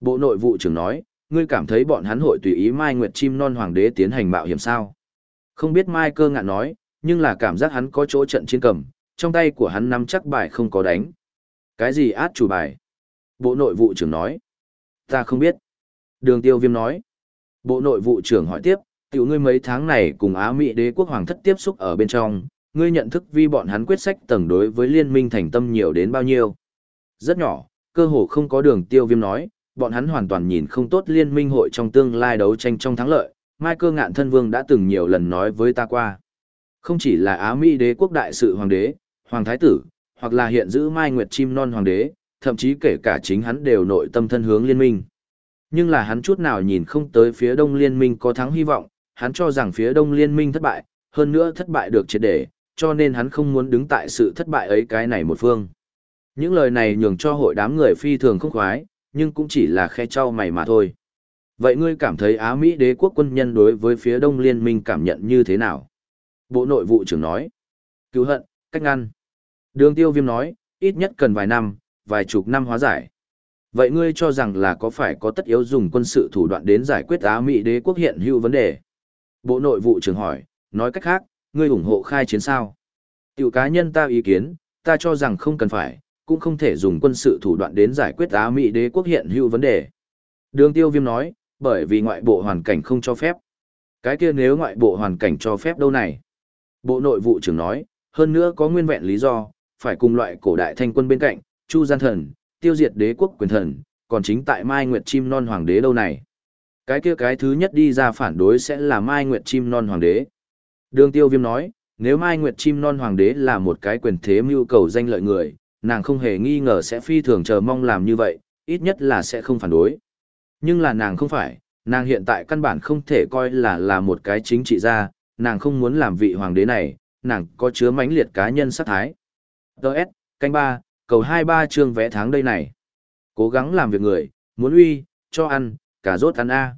Bộ nội vụ trưởng nói, ngươi cảm thấy bọn hắn hội tùy ý Mai Nguyệt Chim Non Hoàng đế tiến hành mạo hiểm sao? Không biết Mai cơ ngạn nói, nhưng là cảm giác hắn có chỗ trận chiến cầm, trong tay của hắn nắm chắc bài không có đánh. Cái gì át chủ bài? Bộ nội vụ trưởng nói. Ta không biết. Đường tiêu viêm nói. Bộ nội vụ trưởng hỏi tiếp, tiểu ngươi mấy tháng này cùng Á Mỹ đế quốc hoàng thất tiếp xúc ở bên trong, ngươi nhận thức vi bọn hắn quyết sách tầng đối với liên minh thành tâm nhiều đến bao nhiêu? Rất nhỏ, cơ hồ không có đường tiêu viêm nói, bọn hắn hoàn toàn nhìn không tốt liên minh hội trong tương lai đấu tranh trong thắng lợi. Mai cơ ngạn thân vương đã từng nhiều lần nói với ta qua. Không chỉ là Á Mỹ đế quốc đại sự hoàng đế, hoàng thái tử, hoặc là hiện giữ Mai Nguyệt chim non hoàng đế, thậm chí kể cả chính hắn đều nội tâm thân hướng liên minh. Nhưng là hắn chút nào nhìn không tới phía đông liên minh có thắng hy vọng, hắn cho rằng phía đông liên minh thất bại, hơn nữa thất bại được triệt để, cho nên hắn không muốn đứng tại sự thất bại ấy cái này một phương. Những lời này nhường cho hội đám người phi thường không khoái, nhưng cũng chỉ là khe trao mày mà thôi. Vậy ngươi cảm thấy Á Mỹ đế quốc quân nhân đối với phía đông liên minh cảm nhận như thế nào? Bộ nội vụ trưởng nói. Cứu hận, cách ngăn. Đường tiêu viêm nói, ít nhất cần vài năm, vài chục năm hóa giải. Vậy ngươi cho rằng là có phải có tất yếu dùng quân sự thủ đoạn đến giải quyết Á Mỹ đế quốc hiện hữu vấn đề? Bộ nội vụ trưởng hỏi, nói cách khác, ngươi ủng hộ khai chiến sao? Tiểu cá nhân ta ý kiến, ta cho rằng không cần phải, cũng không thể dùng quân sự thủ đoạn đến giải quyết Á Mỹ đế quốc hiện hữu vấn đề. Đường tiêu viêm nói, bởi vì ngoại bộ hoàn cảnh không cho phép. Cái kia nếu ngoại bộ hoàn cảnh cho phép đâu này? Bộ nội vụ trưởng nói, hơn nữa có nguyên vẹn lý do, phải cùng loại cổ đại thanh quân bên cạnh, Chu Gian Thần, tiêu diệt đế quốc quyền thần, còn chính tại Mai Nguyệt Chim Non Hoàng đế đâu này. Cái kia cái thứ nhất đi ra phản đối sẽ là Mai Nguyệt Chim Non Hoàng đế. Đường tiêu viêm nói, nếu Mai Nguyệt Chim Non Hoàng đế là một cái quyền thế mưu cầu danh lợi người, nàng không hề nghi ngờ sẽ phi thường chờ mong làm như vậy, ít nhất là sẽ không phản đối. Nhưng là nàng không phải, nàng hiện tại căn bản không thể coi là là một cái chính trị gia, nàng không muốn làm vị hoàng đế này, nàng có chứa mãnh liệt cá nhân sát thái. Đợt, canh ba, cầu hai ba chương vẽ tháng đây này. Cố gắng làm việc người, muốn uy, cho ăn, cả rốt ăn A.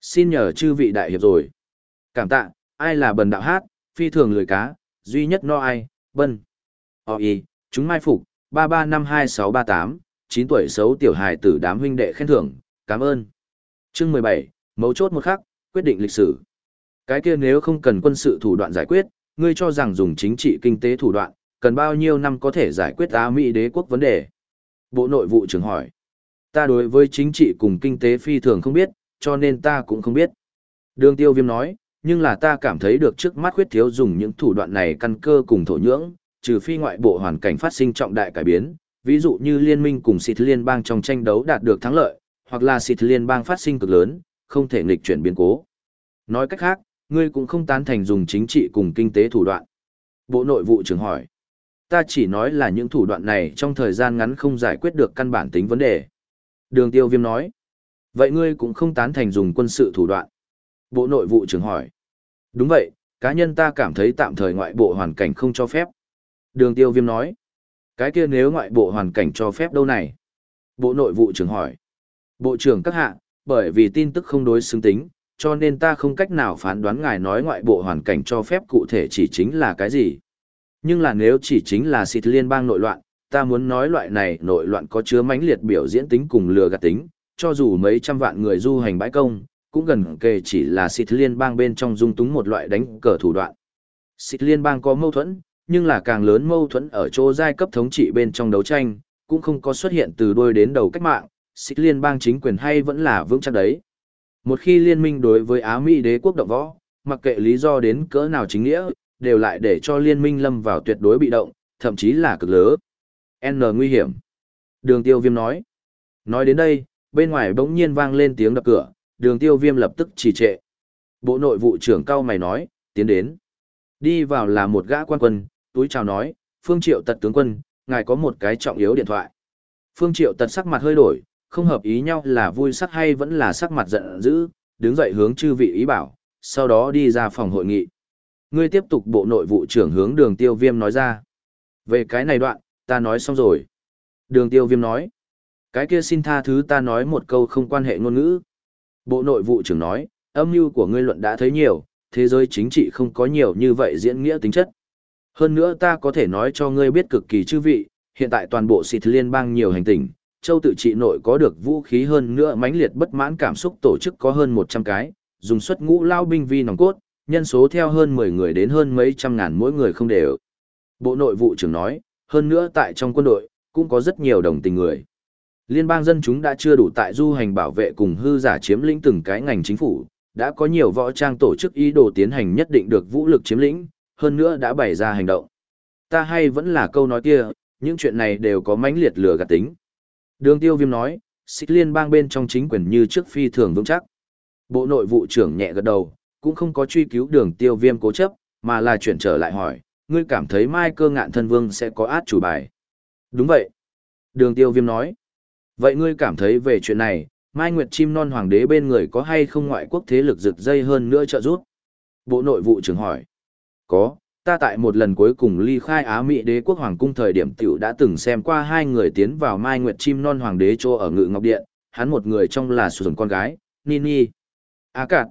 Xin nhờ chư vị đại hiệp rồi. Cảm tạ, ai là bần đạo hát, phi thường lười cá, duy nhất no ai, bân. o y, chúng mai phục, 33522638, 9 tuổi xấu tiểu hài tử đám huynh đệ khen thưởng, cảm ơn. Chương 17, Mấu chốt một khắc, quyết định lịch sử. Cái kia nếu không cần quân sự thủ đoạn giải quyết, ngươi cho rằng dùng chính trị kinh tế thủ đoạn, cần bao nhiêu năm có thể giải quyết Á Mỹ đế quốc vấn đề? Bộ nội vụ trưởng hỏi. Ta đối với chính trị cùng kinh tế phi thường không biết, cho nên ta cũng không biết. Đường tiêu viêm nói, nhưng là ta cảm thấy được trước mắt khuyết thiếu dùng những thủ đoạn này căn cơ cùng thổ nhưỡng, trừ phi ngoại bộ hoàn cảnh phát sinh trọng đại cải biến, ví dụ như liên minh cùng xịt liên bang trong tranh đấu đạt được thắng lợi, hoặc là xịt liên bang phát sinh cực lớn, không thể nghịch chuyển biến cố. Nói cách khác, ngươi cũng không tán thành dùng chính trị cùng kinh tế thủ đoạn. Bộ nội vụ trưởng hỏi. Ta chỉ nói là những thủ đoạn này trong thời gian ngắn không giải quyết được căn bản tính vấn đề. Đường tiêu viêm nói. Vậy ngươi cũng không tán thành dùng quân sự thủ đoạn. Bộ nội vụ trưởng hỏi. Đúng vậy, cá nhân ta cảm thấy tạm thời ngoại bộ hoàn cảnh không cho phép. Đường tiêu viêm nói. Cái kia nếu ngoại bộ hoàn cảnh cho phép đâu này? Bộ nội vụ trưởng hỏi. Bộ trưởng các hạ, bởi vì tin tức không đối xứng tính, cho nên ta không cách nào phán đoán ngài nói ngoại bộ hoàn cảnh cho phép cụ thể chỉ chính là cái gì. Nhưng là nếu chỉ chính là xịt liên bang nội loạn, ta muốn nói loại này nội loạn có chứa mãnh liệt biểu diễn tính cùng lừa gạt tính, cho dù mấy trăm vạn người du hành bãi công, cũng gần kề chỉ là xịt liên bang bên trong dung túng một loại đánh cờ thủ đoạn. Xịt liên bang có mâu thuẫn, nhưng là càng lớn mâu thuẫn ở chỗ giai cấp thống trị bên trong đấu tranh, cũng không có xuất hiện từ đôi đến đầu cách mạng, xịt liên bang chính quyền hay vẫn là vững chắc đấy. Một khi liên minh đối với Á Mỹ đế quốc động võ, mặc kệ lý do đến cỡ nào chính nghĩa, đều lại để cho liên minh lâm vào tuyệt đối bị động, thậm chí là cực lớn. N nguy hiểm. Đường tiêu viêm nói. Nói đến đây, bên ngoài bỗng nhiên vang lên tiếng đập cửa, đường tiêu viêm lập tức trì trệ. Bộ nội vụ trưởng cao mày nói, tiến đến. Đi vào là một gã quan quân, túi chào nói, Phương Triệu tật tướng quân, ngài có một cái trọng yếu điện thoại. Phương Triệu tật sắc mặt hơi đổi, không hợp ý nhau là vui sắc hay vẫn là sắc mặt giận dữ, đứng dậy hướng chư vị ý bảo, sau đó đi ra phòng hội nghị. Ngươi tiếp tục bộ nội vụ trưởng hướng đường tiêu viêm nói ra. Về cái này đoạn, ta nói xong rồi. Đường tiêu viêm nói. Cái kia xin tha thứ ta nói một câu không quan hệ ngôn ngữ. Bộ nội vụ trưởng nói, âm mưu của ngươi luận đã thấy nhiều, thế giới chính trị không có nhiều như vậy diễn nghĩa tính chất. Hơn nữa ta có thể nói cho ngươi biết cực kỳ chư vị, hiện tại toàn bộ xịt liên bang nhiều hành tinh, châu tự trị nội có được vũ khí hơn nữa mãnh liệt bất mãn cảm xúc tổ chức có hơn 100 cái, dùng xuất ngũ lao binh vi nòng cốt, nhân số theo hơn 10 người đến hơn mấy trăm ngàn mỗi người không đều. Bộ nội vụ trưởng nói, hơn nữa tại trong quân đội, cũng có rất nhiều đồng tình người. Liên bang dân chúng đã chưa đủ tại du hành bảo vệ cùng hư giả chiếm lĩnh từng cái ngành chính phủ, đã có nhiều võ trang tổ chức ý đồ tiến hành nhất định được vũ lực chiếm lĩnh, hơn nữa đã bày ra hành động. Ta hay vẫn là câu nói kia, những chuyện này đều có mãnh liệt lừa gạt tính. Đường tiêu viêm nói, xích liên bang bên trong chính quyền như trước phi thường vững chắc. Bộ nội vụ trưởng nhẹ gật đầu, cũng không có truy cứu đường tiêu viêm cố chấp, mà là chuyển trở lại hỏi, ngươi cảm thấy mai cơ ngạn thân vương sẽ có át chủ bài. Đúng vậy. Đường tiêu viêm nói. Vậy ngươi cảm thấy về chuyện này, Mai Nguyệt Chim Non Hoàng đế bên người có hay không ngoại quốc thế lực rực dây hơn nữa trợ giúp? Bộ nội vụ trưởng hỏi. Có, ta tại một lần cuối cùng ly khai Á Mỹ đế quốc hoàng cung thời điểm tiểu đã từng xem qua hai người tiến vào Mai Nguyệt Chim Non Hoàng đế chỗ ở ngự ngọc điện, hắn một người trong là sủng con gái, Nini. Á cạn.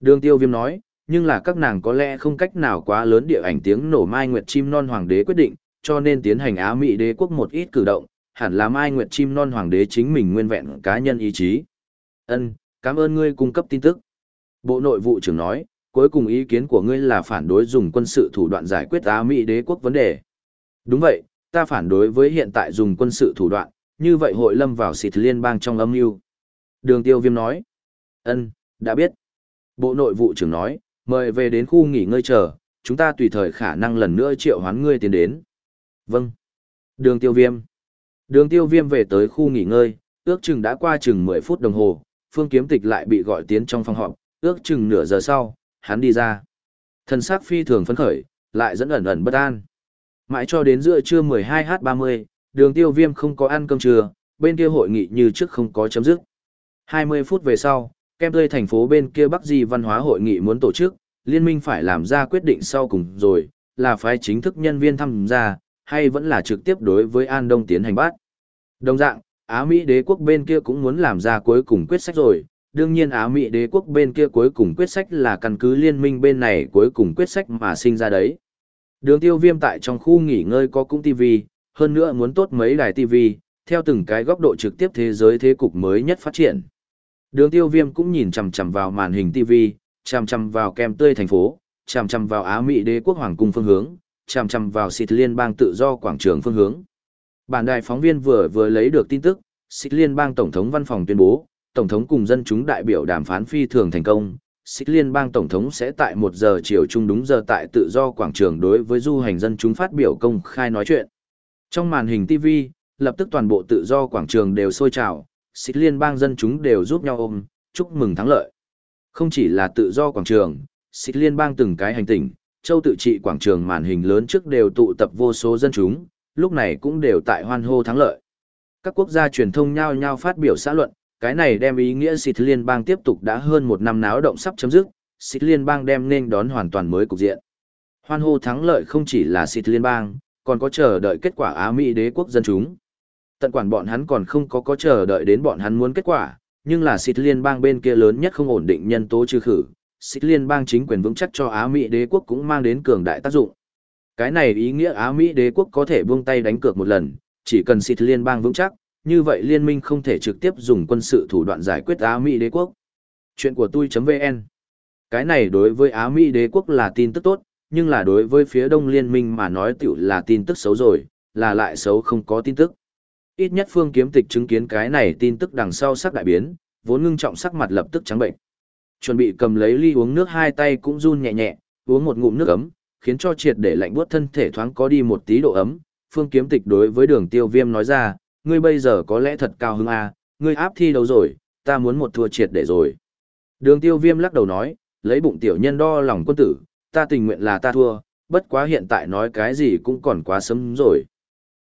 Đường tiêu viêm nói, nhưng là các nàng có lẽ không cách nào quá lớn địa ảnh tiếng nổ Mai Nguyệt Chim Non Hoàng đế quyết định, cho nên tiến hành Á Mỹ đế quốc một ít cử động, hẳn là Mai Nguyệt Chim Non Hoàng đế chính mình nguyên vẹn cá nhân ý chí. Ân, cảm ơn ngươi cung cấp tin tức. Bộ nội vụ trưởng nói, cuối cùng ý kiến của ngươi là phản đối dùng quân sự thủ đoạn giải quyết Á Mỹ đế quốc vấn đề. Đúng vậy, ta phản đối với hiện tại dùng quân sự thủ đoạn, như vậy hội lâm vào xịt liên bang trong âm mưu. Đường tiêu viêm nói. Ân, đã biết. Bộ nội vụ trưởng nói, mời về đến khu nghỉ ngơi chờ, chúng ta tùy thời khả năng lần nữa triệu hoán ngươi tiến đến. Vâng. Đường tiêu viêm. Đường tiêu viêm về tới khu nghỉ ngơi, ước chừng đã qua chừng 10 phút đồng hồ, phương kiếm tịch lại bị gọi tiến trong phòng họp, ước chừng nửa giờ sau, hắn đi ra. Thần sắc phi thường phấn khởi, lại dẫn ẩn ẩn bất an. Mãi cho đến giữa trưa 12h30, đường tiêu viêm không có ăn cơm trưa, bên kia hội nghị như trước không có chấm dứt. 20 phút về sau, kem tươi thành phố bên kia Bắc Di văn hóa hội nghị muốn tổ chức, liên minh phải làm ra quyết định sau cùng rồi, là phải chính thức nhân viên tham gia, hay vẫn là trực tiếp đối với An Đông tiến hành bắt. Đồng dạng, Á Mỹ đế quốc bên kia cũng muốn làm ra cuối cùng quyết sách rồi, đương nhiên Á Mỹ đế quốc bên kia cuối cùng quyết sách là căn cứ liên minh bên này cuối cùng quyết sách mà sinh ra đấy. Đường tiêu viêm tại trong khu nghỉ ngơi có cũng TV, hơn nữa muốn tốt mấy đài TV, theo từng cái góc độ trực tiếp thế giới thế cục mới nhất phát triển. Đường tiêu viêm cũng nhìn chầm chầm vào màn hình TV, chầm chầm vào kem tươi thành phố, chầm chầm vào Á Mỹ đế quốc hoàng cung phương hướng, chằm chằm vào xịt liên bang tự do quảng trường phương hướng. Bản đài phóng viên vừa vừa lấy được tin tức, xịt liên bang tổng thống văn phòng tuyên bố, tổng thống cùng dân chúng đại biểu đàm phán phi thường thành công. Xích liên bang tổng thống sẽ tại một giờ chiều trung đúng giờ tại tự do quảng trường đối với du hành dân chúng phát biểu công khai nói chuyện. Trong màn hình TV, lập tức toàn bộ tự do quảng trường đều sôi trào, xích liên bang dân chúng đều giúp nhau ôm, chúc mừng thắng lợi. Không chỉ là tự do quảng trường, xích liên bang từng cái hành tinh, châu tự trị quảng trường màn hình lớn trước đều tụ tập vô số dân chúng, lúc này cũng đều tại hoan hô thắng lợi. Các quốc gia truyền thông nhao nhao phát biểu xã luận, cái này đem ý nghĩa xịt liên bang tiếp tục đã hơn một năm náo động sắp chấm dứt, xịt liên bang đem nên đón hoàn toàn mới cục diện. Hoan hô thắng lợi không chỉ là xịt liên bang, còn có chờ đợi kết quả Á Mỹ đế quốc dân chúng. Tận quản bọn hắn còn không có có chờ đợi đến bọn hắn muốn kết quả, nhưng là xịt liên bang bên kia lớn nhất không ổn định nhân tố trừ khử, xích liên bang chính quyền vững chắc cho Á Mỹ đế quốc cũng mang đến cường đại tác dụng. Cái này ý nghĩa Á Mỹ đế quốc có thể buông tay đánh cược một lần, chỉ cần xích liên bang vững chắc, như vậy liên minh không thể trực tiếp dùng quân sự thủ đoạn giải quyết Á Mỹ đế quốc. Chuyện của tôi.vn Cái này đối với Á Mỹ đế quốc là tin tức tốt, nhưng là đối với phía đông liên minh mà nói tiểu là tin tức xấu rồi, là lại xấu không có tin tức. Ít nhất phương kiếm tịch chứng kiến cái này tin tức đằng sau sắc đại biến, vốn ngưng trọng sắc mặt lập tức trắng bệnh. Chuẩn bị cầm lấy ly uống nước hai tay cũng run nhẹ nhẹ, uống một ngụm nước ấm, khiến cho triệt để lạnh buốt thân thể thoáng có đi một tí độ ấm. Phương kiếm tịch đối với đường tiêu viêm nói ra, ngươi bây giờ có lẽ thật cao hứng à, ngươi áp thi đấu rồi, ta muốn một thua triệt để rồi. Đường tiêu viêm lắc đầu nói, lấy bụng tiểu nhân đo lòng quân tử, ta tình nguyện là ta thua, bất quá hiện tại nói cái gì cũng còn quá sớm rồi.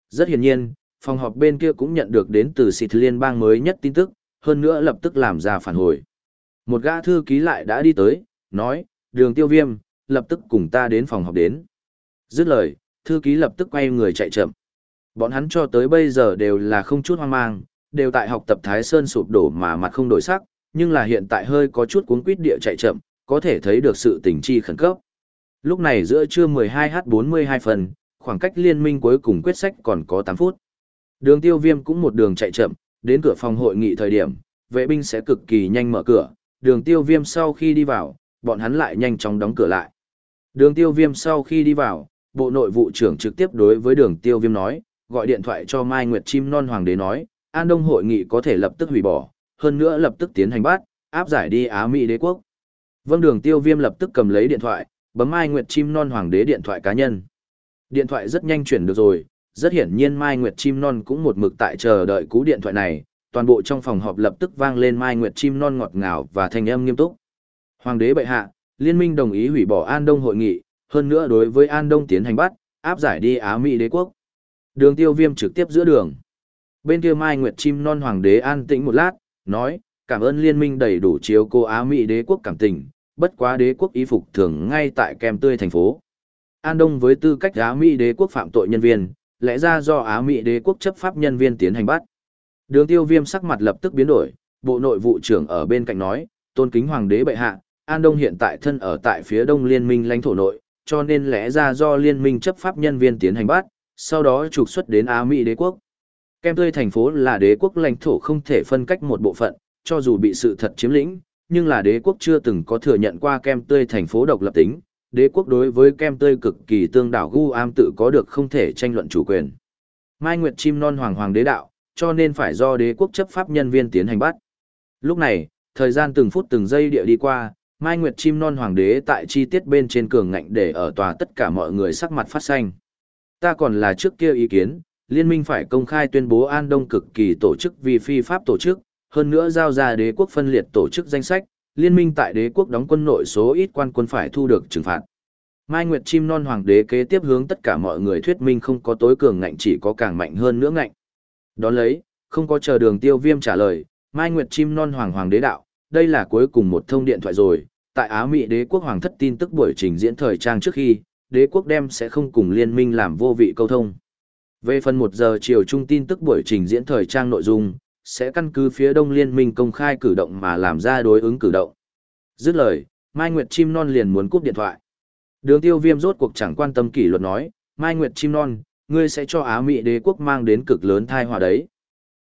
Rất hiển nhiên, phòng họp bên kia cũng nhận được đến từ xịt liên bang mới nhất tin tức, hơn nữa lập tức làm ra phản hồi. Một gã thư ký lại đã đi tới, nói, đường tiêu viêm, lập tức cùng ta đến phòng học đến. Dứt lời, thư ký lập tức quay người chạy chậm. Bọn hắn cho tới bây giờ đều là không chút hoang mang, đều tại học tập Thái Sơn sụp đổ mà mặt không đổi sắc, nhưng là hiện tại hơi có chút cuốn quýt địa chạy chậm, có thể thấy được sự tình chi khẩn cấp. Lúc này giữa trưa 12h42 phần, khoảng cách liên minh cuối cùng quyết sách còn có 8 phút. Đường tiêu viêm cũng một đường chạy chậm, đến cửa phòng hội nghị thời điểm, vệ binh sẽ cực kỳ nhanh mở cửa, đường tiêu viêm sau khi đi vào, bọn hắn lại nhanh chóng đóng cửa lại. Đường tiêu viêm sau khi đi vào, bộ nội vụ trưởng trực tiếp đối với đường tiêu viêm nói, gọi điện thoại cho Mai Nguyệt Chim Non Hoàng đế nói, An Đông hội nghị có thể lập tức hủy bỏ, hơn nữa lập tức tiến hành bắt, áp giải đi Á Mỹ đế quốc. Vâng đường tiêu viêm lập tức cầm lấy điện thoại, bấm Mai Nguyệt Chim Non Hoàng đế điện thoại cá nhân. Điện thoại rất nhanh chuyển được rồi, rất hiển nhiên Mai Nguyệt Chim Non cũng một mực tại chờ đợi cú điện thoại này, toàn bộ trong phòng họp lập tức vang lên Mai Nguyệt Chim Non ngọt ngào và thanh âm nghiêm túc. Hoàng đế bệ hạ, liên minh đồng ý hủy bỏ An Đông hội nghị, hơn nữa đối với An Đông tiến hành bắt, áp giải đi Á Mỹ đế quốc. Đường tiêu viêm trực tiếp giữa đường. Bên kia Mai Nguyệt Chim Non Hoàng đế an tĩnh một lát, nói, cảm ơn liên minh đầy đủ chiếu cô Á Mỹ đế quốc cảm tình, bất quá đế quốc y phục thường ngay tại kem tươi thành phố. An Đông với tư cách Á Mỹ đế quốc phạm tội nhân viên, lẽ ra do Á Mỹ đế quốc chấp pháp nhân viên tiến hành bắt. Đường tiêu viêm sắc mặt lập tức biến đổi, bộ nội vụ trưởng ở bên cạnh nói, tôn kính hoàng đế bệ hạ, An Đông hiện tại thân ở tại phía đông liên minh lãnh thổ nội, cho nên lẽ ra do liên minh chấp pháp nhân viên tiến hành bắt, sau đó trục xuất đến Á Mỹ đế quốc. Kem tươi thành phố là đế quốc lãnh thổ không thể phân cách một bộ phận, cho dù bị sự thật chiếm lĩnh, nhưng là đế quốc chưa từng có thừa nhận qua kem tươi thành phố độc lập tính. Đế quốc đối với kem tươi cực kỳ tương đảo gu am tự có được không thể tranh luận chủ quyền. Mai Nguyệt chim non hoàng hoàng đế đạo, cho nên phải do đế quốc chấp pháp nhân viên tiến hành bắt. Lúc này, thời gian từng phút từng giây địa đi qua, Mai Nguyệt chim non hoàng đế tại chi tiết bên trên cường ngạnh để ở tòa tất cả mọi người sắc mặt phát xanh. Ta còn là trước kia ý kiến, liên minh phải công khai tuyên bố An Đông cực kỳ tổ chức vì phi pháp tổ chức, hơn nữa giao ra đế quốc phân liệt tổ chức danh sách, liên minh tại đế quốc đóng quân nội số ít quan quân phải thu được trừng phạt. Mai Nguyệt chim non hoàng đế kế tiếp hướng tất cả mọi người thuyết minh không có tối cường ngạnh chỉ có càng mạnh hơn nữa ngạnh. Đón lấy, không có chờ đường tiêu viêm trả lời, Mai Nguyệt chim non hoàng hoàng đế đạo, đây là cuối cùng một thông điện thoại rồi, tại Á Mỹ đế quốc hoàng thất tin tức buổi trình diễn thời trang trước khi, đế quốc đem sẽ không cùng liên minh làm vô vị câu thông. Về phần một giờ chiều trung tin tức buổi trình diễn thời trang nội dung, sẽ căn cứ phía đông liên minh công khai cử động mà làm ra đối ứng cử động. Dứt lời, Mai Nguyệt Chim Non liền muốn cúp điện thoại. Đường tiêu viêm rốt cuộc chẳng quan tâm kỷ luật nói, Mai Nguyệt Chim Non, ngươi sẽ cho Á Mỹ đế quốc mang đến cực lớn thai hòa đấy.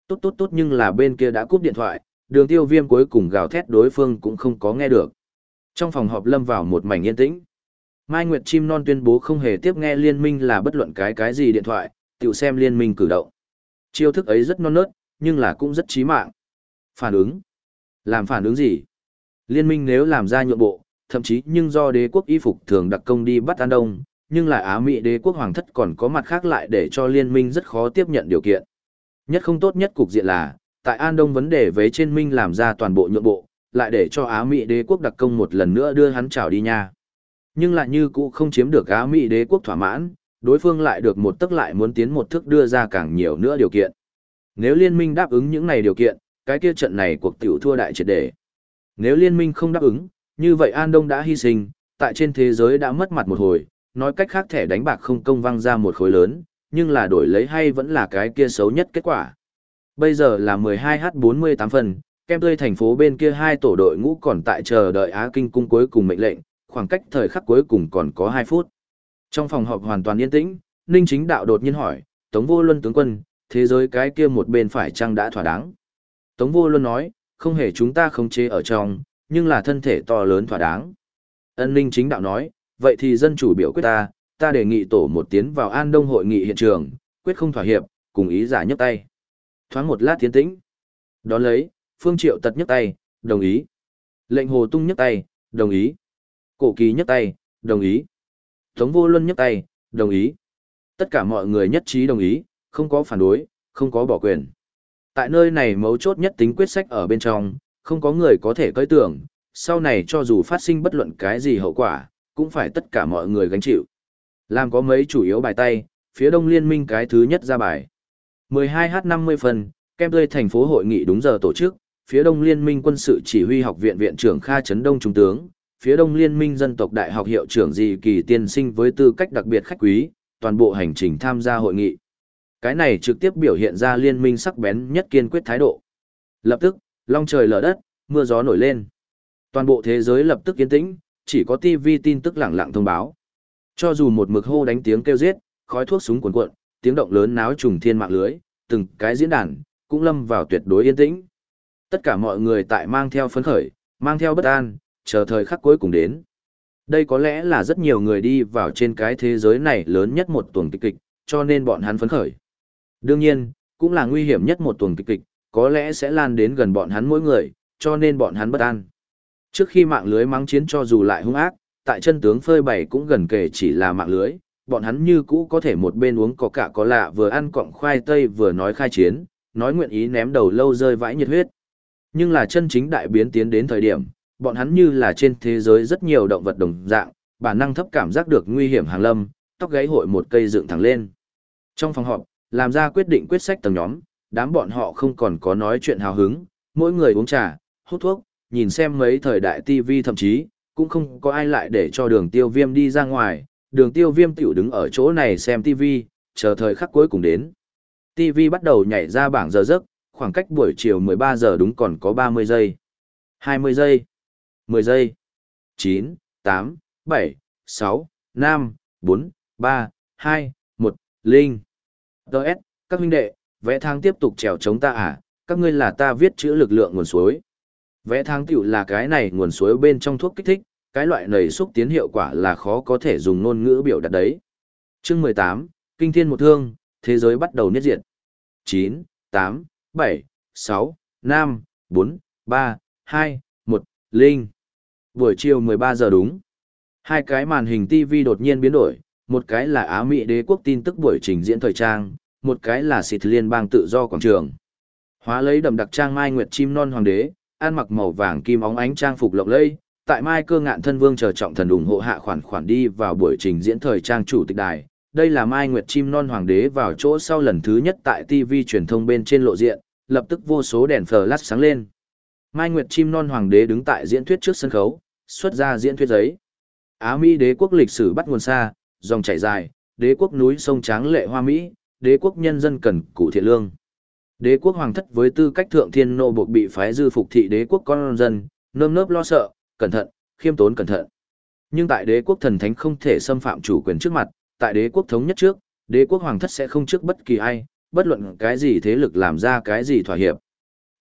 Tốt tốt tốt nhưng là bên kia đã cúp điện thoại, Đường tiêu viêm cuối cùng gào thét đối phương cũng không có nghe được. Trong phòng họp lâm vào một mảnh yên tĩnh. Mai Nguyệt Chim Non tuyên bố không hề tiếp nghe liên minh là bất luận cái cái gì điện thoại, tiểu xem liên minh cử động. Chiêu thức ấy rất non nớt, nhưng là cũng rất chí mạng. Phản ứng. Làm phản ứng gì? Liên minh nếu làm ra nhượng bộ, thậm chí nhưng do đế quốc y phục thường đặc công đi bắt An Đông, nhưng lại Á Mỹ đế quốc hoàng thất còn có mặt khác lại để cho liên minh rất khó tiếp nhận điều kiện. Nhất không tốt nhất cục diện là, tại An Đông vấn đề với trên minh làm ra toàn bộ nhượng bộ, lại để cho Á Mỹ đế quốc đặc công một lần nữa đưa hắn trào đi nha. Nhưng lại như cũ không chiếm được Á Mỹ đế quốc thỏa mãn, đối phương lại được một tức lại muốn tiến một thức đưa ra càng nhiều nữa điều kiện. Nếu liên minh đáp ứng những này điều kiện, cái kia trận này cuộc tiểu thua đại triệt để. Nếu liên minh không đáp ứng, như vậy An Đông đã hy sinh, tại trên thế giới đã mất mặt một hồi, nói cách khác thẻ đánh bạc không công văng ra một khối lớn, nhưng là đổi lấy hay vẫn là cái kia xấu nhất kết quả. Bây giờ là 12h48 phần, kem tươi thành phố bên kia hai tổ đội ngũ còn tại chờ đợi Á Kinh cung cuối cùng mệnh lệnh, khoảng cách thời khắc cuối cùng còn có 2 phút. Trong phòng họp hoàn toàn yên tĩnh, Ninh Chính Đạo đột nhiên hỏi, Tống Vô Luân tướng quân, thế giới cái kia một bên phải chăng đã thỏa đáng? Tống Vô Luân nói, không hề chúng ta không chế ở trong, nhưng là thân thể to lớn thỏa đáng. Ân Ninh Chính Đạo nói, vậy thì dân chủ biểu quyết ta, ta đề nghị tổ một tiến vào An Đông hội nghị hiện trường, quyết không thỏa hiệp, cùng ý giả nhấc tay. Thoáng một lát tiến tĩnh. Đón lấy, Phương Triệu tật nhấc tay, đồng ý. Lệnh Hồ Tung nhấc tay, đồng ý. Cổ Kỳ nhấc tay, đồng ý. Tống Vô Luân nhấc tay, đồng ý. Tất cả mọi người nhất trí đồng ý, không có phản đối, không có bỏ quyền. Tại nơi này mấu chốt nhất tính quyết sách ở bên trong, không có người có thể cơi tưởng, sau này cho dù phát sinh bất luận cái gì hậu quả, cũng phải tất cả mọi người gánh chịu. Làm có mấy chủ yếu bài tay, phía đông liên minh cái thứ nhất ra bài. 12h50 phần, kem tươi thành phố hội nghị đúng giờ tổ chức, phía đông liên minh quân sự chỉ huy học viện viện trưởng Kha Trấn Đông Trung tướng, phía đông liên minh dân tộc đại học hiệu trưởng Di Kỳ tiên sinh với tư cách đặc biệt khách quý, toàn bộ hành trình tham gia hội nghị. Cái này trực tiếp biểu hiện ra liên minh sắc bén nhất kiên quyết thái độ. Lập tức, long trời lở đất, mưa gió nổi lên. Toàn bộ thế giới lập tức yên tĩnh, chỉ có TV tin tức lẳng lặng thông báo. Cho dù một mực hô đánh tiếng kêu giết, khói thuốc súng cuồn cuộn, tiếng động lớn náo trùng thiên mạng lưới, từng cái diễn đàn cũng lâm vào tuyệt đối yên tĩnh. Tất cả mọi người tại mang theo phấn khởi, mang theo bất an, chờ thời khắc cuối cùng đến. Đây có lẽ là rất nhiều người đi vào trên cái thế giới này lớn nhất một tuần kịch kịch, cho nên bọn hắn phấn khởi. Đương nhiên, cũng là nguy hiểm nhất một tuần kịch kịch, có lẽ sẽ lan đến gần bọn hắn mỗi người, cho nên bọn hắn bất an. Trước khi mạng lưới mắng chiến cho dù lại hung ác, tại chân tướng phơi bày cũng gần kể chỉ là mạng lưới, bọn hắn như cũ có thể một bên uống có cả có lạ vừa ăn cọng khoai tây vừa nói khai chiến, nói nguyện ý ném đầu lâu rơi vãi nhiệt huyết. Nhưng là chân chính đại biến tiến đến thời điểm, bọn hắn như là trên thế giới rất nhiều động vật đồng dạng, bản năng thấp cảm giác được nguy hiểm hàng lâm, tóc gáy hội một cây dựng thẳng lên. Trong phòng họp, làm ra quyết định quyết sách tầng nhóm, đám bọn họ không còn có nói chuyện hào hứng, mỗi người uống trà, hút thuốc, nhìn xem mấy thời đại TV thậm chí, cũng không có ai lại để cho đường tiêu viêm đi ra ngoài, đường tiêu viêm tiểu đứng ở chỗ này xem TV, chờ thời khắc cuối cùng đến. TV bắt đầu nhảy ra bảng giờ giấc, khoảng cách buổi chiều 13 giờ đúng còn có 30 giây. 20 giây. 10 giây. 9, 8, 7, 6, 5, 4, 3, 2, 1, Linh. Đợt, các huynh đệ, vẽ thang tiếp tục trèo chống ta à, các ngươi là ta viết chữ lực lượng nguồn suối. Vẽ tháng tiểu là cái này nguồn suối bên trong thuốc kích thích, cái loại nầy xúc tiến hiệu quả là khó có thể dùng ngôn ngữ biểu đạt đấy. Chương 18, Kinh thiên một thương, thế giới bắt đầu niết diệt. 9, 8, 7, 6, 5, 4, 3, 2, 1, Linh. Buổi chiều 13 giờ đúng. Hai cái màn hình TV đột nhiên biến đổi, một cái là Á Mỹ đế quốc tin tức buổi trình diễn thời trang, một cái là xịt liên bang tự do quảng trường. Hóa lấy đầm đặc trang mai nguyệt chim non hoàng đế, ăn mặc màu vàng kim óng ánh trang phục lộng lẫy, tại mai cơ ngạn thân vương chờ trọng thần ủng hộ hạ khoản khoản đi vào buổi trình diễn thời trang chủ tịch đài. Đây là mai nguyệt chim non hoàng đế vào chỗ sau lần thứ nhất tại TV truyền thông bên trên lộ diện, lập tức vô số đèn flash sáng lên. Mai Nguyệt chim non hoàng đế đứng tại diễn thuyết trước sân khấu, xuất ra diễn thuyết giấy. Á Mỹ đế quốc lịch sử bắt nguồn xa, dòng chảy dài, đế quốc núi sông tráng lệ hoa Mỹ, đế quốc nhân dân cần cụ thiện lương. Đế quốc hoàng thất với tư cách thượng thiên nô buộc bị phái dư phục thị đế quốc con dân, nơm nớp lo sợ, cẩn thận, khiêm tốn cẩn thận. Nhưng tại đế quốc thần thánh không thể xâm phạm chủ quyền trước mặt, tại đế quốc thống nhất trước, đế quốc hoàng thất sẽ không trước bất kỳ ai, bất luận cái gì thế lực làm ra cái gì thỏa hiệp.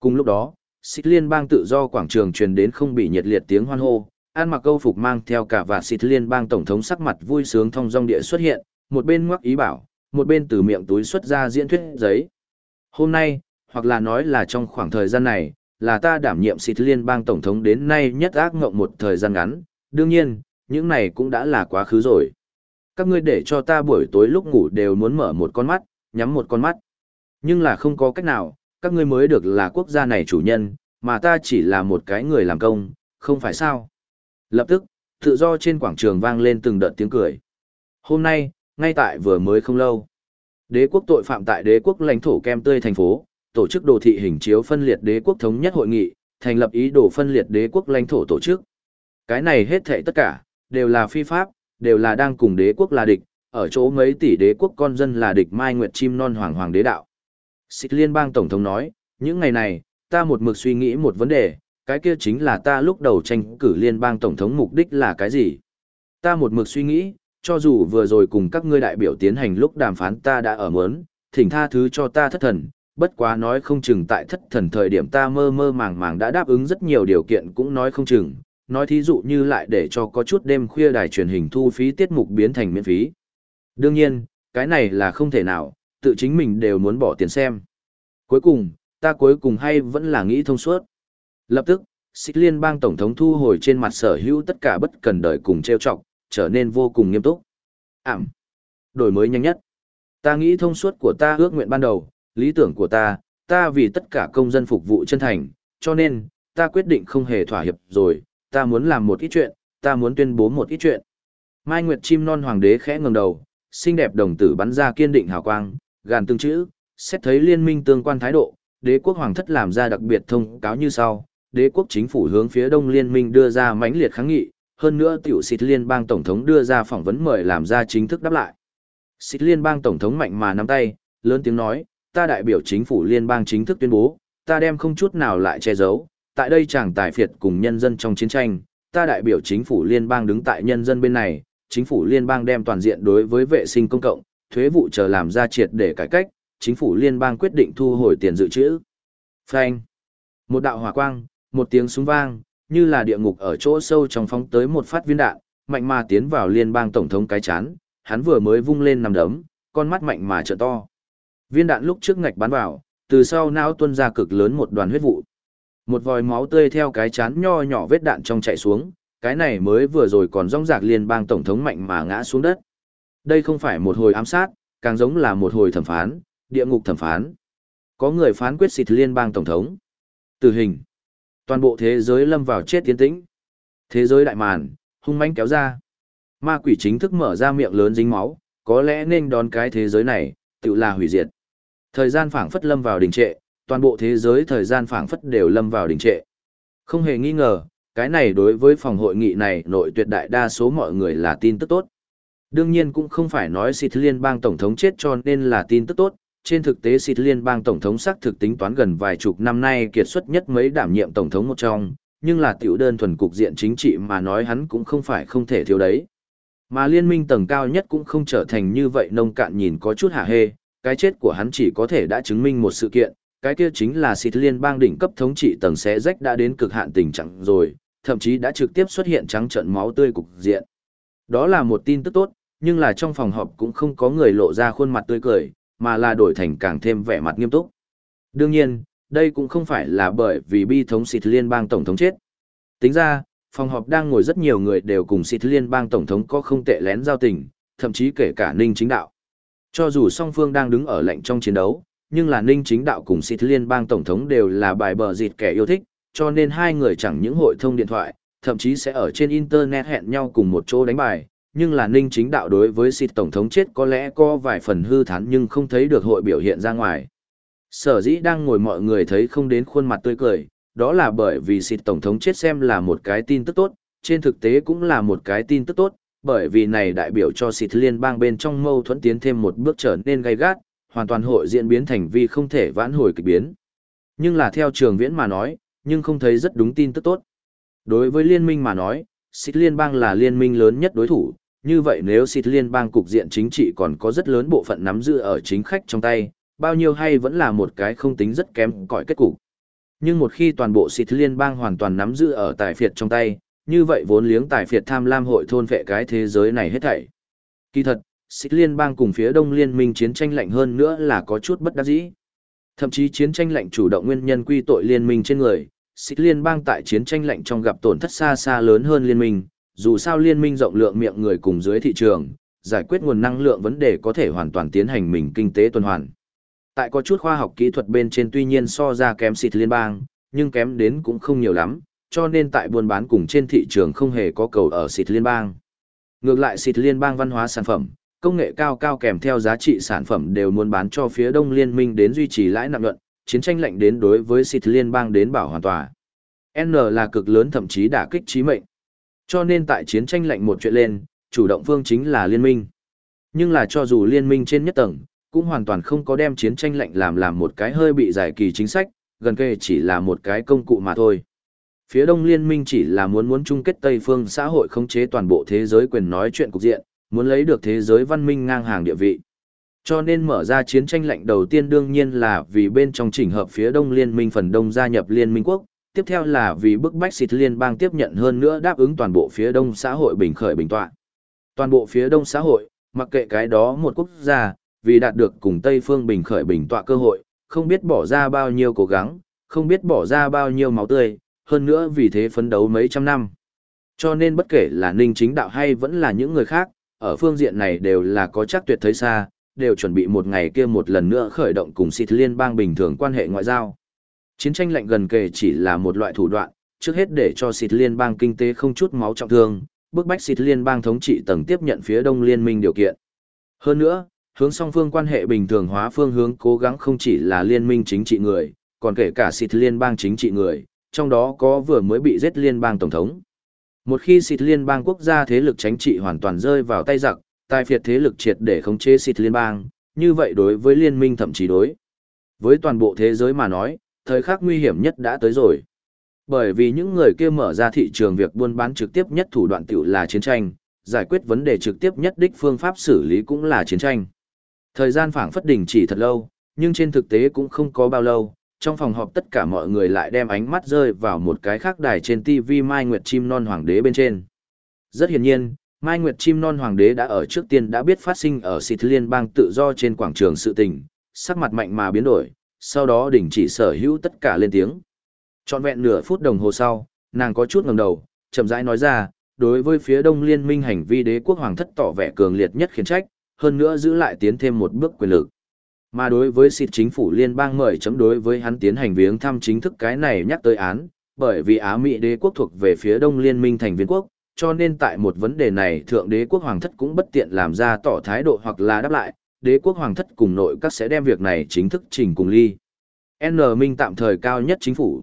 Cùng lúc đó, Xích liên bang tự do quảng trường truyền đến không bị nhiệt liệt tiếng hoan hô, An mặc câu phục mang theo cả và xịt liên bang tổng thống sắc mặt vui sướng thông dong địa xuất hiện, một bên ngoắc ý bảo, một bên từ miệng túi xuất ra diễn thuyết giấy. Hôm nay, hoặc là nói là trong khoảng thời gian này, là ta đảm nhiệm xịt liên bang tổng thống đến nay nhất ác ngộng một thời gian ngắn, đương nhiên, những này cũng đã là quá khứ rồi. Các ngươi để cho ta buổi tối lúc ngủ đều muốn mở một con mắt, nhắm một con mắt. Nhưng là không có cách nào, các ngươi mới được là quốc gia này chủ nhân, mà ta chỉ là một cái người làm công, không phải sao. Lập tức, tự do trên quảng trường vang lên từng đợt tiếng cười. Hôm nay, ngay tại vừa mới không lâu, đế quốc tội phạm tại đế quốc lãnh thổ kem tươi thành phố, tổ chức đồ thị hình chiếu phân liệt đế quốc thống nhất hội nghị, thành lập ý đồ phân liệt đế quốc lãnh thổ tổ chức. Cái này hết thảy tất cả, đều là phi pháp, đều là đang cùng đế quốc là địch, ở chỗ mấy tỷ đế quốc con dân là địch mai nguyệt chim non hoàng hoàng đế đạo. Xích liên bang tổng thống nói, những ngày này, ta một mực suy nghĩ một vấn đề, cái kia chính là ta lúc đầu tranh cử liên bang tổng thống mục đích là cái gì. Ta một mực suy nghĩ, cho dù vừa rồi cùng các ngươi đại biểu tiến hành lúc đàm phán ta đã ở mớn, thỉnh tha thứ cho ta thất thần, bất quá nói không chừng tại thất thần thời điểm ta mơ mơ màng màng đã đáp ứng rất nhiều điều kiện cũng nói không chừng, nói thí dụ như lại để cho có chút đêm khuya đài truyền hình thu phí tiết mục biến thành miễn phí. Đương nhiên, cái này là không thể nào, tự chính mình đều muốn bỏ tiền xem. Cuối cùng, ta cuối cùng hay vẫn là nghĩ thông suốt. Lập tức, xích liên bang tổng thống thu hồi trên mặt sở hữu tất cả bất cần đời cùng treo trọng trở nên vô cùng nghiêm túc. Ảm. Đổi mới nhanh nhất. Ta nghĩ thông suốt của ta ước nguyện ban đầu, lý tưởng của ta, ta vì tất cả công dân phục vụ chân thành, cho nên, ta quyết định không hề thỏa hiệp rồi, ta muốn làm một ít chuyện, ta muốn tuyên bố một ít chuyện. Mai Nguyệt chim non hoàng đế khẽ ngẩng đầu, xinh đẹp đồng tử bắn ra kiên định hào quang, gàn từng chữ, xét thấy liên minh tương quan thái độ, đế quốc hoàng thất làm ra đặc biệt thông cáo như sau, đế quốc chính phủ hướng phía đông liên minh đưa ra mãnh liệt kháng nghị, hơn nữa tiểu xịt liên bang tổng thống đưa ra phỏng vấn mời làm ra chính thức đáp lại. Xịt liên bang tổng thống mạnh mà nắm tay, lớn tiếng nói, ta đại biểu chính phủ liên bang chính thức tuyên bố, ta đem không chút nào lại che giấu, tại đây chẳng tài phiệt cùng nhân dân trong chiến tranh, ta đại biểu chính phủ liên bang đứng tại nhân dân bên này, chính phủ liên bang đem toàn diện đối với vệ sinh công cộng, thuế vụ chờ làm ra triệt để cải cách, chính phủ liên bang quyết định thu hồi tiền dự trữ. Phanh. Một đạo hỏa quang, một tiếng súng vang, như là địa ngục ở chỗ sâu trong phóng tới một phát viên đạn, mạnh mà tiến vào liên bang tổng thống cái chán, hắn vừa mới vung lên nằm đấm, con mắt mạnh mà trợ to. Viên đạn lúc trước ngạch bắn vào, từ sau não tuôn ra cực lớn một đoàn huyết vụ. Một vòi máu tươi theo cái chán nho nhỏ vết đạn trong chạy xuống, cái này mới vừa rồi còn rong rạc liên bang tổng thống mạnh mà ngã xuống đất. Đây không phải một hồi ám sát, càng giống là một hồi thẩm phán, địa ngục thẩm phán. Có người phán quyết xịt liên bang tổng thống. Tử hình. Toàn bộ thế giới lâm vào chết tiến tĩnh. Thế giới đại màn, hung mãnh kéo ra. Ma quỷ chính thức mở ra miệng lớn dính máu, có lẽ nên đón cái thế giới này, tự là hủy diệt. Thời gian phảng phất lâm vào đình trệ, toàn bộ thế giới thời gian phảng phất đều lâm vào đình trệ. Không hề nghi ngờ, cái này đối với phòng hội nghị này nội tuyệt đại đa số mọi người là tin tức tốt. Đương nhiên cũng không phải nói xịt liên bang tổng thống chết cho nên là tin tức tốt, trên thực tế xịt liên bang tổng thống xác thực tính toán gần vài chục năm nay kiệt xuất nhất mấy đảm nhiệm tổng thống một trong, nhưng là tiểu đơn thuần cục diện chính trị mà nói hắn cũng không phải không thể thiếu đấy. Mà liên minh tầng cao nhất cũng không trở thành như vậy nông cạn nhìn có chút hạ hê, cái chết của hắn chỉ có thể đã chứng minh một sự kiện, cái kia chính là xịt liên bang đỉnh cấp thống trị tầng xé rách đã đến cực hạn tình trạng rồi, thậm chí đã trực tiếp xuất hiện trắng trận máu tươi cục diện. Đó là một tin tức tốt, nhưng là trong phòng họp cũng không có người lộ ra khuôn mặt tươi cười, mà là đổi thành càng thêm vẻ mặt nghiêm túc. Đương nhiên, đây cũng không phải là bởi vì bi thống xịt liên bang tổng thống chết. Tính ra, phòng họp đang ngồi rất nhiều người đều cùng xịt liên bang tổng thống có không tệ lén giao tình, thậm chí kể cả ninh chính đạo. Cho dù song phương đang đứng ở lệnh trong chiến đấu, nhưng là ninh chính đạo cùng xịt liên bang tổng thống đều là bài bờ dịt kẻ yêu thích, cho nên hai người chẳng những hội thông điện thoại, thậm chí sẽ ở trên internet hẹn nhau cùng một chỗ đánh bài, nhưng là ninh chính đạo đối với xịt tổng thống chết có lẽ có vài phần hư thán nhưng không thấy được hội biểu hiện ra ngoài. Sở dĩ đang ngồi mọi người thấy không đến khuôn mặt tươi cười, đó là bởi vì xịt tổng thống chết xem là một cái tin tức tốt, trên thực tế cũng là một cái tin tức tốt, bởi vì này đại biểu cho xịt liên bang bên trong mâu thuẫn tiến thêm một bước trở nên gay gắt, hoàn toàn hội diễn biến thành vi không thể vãn hồi kịch biến. Nhưng là theo trường viễn mà nói, nhưng không thấy rất đúng tin tức tốt. Đối với liên minh mà nói, xịt liên bang là liên minh lớn nhất đối thủ, như vậy nếu xịt liên bang cục diện chính trị còn có rất lớn bộ phận nắm giữ ở chính khách trong tay, bao nhiêu hay vẫn là một cái không tính rất kém cỏi kết cục. Nhưng một khi toàn bộ xịt liên bang hoàn toàn nắm giữ ở tài phiệt trong tay, như vậy vốn liếng tài phiệt tham lam hội thôn vệ cái thế giới này hết thảy. Kỳ thật, xịt liên bang cùng phía đông liên minh chiến tranh lạnh hơn nữa là có chút bất đắc dĩ. Thậm chí chiến tranh lạnh chủ động nguyên nhân quy tội liên minh trên người, xịt liên bang tại chiến tranh lạnh trong gặp tổn thất xa xa lớn hơn liên minh, dù sao liên minh rộng lượng miệng người cùng dưới thị trường, giải quyết nguồn năng lượng vấn đề có thể hoàn toàn tiến hành mình kinh tế tuần hoàn. Tại có chút khoa học kỹ thuật bên trên tuy nhiên so ra kém xịt liên bang, nhưng kém đến cũng không nhiều lắm, cho nên tại buôn bán cùng trên thị trường không hề có cầu ở xịt liên bang. Ngược lại xịt liên bang văn hóa sản phẩm, công nghệ cao cao kèm theo giá trị sản phẩm đều muốn bán cho phía đông liên minh đến duy trì lãi nặng luận, chiến tranh lệnh đến đối với xịt liên bang đến bảo hoàn tòa. N là cực lớn thậm chí đả kích trí mệnh. Cho nên tại chiến tranh lạnh một chuyện lên, chủ động phương chính là liên minh. Nhưng là cho dù liên minh trên nhất tầng, cũng hoàn toàn không có đem chiến tranh lạnh làm làm một cái hơi bị giải kỳ chính sách, gần kề chỉ là một cái công cụ mà thôi. Phía đông liên minh chỉ là muốn muốn chung kết Tây phương xã hội khống chế toàn bộ thế giới quyền nói chuyện cục diện, muốn lấy được thế giới văn minh ngang hàng địa vị. Cho nên mở ra chiến tranh lạnh đầu tiên đương nhiên là vì bên trong chỉnh hợp phía đông liên minh phần đông gia nhập liên minh quốc, tiếp theo là vì bức bách xịt liên bang tiếp nhận hơn nữa đáp ứng toàn bộ phía đông xã hội bình khởi bình tọa. Toàn bộ phía đông xã hội, mặc kệ cái đó một quốc gia, vì đạt được cùng Tây phương bình khởi bình tọa cơ hội, không biết bỏ ra bao nhiêu cố gắng, không biết bỏ ra bao nhiêu máu tươi, hơn nữa vì thế phấn đấu mấy trăm năm. Cho nên bất kể là ninh chính đạo hay vẫn là những người khác, ở phương diện này đều là có chắc tuyệt thấy xa, đều chuẩn bị một ngày kia một lần nữa khởi động cùng xịt liên bang bình thường quan hệ ngoại giao. Chiến tranh lạnh gần kề chỉ là một loại thủ đoạn, trước hết để cho xịt liên bang kinh tế không chút máu trọng thương, bức bách xịt liên bang thống trị tầng tiếp nhận phía đông liên minh điều kiện. Hơn nữa, hướng song phương quan hệ bình thường hóa phương hướng cố gắng không chỉ là liên minh chính trị người, còn kể cả xịt liên bang chính trị người, trong đó có vừa mới bị giết liên bang tổng thống. Một khi xịt liên bang quốc gia thế lực chính trị hoàn toàn rơi vào tay giặc, tài phiệt thế lực triệt để khống chế xịt liên bang, như vậy đối với liên minh thậm chí đối. Với toàn bộ thế giới mà nói, thời khắc nguy hiểm nhất đã tới rồi. Bởi vì những người kia mở ra thị trường việc buôn bán trực tiếp nhất thủ đoạn tiểu là chiến tranh, giải quyết vấn đề trực tiếp nhất đích phương pháp xử lý cũng là chiến tranh. Thời gian phảng phất đình chỉ thật lâu, nhưng trên thực tế cũng không có bao lâu, trong phòng họp tất cả mọi người lại đem ánh mắt rơi vào một cái khác đài trên TV Mai Nguyệt Chim Non Hoàng đế bên trên. Rất hiển nhiên, Mai Nguyệt Chim Non Hoàng đế đã ở trước tiên đã biết phát sinh ở Xịt Liên bang tự do trên quảng trường sự tình, sắc mặt mạnh mà biến đổi, sau đó đình chỉ sở hữu tất cả lên tiếng. Trọn vẹn nửa phút đồng hồ sau, nàng có chút ngẩng đầu, chậm rãi nói ra, đối với phía đông liên minh hành vi đế quốc hoàng thất tỏ vẻ cường liệt nhất khiển trách, hơn nữa giữ lại tiến thêm một bước quyền lực. Mà đối với xịt chính phủ liên bang mời chấm đối với hắn tiến hành viếng thăm chính thức cái này nhắc tới án, bởi vì Á Mỹ đế quốc thuộc về phía đông liên minh thành viên quốc, cho nên tại một vấn đề này thượng đế quốc hoàng thất cũng bất tiện làm ra tỏ thái độ hoặc là đáp lại, đế quốc hoàng thất cùng nội các sẽ đem việc này chính thức trình cùng ly. N Minh tạm thời cao nhất chính phủ.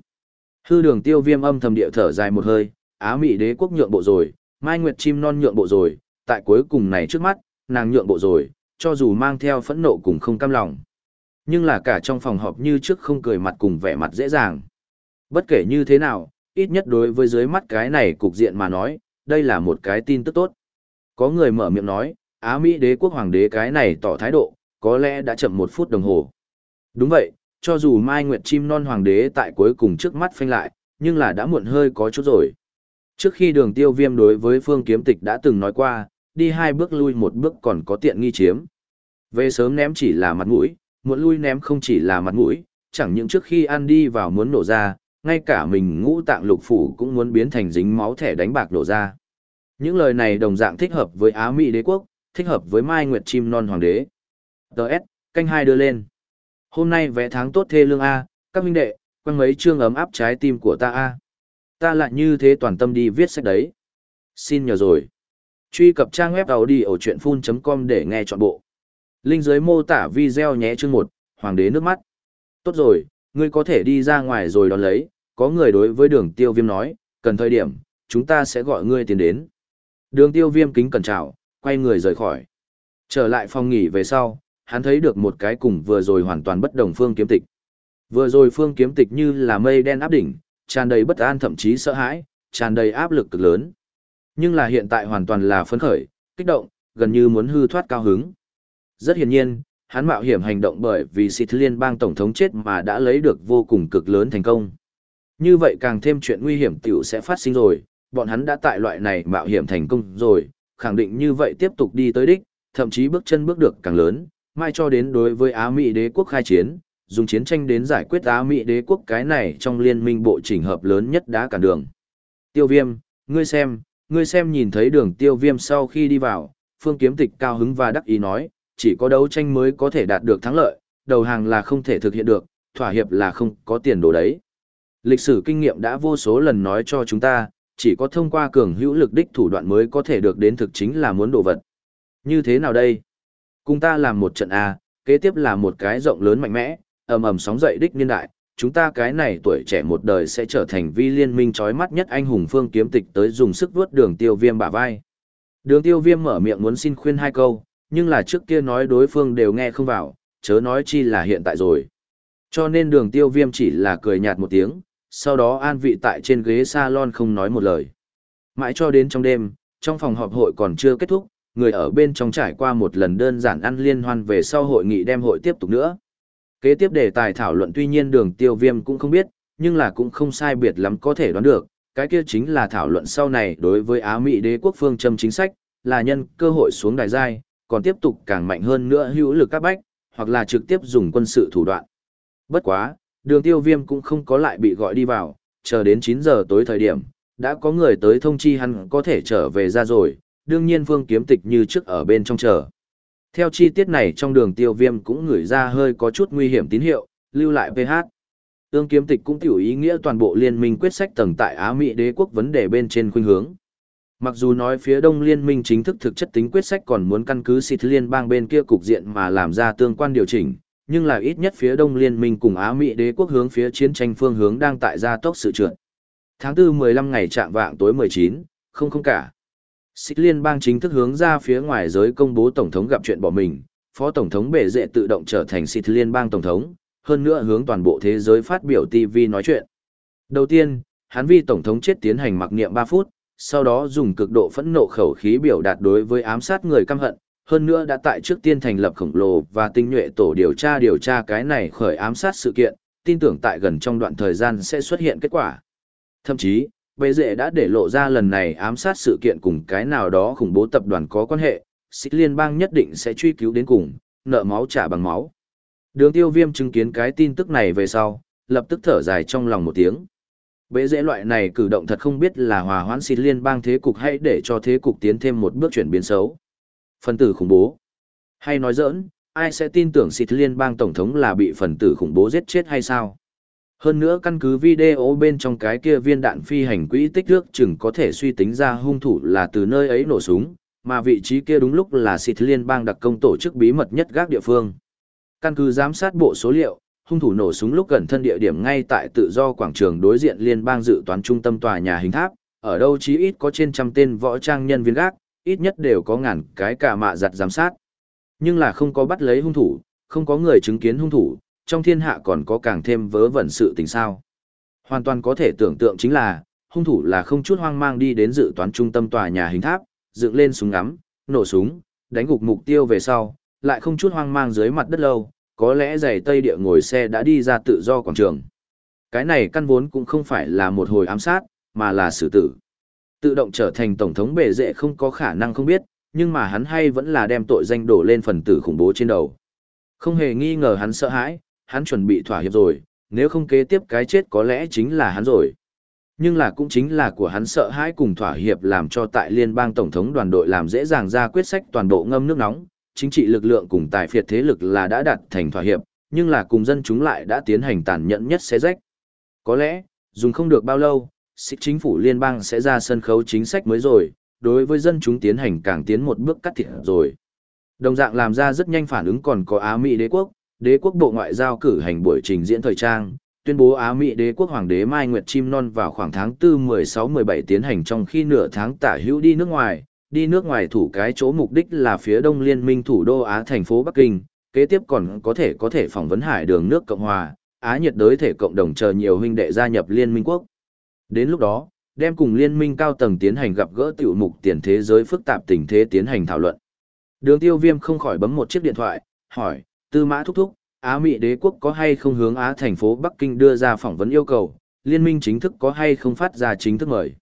Hư đường tiêu viêm âm thầm địa thở dài một hơi, Á Mỹ đế quốc nhượng bộ rồi, Mai Nguyệt chim non nhượng bộ rồi, tại cuối cùng này trước mắt, nàng nhượng bộ rồi, cho dù mang theo phẫn nộ cùng không cam lòng. Nhưng là cả trong phòng họp như trước không cười mặt cùng vẻ mặt dễ dàng. Bất kể như thế nào, ít nhất đối với dưới mắt cái này cục diện mà nói, đây là một cái tin tức tốt. Có người mở miệng nói, Á Mỹ đế quốc hoàng đế cái này tỏ thái độ, có lẽ đã chậm một phút đồng hồ. Đúng vậy, cho dù Mai Nguyệt chim non hoàng đế tại cuối cùng trước mắt phanh lại, nhưng là đã muộn hơi có chút rồi. Trước khi đường tiêu viêm đối với phương kiếm tịch đã từng nói qua, đi hai bước lui một bước còn có tiện nghi chiếm. Về sớm ném chỉ là mặt mũi, muộn lui ném không chỉ là mặt mũi, chẳng những trước khi ăn đi vào muốn nổ ra, ngay cả mình ngũ tạng lục phủ cũng muốn biến thành dính máu thẻ đánh bạc nổ ra. Những lời này đồng dạng thích hợp với Á Mỹ đế quốc, thích hợp với Mai Nguyệt chim non hoàng đế. Đợt, canh hai đưa lên. Hôm nay vẽ tháng tốt thê lương A, các huynh đệ, quăng mấy chương ấm áp trái tim của ta A. Ta lại như thế toàn tâm đi viết sách đấy. Xin nhờ rồi. Truy cập trang web đầu đi ở chuyện full.com để nghe trọn bộ. Linh dưới mô tả video nhé chương một, Hoàng đế nước mắt. Tốt rồi, ngươi có thể đi ra ngoài rồi đón lấy, có người đối với đường tiêu viêm nói, cần thời điểm, chúng ta sẽ gọi ngươi tiến đến. Đường tiêu viêm kính cẩn trào, quay người rời khỏi. Trở lại phòng nghỉ về sau, hắn thấy được một cái cùng vừa rồi hoàn toàn bất đồng phương kiếm tịch. Vừa rồi phương kiếm tịch như là mây đen áp đỉnh, tràn đầy bất an thậm chí sợ hãi, tràn đầy áp lực cực lớn. Nhưng là hiện tại hoàn toàn là phấn khởi, kích động, gần như muốn hư thoát cao hứng. Rất hiển nhiên, hắn mạo hiểm hành động bởi vì xịt liên bang tổng thống chết mà đã lấy được vô cùng cực lớn thành công. Như vậy càng thêm chuyện nguy hiểm tiểu sẽ phát sinh rồi, bọn hắn đã tại loại này mạo hiểm thành công rồi, khẳng định như vậy tiếp tục đi tới đích, thậm chí bước chân bước được càng lớn, mai cho đến đối với Á Mỹ đế quốc khai chiến, dùng chiến tranh đến giải quyết Á Mỹ đế quốc cái này trong liên minh bộ chỉnh hợp lớn nhất đã cản đường. Tiêu viêm, ngươi xem, ngươi xem nhìn thấy đường tiêu viêm sau khi đi vào, phương kiếm tịch cao hứng và đắc ý nói, chỉ có đấu tranh mới có thể đạt được thắng lợi, đầu hàng là không thể thực hiện được, thỏa hiệp là không có tiền đồ đấy. Lịch sử kinh nghiệm đã vô số lần nói cho chúng ta, chỉ có thông qua cường hữu lực đích thủ đoạn mới có thể được đến thực chính là muốn đồ vật. Như thế nào đây? Cùng ta làm một trận A, kế tiếp là một cái rộng lớn mạnh mẽ, ầm ầm sóng dậy đích niên đại, chúng ta cái này tuổi trẻ một đời sẽ trở thành vi liên minh chói mắt nhất anh hùng phương kiếm tịch tới dùng sức vuốt đường tiêu viêm bả vai. Đường tiêu viêm mở miệng muốn xin khuyên hai câu, nhưng là trước kia nói đối phương đều nghe không vào, chớ nói chi là hiện tại rồi. Cho nên đường tiêu viêm chỉ là cười nhạt một tiếng, sau đó an vị tại trên ghế salon không nói một lời. Mãi cho đến trong đêm, trong phòng họp hội còn chưa kết thúc, người ở bên trong trải qua một lần đơn giản ăn liên hoan về sau hội nghị đem hội tiếp tục nữa. Kế tiếp đề tài thảo luận tuy nhiên đường tiêu viêm cũng không biết, nhưng là cũng không sai biệt lắm có thể đoán được, cái kia chính là thảo luận sau này đối với Á Mỹ đế quốc phương châm chính sách, là nhân cơ hội xuống đài giai, còn tiếp tục càng mạnh hơn nữa hữu lực các bách, hoặc là trực tiếp dùng quân sự thủ đoạn. Bất quá, đường tiêu viêm cũng không có lại bị gọi đi vào, chờ đến 9 giờ tối thời điểm, đã có người tới thông chi hắn có thể trở về ra rồi, đương nhiên phương kiếm tịch như trước ở bên trong chờ. Theo chi tiết này trong đường tiêu viêm cũng ngửi ra hơi có chút nguy hiểm tín hiệu, lưu lại PH. Ương kiếm tịch cũng tiểu ý nghĩa toàn bộ liên minh quyết sách tầng tại Á Mỹ đế quốc vấn đề bên trên khuynh hướng. Mặc dù nói phía đông liên minh chính thức thực chất tính quyết sách còn muốn căn cứ xịt liên bang bên kia cục diện mà làm ra tương quan điều chỉnh, nhưng là ít nhất phía đông liên minh cùng Á Mỹ đế quốc hướng phía chiến tranh phương hướng đang tại gia tốc sự trượt. Tháng 4 15 ngày trạng vạng tối 19, không không cả. Xích liên bang chính thức hướng ra phía ngoài giới công bố Tổng thống gặp chuyện bỏ mình, Phó Tổng thống bể dệ tự động trở thành xích liên bang Tổng thống, hơn nữa hướng toàn bộ thế giới phát biểu TV nói chuyện. Đầu tiên, hắn vi Tổng thống chết tiến hành mặc niệm 3 phút, sau đó dùng cực độ phẫn nộ khẩu khí biểu đạt đối với ám sát người căm hận, hơn nữa đã tại trước tiên thành lập khổng lồ và tinh nhuệ tổ điều tra điều tra cái này khởi ám sát sự kiện, tin tưởng tại gần trong đoạn thời gian sẽ xuất hiện kết quả. Thậm chí, bệ dệ đã để lộ ra lần này ám sát sự kiện cùng cái nào đó khủng bố tập đoàn có quan hệ, sĩ liên bang nhất định sẽ truy cứu đến cùng, nợ máu trả bằng máu. Đường tiêu viêm chứng kiến cái tin tức này về sau, lập tức thở dài trong lòng một tiếng. Bệ dễ loại này cử động thật không biết là hòa hoãn xịt liên bang thế cục hay để cho thế cục tiến thêm một bước chuyển biến xấu. Phần tử khủng bố. Hay nói giỡn, ai sẽ tin tưởng xịt liên bang tổng thống là bị phần tử khủng bố giết chết hay sao? Hơn nữa căn cứ video bên trong cái kia viên đạn phi hành quỹ tích nước chừng có thể suy tính ra hung thủ là từ nơi ấy nổ súng, mà vị trí kia đúng lúc là xịt liên bang đặc công tổ chức bí mật nhất gác địa phương. Căn cứ giám sát bộ số liệu, hung thủ nổ súng lúc gần thân địa điểm ngay tại tự do quảng trường đối diện liên bang dự toán trung tâm tòa nhà hình tháp, ở đâu chí ít có trên trăm tên võ trang nhân viên gác, ít nhất đều có ngàn cái cả mạ giặt giám sát. Nhưng là không có bắt lấy hung thủ, không có người chứng kiến hung thủ, trong thiên hạ còn có càng thêm vớ vẩn sự tình sao. Hoàn toàn có thể tưởng tượng chính là, hung thủ là không chút hoang mang đi đến dự toán trung tâm tòa nhà hình tháp, dựng lên súng ngắm, nổ súng, đánh gục mục tiêu về sau, lại không chút hoang mang dưới mặt đất lâu, có lẽ giày tây địa ngồi xe đã đi ra tự do quảng trường. Cái này căn vốn cũng không phải là một hồi ám sát, mà là xử tử. Tự động trở thành tổng thống bề dễ không có khả năng không biết, nhưng mà hắn hay vẫn là đem tội danh đổ lên phần tử khủng bố trên đầu. Không hề nghi ngờ hắn sợ hãi, hắn chuẩn bị thỏa hiệp rồi, nếu không kế tiếp cái chết có lẽ chính là hắn rồi. Nhưng là cũng chính là của hắn sợ hãi cùng thỏa hiệp làm cho tại liên bang tổng thống đoàn đội làm dễ dàng ra quyết sách toàn bộ ngâm nước nóng, chính trị lực lượng cùng tài phiệt thế lực là đã đạt thành thỏa hiệp, nhưng là cùng dân chúng lại đã tiến hành tàn nhẫn nhất xé rách. Có lẽ, dùng không được bao lâu, xích chính phủ liên bang sẽ ra sân khấu chính sách mới rồi, đối với dân chúng tiến hành càng tiến một bước cắt thịt rồi. Đồng dạng làm ra rất nhanh phản ứng còn có Á Mỹ đế quốc, đế quốc bộ ngoại giao cử hành buổi trình diễn thời trang, tuyên bố Á Mỹ đế quốc hoàng đế Mai Nguyệt Chim Non vào khoảng tháng 4 16-17 tiến hành trong khi nửa tháng tả hữu đi nước ngoài, đi nước ngoài thủ cái chỗ mục đích là phía đông liên minh thủ đô Á thành phố Bắc Kinh, kế tiếp còn có thể có thể phỏng vấn hải đường nước Cộng Hòa, Á nhiệt đới thể cộng đồng chờ nhiều huynh đệ gia nhập liên minh quốc. Đến lúc đó, đem cùng liên minh cao tầng tiến hành gặp gỡ tiểu mục tiền thế giới phức tạp tình thế tiến hành thảo luận. Đường tiêu viêm không khỏi bấm một chiếc điện thoại, hỏi, tư mã thúc thúc, Á Mỹ đế quốc có hay không hướng Á thành phố Bắc Kinh đưa ra phỏng vấn yêu cầu, liên minh chính thức có hay không phát ra chính thức mời.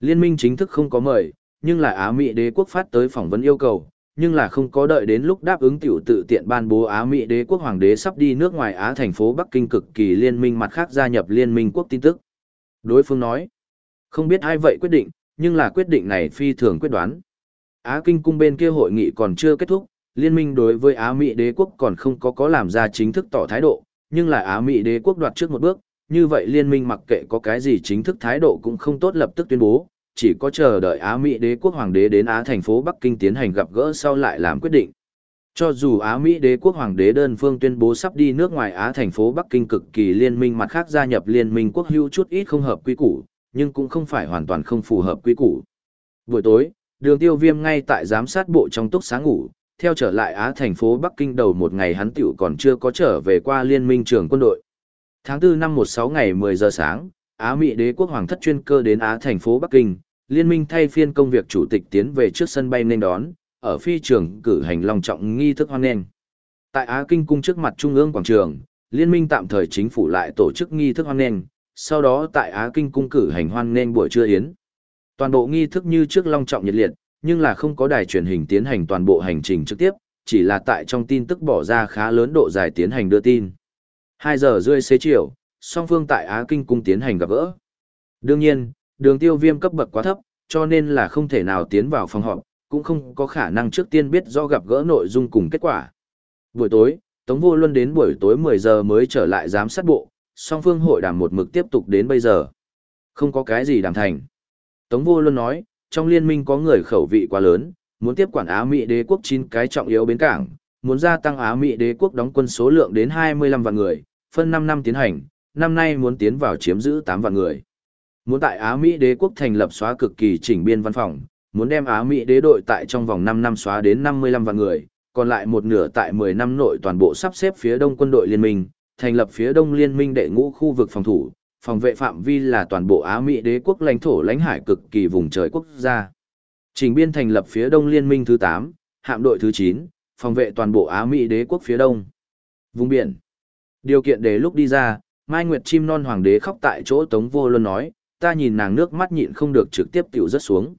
Liên minh chính thức không có mời, nhưng là Á Mỹ đế quốc phát tới phỏng vấn yêu cầu, nhưng là không có đợi đến lúc đáp ứng tiểu tự tiện ban bố Á Mỹ đế quốc hoàng đế sắp đi nước ngoài Á thành phố Bắc Kinh cực kỳ liên minh mặt khác gia nhập liên minh quốc tin tức. Đối phương nói, không biết ai vậy quyết định, nhưng là quyết định này phi thường quyết đoán. Á Kinh cung bên kia hội nghị còn chưa kết thúc, liên minh đối với Á Mỹ đế quốc còn không có có làm ra chính thức tỏ thái độ, nhưng là Á Mỹ đế quốc đoạt trước một bước, như vậy liên minh mặc kệ có cái gì chính thức thái độ cũng không tốt lập tức tuyên bố, chỉ có chờ đợi Á Mỹ đế quốc hoàng đế đến Á thành phố Bắc Kinh tiến hành gặp gỡ sau lại làm quyết định. Cho dù Á Mỹ đế quốc hoàng đế đơn phương tuyên bố sắp đi nước ngoài Á thành phố Bắc Kinh cực kỳ liên minh mặt khác gia nhập liên minh quốc hữu chút ít không hợp quy củ, nhưng cũng không phải hoàn toàn không phù hợp quy củ. Buổi tối, đường tiêu viêm ngay tại giám sát bộ trong túc sáng ngủ, theo trở lại Á thành phố Bắc Kinh đầu một ngày hắn tiểu còn chưa có trở về qua liên minh trường quân đội. Tháng 4 năm 16 ngày 10 giờ sáng, Á Mỹ đế quốc hoàng thất chuyên cơ đến Á thành phố Bắc Kinh, liên minh thay phiên công việc chủ tịch tiến về trước sân bay nên đón, ở phi trường cử hành long trọng nghi thức hoan nghênh. Tại Á Kinh cung trước mặt trung ương quảng trường, liên minh tạm thời chính phủ lại tổ chức nghi thức hoan nghênh, sau đó tại Á Kinh cung cử hành hoan nghênh buổi trưa yến. Toàn bộ nghi thức như trước long trọng nhiệt liệt, nhưng là không có đài truyền hình tiến hành toàn bộ hành trình trực tiếp, chỉ là tại trong tin tức bỏ ra khá lớn độ dài tiến hành đưa tin. 2 giờ rưỡi xế chiều, song phương tại Á Kinh cung tiến hành gặp gỡ. Đương nhiên, đường tiêu viêm cấp bậc quá thấp, cho nên là không thể nào tiến vào phòng họp, cũng không có khả năng trước tiên biết do gặp gỡ nội dung cùng kết quả. Buổi tối, Tống Vô Luân đến buổi tối 10 giờ mới trở lại giám sát bộ, song phương hội đàm một mực tiếp tục đến bây giờ. Không có cái gì đàm thành. Tống Vô Luân nói, trong liên minh có người khẩu vị quá lớn, muốn tiếp quản Á Mỹ đế quốc chín cái trọng yếu bến cảng, muốn gia tăng Á Mỹ đế quốc đóng quân số lượng đến 25 vạn người, phân 5 năm tiến hành, năm nay muốn tiến vào chiếm giữ 8 vạn người. Muốn tại Á Mỹ đế quốc thành lập xóa cực kỳ chỉnh biên văn phòng, muốn đem Á Mỹ đế đội tại trong vòng 5 năm xóa đến 55 vạn người, còn lại một nửa tại 10 năm nội toàn bộ sắp xếp phía đông quân đội liên minh, thành lập phía đông liên minh đệ ngũ khu vực phòng thủ, phòng vệ phạm vi là toàn bộ Á Mỹ đế quốc lãnh thổ lãnh hải cực kỳ vùng trời quốc gia. Trình biên thành lập phía đông liên minh thứ 8, hạm đội thứ 9, phòng vệ toàn bộ Á Mỹ đế quốc phía đông. Vùng biển. Điều kiện để lúc đi ra, Mai Nguyệt chim non hoàng đế khóc tại chỗ Tống Vô Luân nói, ta nhìn nàng nước mắt nhịn không được trực tiếp tiểu rất xuống.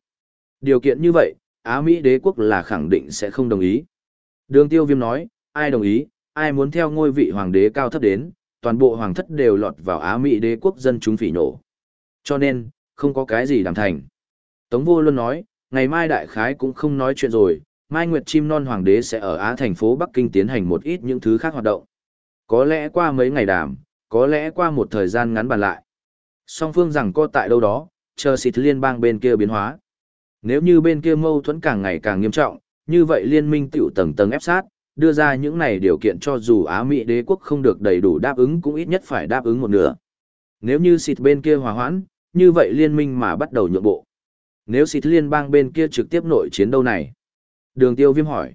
Điều kiện như vậy, Á Mỹ đế quốc là khẳng định sẽ không đồng ý. Đường tiêu viêm nói, ai đồng ý, ai muốn theo ngôi vị hoàng đế cao thấp đến, toàn bộ hoàng thất đều lọt vào Á Mỹ đế quốc dân chúng phỉ nổ. Cho nên, không có cái gì đảm thành. Tống vô luôn nói, ngày mai đại khái cũng không nói chuyện rồi, mai nguyệt chim non hoàng đế sẽ ở Á thành phố Bắc Kinh tiến hành một ít những thứ khác hoạt động. Có lẽ qua mấy ngày đàm, có lẽ qua một thời gian ngắn bàn lại. Song phương rằng co tại đâu đó, chờ xịt liên bang bên kia biến hóa. Nếu như bên kia mâu thuẫn càng ngày càng nghiêm trọng, như vậy liên minh tiểu tầng tầng ép sát, đưa ra những này điều kiện cho dù Á Mỹ đế quốc không được đầy đủ đáp ứng cũng ít nhất phải đáp ứng một nửa. Nếu như xịt bên kia hòa hoãn, như vậy liên minh mà bắt đầu nhượng bộ. Nếu xịt liên bang bên kia trực tiếp nội chiến đâu này? Đường tiêu viêm hỏi.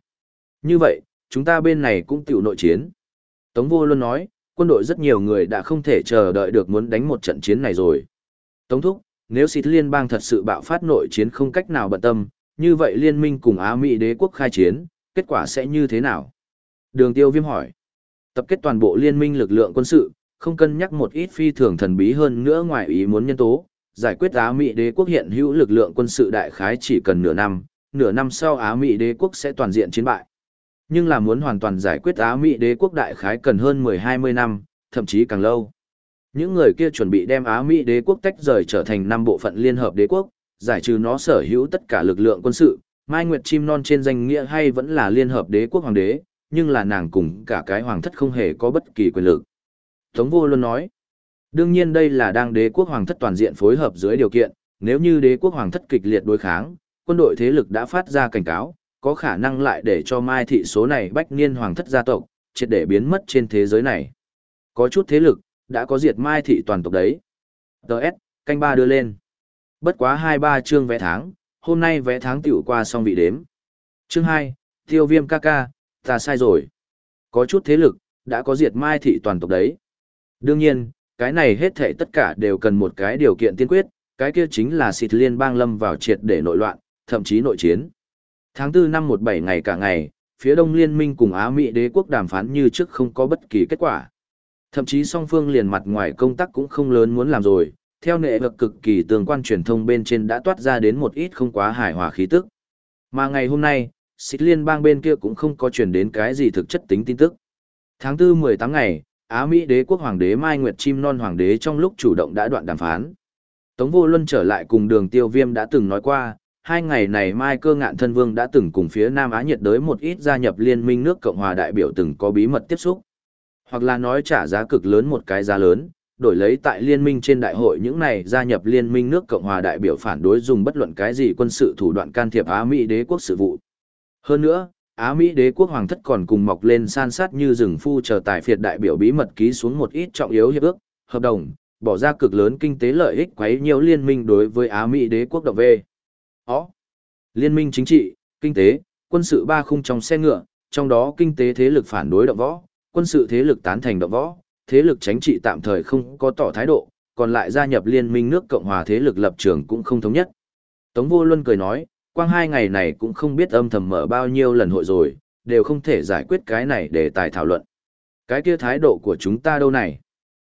Như vậy, chúng ta bên này cũng tiểu nội chiến. Tống vô luôn nói, quân đội rất nhiều người đã không thể chờ đợi được muốn đánh một trận chiến này rồi. Tống thúc, nếu xịt liên bang thật sự bạo phát nội chiến không cách nào bận tâm, như vậy liên minh cùng Á Mỹ đế quốc khai chiến, kết quả sẽ như thế nào? Đường tiêu viêm hỏi. Tập kết toàn bộ liên minh lực lượng quân sự, không cân nhắc một ít phi thường thần bí hơn nữa ngoài ý muốn nhân tố, giải quyết Á Mỹ đế quốc hiện hữu lực lượng quân sự đại khái chỉ cần nửa năm, nửa năm sau Á Mỹ đế quốc sẽ toàn diện chiến bại. Nhưng là muốn hoàn toàn giải quyết Á Mỹ đế quốc đại khái cần hơn 10-20 năm, thậm chí càng lâu. Những người kia chuẩn bị đem Á Mỹ đế quốc tách rời trở thành năm bộ phận liên hợp đế quốc, giải trừ nó sở hữu tất cả lực lượng quân sự, Mai Nguyệt chim non trên danh nghĩa hay vẫn là liên hợp đế quốc hoàng đế, nhưng là nàng cùng cả cái hoàng thất không hề có bất kỳ quyền lực. Tống vô luôn nói, đương nhiên đây là đang đế quốc hoàng thất toàn diện phối hợp dưới điều kiện, nếu như đế quốc hoàng thất kịch liệt đối kháng, quân đội thế lực đã phát ra cảnh cáo, có khả năng lại để cho mai thị số này bách niên hoàng thất gia tộc, triệt để biến mất trên thế giới này. Có chút thế lực, đã có diệt mai thị toàn tộc đấy. Đợt, canh ba đưa lên. Bất quá hai ba chương vé tháng, hôm nay vé tháng tiểu qua xong vị đếm. Chương 2, tiêu viêm ca ca, ta sai rồi. Có chút thế lực, đã có diệt mai thị toàn tộc đấy. Đương nhiên, cái này hết thảy tất cả đều cần một cái điều kiện tiên quyết, cái kia chính là xịt liên bang lâm vào triệt để nội loạn, thậm chí nội chiến. Tháng 4 năm 17 ngày cả ngày, phía đông liên minh cùng Á Mỹ đế quốc đàm phán như trước không có bất kỳ kết quả. Thậm chí song phương liền mặt ngoài công tác cũng không lớn muốn làm rồi, theo nệ vực cực kỳ tương quan truyền thông bên trên đã toát ra đến một ít không quá hài hòa khí tức. Mà ngày hôm nay, xích liên bang bên kia cũng không có truyền đến cái gì thực chất tính tin tức. Tháng 4 18 ngày, Á Mỹ đế quốc hoàng đế Mai Nguyệt Chim Non hoàng đế trong lúc chủ động đã đoạn đàm phán. Tống vô luân trở lại cùng đường tiêu viêm đã từng nói qua, hai ngày này Mai cơ ngạn thân vương đã từng cùng phía Nam Á nhiệt đới một ít gia nhập liên minh nước Cộng hòa đại biểu từng có bí mật tiếp xúc. Hoặc là nói trả giá cực lớn một cái giá lớn, đổi lấy tại liên minh trên đại hội những này gia nhập liên minh nước Cộng hòa đại biểu phản đối dùng bất luận cái gì quân sự thủ đoạn can thiệp Á Mỹ đế quốc sự vụ. Hơn nữa, Á Mỹ đế quốc hoàng thất còn cùng mọc lên san sát như rừng phu chờ tài phiệt đại biểu bí mật ký xuống một ít trọng yếu hiệp ước, hợp đồng, bỏ ra cực lớn kinh tế lợi ích quấy nhiều liên minh đối với Á Mỹ đế quốc động về. Ó, liên minh chính trị, kinh tế, quân sự ba khung trong xe ngựa, trong đó kinh tế thế lực phản đối động võ, quân sự thế lực tán thành động võ, thế lực chính trị tạm thời không có tỏ thái độ, còn lại gia nhập liên minh nước Cộng hòa thế lực lập trường cũng không thống nhất. Tống Vô Luân cười nói, quang hai ngày này cũng không biết âm thầm mở bao nhiêu lần hội rồi, đều không thể giải quyết cái này để tài thảo luận. Cái kia thái độ của chúng ta đâu này?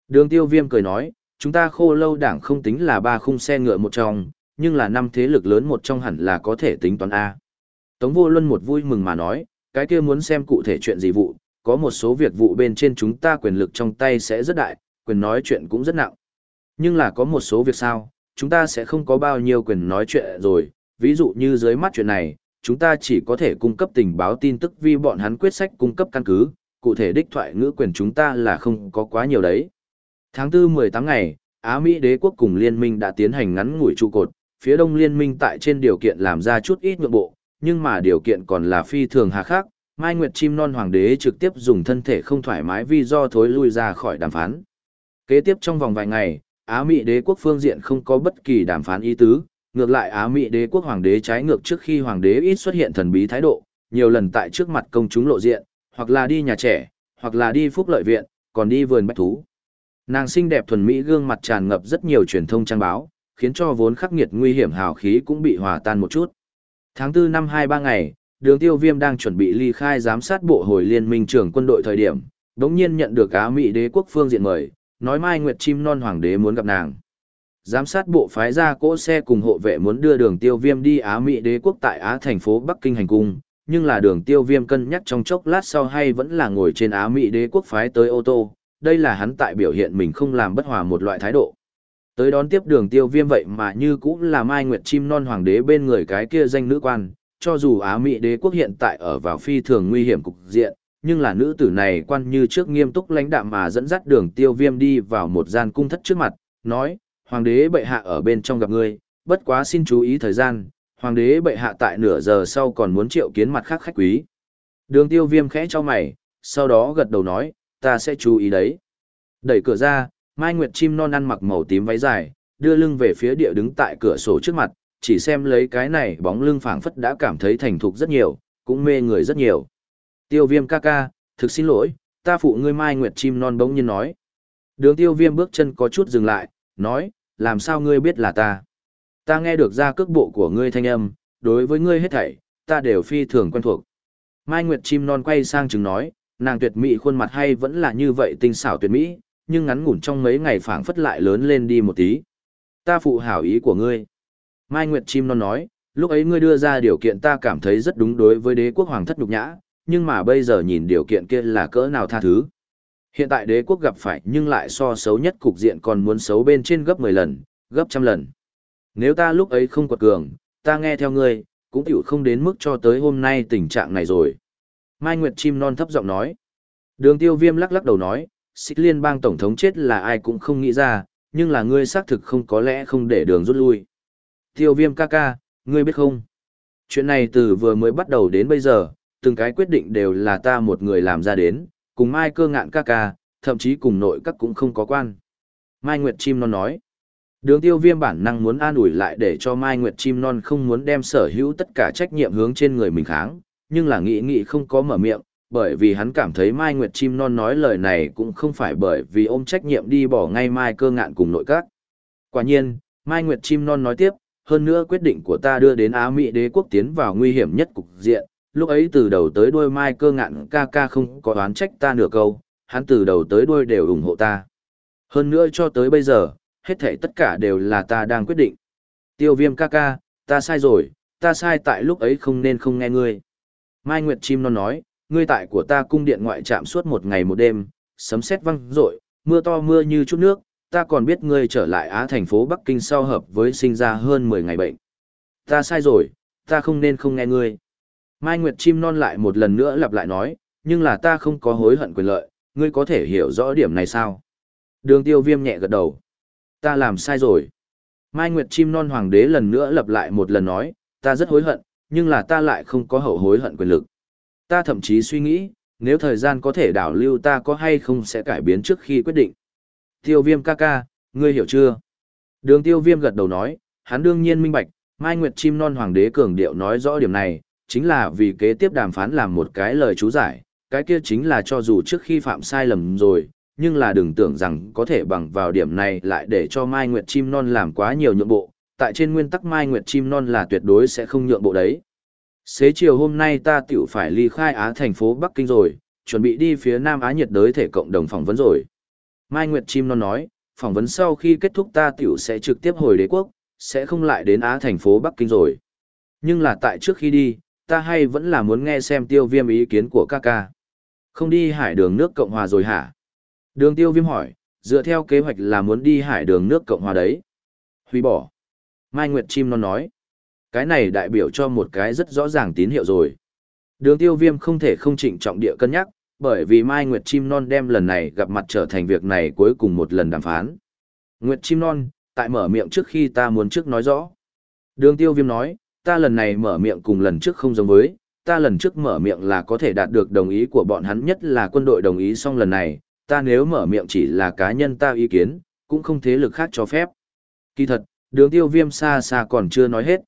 Đường tiêu viêm cười nói, chúng ta khô lâu đảng không tính là ba khung xe ngựa một trong, nhưng là năm thế lực lớn một trong hẳn là có thể tính toán A. Tống vô luân một vui mừng mà nói, cái kia muốn xem cụ thể chuyện gì vụ, có một số việc vụ bên trên chúng ta quyền lực trong tay sẽ rất đại, quyền nói chuyện cũng rất nặng. Nhưng là có một số việc sao, chúng ta sẽ không có bao nhiêu quyền nói chuyện rồi, ví dụ như dưới mắt chuyện này, chúng ta chỉ có thể cung cấp tình báo tin tức vì bọn hắn quyết sách cung cấp căn cứ, cụ thể đích thoại ngữ quyền chúng ta là không có quá nhiều đấy. Tháng 4 18 ngày, Á Mỹ đế quốc cùng liên minh đã tiến hành ngắn ngủi trụ cột, phía đông liên minh tại trên điều kiện làm ra chút ít nhượng bộ, nhưng mà điều kiện còn là phi thường hà khắc, Mai Nguyệt Chim Non Hoàng đế trực tiếp dùng thân thể không thoải mái vì do thối lui ra khỏi đàm phán. Kế tiếp trong vòng vài ngày, Á Mỹ đế quốc phương diện không có bất kỳ đàm phán ý tứ, ngược lại Á Mỹ đế quốc hoàng đế trái ngược trước khi hoàng đế ít xuất hiện thần bí thái độ, nhiều lần tại trước mặt công chúng lộ diện, hoặc là đi nhà trẻ, hoặc là đi phúc lợi viện, còn đi vườn bách thú. Nàng xinh đẹp thuần mỹ gương mặt tràn ngập rất nhiều truyền thông trang báo, khiến cho vốn khắc nghiệt nguy hiểm hào khí cũng bị hòa tan một chút. Tháng 4 năm 23 ngày, đường tiêu viêm đang chuẩn bị ly khai giám sát bộ hồi liên minh trưởng quân đội thời điểm, đống nhiên nhận được Á Mỹ đế quốc phương diện mời, nói Mai Nguyệt Chim Non Hoàng đế muốn gặp nàng. Giám sát bộ phái ra cỗ xe cùng hộ vệ muốn đưa đường tiêu viêm đi Á Mỹ đế quốc tại Á thành phố Bắc Kinh hành cung, nhưng là đường tiêu viêm cân nhắc trong chốc lát sau hay vẫn là ngồi trên Á Mỹ đế quốc phái tới ô tô, đây là hắn tại biểu hiện mình không làm bất hòa một loại thái độ. Tới đón tiếp đường tiêu viêm vậy mà như cũng là Mai Nguyệt Chim Non Hoàng đế bên người cái kia danh nữ quan, cho dù Á Mỹ đế quốc hiện tại ở vào phi thường nguy hiểm cục diện, nhưng là nữ tử này quan như trước nghiêm túc lãnh đạm mà dẫn dắt đường tiêu viêm đi vào một gian cung thất trước mặt, nói, Hoàng đế bệ hạ ở bên trong gặp ngươi, bất quá xin chú ý thời gian, Hoàng đế bệ hạ tại nửa giờ sau còn muốn triệu kiến mặt khác khách quý. Đường tiêu viêm khẽ cho mày, sau đó gật đầu nói, ta sẽ chú ý đấy. Đẩy cửa ra, Mai Nguyệt chim non ăn mặc màu tím váy dài, đưa lưng về phía địa đứng tại cửa sổ trước mặt, chỉ xem lấy cái này bóng lưng phảng phất đã cảm thấy thành thục rất nhiều, cũng mê người rất nhiều. Tiêu viêm ca ca, thực xin lỗi, ta phụ ngươi Mai Nguyệt chim non bỗng nhiên nói. Đường tiêu viêm bước chân có chút dừng lại, nói, làm sao ngươi biết là ta? Ta nghe được ra cước bộ của ngươi thanh âm, đối với ngươi hết thảy, ta đều phi thường quen thuộc. Mai Nguyệt chim non quay sang chừng nói, nàng tuyệt mỹ khuôn mặt hay vẫn là như vậy tinh xảo tuyệt mỹ, nhưng ngắn ngủn trong mấy ngày phảng phất lại lớn lên đi một tí. Ta phụ hảo ý của ngươi. Mai Nguyệt chim non nói, lúc ấy ngươi đưa ra điều kiện ta cảm thấy rất đúng đối với đế quốc hoàng thất nhục nhã, nhưng mà bây giờ nhìn điều kiện kia là cỡ nào tha thứ. Hiện tại đế quốc gặp phải nhưng lại so xấu nhất cục diện còn muốn xấu bên trên gấp 10 lần, gấp trăm lần. Nếu ta lúc ấy không quật cường, ta nghe theo ngươi, cũng tiểu không đến mức cho tới hôm nay tình trạng này rồi. Mai Nguyệt chim non thấp giọng nói. Đường tiêu viêm lắc lắc đầu nói, xích liên bang tổng thống chết là ai cũng không nghĩ ra, nhưng là ngươi xác thực không có lẽ không để đường rút lui. Tiêu viêm ca ca, ngươi biết không? Chuyện này từ vừa mới bắt đầu đến bây giờ, từng cái quyết định đều là ta một người làm ra đến, cùng Mai cơ ngạn ca ca, thậm chí cùng nội các cũng không có quan. Mai Nguyệt Chim Non nói, đường tiêu viêm bản năng muốn an ủi lại để cho Mai Nguyệt Chim Non không muốn đem sở hữu tất cả trách nhiệm hướng trên người mình kháng, nhưng là nghĩ nghĩ không có mở miệng, bởi vì hắn cảm thấy Mai Nguyệt Chim Non nói lời này cũng không phải bởi vì ôm trách nhiệm đi bỏ ngay Mai cơ ngạn cùng nội các. Quả nhiên, Mai Nguyệt Chim Non nói tiếp, hơn nữa quyết định của ta đưa đến Á Mỹ đế quốc tiến vào nguy hiểm nhất cục diện, lúc ấy từ đầu tới đuôi mai cơ ngạn ca ca không có oán trách ta nửa câu, hắn từ đầu tới đuôi đều ủng hộ ta. Hơn nữa cho tới bây giờ, hết thảy tất cả đều là ta đang quyết định. Tiêu viêm ca ca, ta sai rồi, ta sai tại lúc ấy không nên không nghe ngươi. Mai Nguyệt Chim non nói, ngươi tại của ta cung điện ngoại trạm suốt một ngày một đêm, sấm sét văng rội, mưa to mưa như chút nước, ta còn biết ngươi trở lại Á thành phố Bắc Kinh sau hợp với sinh ra hơn 10 ngày bệnh. Ta sai rồi, ta không nên không nghe ngươi. Mai Nguyệt Chim non lại một lần nữa lặp lại nói, nhưng là ta không có hối hận quyền lợi, ngươi có thể hiểu rõ điểm này sao? Đường tiêu viêm nhẹ gật đầu. Ta làm sai rồi. Mai Nguyệt Chim non hoàng đế lần nữa lặp lại một lần nói, ta rất hối hận, nhưng là ta lại không có hậu hối hận quyền lực. Ta thậm chí suy nghĩ, nếu thời gian có thể đảo lưu ta có hay không sẽ cải biến trước khi quyết định. Tiêu viêm ca ca, ngươi hiểu chưa? Đường tiêu viêm gật đầu nói, hắn đương nhiên minh bạch, Mai Nguyệt Chim Non Hoàng đế cường điệu nói rõ điểm này, chính là vì kế tiếp đàm phán làm một cái lời chú giải, cái kia chính là cho dù trước khi phạm sai lầm rồi, nhưng là đừng tưởng rằng có thể bằng vào điểm này lại để cho Mai Nguyệt Chim Non làm quá nhiều nhượng bộ, tại trên nguyên tắc Mai Nguyệt Chim Non là tuyệt đối sẽ không nhượng bộ đấy. Xế chiều hôm nay ta tiểu phải ly khai Á thành phố Bắc Kinh rồi, chuẩn bị đi phía Nam Á nhiệt đới thể cộng đồng phỏng vấn rồi. Mai Nguyệt Chim Non nói, phỏng vấn sau khi kết thúc ta tiểu sẽ trực tiếp hồi đế quốc, sẽ không lại đến Á thành phố Bắc Kinh rồi. Nhưng là tại trước khi đi, ta hay vẫn là muốn nghe xem tiêu viêm ý kiến của ca ca. Không đi hải đường nước Cộng Hòa rồi hả? Đường tiêu viêm hỏi, dựa theo kế hoạch là muốn đi hải đường nước Cộng Hòa đấy. Hủy bỏ. Mai Nguyệt Chim non nói. Cái này đại biểu cho một cái rất rõ ràng tín hiệu rồi. Đường tiêu viêm không thể không trịnh trọng địa cân nhắc, bởi vì Mai Nguyệt Chim non đem lần này gặp mặt trở thành việc này cuối cùng một lần đàm phán. Nguyệt Chim non, tại mở miệng trước khi ta muốn trước nói rõ. Đường tiêu viêm nói, ta lần này mở miệng cùng lần trước không giống với, ta lần trước mở miệng là có thể đạt được đồng ý của bọn hắn nhất là quân đội đồng ý xong lần này, ta nếu mở miệng chỉ là cá nhân ta ý kiến, cũng không thế lực khác cho phép. Kỳ thật, đường tiêu viêm xa xa còn chưa nói hết.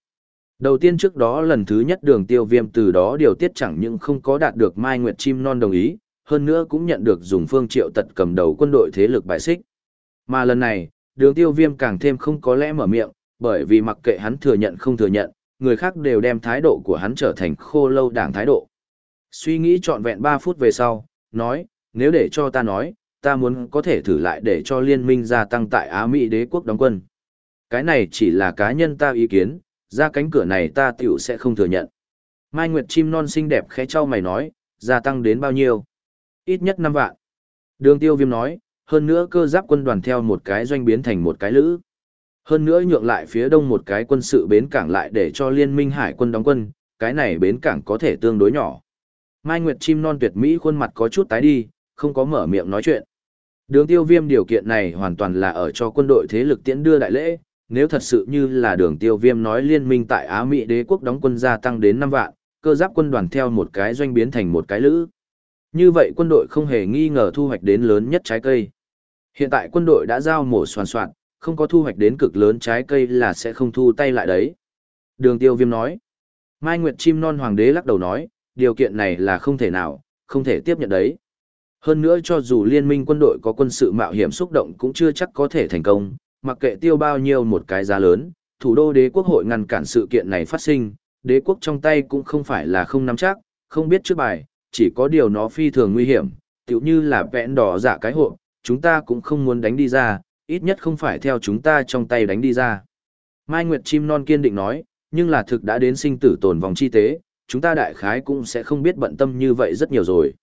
Đầu tiên trước đó lần thứ nhất đường tiêu viêm từ đó điều tiết chẳng những không có đạt được Mai Nguyệt Chim Non đồng ý, hơn nữa cũng nhận được dùng phương triệu tật cầm đầu quân đội thế lực bại xích. Mà lần này, đường tiêu viêm càng thêm không có lẽ mở miệng, bởi vì mặc kệ hắn thừa nhận không thừa nhận, người khác đều đem thái độ của hắn trở thành khô lâu đảng thái độ. Suy nghĩ trọn vẹn 3 phút về sau, nói, nếu để cho ta nói, ta muốn có thể thử lại để cho liên minh gia tăng tại Á Mỹ đế quốc đóng quân. Cái này chỉ là cá nhân ta ý kiến, ra cánh cửa này ta tiểu sẽ không thừa nhận. Mai Nguyệt chim non xinh đẹp khẽ trao mày nói, gia tăng đến bao nhiêu? Ít nhất 5 vạn. Đường tiêu viêm nói, hơn nữa cơ giáp quân đoàn theo một cái doanh biến thành một cái lữ. Hơn nữa nhượng lại phía đông một cái quân sự bến cảng lại để cho liên minh hải quân đóng quân, cái này bến cảng có thể tương đối nhỏ. Mai Nguyệt chim non tuyệt mỹ khuôn mặt có chút tái đi, không có mở miệng nói chuyện. Đường tiêu viêm điều kiện này hoàn toàn là ở cho quân đội thế lực tiễn đưa đại lễ, nếu thật sự như là đường tiêu viêm nói liên minh tại Á Mỹ đế quốc đóng quân gia tăng đến 5 vạn, cơ giáp quân đoàn theo một cái doanh biến thành một cái lữ. Như vậy quân đội không hề nghi ngờ thu hoạch đến lớn nhất trái cây. Hiện tại quân đội đã giao mổ soàn soạn, không có thu hoạch đến cực lớn trái cây là sẽ không thu tay lại đấy. Đường tiêu viêm nói. Mai Nguyệt Chim Non Hoàng đế lắc đầu nói, điều kiện này là không thể nào, không thể tiếp nhận đấy. Hơn nữa cho dù liên minh quân đội có quân sự mạo hiểm xúc động cũng chưa chắc có thể thành công, mặc kệ tiêu bao nhiêu một cái giá lớn, thủ đô đế quốc hội ngăn cản sự kiện này phát sinh, đế quốc trong tay cũng không phải là không nắm chắc, không biết trước bài, chỉ có điều nó phi thường nguy hiểm, tiểu như là vẹn đỏ giả cái hộ, chúng ta cũng không muốn đánh đi ra, ít nhất không phải theo chúng ta trong tay đánh đi ra. Mai Nguyệt Chim Non kiên định nói, nhưng là thực đã đến sinh tử tồn vòng chi tế, chúng ta đại khái cũng sẽ không biết bận tâm như vậy rất nhiều rồi.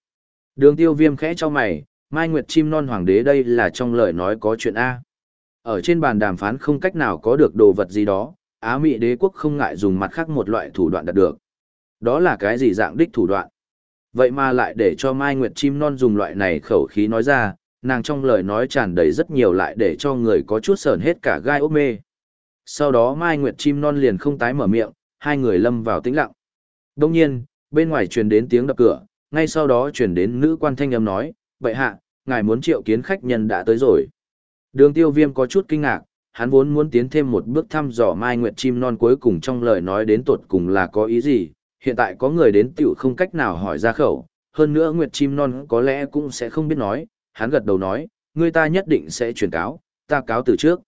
Đường tiêu viêm khẽ cho mày, Mai Nguyệt Chim Non Hoàng đế đây là trong lời nói có chuyện A. Ở trên bàn đàm phán không cách nào có được đồ vật gì đó, Á Mỹ đế quốc không ngại dùng mặt khác một loại thủ đoạn đạt được. Đó là cái gì dạng đích thủ đoạn? Vậy mà lại để cho Mai Nguyệt Chim Non dùng loại này khẩu khí nói ra, nàng trong lời nói tràn đầy rất nhiều lại để cho người có chút sờn hết cả gai ốp mê. Sau đó Mai Nguyệt Chim Non liền không tái mở miệng, hai người lâm vào tĩnh lặng. Đông nhiên, bên ngoài truyền đến tiếng đập cửa, ngay sau đó truyền đến nữ quan thanh âm nói, vậy hạ, ngài muốn triệu kiến khách nhân đã tới rồi. Đường tiêu viêm có chút kinh ngạc, hắn vốn muốn tiến thêm một bước thăm dò Mai Nguyệt Chim Non cuối cùng trong lời nói đến tột cùng là có ý gì, hiện tại có người đến tiểu không cách nào hỏi ra khẩu, hơn nữa Nguyệt Chim Non có lẽ cũng sẽ không biết nói, hắn gật đầu nói, người ta nhất định sẽ truyền cáo, ta cáo từ trước.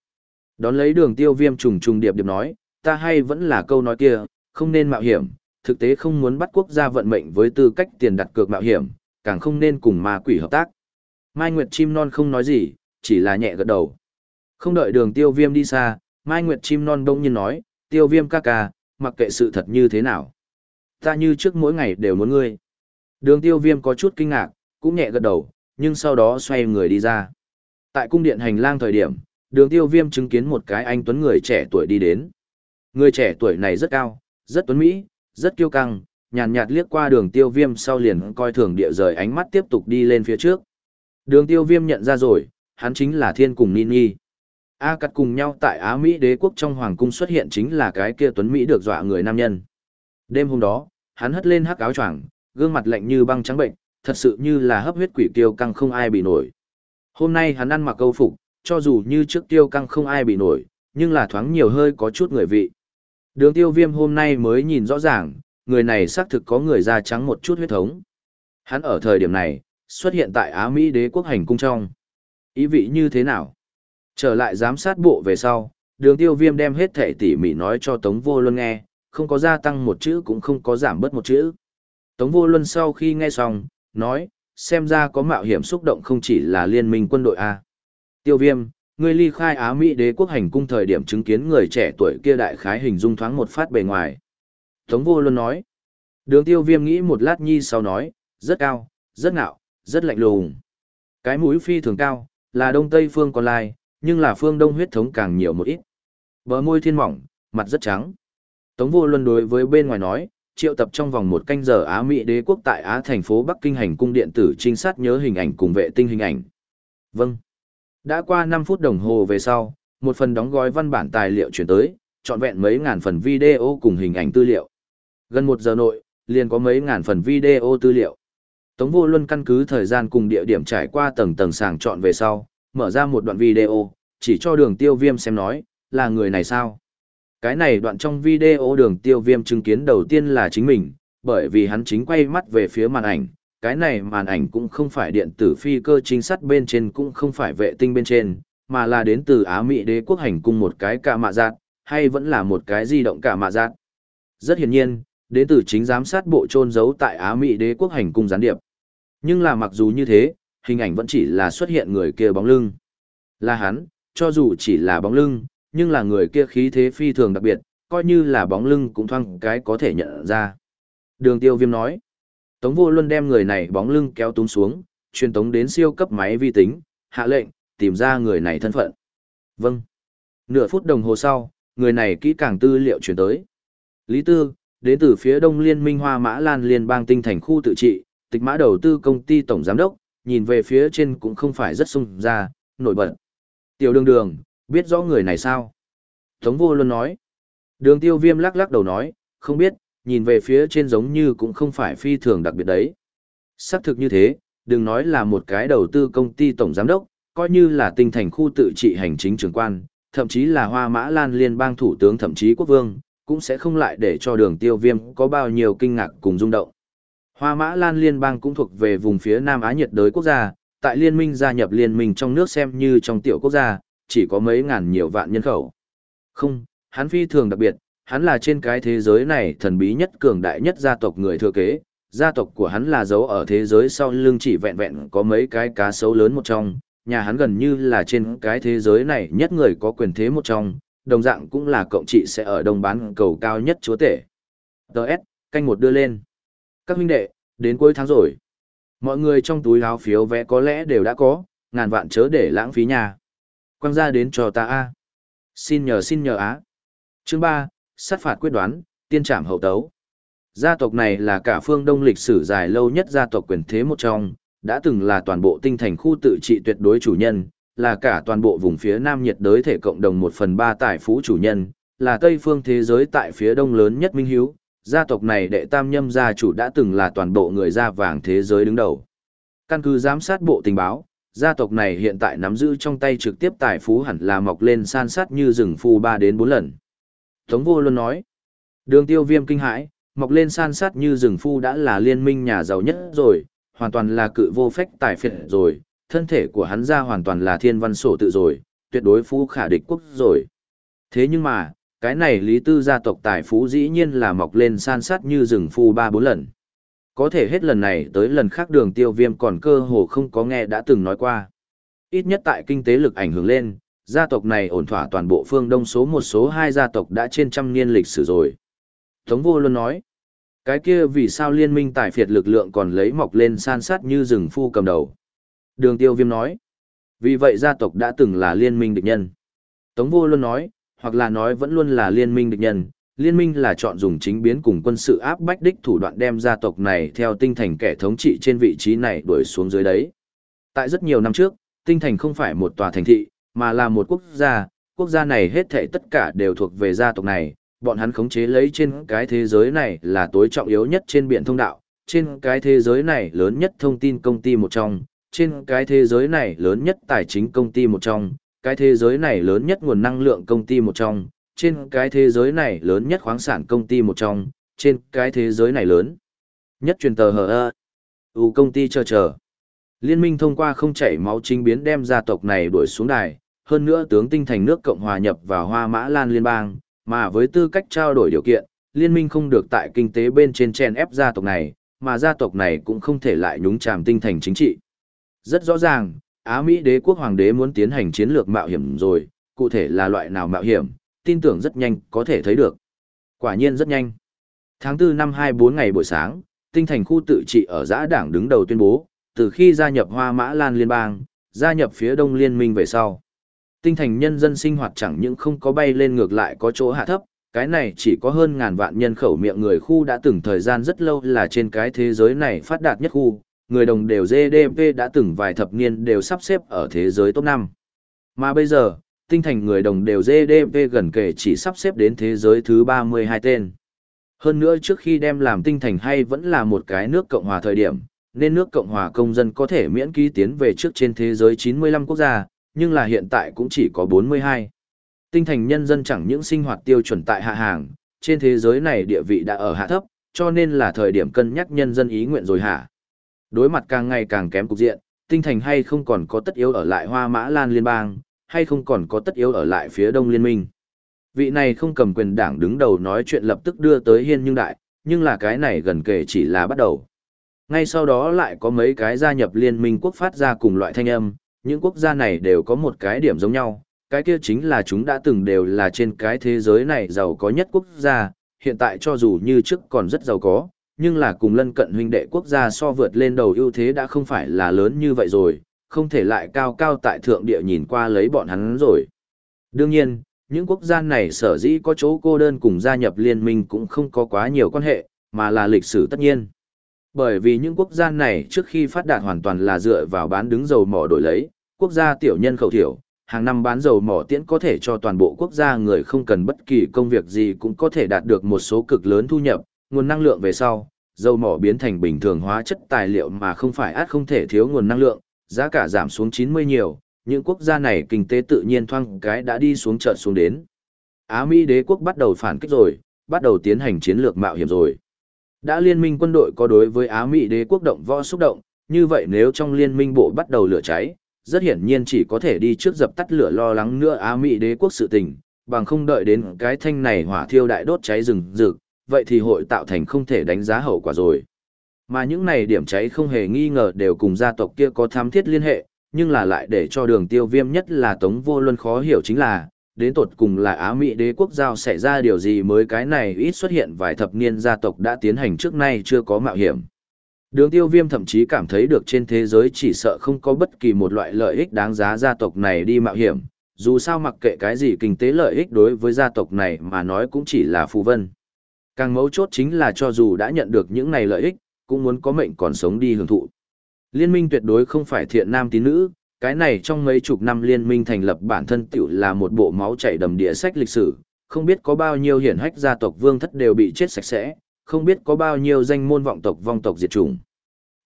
Đón lấy đường tiêu viêm trùng trùng điệp điệp nói, ta hay vẫn là câu nói kia, không nên mạo hiểm, thực tế không muốn bắt quốc gia vận mệnh với tư cách tiền đặt cược mạo hiểm, càng không nên cùng ma quỷ hợp tác. Mai Nguyệt chim non không nói gì, chỉ là nhẹ gật đầu. Không đợi đường tiêu viêm đi xa, Mai Nguyệt chim non đông nhiên nói, tiêu viêm ca ca, mặc kệ sự thật như thế nào. Ta như trước mỗi ngày đều muốn ngươi. Đường tiêu viêm có chút kinh ngạc, cũng nhẹ gật đầu, nhưng sau đó xoay người đi ra. Tại cung điện hành lang thời điểm, đường tiêu viêm chứng kiến một cái anh tuấn người trẻ tuổi đi đến. Người trẻ tuổi này rất cao, rất tuấn mỹ, rất kiêu căng, nhàn nhạt liếc qua đường tiêu viêm sau liền coi thường địa rời ánh mắt tiếp tục đi lên phía trước. Đường tiêu viêm nhận ra rồi, hắn chính là thiên cùng Nini. A cắt cùng nhau tại Á Mỹ đế quốc trong hoàng cung xuất hiện chính là cái kia tuấn Mỹ được dọa người nam nhân. Đêm hôm đó, hắn hất lên hắc áo choàng, gương mặt lạnh như băng trắng bệnh, thật sự như là hấp huyết quỷ tiêu căng không ai bị nổi. Hôm nay hắn ăn mặc câu phục, cho dù như trước tiêu căng không ai bị nổi, nhưng là thoáng nhiều hơi có chút người vị. Đường tiêu viêm hôm nay mới nhìn rõ ràng, người này xác thực có người da trắng một chút huyết thống. Hắn ở thời điểm này, xuất hiện tại Á Mỹ đế quốc hành cung trong. Ý vị như thế nào? Trở lại giám sát bộ về sau, đường tiêu viêm đem hết thể tỉ mỉ nói cho Tống Vô Luân nghe, không có gia tăng một chữ cũng không có giảm bớt một chữ. Tống Vô Luân sau khi nghe xong, nói, xem ra có mạo hiểm xúc động không chỉ là liên minh quân đội A. Tiêu viêm, người ly khai Á Mỹ đế quốc hành cung thời điểm chứng kiến người trẻ tuổi kia đại khái hình dung thoáng một phát bề ngoài. Tống Vô Luân nói, đường tiêu viêm nghĩ một lát nhi sau nói, rất cao, rất ngạo, rất lạnh lùng. Cái mũi phi thường cao, là đông tây phương còn lai, nhưng là phương đông huyết thống càng nhiều một ít. Bờ môi thiên mỏng, mặt rất trắng. Tống vô luân đối với bên ngoài nói, triệu tập trong vòng một canh giờ Á Mỹ đế quốc tại Á thành phố Bắc Kinh hành cung điện tử trinh sát nhớ hình ảnh cùng vệ tinh hình ảnh. Vâng. Đã qua 5 phút đồng hồ về sau, một phần đóng gói văn bản tài liệu chuyển tới, trọn vẹn mấy ngàn phần video cùng hình ảnh tư liệu. Gần một giờ nội, liền có mấy ngàn phần video tư liệu. Tống vô luân căn cứ thời gian cùng địa điểm trải qua tầng tầng sàng chọn về sau, mở ra một đoạn video, chỉ cho đường tiêu viêm xem nói, là người này sao? Cái này đoạn trong video đường tiêu viêm chứng kiến đầu tiên là chính mình, bởi vì hắn chính quay mắt về phía màn ảnh, cái này màn ảnh cũng không phải điện tử phi cơ chính sắt bên trên cũng không phải vệ tinh bên trên, mà là đến từ Á Mỹ đế quốc hành cung một cái cả mạ giác, hay vẫn là một cái di động cả mạ giác. Rất hiển nhiên, đến từ chính giám sát bộ trôn giấu tại Á Mỹ đế quốc hành cung gián điệp. Nhưng là mặc dù như thế, hình ảnh vẫn chỉ là xuất hiện người kia bóng lưng. Là hắn, cho dù chỉ là bóng lưng, nhưng là người kia khí thế phi thường đặc biệt, coi như là bóng lưng cũng thoang cái có thể nhận ra. Đường tiêu viêm nói, Tống vô luôn đem người này bóng lưng kéo túng xuống, truyền tống đến siêu cấp máy vi tính, hạ lệnh, tìm ra người này thân phận. Vâng. Nửa phút đồng hồ sau, người này kỹ càng tư liệu chuyển tới. Lý Tư, đến từ phía đông liên minh hoa mã lan liên bang tinh thành khu tự trị, tịch mã đầu tư công ty tổng giám đốc, nhìn về phía trên cũng không phải rất sung ra, nổi bật. Tiểu đường đường, biết rõ người này sao? Tống vô luôn nói. Đường tiêu viêm lắc lắc đầu nói, không biết, nhìn về phía trên giống như cũng không phải phi thường đặc biệt đấy. Xác thực như thế, đừng nói là một cái đầu tư công ty tổng giám đốc, coi như là tinh thành khu tự trị hành chính trưởng quan, thậm chí là hoa mã lan liên bang thủ tướng thậm chí quốc vương, cũng sẽ không lại để cho đường tiêu viêm có bao nhiêu kinh ngạc cùng rung động. Hoa Mã Lan Liên bang cũng thuộc về vùng phía Nam Á nhiệt đới quốc gia, tại liên minh gia nhập liên minh trong nước xem như trong tiểu quốc gia, chỉ có mấy ngàn nhiều vạn nhân khẩu. Không, hắn phi thường đặc biệt, hắn là trên cái thế giới này thần bí nhất cường đại nhất gia tộc người thừa kế, gia tộc của hắn là giấu ở thế giới sau lưng chỉ vẹn vẹn có mấy cái cá sấu lớn một trong, nhà hắn gần như là trên cái thế giới này nhất người có quyền thế một trong, đồng dạng cũng là cộng trị sẽ ở đông bán cầu cao nhất chúa tể. Đợt, canh một đưa lên. Các huynh đệ, đến cuối tháng rồi. Mọi người trong túi áo phiếu vé có lẽ đều đã có, ngàn vạn chớ để lãng phí nhà. Quang ra đến cho ta a. Xin nhờ xin nhờ á. Chương ba, sát phạt quyết đoán, tiên trảm hậu tấu. Gia tộc này là cả phương Đông lịch sử dài lâu nhất gia tộc quyền thế một trong, đã từng là toàn bộ tinh thành khu tự trị tuyệt đối chủ nhân, là cả toàn bộ vùng phía Nam nhiệt đới thể cộng đồng một phần ba tài phú chủ nhân, là Tây phương thế giới tại phía Đông lớn nhất minh hiếu, gia tộc này đệ tam nhâm gia chủ đã từng là toàn bộ người da vàng thế giới đứng đầu. Căn cứ giám sát bộ tình báo, gia tộc này hiện tại nắm giữ trong tay trực tiếp tài phú hẳn là mọc lên san sát như rừng phu 3 đến 4 lần. Tống vô luôn nói, đường tiêu viêm kinh hãi, mọc lên san sát như rừng phu đã là liên minh nhà giàu nhất rồi, hoàn toàn là cự vô phách tài phiệt rồi, thân thể của hắn ra hoàn toàn là thiên văn sổ tự rồi, tuyệt đối phu khả địch quốc rồi. Thế nhưng mà, cái này lý tư gia tộc tài phú dĩ nhiên là mọc lên san sát như rừng phu ba bốn lần. Có thể hết lần này tới lần khác đường tiêu viêm còn cơ hồ không có nghe đã từng nói qua. Ít nhất tại kinh tế lực ảnh hưởng lên, gia tộc này ổn thỏa toàn bộ phương đông số một số hai gia tộc đã trên trăm niên lịch sử rồi. Tống vô luôn nói, cái kia vì sao liên minh tài phiệt lực lượng còn lấy mọc lên san sát như rừng phu cầm đầu. Đường tiêu viêm nói, vì vậy gia tộc đã từng là liên minh địch nhân. Tống vô luôn nói, hoặc là nói vẫn luôn là liên minh địch nhân, liên minh là chọn dùng chính biến cùng quân sự áp bách đích thủ đoạn đem gia tộc này theo tinh thành kẻ thống trị trên vị trí này đuổi xuống dưới đấy. Tại rất nhiều năm trước, tinh thành không phải một tòa thành thị, mà là một quốc gia, quốc gia này hết thảy tất cả đều thuộc về gia tộc này, bọn hắn khống chế lấy trên cái thế giới này là tối trọng yếu nhất trên biển thông đạo, trên cái thế giới này lớn nhất thông tin công ty một trong, trên cái thế giới này lớn nhất tài chính công ty một trong, cái thế giới này lớn nhất nguồn năng lượng công ty một trong, trên cái thế giới này lớn nhất khoáng sản công ty một trong, trên cái thế giới này lớn nhất truyền tờ hờ ơ. U công ty chờ chờ. Liên minh thông qua không chảy máu chính biến đem gia tộc này đuổi xuống đài, hơn nữa tướng tinh thành nước Cộng hòa nhập vào Hoa Mã Lan Liên bang, mà với tư cách trao đổi điều kiện, liên minh không được tại kinh tế bên trên chen ép gia tộc này, mà gia tộc này cũng không thể lại nhúng chàm tinh thành chính trị. Rất rõ ràng, Á Mỹ đế quốc hoàng đế muốn tiến hành chiến lược mạo hiểm rồi, cụ thể là loại nào mạo hiểm, tin tưởng rất nhanh có thể thấy được. Quả nhiên rất nhanh. Tháng 4 năm 24 ngày buổi sáng, tinh thành khu tự trị ở giã đảng đứng đầu tuyên bố, từ khi gia nhập Hoa Mã Lan Liên bang, gia nhập phía Đông Liên minh về sau. Tinh thành nhân dân sinh hoạt chẳng những không có bay lên ngược lại có chỗ hạ thấp, cái này chỉ có hơn ngàn vạn nhân khẩu miệng người khu đã từng thời gian rất lâu là trên cái thế giới này phát đạt nhất khu, người đồng đều GDP đã từng vài thập niên đều sắp xếp ở thế giới top 5. Mà bây giờ, tinh thành người đồng đều GDP gần kể chỉ sắp xếp đến thế giới thứ 32 tên. Hơn nữa trước khi đem làm tinh thành hay vẫn là một cái nước Cộng hòa thời điểm, nên nước Cộng hòa công dân có thể miễn ký tiến về trước trên thế giới 95 quốc gia, nhưng là hiện tại cũng chỉ có 42. Tinh thành nhân dân chẳng những sinh hoạt tiêu chuẩn tại hạ hàng, trên thế giới này địa vị đã ở hạ thấp, cho nên là thời điểm cân nhắc nhân dân ý nguyện rồi hả. Đối mặt càng ngày càng kém cục diện, tinh thành hay không còn có tất yếu ở lại Hoa Mã Lan Liên bang, hay không còn có tất yếu ở lại phía Đông Liên minh. Vị này không cầm quyền đảng đứng đầu nói chuyện lập tức đưa tới hiên nhưng đại, nhưng là cái này gần kể chỉ là bắt đầu. Ngay sau đó lại có mấy cái gia nhập liên minh quốc phát ra cùng loại thanh âm, những quốc gia này đều có một cái điểm giống nhau, cái kia chính là chúng đã từng đều là trên cái thế giới này giàu có nhất quốc gia, hiện tại cho dù như trước còn rất giàu có, nhưng là cùng lân cận huynh đệ quốc gia so vượt lên đầu ưu thế đã không phải là lớn như vậy rồi, không thể lại cao cao tại thượng địa nhìn qua lấy bọn hắn rồi. Đương nhiên, những quốc gia này sở dĩ có chỗ cô đơn cùng gia nhập liên minh cũng không có quá nhiều quan hệ, mà là lịch sử tất nhiên. Bởi vì những quốc gia này trước khi phát đạt hoàn toàn là dựa vào bán đứng dầu mỏ đổi lấy, quốc gia tiểu nhân khẩu thiểu, hàng năm bán dầu mỏ tiễn có thể cho toàn bộ quốc gia người không cần bất kỳ công việc gì cũng có thể đạt được một số cực lớn thu nhập, nguồn năng lượng về sau, dầu mỏ biến thành bình thường hóa chất tài liệu mà không phải át không thể thiếu nguồn năng lượng, giá cả giảm xuống 90 nhiều, những quốc gia này kinh tế tự nhiên thoang cái đã đi xuống chợt xuống đến. Á Mỹ đế quốc bắt đầu phản kích rồi, bắt đầu tiến hành chiến lược mạo hiểm rồi. Đã liên minh quân đội có đối với Á Mỹ đế quốc động võ xúc động, như vậy nếu trong liên minh bộ bắt đầu lửa cháy, rất hiển nhiên chỉ có thể đi trước dập tắt lửa lo lắng nữa Á Mỹ đế quốc sự tình, bằng không đợi đến cái thanh này hỏa thiêu đại đốt cháy rừng rực, vậy thì hội tạo thành không thể đánh giá hậu quả rồi. Mà những này điểm cháy không hề nghi ngờ đều cùng gia tộc kia có tham thiết liên hệ, nhưng là lại để cho đường tiêu viêm nhất là Tống Vô Luân khó hiểu chính là, đến tột cùng là Á Mỹ đế quốc giao xảy ra điều gì mới cái này ít xuất hiện vài thập niên gia tộc đã tiến hành trước nay chưa có mạo hiểm. Đường tiêu viêm thậm chí cảm thấy được trên thế giới chỉ sợ không có bất kỳ một loại lợi ích đáng giá gia tộc này đi mạo hiểm, dù sao mặc kệ cái gì kinh tế lợi ích đối với gia tộc này mà nói cũng chỉ là phù vân. Càng mấu chốt chính là cho dù đã nhận được những này lợi ích, cũng muốn có mệnh còn sống đi hưởng thụ. Liên minh tuyệt đối không phải thiện nam tín nữ, cái này trong mấy chục năm liên minh thành lập bản thân tiểu là một bộ máu chảy đầm địa sách lịch sử, không biết có bao nhiêu hiển hách gia tộc vương thất đều bị chết sạch sẽ, không biết có bao nhiêu danh môn vọng tộc vong tộc diệt chủng.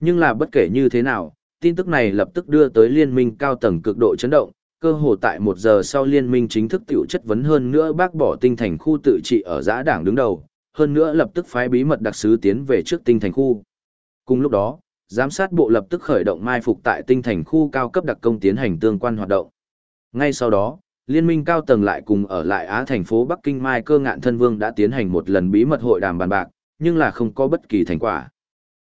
Nhưng là bất kể như thế nào, tin tức này lập tức đưa tới liên minh cao tầng cực độ chấn động, cơ hồ tại một giờ sau liên minh chính thức tiểu chất vấn hơn nữa bác bỏ tinh thành khu tự trị ở giã đảng đứng đầu, hơn nữa lập tức phái bí mật đặc sứ tiến về trước tinh thành khu. Cùng lúc đó, giám sát bộ lập tức khởi động mai phục tại tinh thành khu cao cấp đặc công tiến hành tương quan hoạt động. Ngay sau đó, liên minh cao tầng lại cùng ở lại Á thành phố Bắc Kinh Mai cơ ngạn thân vương đã tiến hành một lần bí mật hội đàm bàn bạc, nhưng là không có bất kỳ thành quả.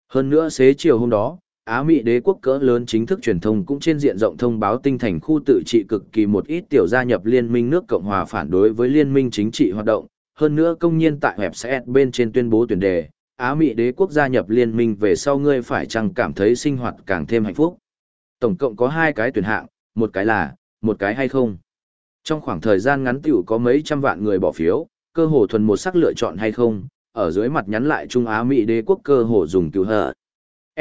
Hơn nữa xế chiều hôm đó, Á Mỹ đế quốc cỡ lớn chính thức truyền thông cũng trên diện rộng thông báo tinh thành khu tự trị cực kỳ một ít tiểu gia nhập liên minh nước Cộng hòa phản đối với liên minh chính trị hoạt động, hơn nữa công nhiên tại website bên trên tuyên bố tuyển đề, Á Mỹ đế quốc gia nhập liên minh về sau ngươi phải chăng cảm thấy sinh hoạt càng thêm hạnh phúc. Tổng cộng có hai cái tuyển hạng, một cái là, một cái hay không. Trong khoảng thời gian ngắn tiểu có mấy trăm vạn người bỏ phiếu, cơ hồ thuần một sắc lựa chọn hay không, ở dưới mặt nhắn lại Trung Á Mỹ đế quốc cơ hồ dùng cứu hờ.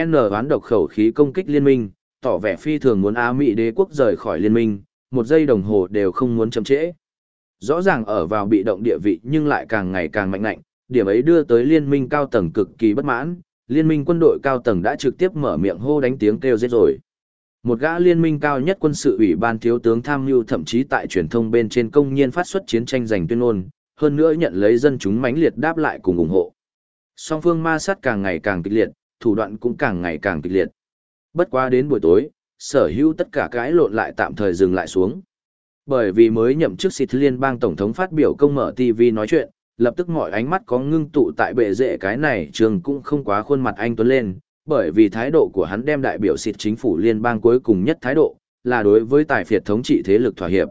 N đoán độc khẩu khí công kích liên minh, tỏ vẻ phi thường muốn Á Mỹ đế quốc rời khỏi liên minh, một giây đồng hồ đều không muốn chậm trễ. Rõ ràng ở vào bị động địa vị nhưng lại càng ngày càng mạnh nạnh, điểm ấy đưa tới liên minh cao tầng cực kỳ bất mãn, liên minh quân đội cao tầng đã trực tiếp mở miệng hô đánh tiếng kêu giết rồi. Một gã liên minh cao nhất quân sự ủy ban thiếu tướng tham mưu thậm chí tại truyền thông bên trên công nhiên phát xuất chiến tranh giành tuyên ngôn, hơn nữa nhận lấy dân chúng mãnh liệt đáp lại cùng ủng hộ. Song phương ma sát càng ngày càng kịch liệt, thủ đoạn cũng càng ngày càng kịch liệt. Bất quá đến buổi tối, sở hữu tất cả cái lộn lại tạm thời dừng lại xuống. Bởi vì mới nhậm chức xịt liên bang tổng thống phát biểu công mở TV nói chuyện, lập tức mọi ánh mắt có ngưng tụ tại bệ rễ cái này trường cũng không quá khuôn mặt anh tuấn lên, bởi vì thái độ của hắn đem đại biểu xịt chính phủ liên bang cuối cùng nhất thái độ, là đối với tài phiệt thống trị thế lực thỏa hiệp.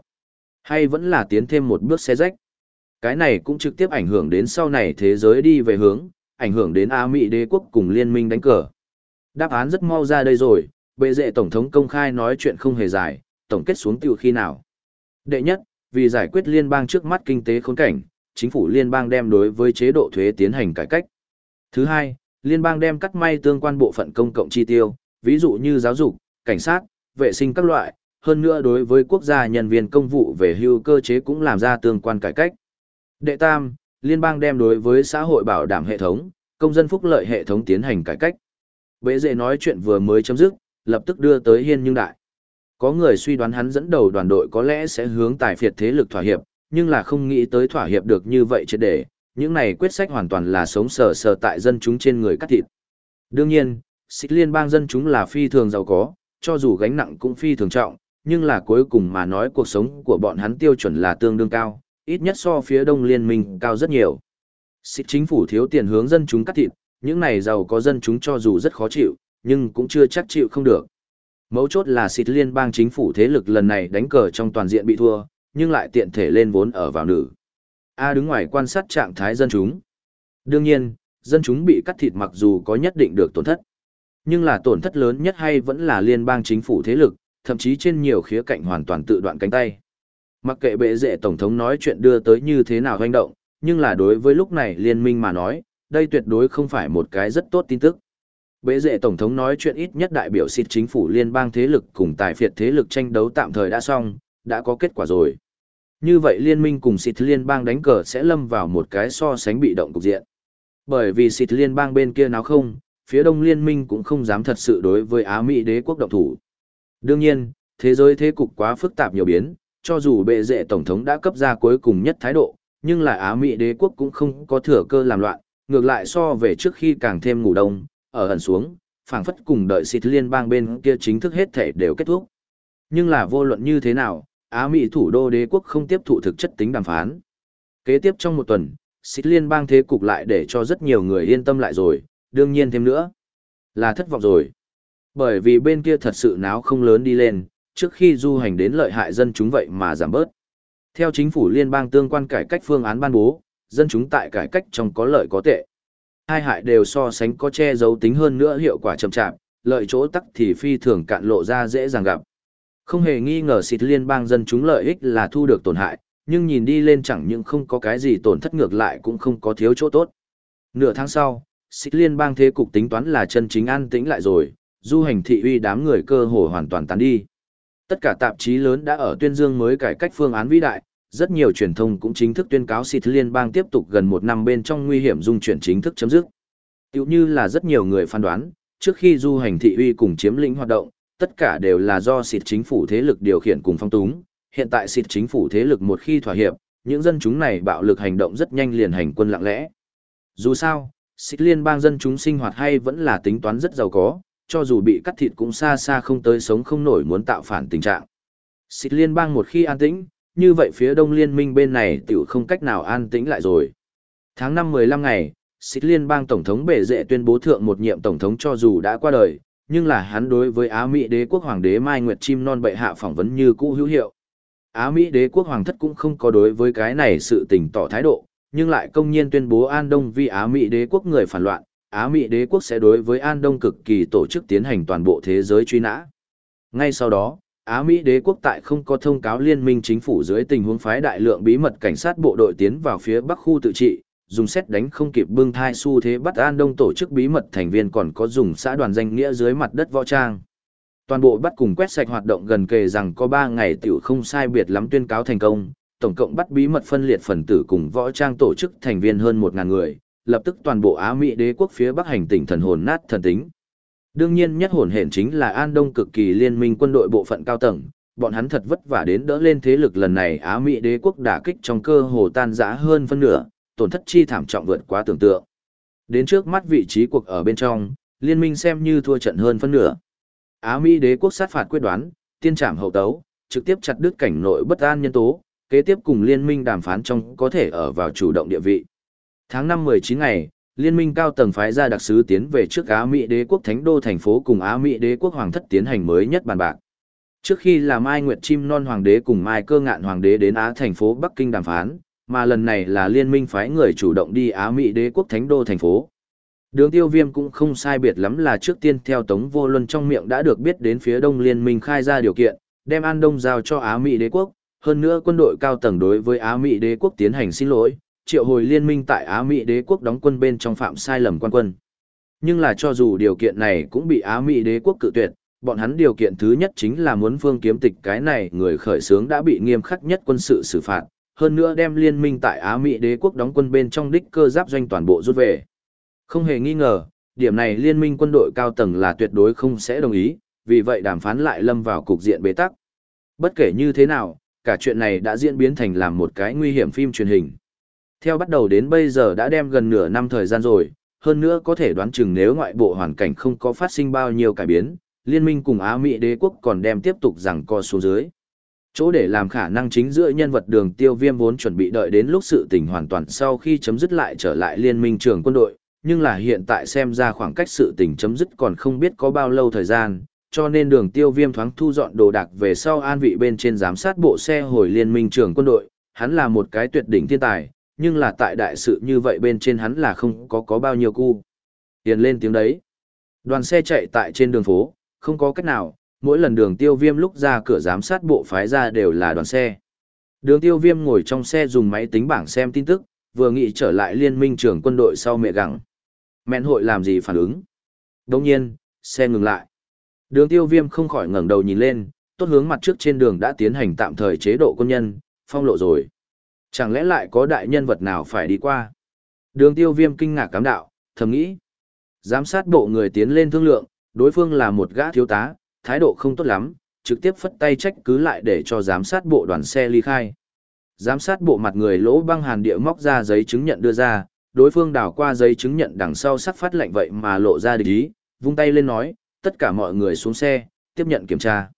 Hay vẫn là tiến thêm một bước xe rách. Cái này cũng trực tiếp ảnh hưởng đến sau này thế giới đi về hướng, ảnh hưởng đến Á Mỹ đế quốc cùng liên minh đánh cờ. Đáp án rất mau ra đây rồi, bệ rễ tổng thống công khai nói chuyện không hề dài, tổng kết xuống tiêu khi nào. Đệ nhất, vì giải quyết liên bang trước mắt kinh tế khốn cảnh, chính phủ liên bang đem đối với chế độ thuế tiến hành cải cách. Thứ hai, liên bang đem cắt may tương quan bộ phận công cộng chi tiêu, ví dụ như giáo dục, cảnh sát, vệ sinh các loại, hơn nữa đối với quốc gia nhân viên công vụ về hưu cơ chế cũng làm ra tương quan cải cách. Đệ tam, liên bang đem đối với xã hội bảo đảm hệ thống, công dân phúc lợi hệ thống tiến hành cải cách. Bệ dệ nói chuyện vừa mới chấm dứt, lập tức đưa tới hiên nhưng đại. Có người suy đoán hắn dẫn đầu đoàn đội có lẽ sẽ hướng tài phiệt thế lực thỏa hiệp, nhưng là không nghĩ tới thỏa hiệp được như vậy triệt để, những này quyết sách hoàn toàn là sống sờ sờ tại dân chúng trên người cắt thịt. Đương nhiên, xích liên bang dân chúng là phi thường giàu có, cho dù gánh nặng cũng phi thường trọng, nhưng là cuối cùng mà nói cuộc sống của bọn hắn tiêu chuẩn là tương đương cao, ít nhất so phía đông liên minh cao rất nhiều. Xích chính phủ thiếu tiền hướng dân chúng cắt thịt, những này giàu có dân chúng cho dù rất khó chịu, nhưng cũng chưa chắc chịu không được. Mấu chốt là xịt liên bang chính phủ thế lực lần này đánh cờ trong toàn diện bị thua, nhưng lại tiện thể lên vốn ở vào nữ. A đứng ngoài quan sát trạng thái dân chúng. Đương nhiên, dân chúng bị cắt thịt mặc dù có nhất định được tổn thất. Nhưng là tổn thất lớn nhất hay vẫn là liên bang chính phủ thế lực, thậm chí trên nhiều khía cạnh hoàn toàn tự đoạn cánh tay. Mặc kệ bệ rệ tổng thống nói chuyện đưa tới như thế nào hoành động, nhưng là đối với lúc này liên minh mà nói, đây tuyệt đối không phải một cái rất tốt tin tức. Bế rệ tổng thống nói chuyện ít nhất đại biểu xịt chính phủ liên bang thế lực cùng tài phiệt thế lực tranh đấu tạm thời đã xong, đã có kết quả rồi. Như vậy liên minh cùng xịt liên bang đánh cờ sẽ lâm vào một cái so sánh bị động cục diện. Bởi vì xịt liên bang bên kia nào không, phía đông liên minh cũng không dám thật sự đối với Á Mỹ đế quốc động thủ. Đương nhiên, thế giới thế cục quá phức tạp nhiều biến, cho dù bệ rệ tổng thống đã cấp ra cuối cùng nhất thái độ, nhưng lại Á Mỹ đế quốc cũng không có thừa cơ làm loạn, ngược lại so về trước khi càng thêm ngủ đông, ở ẩn xuống, phảng phất cùng đợi xịt liên bang bên kia chính thức hết thể đều kết thúc. Nhưng là vô luận như thế nào, Á Mỹ thủ đô đế quốc không tiếp thụ thực chất tính đàm phán. Kế tiếp trong một tuần, xịt liên bang thế cục lại để cho rất nhiều người yên tâm lại rồi, đương nhiên thêm nữa, là thất vọng rồi. Bởi vì bên kia thật sự náo không lớn đi lên, trước khi du hành đến lợi hại dân chúng vậy mà giảm bớt. Theo chính phủ liên bang tương quan cải cách phương án ban bố, dân chúng tại cải cách trong có lợi có tệ. Hai hại đều so sánh có che giấu tính hơn nữa hiệu quả chậm chạp, lợi chỗ tắc thì phi thường cạn lộ ra dễ dàng gặp. Không hề nghi ngờ xịt liên bang dân chúng lợi ích là thu được tổn hại, nhưng nhìn đi lên chẳng những không có cái gì tổn thất ngược lại cũng không có thiếu chỗ tốt. Nửa tháng sau, xịt liên bang thế cục tính toán là chân chính an tĩnh lại rồi, du hành thị uy đám người cơ hồ hoàn toàn tán đi. Tất cả tạp chí lớn đã ở tuyên dương mới cải cách phương án vĩ đại, rất nhiều truyền thông cũng chính thức tuyên cáo xịt liên bang tiếp tục gần một năm bên trong nguy hiểm dung chuyển chính thức chấm dứt. Tiểu như là rất nhiều người phán đoán, trước khi du hành thị uy cùng chiếm lĩnh hoạt động, tất cả đều là do xịt chính phủ thế lực điều khiển cùng phong túng. Hiện tại xịt chính phủ thế lực một khi thỏa hiệp, những dân chúng này bạo lực hành động rất nhanh liền hành quân lặng lẽ. Dù sao, xịt liên bang dân chúng sinh hoạt hay vẫn là tính toán rất giàu có, cho dù bị cắt thịt cũng xa xa không tới sống không nổi muốn tạo phản tình trạng. Xịt liên bang một khi an tĩnh, như vậy phía đông liên minh bên này tiểu không cách nào an tĩnh lại rồi. Tháng 5 15 ngày, xích liên bang tổng thống bệ dệ tuyên bố thượng một nhiệm tổng thống cho dù đã qua đời, nhưng là hắn đối với Á Mỹ đế quốc hoàng đế Mai Nguyệt Chim Non bệ hạ phỏng vấn như cũ hữu hiệu. Á Mỹ đế quốc hoàng thất cũng không có đối với cái này sự tình tỏ thái độ, nhưng lại công nhiên tuyên bố An Đông vì Á Mỹ đế quốc người phản loạn, Á Mỹ đế quốc sẽ đối với An Đông cực kỳ tổ chức tiến hành toàn bộ thế giới truy nã. Ngay sau đó, Á Mỹ đế quốc tại không có thông cáo liên minh chính phủ dưới tình huống phái đại lượng bí mật cảnh sát bộ đội tiến vào phía bắc khu tự trị, dùng xét đánh không kịp bưng thai xu thế bắt An Đông tổ chức bí mật thành viên còn có dùng xã đoàn danh nghĩa dưới mặt đất võ trang. Toàn bộ bắt cùng quét sạch hoạt động gần kề rằng có 3 ngày tiểu không sai biệt lắm tuyên cáo thành công, tổng cộng bắt bí mật phân liệt phần tử cùng võ trang tổ chức thành viên hơn 1.000 người, lập tức toàn bộ Á Mỹ đế quốc phía bắc hành tỉnh thần hồn nát thần tính. Đương nhiên nhất hồn hển chính là An Đông cực kỳ liên minh quân đội bộ phận cao tầng, bọn hắn thật vất vả đến đỡ lên thế lực lần này Á Mỹ đế quốc đả kích trong cơ hồ tan rã hơn phân nửa, tổn thất chi thảm trọng vượt quá tưởng tượng. Đến trước mắt vị trí cuộc ở bên trong, liên minh xem như thua trận hơn phân nửa. Á Mỹ đế quốc sát phạt quyết đoán, tiên trảm hậu tấu, trực tiếp chặt đứt cảnh nội bất an nhân tố, kế tiếp cùng liên minh đàm phán trong có thể ở vào chủ động địa vị. Tháng 5 19 ngày, liên minh cao tầng phái ra đặc sứ tiến về trước Á Mỹ đế quốc thánh đô thành phố cùng Á Mỹ đế quốc hoàng thất tiến hành mới nhất bàn bạc. Trước khi là Mai Nguyệt Chim Non Hoàng đế cùng Mai Cơ Ngạn Hoàng đế đến Á thành phố Bắc Kinh đàm phán, mà lần này là liên minh phái người chủ động đi Á Mỹ đế quốc thánh đô thành phố. Đường tiêu viêm cũng không sai biệt lắm là trước tiên theo Tống Vô Luân trong miệng đã được biết đến phía đông liên minh khai ra điều kiện, đem An Đông giao cho Á Mỹ đế quốc, hơn nữa quân đội cao tầng đối với Á Mỹ đế quốc tiến hành xin lỗi, triệu hồi liên minh tại Á Mỹ đế quốc đóng quân bên trong phạm sai lầm quan quân. Nhưng là cho dù điều kiện này cũng bị Á Mỹ đế quốc cự tuyệt, bọn hắn điều kiện thứ nhất chính là muốn phương kiếm tịch cái này người khởi xướng đã bị nghiêm khắc nhất quân sự xử phạt, hơn nữa đem liên minh tại Á Mỹ đế quốc đóng quân bên trong đích cơ giáp doanh toàn bộ rút về. Không hề nghi ngờ, điểm này liên minh quân đội cao tầng là tuyệt đối không sẽ đồng ý, vì vậy đàm phán lại lâm vào cục diện bế tắc. Bất kể như thế nào, cả chuyện này đã diễn biến thành làm một cái nguy hiểm phim truyền hình. Theo bắt đầu đến bây giờ đã đem gần nửa năm thời gian rồi, hơn nữa có thể đoán chừng nếu ngoại bộ hoàn cảnh không có phát sinh bao nhiêu cải biến, liên minh cùng Á Mỹ đế quốc còn đem tiếp tục rằng co xuống dưới. Chỗ để làm khả năng chính giữa nhân vật đường tiêu viêm vốn chuẩn bị đợi đến lúc sự tình hoàn toàn sau khi chấm dứt lại trở lại liên minh trường quân đội, nhưng là hiện tại xem ra khoảng cách sự tình chấm dứt còn không biết có bao lâu thời gian, cho nên đường tiêu viêm thoáng thu dọn đồ đạc về sau an vị bên trên giám sát bộ xe hồi liên minh trường quân đội, hắn là một cái tuyệt đỉnh thiên tài, nhưng là tại đại sự như vậy bên trên hắn là không có có bao nhiêu cu. Tiền lên tiếng đấy. Đoàn xe chạy tại trên đường phố, không có cách nào, mỗi lần đường tiêu viêm lúc ra cửa giám sát bộ phái ra đều là đoàn xe. Đường tiêu viêm ngồi trong xe dùng máy tính bảng xem tin tức, vừa nghĩ trở lại liên minh trưởng quân đội sau mẹ gặng. Mẹn hội làm gì phản ứng? Đồng nhiên, xe ngừng lại. Đường tiêu viêm không khỏi ngẩng đầu nhìn lên, tốt hướng mặt trước trên đường đã tiến hành tạm thời chế độ quân nhân, phong lộ rồi. Chẳng lẽ lại có đại nhân vật nào phải đi qua? Đường tiêu viêm kinh ngạc cám đạo, thầm nghĩ. Giám sát bộ người tiến lên thương lượng, đối phương là một gã thiếu tá, thái độ không tốt lắm, trực tiếp phất tay trách cứ lại để cho giám sát bộ đoàn xe ly khai. Giám sát bộ mặt người lỗ băng hàn địa móc ra giấy chứng nhận đưa ra, đối phương đảo qua giấy chứng nhận đằng sau sắc phát lệnh vậy mà lộ ra địch ý, vung tay lên nói, tất cả mọi người xuống xe, tiếp nhận kiểm tra.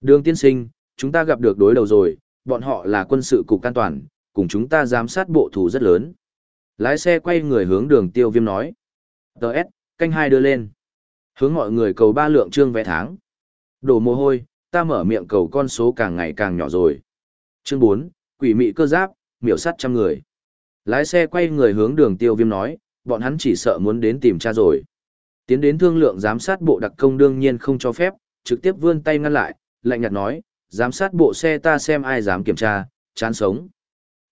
Đường tiên sinh, chúng ta gặp được đối đầu rồi, bọn họ là quân sự cục an toàn, cùng chúng ta giám sát bộ thủ rất lớn. Lái xe quay người hướng đường tiêu viêm nói. Đợt, canh hai đưa lên. Hướng mọi người cầu ba lượng trương vẽ tháng. Đổ mồ hôi, ta mở miệng cầu con số càng ngày càng nhỏ rồi. Chương 4, quỷ mị cơ giáp, miểu sát trăm người. Lái xe quay người hướng đường tiêu viêm nói, bọn hắn chỉ sợ muốn đến tìm cha rồi. Tiến đến thương lượng giám sát bộ đặc công đương nhiên không cho phép, trực tiếp vươn tay ngăn lại, lạnh nhạt nói, giám sát bộ xe ta xem ai dám kiểm tra, chán sống.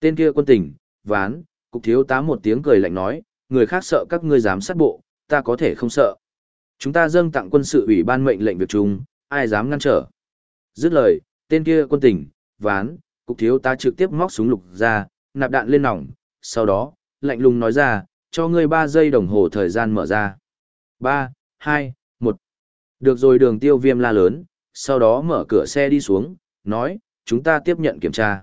Tên kia quân tỉnh, ván, cục thiếu tá một tiếng cười lạnh nói, người khác sợ các ngươi dám sát bộ, ta có thể không sợ. Chúng ta dâng tặng quân sự ủy ban mệnh lệnh việc chung, ai dám ngăn trở. Dứt lời, tên kia quân tỉnh, ván, cục thiếu tá trực tiếp móc súng lục ra, nạp đạn lên nòng, sau đó, lạnh lùng nói ra, cho ngươi 3 giây đồng hồ thời gian mở ra. 3, 2, 1. Được rồi đường tiêu viêm la lớn, sau đó mở cửa xe đi xuống, nói, chúng ta tiếp nhận kiểm tra.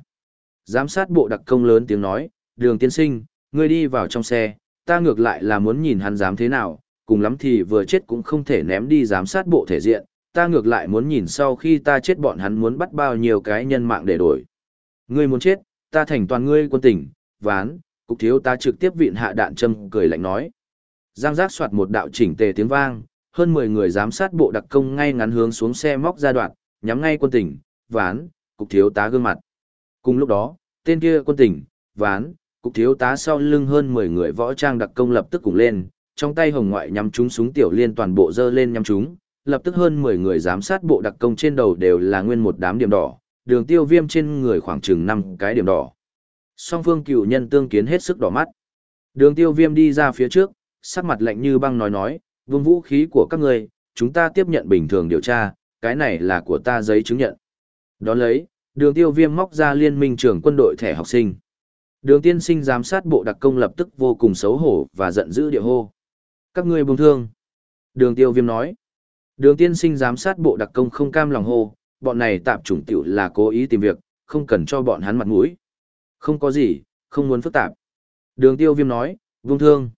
Giám sát bộ đặc công lớn tiếng nói, đường tiên sinh, ngươi đi vào trong xe, ta ngược lại là muốn nhìn hắn dám thế nào, cùng lắm thì vừa chết cũng không thể ném đi giám sát bộ thể diện, ta ngược lại muốn nhìn sau khi ta chết bọn hắn muốn bắt bao nhiêu cái nhân mạng để đổi. Ngươi muốn chết, ta thành toàn ngươi quân tỉnh, ván, cục thiếu tá trực tiếp vịn hạ đạn châm cười lạnh nói. Giang giác soạt một đạo chỉnh tề tiếng vang, hơn 10 người giám sát bộ đặc công ngay ngắn hướng xuống xe móc ra đoạn, nhắm ngay quân tỉnh, ván, cục thiếu tá gương mặt. Cùng lúc đó, tên kia quân tỉnh, ván, cục thiếu tá sau lưng hơn 10 người võ trang đặc công lập tức cùng lên, trong tay hồng ngoại nhắm chúng súng tiểu liên toàn bộ dơ lên nhắm chúng, lập tức hơn 10 người giám sát bộ đặc công trên đầu đều là nguyên một đám điểm đỏ, đường tiêu viêm trên người khoảng chừng 5 cái điểm đỏ. Song phương cựu nhân tương kiến hết sức đỏ mắt. Đường tiêu viêm đi ra phía trước, sắc mặt lạnh như băng nói nói, vương vũ khí của các người, chúng ta tiếp nhận bình thường điều tra, cái này là của ta giấy chứng nhận. đó lấy, đường tiêu viêm móc ra liên minh trưởng quân đội thẻ học sinh. Đường tiên sinh giám sát bộ đặc công lập tức vô cùng xấu hổ và giận dữ địa hô. Các ngươi bùng thương. Đường tiêu viêm nói. Đường tiên sinh giám sát bộ đặc công không cam lòng hô, bọn này tạp chủng tiểu là cố ý tìm việc, không cần cho bọn hắn mặt mũi. Không có gì, không muốn phức tạp. Đường tiêu viêm nói, vung thương.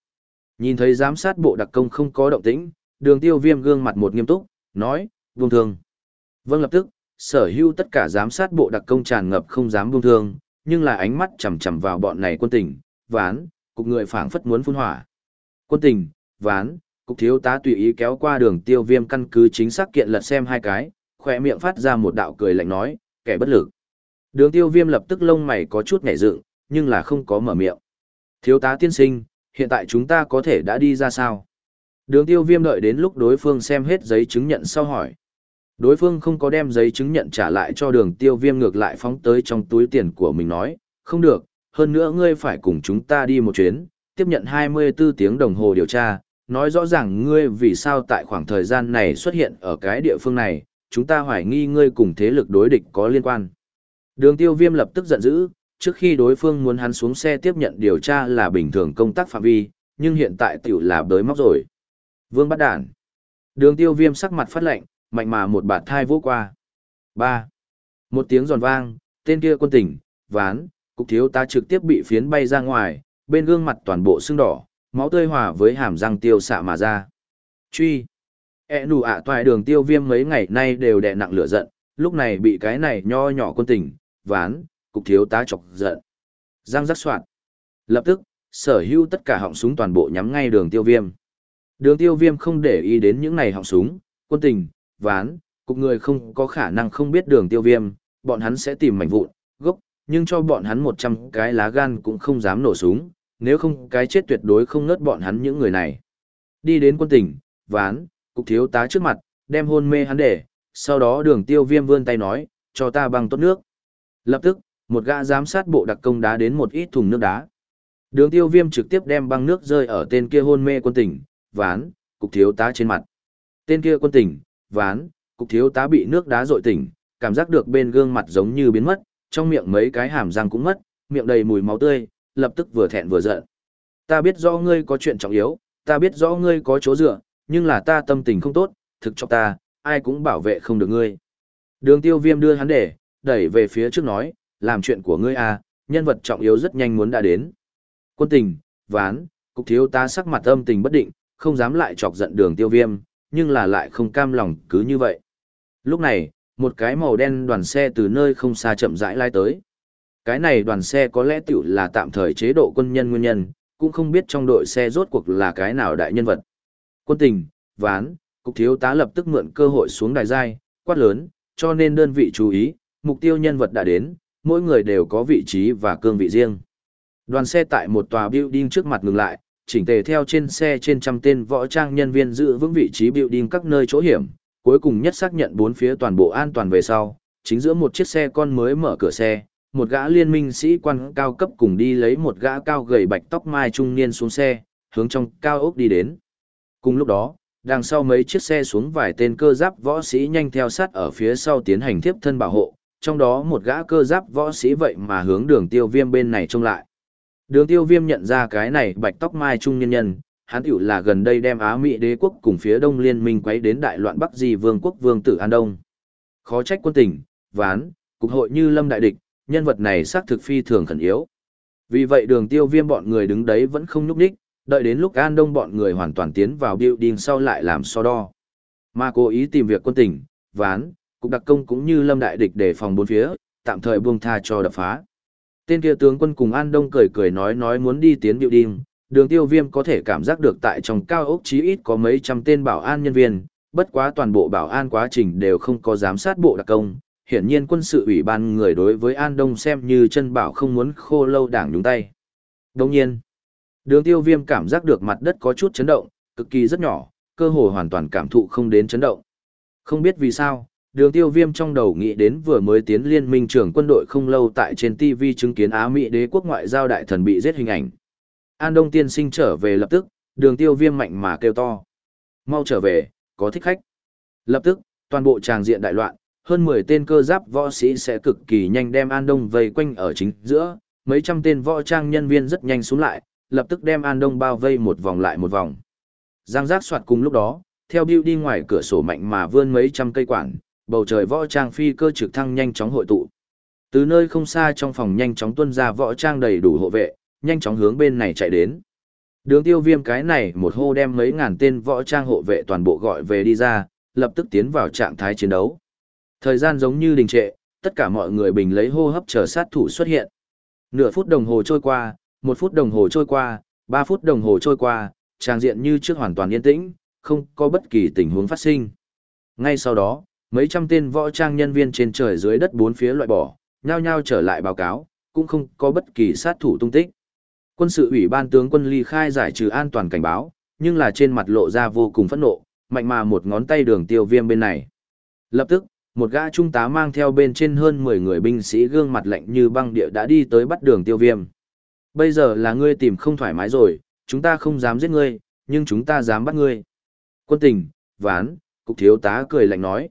Nhìn thấy giám sát bộ đặc công không có động tĩnh, đường tiêu viêm gương mặt một nghiêm túc, nói, vung thương. Vâng lập tức, sở hữu tất cả giám sát bộ đặc công tràn ngập không dám buông thương, nhưng là ánh mắt chằm chằm vào bọn này quân tình, ván, cục người phảng phất muốn phun hỏa. Quân tình, ván, cục thiếu tá tùy ý kéo qua đường tiêu viêm căn cứ chính xác kiện lật xem hai cái, khỏe miệng phát ra một đạo cười lạnh nói, kẻ bất lực. Đường tiêu viêm lập tức lông mày có chút nhảy dựng, nhưng là không có mở miệng. Thiếu tá tiên sinh, hiện tại chúng ta có thể đã đi ra sao? Đường tiêu viêm đợi đến lúc đối phương xem hết giấy chứng nhận sau hỏi. Đối phương không có đem giấy chứng nhận trả lại cho đường tiêu viêm ngược lại phóng tới trong túi tiền của mình nói, không được, hơn nữa ngươi phải cùng chúng ta đi một chuyến, tiếp nhận 24 tiếng đồng hồ điều tra, nói rõ ràng ngươi vì sao tại khoảng thời gian này xuất hiện ở cái địa phương này, chúng ta hoài nghi ngươi cùng thế lực đối địch có liên quan. Đường tiêu viêm lập tức giận dữ, trước khi đối phương muốn hắn xuống xe tiếp nhận điều tra là bình thường công tác phạm vi, nhưng hiện tại tiểu là đới móc rồi. Vương bắt đản. Đường tiêu viêm sắc mặt phát lệnh, mạnh mà một bạt thai vỗ qua. 3. Một tiếng giòn vang, tên kia quân tỉnh, ván, cục thiếu tá trực tiếp bị phiến bay ra ngoài, bên gương mặt toàn bộ sưng đỏ, máu tươi hòa với hàm răng tiêu xạ mà ra. Truy. E nụ ạ toại đường tiêu viêm mấy ngày nay đều đè nặng lửa giận, lúc này bị cái này nho nhỏ quân tỉnh, ván, cục thiếu tá chọc giận. Giang rắc soạn. Lập tức, sở hữu tất cả họng súng toàn bộ nhắm ngay đường tiêu viêm. Đường tiêu viêm không để ý đến những này họng súng, quân tình, ván, cục người không có khả năng không biết đường tiêu viêm, bọn hắn sẽ tìm mảnh vụn, gốc, nhưng cho bọn hắn 100 cái lá gan cũng không dám nổ súng, nếu không cái chết tuyệt đối không ngớt bọn hắn những người này. Đi đến quân tỉnh, ván, cục thiếu tá trước mặt, đem hôn mê hắn để, sau đó đường tiêu viêm vươn tay nói, cho ta băng tốt nước. Lập tức, một gã giám sát bộ đặc công đá đến một ít thùng nước đá. Đường tiêu viêm trực tiếp đem băng nước rơi ở tên kia hôn mê quân tỉnh, ván, cục thiếu tá trên mặt. Tên kia quân tỉnh, ván, cục thiếu tá bị nước đá rội tỉnh, cảm giác được bên gương mặt giống như biến mất, trong miệng mấy cái hàm răng cũng mất, miệng đầy mùi máu tươi, lập tức vừa thẹn vừa giận. Ta biết rõ ngươi có chuyện trọng yếu, ta biết rõ ngươi có chỗ dựa, nhưng là ta tâm tình không tốt, thực cho ta, ai cũng bảo vệ không được ngươi. Đường tiêu viêm đưa hắn để, đẩy về phía trước nói, làm chuyện của ngươi à, nhân vật trọng yếu rất nhanh muốn đã đến. Quân tình, ván, cục thiếu ta sắc mặt âm tình bất định, không dám lại chọc giận đường tiêu viêm, nhưng là lại không cam lòng cứ như vậy. Lúc này, một cái màu đen đoàn xe từ nơi không xa chậm rãi lai tới. Cái này đoàn xe có lẽ tiểu là tạm thời chế độ quân nhân nguyên nhân, cũng không biết trong đội xe rốt cuộc là cái nào đại nhân vật. Quân tình, ván, cục thiếu tá lập tức mượn cơ hội xuống đài giai, quát lớn, cho nên đơn vị chú ý, mục tiêu nhân vật đã đến, mỗi người đều có vị trí và cương vị riêng. Đoàn xe tại một tòa building trước mặt ngừng lại, chỉnh tề theo trên xe trên trăm tên võ trang nhân viên giữ vững vị trí building các nơi chỗ hiểm, cuối cùng nhất xác nhận bốn phía toàn bộ an toàn về sau, chính giữa một chiếc xe con mới mở cửa xe, một gã liên minh sĩ quan cao cấp cùng đi lấy một gã cao gầy bạch tóc mai trung niên xuống xe, hướng trong cao ốc đi đến. Cùng lúc đó, đằng sau mấy chiếc xe xuống vài tên cơ giáp võ sĩ nhanh theo sát ở phía sau tiến hành tiếp thân bảo hộ, trong đó một gã cơ giáp võ sĩ vậy mà hướng đường tiêu viêm bên này trông lại. Đường tiêu viêm nhận ra cái này bạch tóc mai trung nhân nhân, hắn tiểu là gần đây đem Á Mỹ đế quốc cùng phía đông liên minh quấy đến đại loạn Bắc Di vương quốc vương tử An Đông. Khó trách quân tỉnh, ván, cục hội như lâm đại địch, nhân vật này xác thực phi thường khẩn yếu. Vì vậy đường tiêu viêm bọn người đứng đấy vẫn không nhúc đích, đợi đến lúc An Đông bọn người hoàn toàn tiến vào building sau lại làm so đo. Mà cố ý tìm việc quân tỉnh, ván, cục đặc công cũng như lâm đại địch để phòng bốn phía, tạm thời buông tha cho đập phá. Tên kia tướng quân cùng An Đông cười cười nói nói muốn đi tiến điệu đinh, đường tiêu viêm có thể cảm giác được tại trong cao ốc chí ít có mấy trăm tên bảo an nhân viên, bất quá toàn bộ bảo an quá trình đều không có giám sát bộ đặc công. Hiển nhiên quân sự ủy ban người đối với An Đông xem như chân bảo không muốn khô lâu đảng nhúng tay. Đồng nhiên, đường tiêu viêm cảm giác được mặt đất có chút chấn động, cực kỳ rất nhỏ, cơ hồ hoàn toàn cảm thụ không đến chấn động. Không biết vì sao, đường tiêu viêm trong đầu nghĩ đến vừa mới tiến liên minh trưởng quân đội không lâu tại trên TV chứng kiến Á Mỹ đế quốc ngoại giao đại thần bị giết hình ảnh. An Đông tiên sinh trở về lập tức, đường tiêu viêm mạnh mà kêu to. Mau trở về, có thích khách. Lập tức, toàn bộ tràng diện đại loạn, hơn 10 tên cơ giáp võ sĩ sẽ cực kỳ nhanh đem An Đông vây quanh ở chính giữa, mấy trăm tên võ trang nhân viên rất nhanh xuống lại, lập tức đem An Đông bao vây một vòng lại một vòng. Giang giác soạt cùng lúc đó, theo Bill đi ngoài cửa sổ mạnh mà vươn mấy trăm cây quản, bầu trời võ trang phi cơ trực thăng nhanh chóng hội tụ. Từ nơi không xa trong phòng nhanh chóng tuân ra võ trang đầy đủ hộ vệ, nhanh chóng hướng bên này chạy đến. Đường tiêu viêm cái này một hô đem mấy ngàn tên võ trang hộ vệ toàn bộ gọi về đi ra, lập tức tiến vào trạng thái chiến đấu. Thời gian giống như đình trệ, tất cả mọi người bình lấy hô hấp chờ sát thủ xuất hiện. Nửa phút đồng hồ trôi qua, một phút đồng hồ trôi qua, ba phút đồng hồ trôi qua, trang diện như trước hoàn toàn yên tĩnh, không có bất kỳ tình huống phát sinh. Ngay sau đó, mấy trăm tên võ trang nhân viên trên trời dưới đất bốn phía loại bỏ, nhao nhao trở lại báo cáo, cũng không có bất kỳ sát thủ tung tích. Quân sự ủy ban tướng quân ly khai giải trừ an toàn cảnh báo, nhưng là trên mặt lộ ra vô cùng phẫn nộ, mạnh mà một ngón tay đường tiêu viêm bên này. Lập tức, một gã trung tá mang theo bên trên hơn 10 người binh sĩ gương mặt lạnh như băng địa đã đi tới bắt đường tiêu viêm. Bây giờ là ngươi tìm không thoải mái rồi, chúng ta không dám giết ngươi, nhưng chúng ta dám bắt ngươi. Quân tình, ván, cục thiếu tá cười lạnh nói.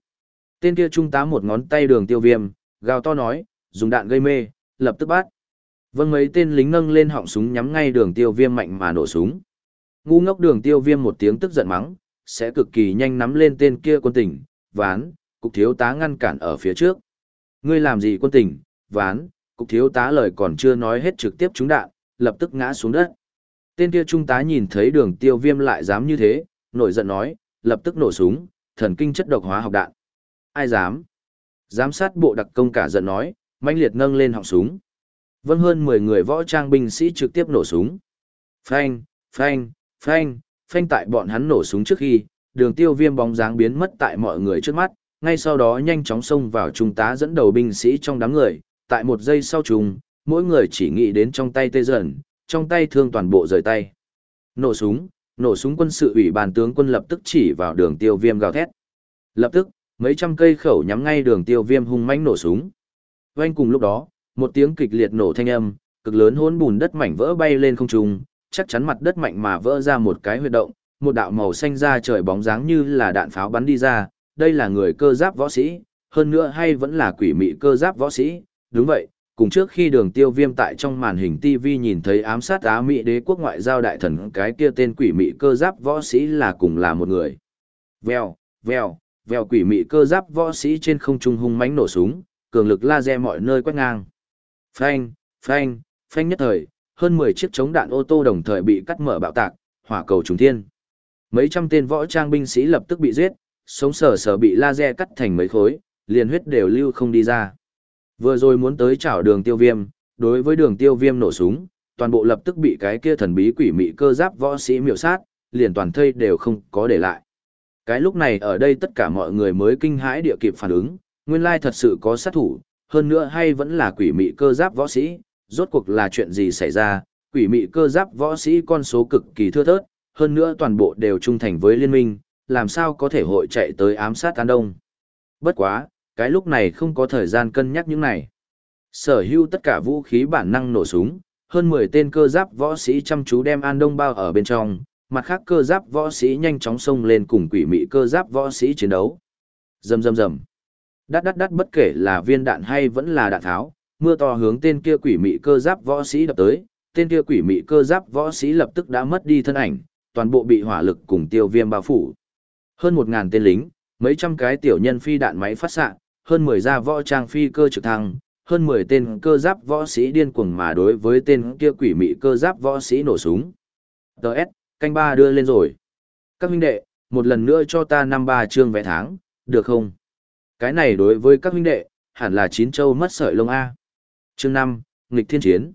Tên kia trung tá một ngón tay đường tiêu viêm, gào to nói, dùng đạn gây mê, lập tức bắt. Vâng mấy tên lính nâng lên họng súng nhắm ngay đường tiêu viêm mạnh mà nổ súng. Ngu ngốc đường tiêu viêm một tiếng tức giận mắng, sẽ cực kỳ nhanh nắm lên tên kia quân tỉnh, ván, cục thiếu tá ngăn cản ở phía trước. Ngươi làm gì quân tỉnh, ván, cục thiếu tá lời còn chưa nói hết trực tiếp trúng đạn, lập tức ngã xuống đất. Tên kia trung tá nhìn thấy đường tiêu viêm lại dám như thế, nổi giận nói, lập tức nổ súng, thần kinh chất độc hóa học đạn. Ai dám? Giám sát bộ đặc công cả giận nói, manh liệt nâng lên họng súng. Vâng hơn 10 người võ trang binh sĩ trực tiếp nổ súng. Phanh, phanh, phanh, phanh tại bọn hắn nổ súng trước khi, đường tiêu viêm bóng dáng biến mất tại mọi người trước mắt, ngay sau đó nhanh chóng xông vào trung tá dẫn đầu binh sĩ trong đám người, tại một giây sau trùng, mỗi người chỉ nghĩ đến trong tay tê dần, trong tay thương toàn bộ rời tay. Nổ súng, nổ súng quân sự ủy ban tướng quân lập tức chỉ vào đường tiêu viêm gào thét. Lập tức, mấy trăm cây khẩu nhắm ngay đường tiêu viêm hung mãnh nổ súng. Vành cùng lúc đó, một tiếng kịch liệt nổ thanh âm, cực lớn hỗn bùn đất mảnh vỡ bay lên không trung, chắc chắn mặt đất mạnh mà vỡ ra một cái huyệt động, một đạo màu xanh ra trời bóng dáng như là đạn pháo bắn đi ra, đây là người cơ giáp võ sĩ, hơn nữa hay vẫn là quỷ mị cơ giáp võ sĩ, đúng vậy, cùng trước khi đường tiêu viêm tại trong màn hình TV nhìn thấy ám sát Á Mỹ đế quốc ngoại giao đại thần cái kia tên quỷ mị cơ giáp võ sĩ là cùng là một người. Vèo, vèo, vèo quỷ mị cơ giáp võ sĩ trên không trung hung mãnh nổ súng, cường lực laser mọi nơi quét ngang. Phanh, phanh, phanh nhất thời, hơn 10 chiếc chống đạn ô tô đồng thời bị cắt mở bạo tạc, hỏa cầu trùng thiên. Mấy trăm tên võ trang binh sĩ lập tức bị giết, sống sờ sờ bị laser cắt thành mấy khối, liền huyết đều lưu không đi ra. Vừa rồi muốn tới chảo đường tiêu viêm, đối với đường tiêu viêm nổ súng, toàn bộ lập tức bị cái kia thần bí quỷ mị cơ giáp võ sĩ miểu sát, liền toàn thây đều không có để lại. Cái lúc này ở đây tất cả mọi người mới kinh hãi địa kịp phản ứng, nguyên lai thật sự có sát thủ, hơn nữa hay vẫn là quỷ mị cơ giáp võ sĩ, rốt cuộc là chuyện gì xảy ra, quỷ mị cơ giáp võ sĩ con số cực kỳ thưa thớt, hơn nữa toàn bộ đều trung thành với liên minh, làm sao có thể hội chạy tới ám sát An Đông. Bất quá, cái lúc này không có thời gian cân nhắc những này. Sở hữu tất cả vũ khí bản năng nổ súng, hơn 10 tên cơ giáp võ sĩ chăm chú đem An Đông bao ở bên trong, mặt khác cơ giáp võ sĩ nhanh chóng xông lên cùng quỷ mị cơ giáp võ sĩ chiến đấu. Rầm rầm rầm. Đắt đắt đắt bất kể là viên đạn hay vẫn là đạn tháo, mưa to hướng tên kia quỷ mị cơ giáp võ sĩ đập tới, tên kia quỷ mị cơ giáp võ sĩ lập tức đã mất đi thân ảnh, toàn bộ bị hỏa lực cùng tiêu viêm bao phủ. Hơn một ngàn tên lính, mấy trăm cái tiểu nhân phi đạn máy phát xạ, hơn 10 gia võ trang phi cơ trực thăng, hơn 10 tên cơ giáp võ sĩ điên cuồng mà đối với tên kia quỷ mị cơ giáp võ sĩ nổ súng. DS, canh ba đưa lên rồi. Các huynh đệ, một lần nữa cho ta năm ba chương vẽ tháng, được không? Cái này đối với các huynh đệ, hẳn là chín châu mất sợi lông A. Chương 5, nghịch thiên chiến.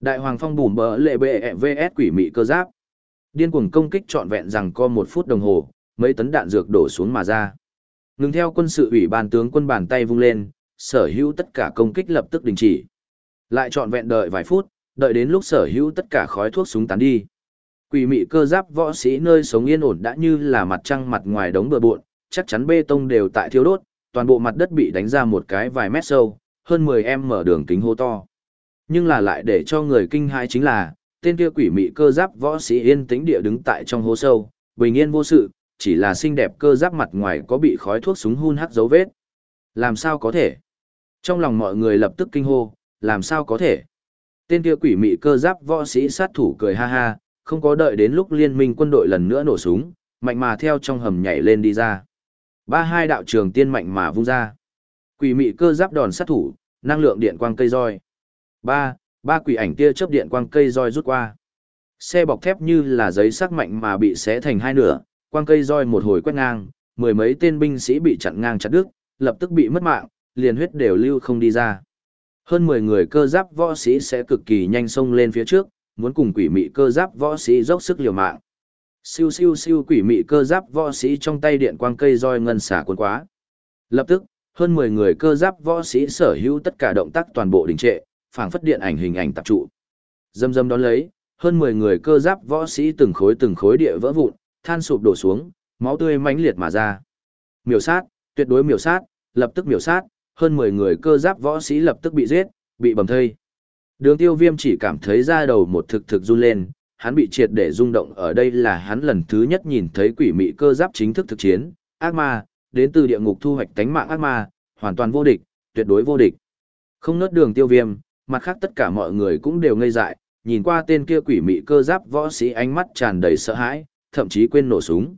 Đại hoàng phong bùm bờ lệ bệ vs quỷ mị cơ giáp. Điên cuồng công kích trọn vẹn rằng co một phút đồng hồ, mấy tấn đạn dược đổ xuống mà ra. Ngừng theo quân sự ủy ban tướng quân bàn tay vung lên, sở hữu tất cả công kích lập tức đình chỉ. Lại trọn vẹn đợi vài phút, đợi đến lúc sở hữu tất cả khói thuốc súng tán đi. Quỷ mị cơ giáp võ sĩ nơi sống yên ổn đã như là mặt trăng mặt ngoài đống bừa bộn, chắc chắn bê tông đều tại thiếu đốt, toàn bộ mặt đất bị đánh ra một cái vài mét sâu, hơn 10 em mở đường kính hô to. Nhưng là lại để cho người kinh hãi chính là, tên kia quỷ mị cơ giáp võ sĩ yên tĩnh địa đứng tại trong hố sâu, bình yên vô sự, chỉ là xinh đẹp cơ giáp mặt ngoài có bị khói thuốc súng hun hắc dấu vết. Làm sao có thể? Trong lòng mọi người lập tức kinh hô, làm sao có thể? Tên kia quỷ mị cơ giáp võ sĩ sát thủ cười ha ha, không có đợi đến lúc liên minh quân đội lần nữa nổ súng, mạnh mà theo trong hầm nhảy lên đi ra. Ba hai đạo trường tiên mạnh mà vung ra. Quỷ mị cơ giáp đòn sát thủ, năng lượng điện quang cây roi. Ba, ba quỷ ảnh tia chớp điện quang cây roi rút qua. Xe bọc thép như là giấy sắc mạnh mà bị xé thành hai nửa, quang cây roi một hồi quét ngang, mười mấy tên binh sĩ bị chặn ngang chặt đứt, lập tức bị mất mạng, liền huyết đều lưu không đi ra. Hơn 10 người cơ giáp võ sĩ sẽ cực kỳ nhanh xông lên phía trước, muốn cùng quỷ mị cơ giáp võ sĩ dốc sức liều mạng. Siêu siêu siêu quỷ mị cơ giáp võ sĩ trong tay điện quang cây roi ngân xả cuốn quá. Lập tức, hơn 10 người cơ giáp võ sĩ sở hữu tất cả động tác toàn bộ đình trệ, phảng phất điện ảnh hình ảnh tập trụ. Dâm dâm đón lấy, hơn 10 người cơ giáp võ sĩ từng khối từng khối địa vỡ vụn, than sụp đổ xuống, máu tươi mãnh liệt mà ra. Miểu sát, tuyệt đối miểu sát, lập tức miểu sát, hơn 10 người cơ giáp võ sĩ lập tức bị giết, bị bầm thây. Đường tiêu viêm chỉ cảm thấy da đầu một thực thực run lên, hắn bị triệt để rung động ở đây là hắn lần thứ nhất nhìn thấy quỷ mị cơ giáp chính thức thực chiến, ác ma, đến từ địa ngục thu hoạch tánh mạng ác ma, hoàn toàn vô địch, tuyệt đối vô địch. Không nớt đường tiêu viêm, mặt khác tất cả mọi người cũng đều ngây dại, nhìn qua tên kia quỷ mị cơ giáp võ sĩ ánh mắt tràn đầy sợ hãi, thậm chí quên nổ súng.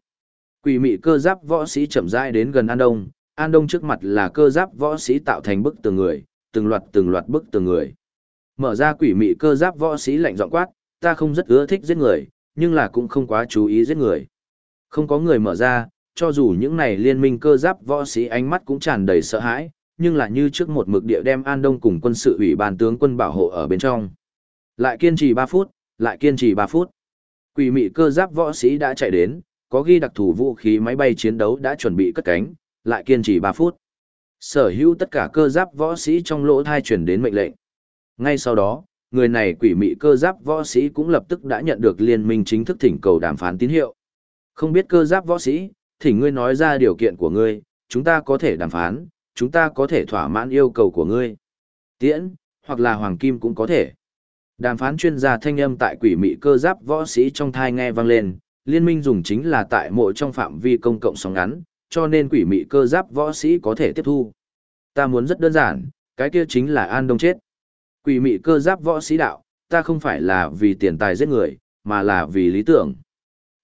Quỷ mị cơ giáp võ sĩ chậm rãi đến gần An Đông, An Đông trước mặt là cơ giáp võ sĩ tạo thành bức tường người, từng loạt từng loạt bức tường người. Mở ra quỷ mị cơ giáp võ sĩ lạnh giọng quát, ta không rất ưa thích giết người, nhưng là cũng không quá chú ý giết người. Không có người mở ra, cho dù những này liên minh cơ giáp võ sĩ ánh mắt cũng tràn đầy sợ hãi, nhưng là như trước một mực địa đem An Đông cùng quân sự ủy ban tướng quân bảo hộ ở bên trong. Lại kiên trì 3 phút, lại kiên trì 3 phút. Quỷ mị cơ giáp võ sĩ đã chạy đến, có ghi đặc thù vũ khí máy bay chiến đấu đã chuẩn bị cất cánh, lại kiên trì 3 phút. Sở hữu tất cả cơ giáp võ sĩ trong lỗ thai chuyển đến mệnh lệnh. Ngay sau đó, người này quỷ mị cơ giáp võ sĩ cũng lập tức đã nhận được liên minh chính thức thỉnh cầu đàm phán tín hiệu. Không biết cơ giáp võ sĩ, thỉnh ngươi nói ra điều kiện của ngươi, chúng ta có thể đàm phán, chúng ta có thể thỏa mãn yêu cầu của ngươi. Tiễn, hoặc là hoàng kim cũng có thể. Đàm phán chuyên gia thanh âm tại quỷ mị cơ giáp võ sĩ trong thai nghe vang lên, liên minh dùng chính là tại mộ trong phạm vi công cộng sóng ngắn, cho nên quỷ mị cơ giáp võ sĩ có thể tiếp thu. Ta muốn rất đơn giản, cái kia chính là an đông chết. Quỷ mị cơ giáp võ sĩ đạo, ta không phải là vì tiền tài giết người, mà là vì lý tưởng.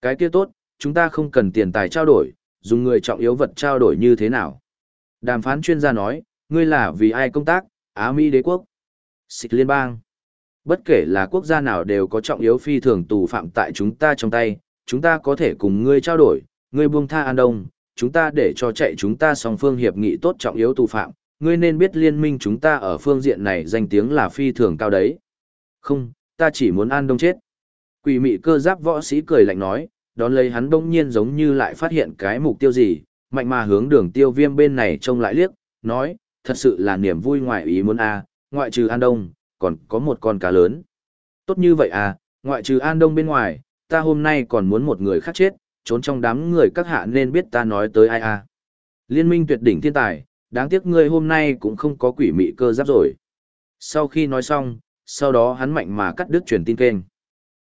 Cái kia tốt, chúng ta không cần tiền tài trao đổi, dùng người trọng yếu vật trao đổi như thế nào. Đàm phán chuyên gia nói, ngươi là vì ai công tác, Á Mỹ đế quốc, xịt liên bang. Bất kể là quốc gia nào đều có trọng yếu phi thường tù phạm tại chúng ta trong tay, chúng ta có thể cùng ngươi trao đổi, ngươi buông tha An Đông, chúng ta để cho chạy chúng ta song phương hiệp nghị tốt trọng yếu tù phạm, ngươi nên biết liên minh chúng ta ở phương diện này danh tiếng là phi thường cao đấy. Không, ta chỉ muốn An Đông chết. Quỷ mị cơ giáp võ sĩ cười lạnh nói, đón lấy hắn đông nhiên giống như lại phát hiện cái mục tiêu gì, mạnh mà hướng đường tiêu viêm bên này trông lại liếc, nói, thật sự là niềm vui ngoại ý muốn a ngoại trừ An Đông, còn có một con cá lớn. Tốt như vậy à, ngoại trừ An Đông bên ngoài, ta hôm nay còn muốn một người khác chết, trốn trong đám người các hạ nên biết ta nói tới ai à. Liên minh tuyệt đỉnh thiên tài, đáng tiếc ngươi hôm nay cũng không có quỷ mị cơ giáp rồi. Sau khi nói xong, sau đó hắn mạnh mà cắt đứt truyền tin kênh.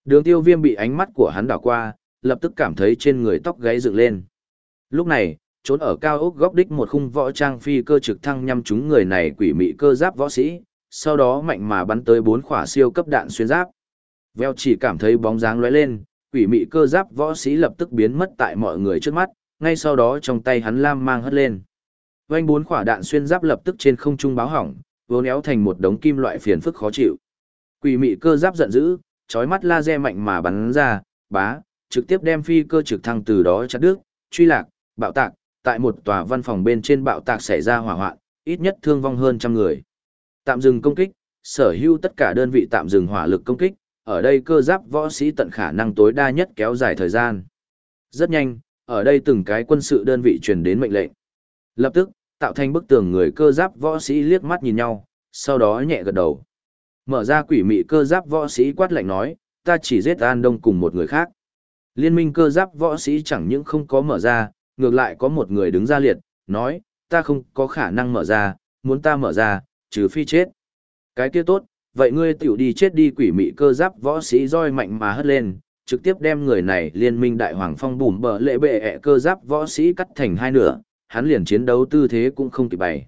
Đường tiêu viêm bị ánh mắt của hắn đảo qua, lập tức cảm thấy trên người tóc gáy dựng lên. Lúc này, trốn ở cao ốc góc đích một khung võ trang phi cơ trực thăng nhằm chúng người này quỷ mị cơ giáp võ sĩ, sau đó mạnh mà bắn tới bốn khỏa siêu cấp đạn xuyên giáp. Veo chỉ cảm thấy bóng dáng lóe lên, quỷ mị cơ giáp võ sĩ lập tức biến mất tại mọi người trước mắt, ngay sau đó trong tay hắn lam mang hất lên. Vành bốn quả đạn xuyên giáp lập tức trên không trung báo hỏng, vốn éo thành một đống kim loại phiền phức khó chịu. Quỷ mị cơ giáp giận dữ, chói mắt laser mạnh mà bắn ra, bá, trực tiếp đem phi cơ trực thăng từ đó chặt đứt, truy lạc, bạo tạc, tại một tòa văn phòng bên trên bạo tạc xảy ra hỏa hoạn, ít nhất thương vong hơn trăm người. Tạm dừng công kích, sở hữu tất cả đơn vị tạm dừng hỏa lực công kích, ở đây cơ giáp võ sĩ tận khả năng tối đa nhất kéo dài thời gian. Rất nhanh, ở đây từng cái quân sự đơn vị truyền đến mệnh lệnh. Lập tức, tạo thành bức tường người cơ giáp võ sĩ liếc mắt nhìn nhau, sau đó nhẹ gật đầu. Mở ra quỷ mị cơ giáp võ sĩ quát lạnh nói, ta chỉ giết An Đông cùng một người khác. Liên minh cơ giáp võ sĩ chẳng những không có mở ra, ngược lại có một người đứng ra liệt, nói, ta không có khả năng mở ra, muốn ta mở ra, trừ phi chết. Cái kia tốt, vậy ngươi tiểu đi chết đi quỷ mị cơ giáp võ sĩ roi mạnh mà hất lên, trực tiếp đem người này liên minh đại hoàng phong bùm bờ lệ bệ ẹ cơ giáp võ sĩ cắt thành hai nửa, hắn liền chiến đấu tư thế cũng không kịp bày.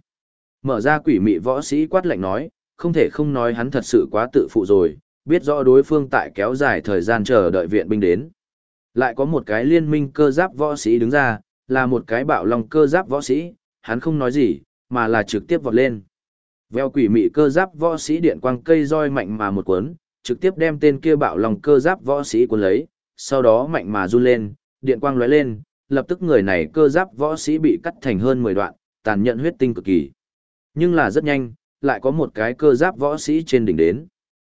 Mở ra quỷ mị võ sĩ quát lạnh nói, không thể không nói hắn thật sự quá tự phụ rồi, biết rõ đối phương tại kéo dài thời gian chờ đợi viện binh đến. Lại có một cái liên minh cơ giáp võ sĩ đứng ra, là một cái bạo lòng cơ giáp võ sĩ, hắn không nói gì, mà là trực tiếp vọt lên. Veo quỷ mị cơ giáp võ sĩ điện quang cây roi mạnh mà một cuốn, trực tiếp đem tên kia bạo lòng cơ giáp võ sĩ cuốn lấy, sau đó mạnh mà run lên, điện quang lóe lên, lập tức người này cơ giáp võ sĩ bị cắt thành hơn 10 đoạn, tàn nhẫn huyết tinh cực kỳ. Nhưng là rất nhanh, lại có một cái cơ giáp võ sĩ trên đỉnh đến.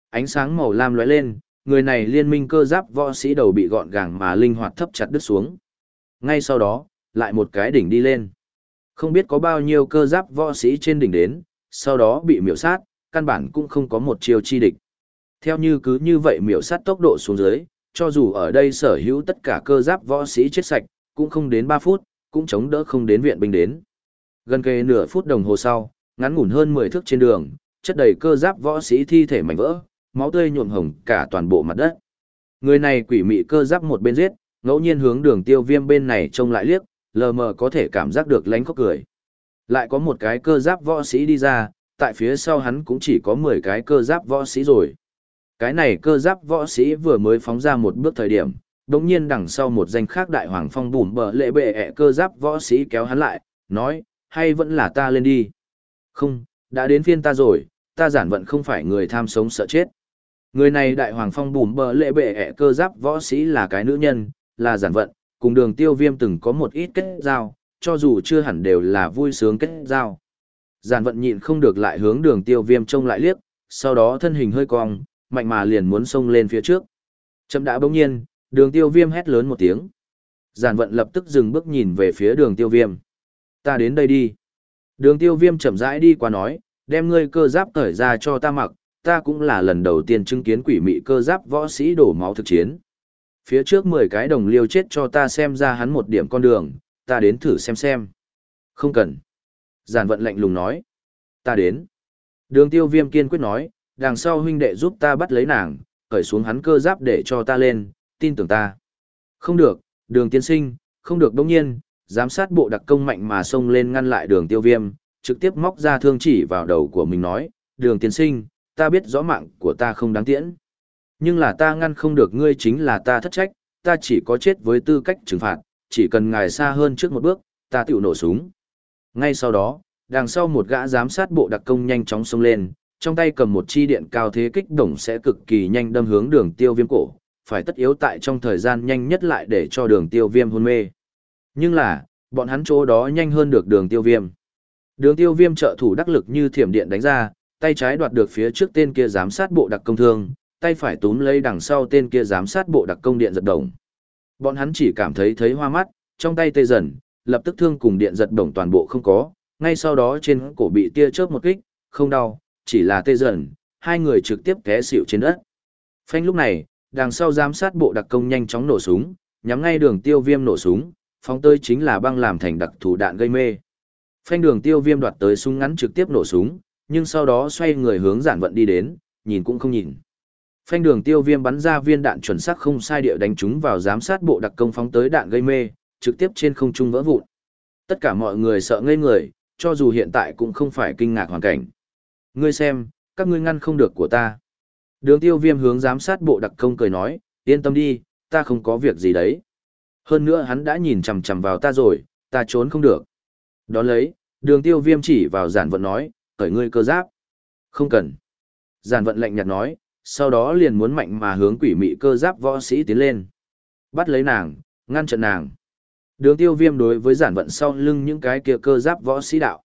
Ánh sáng màu lam lóe lên, người này liên minh cơ giáp võ sĩ đầu bị gọn gàng mà linh hoạt thấp chặt đứt xuống. Ngay sau đó, lại một cái đỉnh đi lên. Không biết có bao nhiêu cơ giáp võ sĩ trên đỉnh đến, sau đó bị miểu sát, căn bản cũng không có một chiêu chi địch. Theo như cứ như vậy miểu sát tốc độ xuống dưới, cho dù ở đây sở hữu tất cả cơ giáp võ sĩ chết sạch, cũng không đến 3 phút, cũng chống đỡ không đến viện binh đến. Gần kề nửa phút đồng hồ sau, ngắn ngủn hơn 10 thước trên đường, chất đầy cơ giáp võ sĩ thi thể mảnh vỡ, máu tươi nhuộm hồng cả toàn bộ mặt đất. Người này quỷ mị cơ giáp một bên giết, ngẫu nhiên hướng đường tiêu viêm bên này trông lại liếc, lờ mờ có thể cảm giác được lánh khóc cười. Lại có một cái cơ giáp võ sĩ đi ra, tại phía sau hắn cũng chỉ có 10 cái cơ giáp võ sĩ rồi. Cái này cơ giáp võ sĩ vừa mới phóng ra một bước thời điểm, đống nhiên đằng sau một danh khác đại hoàng phong bùm bờ lệ bệ ẹ cơ giáp võ sĩ kéo hắn lại, nói, hay vẫn là ta lên đi. Không, đã đến phiên ta rồi, ta giản vận không phải người tham sống sợ chết. Người này đại hoàng phong bùm bờ lệ bệ ẹ cơ giáp võ sĩ là cái nữ nhân, là giản vận, cùng đường tiêu viêm từng có một ít kết giao, cho dù chưa hẳn đều là vui sướng kết giao. Giản vận nhịn không được lại hướng đường tiêu viêm trông lại liếc, sau đó thân hình hơi cong, mạnh mà liền muốn xông lên phía trước. Chậm đã bỗng nhiên, đường tiêu viêm hét lớn một tiếng. Giản vận lập tức dừng bước nhìn về phía đường tiêu viêm. Ta đến đây đi. Đường tiêu viêm chậm rãi đi qua nói, đem ngươi cơ giáp cởi ra cho ta mặc, ta cũng là lần đầu tiên chứng kiến quỷ mị cơ giáp võ sĩ đổ máu thực chiến. Phía trước 10 cái đồng liêu chết cho ta xem ra hắn một điểm con đường, ta đến thử xem xem. Không cần. Giản vận lạnh lùng nói. Ta đến. Đường tiêu viêm kiên quyết nói, đằng sau huynh đệ giúp ta bắt lấy nàng, cởi xuống hắn cơ giáp để cho ta lên, tin tưởng ta. Không được, đường tiên sinh, không được đông nhiên, giám sát bộ đặc công mạnh mà xông lên ngăn lại đường tiêu viêm, trực tiếp móc ra thương chỉ vào đầu của mình nói, đường tiên sinh, ta biết rõ mạng của ta không đáng tiễn. Nhưng là ta ngăn không được ngươi chính là ta thất trách, ta chỉ có chết với tư cách trừng phạt, chỉ cần ngài xa hơn trước một bước, ta tiểu nổ súng. Ngay sau đó, đằng sau một gã giám sát bộ đặc công nhanh chóng xông lên, trong tay cầm một chi điện cao thế kích đồng sẽ cực kỳ nhanh đâm hướng đường tiêu viêm cổ, phải tất yếu tại trong thời gian nhanh nhất lại để cho đường tiêu viêm hôn mê. Nhưng là, bọn hắn chỗ đó nhanh hơn được đường tiêu viêm. Đường tiêu viêm trợ thủ đắc lực như thiểm điện đánh ra, tay trái đoạt được phía trước tên kia giám sát bộ đặc công thương, tay phải túm lấy đằng sau tên kia giám sát bộ đặc công điện giật đồng. Bọn hắn chỉ cảm thấy thấy hoa mắt, trong tay tê dần, lập tức thương cùng điện giật đồng toàn bộ không có, ngay sau đó trên cổ bị tia chớp một kích, không đau, chỉ là tê dần, hai người trực tiếp té xỉu trên đất. Phanh lúc này, đằng sau giám sát bộ đặc công nhanh chóng nổ súng, nhắm ngay đường tiêu viêm nổ súng, phóng tới chính là băng làm thành đặc thủ đạn gây mê. Phanh đường tiêu viêm đoạt tới súng ngắn trực tiếp nổ súng, nhưng sau đó xoay người hướng giản vận đi đến, nhìn cũng không nhìn. Phanh đường tiêu viêm bắn ra viên đạn chuẩn xác không sai địa đánh trúng vào giám sát bộ đặc công phóng tới đạn gây mê, trực tiếp trên không trung vỡ vụn. Tất cả mọi người sợ ngây người, cho dù hiện tại cũng không phải kinh ngạc hoàn cảnh. Ngươi xem, các ngươi ngăn không được của ta. Đường tiêu viêm hướng giám sát bộ đặc công cười nói, yên tâm đi, ta không có việc gì đấy. Hơn nữa hắn đã nhìn chằm chằm vào ta rồi, ta trốn không được. Đón lấy, đường tiêu viêm chỉ vào giản vận nói, cởi ngươi cơ giáp. Không cần. Giản vận lạnh nhạt nói, sau đó liền muốn mạnh mà hướng quỷ mị cơ giáp võ sĩ tiến lên. Bắt lấy nàng, ngăn chặn nàng. Đường tiêu viêm đối với giản vận sau lưng những cái kia cơ giáp võ sĩ đạo.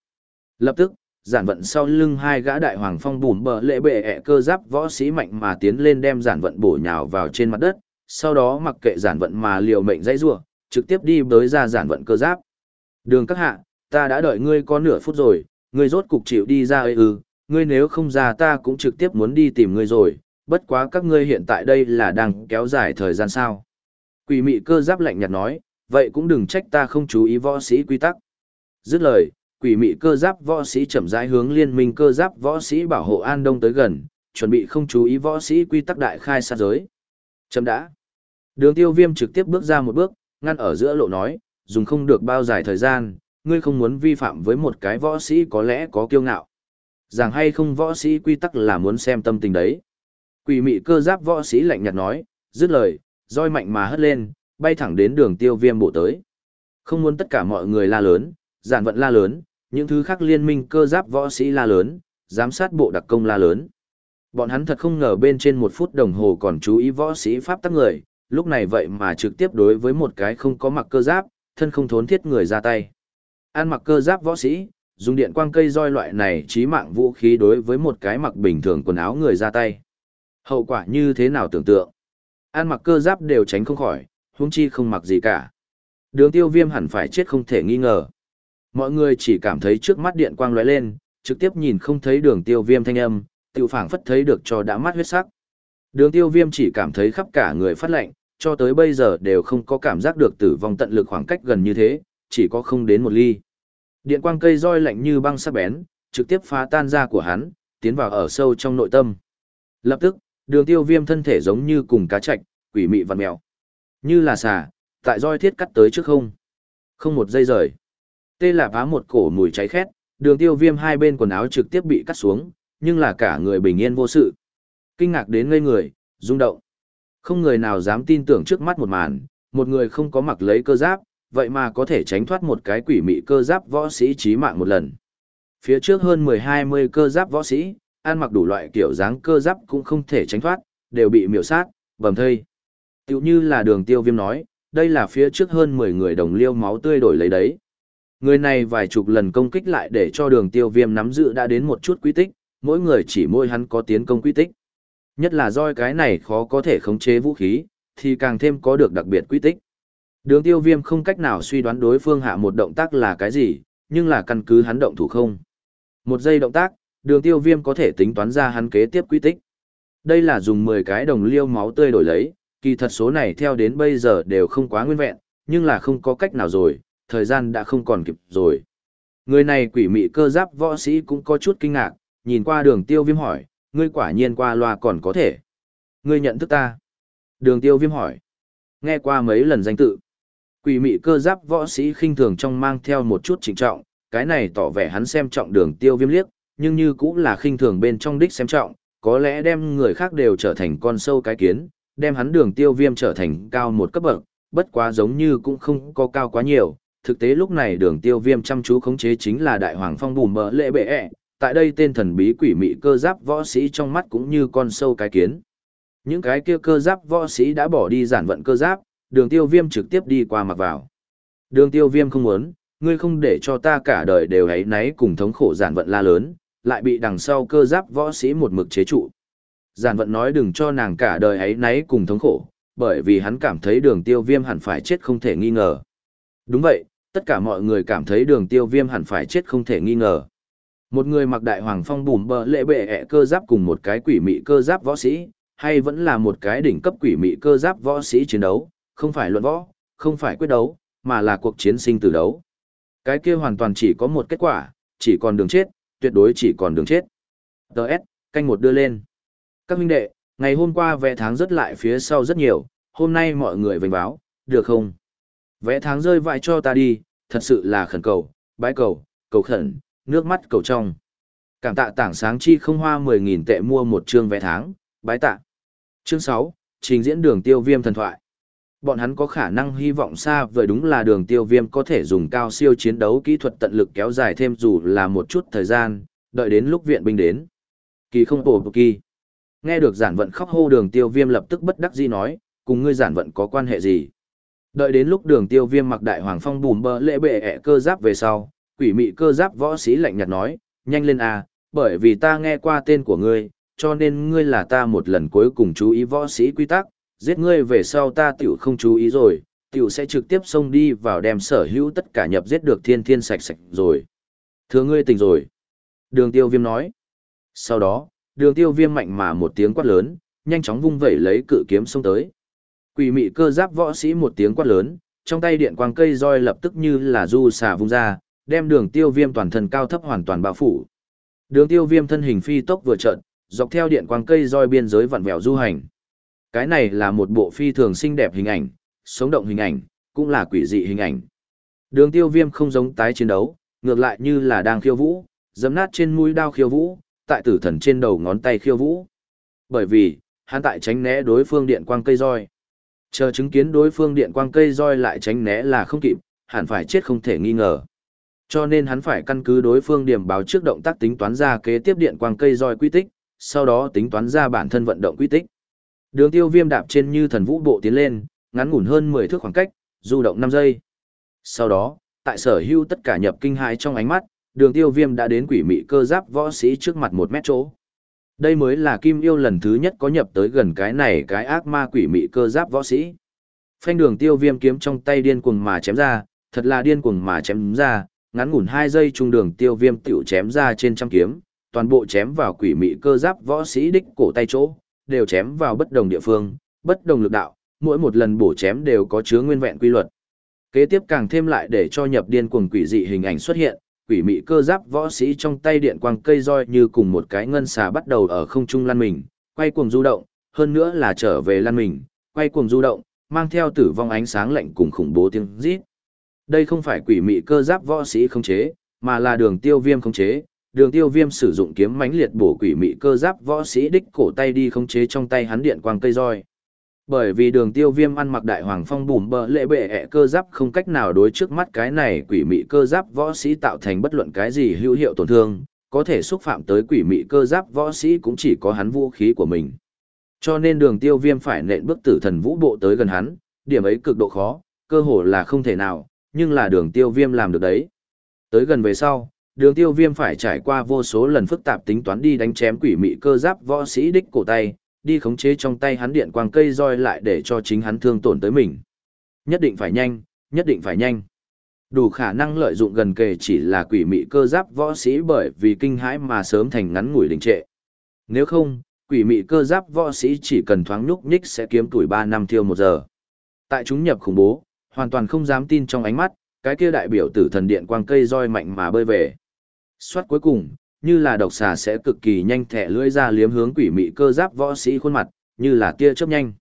Lập tức, giản vận sau lưng hai gã đại hoàng phong bùm bờ lệ bệ ẹ cơ giáp võ sĩ mạnh mà tiến lên đem giản vận bổ nhào vào trên mặt đất, sau đó mặc kệ giản vận mà liều mệnh dãy rủa, trực tiếp đi bới ra giản vận cơ giáp. Đường các hạ, ta đã đợi ngươi có nửa phút rồi, ngươi rốt cục chịu đi ra ơi ư, ngươi nếu không ra ta cũng trực tiếp muốn đi tìm ngươi rồi, bất quá các ngươi hiện tại đây là đang kéo dài thời gian sao. Quỷ mị cơ giáp lạnh nhạt nói, vậy cũng đừng trách ta không chú ý võ sĩ quy tắc. Dứt lời, quỷ mị cơ giáp võ sĩ chậm rãi hướng liên minh cơ giáp võ sĩ bảo hộ An Đông tới gần, chuẩn bị không chú ý võ sĩ quy tắc đại khai sát giới. Chậm đã. Đường tiêu viêm trực tiếp bước ra một bước, ngăn ở giữa lộ nói, dùng không được bao dài thời gian, ngươi không muốn vi phạm với một cái võ sĩ có lẽ có kiêu ngạo. Rằng hay không võ sĩ quy tắc là muốn xem tâm tình đấy. Quỷ mị cơ giáp võ sĩ lạnh nhạt nói, dứt lời, roi mạnh mà hất lên, bay thẳng đến đường tiêu viêm bộ tới. Không muốn tất cả mọi người la lớn, giản vận la lớn, những thứ khác liên minh cơ giáp võ sĩ la lớn, giám sát bộ đặc công la lớn. Bọn hắn thật không ngờ bên trên một phút đồng hồ còn chú ý võ sĩ pháp tắc người, lúc này vậy mà trực tiếp đối với một cái không có mặc cơ giáp, thân không thốn thiết người ra tay. An mặc cơ giáp võ sĩ, dùng điện quang cây roi loại này chí mạng vũ khí đối với một cái mặc bình thường quần áo người ra tay. Hậu quả như thế nào tưởng tượng? An mặc cơ giáp đều tránh không khỏi, huống chi không mặc gì cả. Đường tiêu viêm hẳn phải chết không thể nghi ngờ. Mọi người chỉ cảm thấy trước mắt điện quang lóe lên, trực tiếp nhìn không thấy đường tiêu viêm thanh âm, tiêu phảng phất thấy được cho đã mắt huyết sắc. Đường tiêu viêm chỉ cảm thấy khắp cả người phát lạnh, cho tới bây giờ đều không có cảm giác được tử vong tận lực khoảng cách gần như thế, chỉ có không đến một ly. Điện quang cây roi lạnh như băng sắc bén, trực tiếp phá tan da của hắn, tiến vào ở sâu trong nội tâm. Lập tức, đường tiêu viêm thân thể giống như cùng cá chạch, quỷ mị vằn mèo. Như là xà, tại roi thiết cắt tới trước không. Không một giây rời. Tê là vá một cổ mùi cháy khét, đường tiêu viêm hai bên quần áo trực tiếp bị cắt xuống, nhưng là cả người bình yên vô sự. Kinh ngạc đến ngây người, rung động. Không người nào dám tin tưởng trước mắt một màn, một người không có mặc lấy cơ giáp, vậy mà có thể tránh thoát một cái quỷ mị cơ giáp võ sĩ chí mạng một lần. Phía trước hơn 10-20 cơ giáp võ sĩ, ăn mặc đủ loại kiểu dáng cơ giáp cũng không thể tránh thoát, đều bị miểu sát, bầm thây. Tiểu như là đường tiêu viêm nói, đây là phía trước hơn 10 người đồng liêu máu tươi đổi lấy đấy. Người này vài chục lần công kích lại để cho đường tiêu viêm nắm giữ đã đến một chút quy tích, mỗi người chỉ môi hắn có tiến công quy tích. Nhất là roi cái này khó có thể khống chế vũ khí, thì càng thêm có được đặc biệt quy tích. Đường tiêu viêm không cách nào suy đoán đối phương hạ một động tác là cái gì, nhưng là căn cứ hắn động thủ không. Một giây động tác, đường tiêu viêm có thể tính toán ra hắn kế tiếp quy tích. Đây là dùng 10 cái đồng liêu máu tươi đổi lấy, kỳ thật số này theo đến bây giờ đều không quá nguyên vẹn, nhưng là không có cách nào rồi, thời gian đã không còn kịp rồi. Người này quỷ mị cơ giáp võ sĩ cũng có chút kinh ngạc, nhìn qua đường tiêu viêm hỏi, ngươi quả nhiên qua loa còn có thể. Ngươi nhận thức ta. Đường tiêu viêm hỏi. Nghe qua mấy lần danh tự. Quỷ mị cơ giáp võ sĩ khinh thường trong mang theo một chút trịnh trọng, cái này tỏ vẻ hắn xem trọng đường tiêu viêm liếc, nhưng như cũng là khinh thường bên trong đích xem trọng, có lẽ đem người khác đều trở thành con sâu cái kiến, đem hắn đường tiêu viêm trở thành cao một cấp bậc, bất quá giống như cũng không có cao quá nhiều. Thực tế lúc này đường tiêu viêm chăm chú khống chế chính là đại hoàng phong bùm mỡ lệ bệ ẹ, tại đây tên thần bí quỷ mị cơ giáp võ sĩ trong mắt cũng như con sâu cái kiến. Những cái kia cơ giáp võ sĩ đã bỏ đi giản vận cơ giáp, đường tiêu viêm trực tiếp đi qua mặc vào. Đường tiêu viêm không muốn, ngươi không để cho ta cả đời đều ấy náy cùng thống khổ giản vận la lớn, lại bị đằng sau cơ giáp võ sĩ một mực chế trụ. Giản vận nói đừng cho nàng cả đời ấy náy cùng thống khổ, bởi vì hắn cảm thấy đường tiêu viêm hẳn phải chết không thể nghi ngờ. Đúng vậy, tất cả mọi người cảm thấy đường tiêu viêm hẳn phải chết không thể nghi ngờ. Một người mặc đại hoàng phong bùm bờ lệ bệ ẹ cơ giáp cùng một cái quỷ mị cơ giáp võ sĩ, hay vẫn là một cái đỉnh cấp quỷ mị cơ giáp võ sĩ chiến đấu, không phải luận võ, không phải quyết đấu, mà là cuộc chiến sinh tử đấu. Cái kia hoàn toàn chỉ có một kết quả, chỉ còn đường chết, tuyệt đối chỉ còn đường chết. Đợt, canh một đưa lên. Các huynh đệ, ngày hôm qua vẽ tháng rất lại phía sau rất nhiều, hôm nay mọi người vệnh báo, được không? Vẽ tháng rơi vãi cho ta đi, thật sự là khẩn cầu, bái cầu, cầu khẩn, nước mắt cầu trong. Cảm tạ tảng sáng chi không hoa 10.000 tệ mua một chương vé tháng, bái tạ. Chương 6, trình diễn đường tiêu viêm thần thoại. Bọn hắn có khả năng hy vọng xa vời đúng là đường tiêu viêm có thể dùng cao siêu chiến đấu kỹ thuật tận lực kéo dài thêm dù là một chút thời gian, đợi đến lúc viện binh đến. Kỳ không bổ kỳ. Nghe được giản vận khóc hô đường tiêu viêm lập tức bất đắc dĩ nói, cùng ngươi giản vận có quan hệ gì. Đợi đến lúc đường tiêu viêm mặc đại hoàng phong bùm bơ lễ bệ ẹ cơ giáp về sau, quỷ mị cơ giáp võ sĩ lạnh nhạt nói, nhanh lên à, bởi vì ta nghe qua tên của ngươi, cho nên ngươi là ta một lần cuối cùng chú ý võ sĩ quy tắc, giết ngươi về sau ta tiểu không chú ý rồi, tiểu sẽ trực tiếp xông đi vào đem sở hữu tất cả nhập giết được thiên thiên sạch sạch rồi. Thưa ngươi tỉnh rồi. Đường tiêu viêm nói. Sau đó, đường tiêu viêm mạnh mà một tiếng quát lớn, nhanh chóng vung vẩy lấy cự kiếm xông tới. Quỷ mị cơ giáp võ sĩ một tiếng quát lớn, trong tay điện quang cây roi lập tức như là du xà vung ra, đem đường tiêu viêm toàn thân cao thấp hoàn toàn bao phủ. Đường tiêu viêm thân hình phi tốc vừa trận, dọc theo điện quang cây roi biên giới vặn vẹo du hành. Cái này là một bộ phi thường xinh đẹp hình ảnh, sống động hình ảnh, cũng là quỷ dị hình ảnh. Đường tiêu viêm không giống tái chiến đấu, ngược lại như là đang khiêu vũ, dấm nát trên mũi đao khiêu vũ, tại tử thần trên đầu ngón tay khiêu vũ. Bởi vì, hắn tại tránh né đối phương điện quang cây roi. Chờ chứng kiến đối phương điện quang cây roi lại tránh né là không kịp, hẳn phải chết không thể nghi ngờ. Cho nên hắn phải căn cứ đối phương điểm báo trước động tác tính toán ra kế tiếp điện quang cây roi quy tích, sau đó tính toán ra bản thân vận động quy tích. Đường tiêu viêm đạp trên như thần vũ bộ tiến lên, ngắn ngủn hơn 10 thước khoảng cách, du động 5 giây. Sau đó, tại sở hữu tất cả nhập kinh hãi trong ánh mắt, đường tiêu viêm đã đến quỷ mị cơ giáp võ sĩ trước mặt một mét chỗ. Đây mới là kim yêu lần thứ nhất có nhập tới gần cái này cái ác ma quỷ mị cơ giáp võ sĩ. Phanh đường tiêu viêm kiếm trong tay điên cuồng mà chém ra, thật là điên cuồng mà chém ra, ngắn ngủn 2 giây trung đường tiêu viêm tiểu chém ra trên trăm kiếm, toàn bộ chém vào quỷ mị cơ giáp võ sĩ đích cổ tay chỗ, đều chém vào bất đồng địa phương, bất đồng lực đạo, mỗi một lần bổ chém đều có chứa nguyên vẹn quy luật. Kế tiếp càng thêm lại để cho nhập điên cuồng quỷ dị hình ảnh xuất hiện, quỷ mị cơ giáp võ sĩ trong tay điện quang cây roi như cùng một cái ngân xà bắt đầu ở không trung lăn mình, quay cuồng du động, hơn nữa là trở về lăn mình, quay cuồng du động, mang theo tử vong ánh sáng lạnh cùng khủng bố tiếng rít. Đây không phải quỷ mị cơ giáp võ sĩ không chế, mà là đường tiêu viêm không chế. Đường tiêu viêm sử dụng kiếm mãnh liệt bổ quỷ mị cơ giáp võ sĩ đích cổ tay đi không chế trong tay hắn điện quang cây roi. Bởi vì đường tiêu viêm ăn mặc đại hoàng phong bùm bờ lệ bệ ẹ cơ giáp không cách nào đối trước mắt cái này quỷ mị cơ giáp võ sĩ tạo thành bất luận cái gì hữu hiệu tổn thương, có thể xúc phạm tới quỷ mị cơ giáp võ sĩ cũng chỉ có hắn vũ khí của mình. Cho nên đường tiêu viêm phải nện bước tử thần vũ bộ tới gần hắn, điểm ấy cực độ khó, cơ hồ là không thể nào, nhưng là đường tiêu viêm làm được đấy. Tới gần về sau, đường tiêu viêm phải trải qua vô số lần phức tạp tính toán đi đánh chém quỷ mị cơ giáp võ sĩ đích cổ tay, đi khống chế trong tay hắn điện quang cây roi lại để cho chính hắn thương tổn tới mình. Nhất định phải nhanh, nhất định phải nhanh. Đủ khả năng lợi dụng gần kề chỉ là quỷ mị cơ giáp võ sĩ bởi vì kinh hãi mà sớm thành ngắn ngủi đình trệ. Nếu không, quỷ mị cơ giáp võ sĩ chỉ cần thoáng nhúc nhích sẽ kiếm tuổi 3 năm thiêu một giờ. Tại chúng nhập khủng bố, hoàn toàn không dám tin trong ánh mắt, cái kia đại biểu tử thần điện quang cây roi mạnh mà bơi về. Xoát cuối cùng, như là độc xà sẽ cực kỳ nhanh thẻ lưỡi ra liếm hướng quỷ mị cơ giáp võ sĩ khuôn mặt, như là tia chớp nhanh.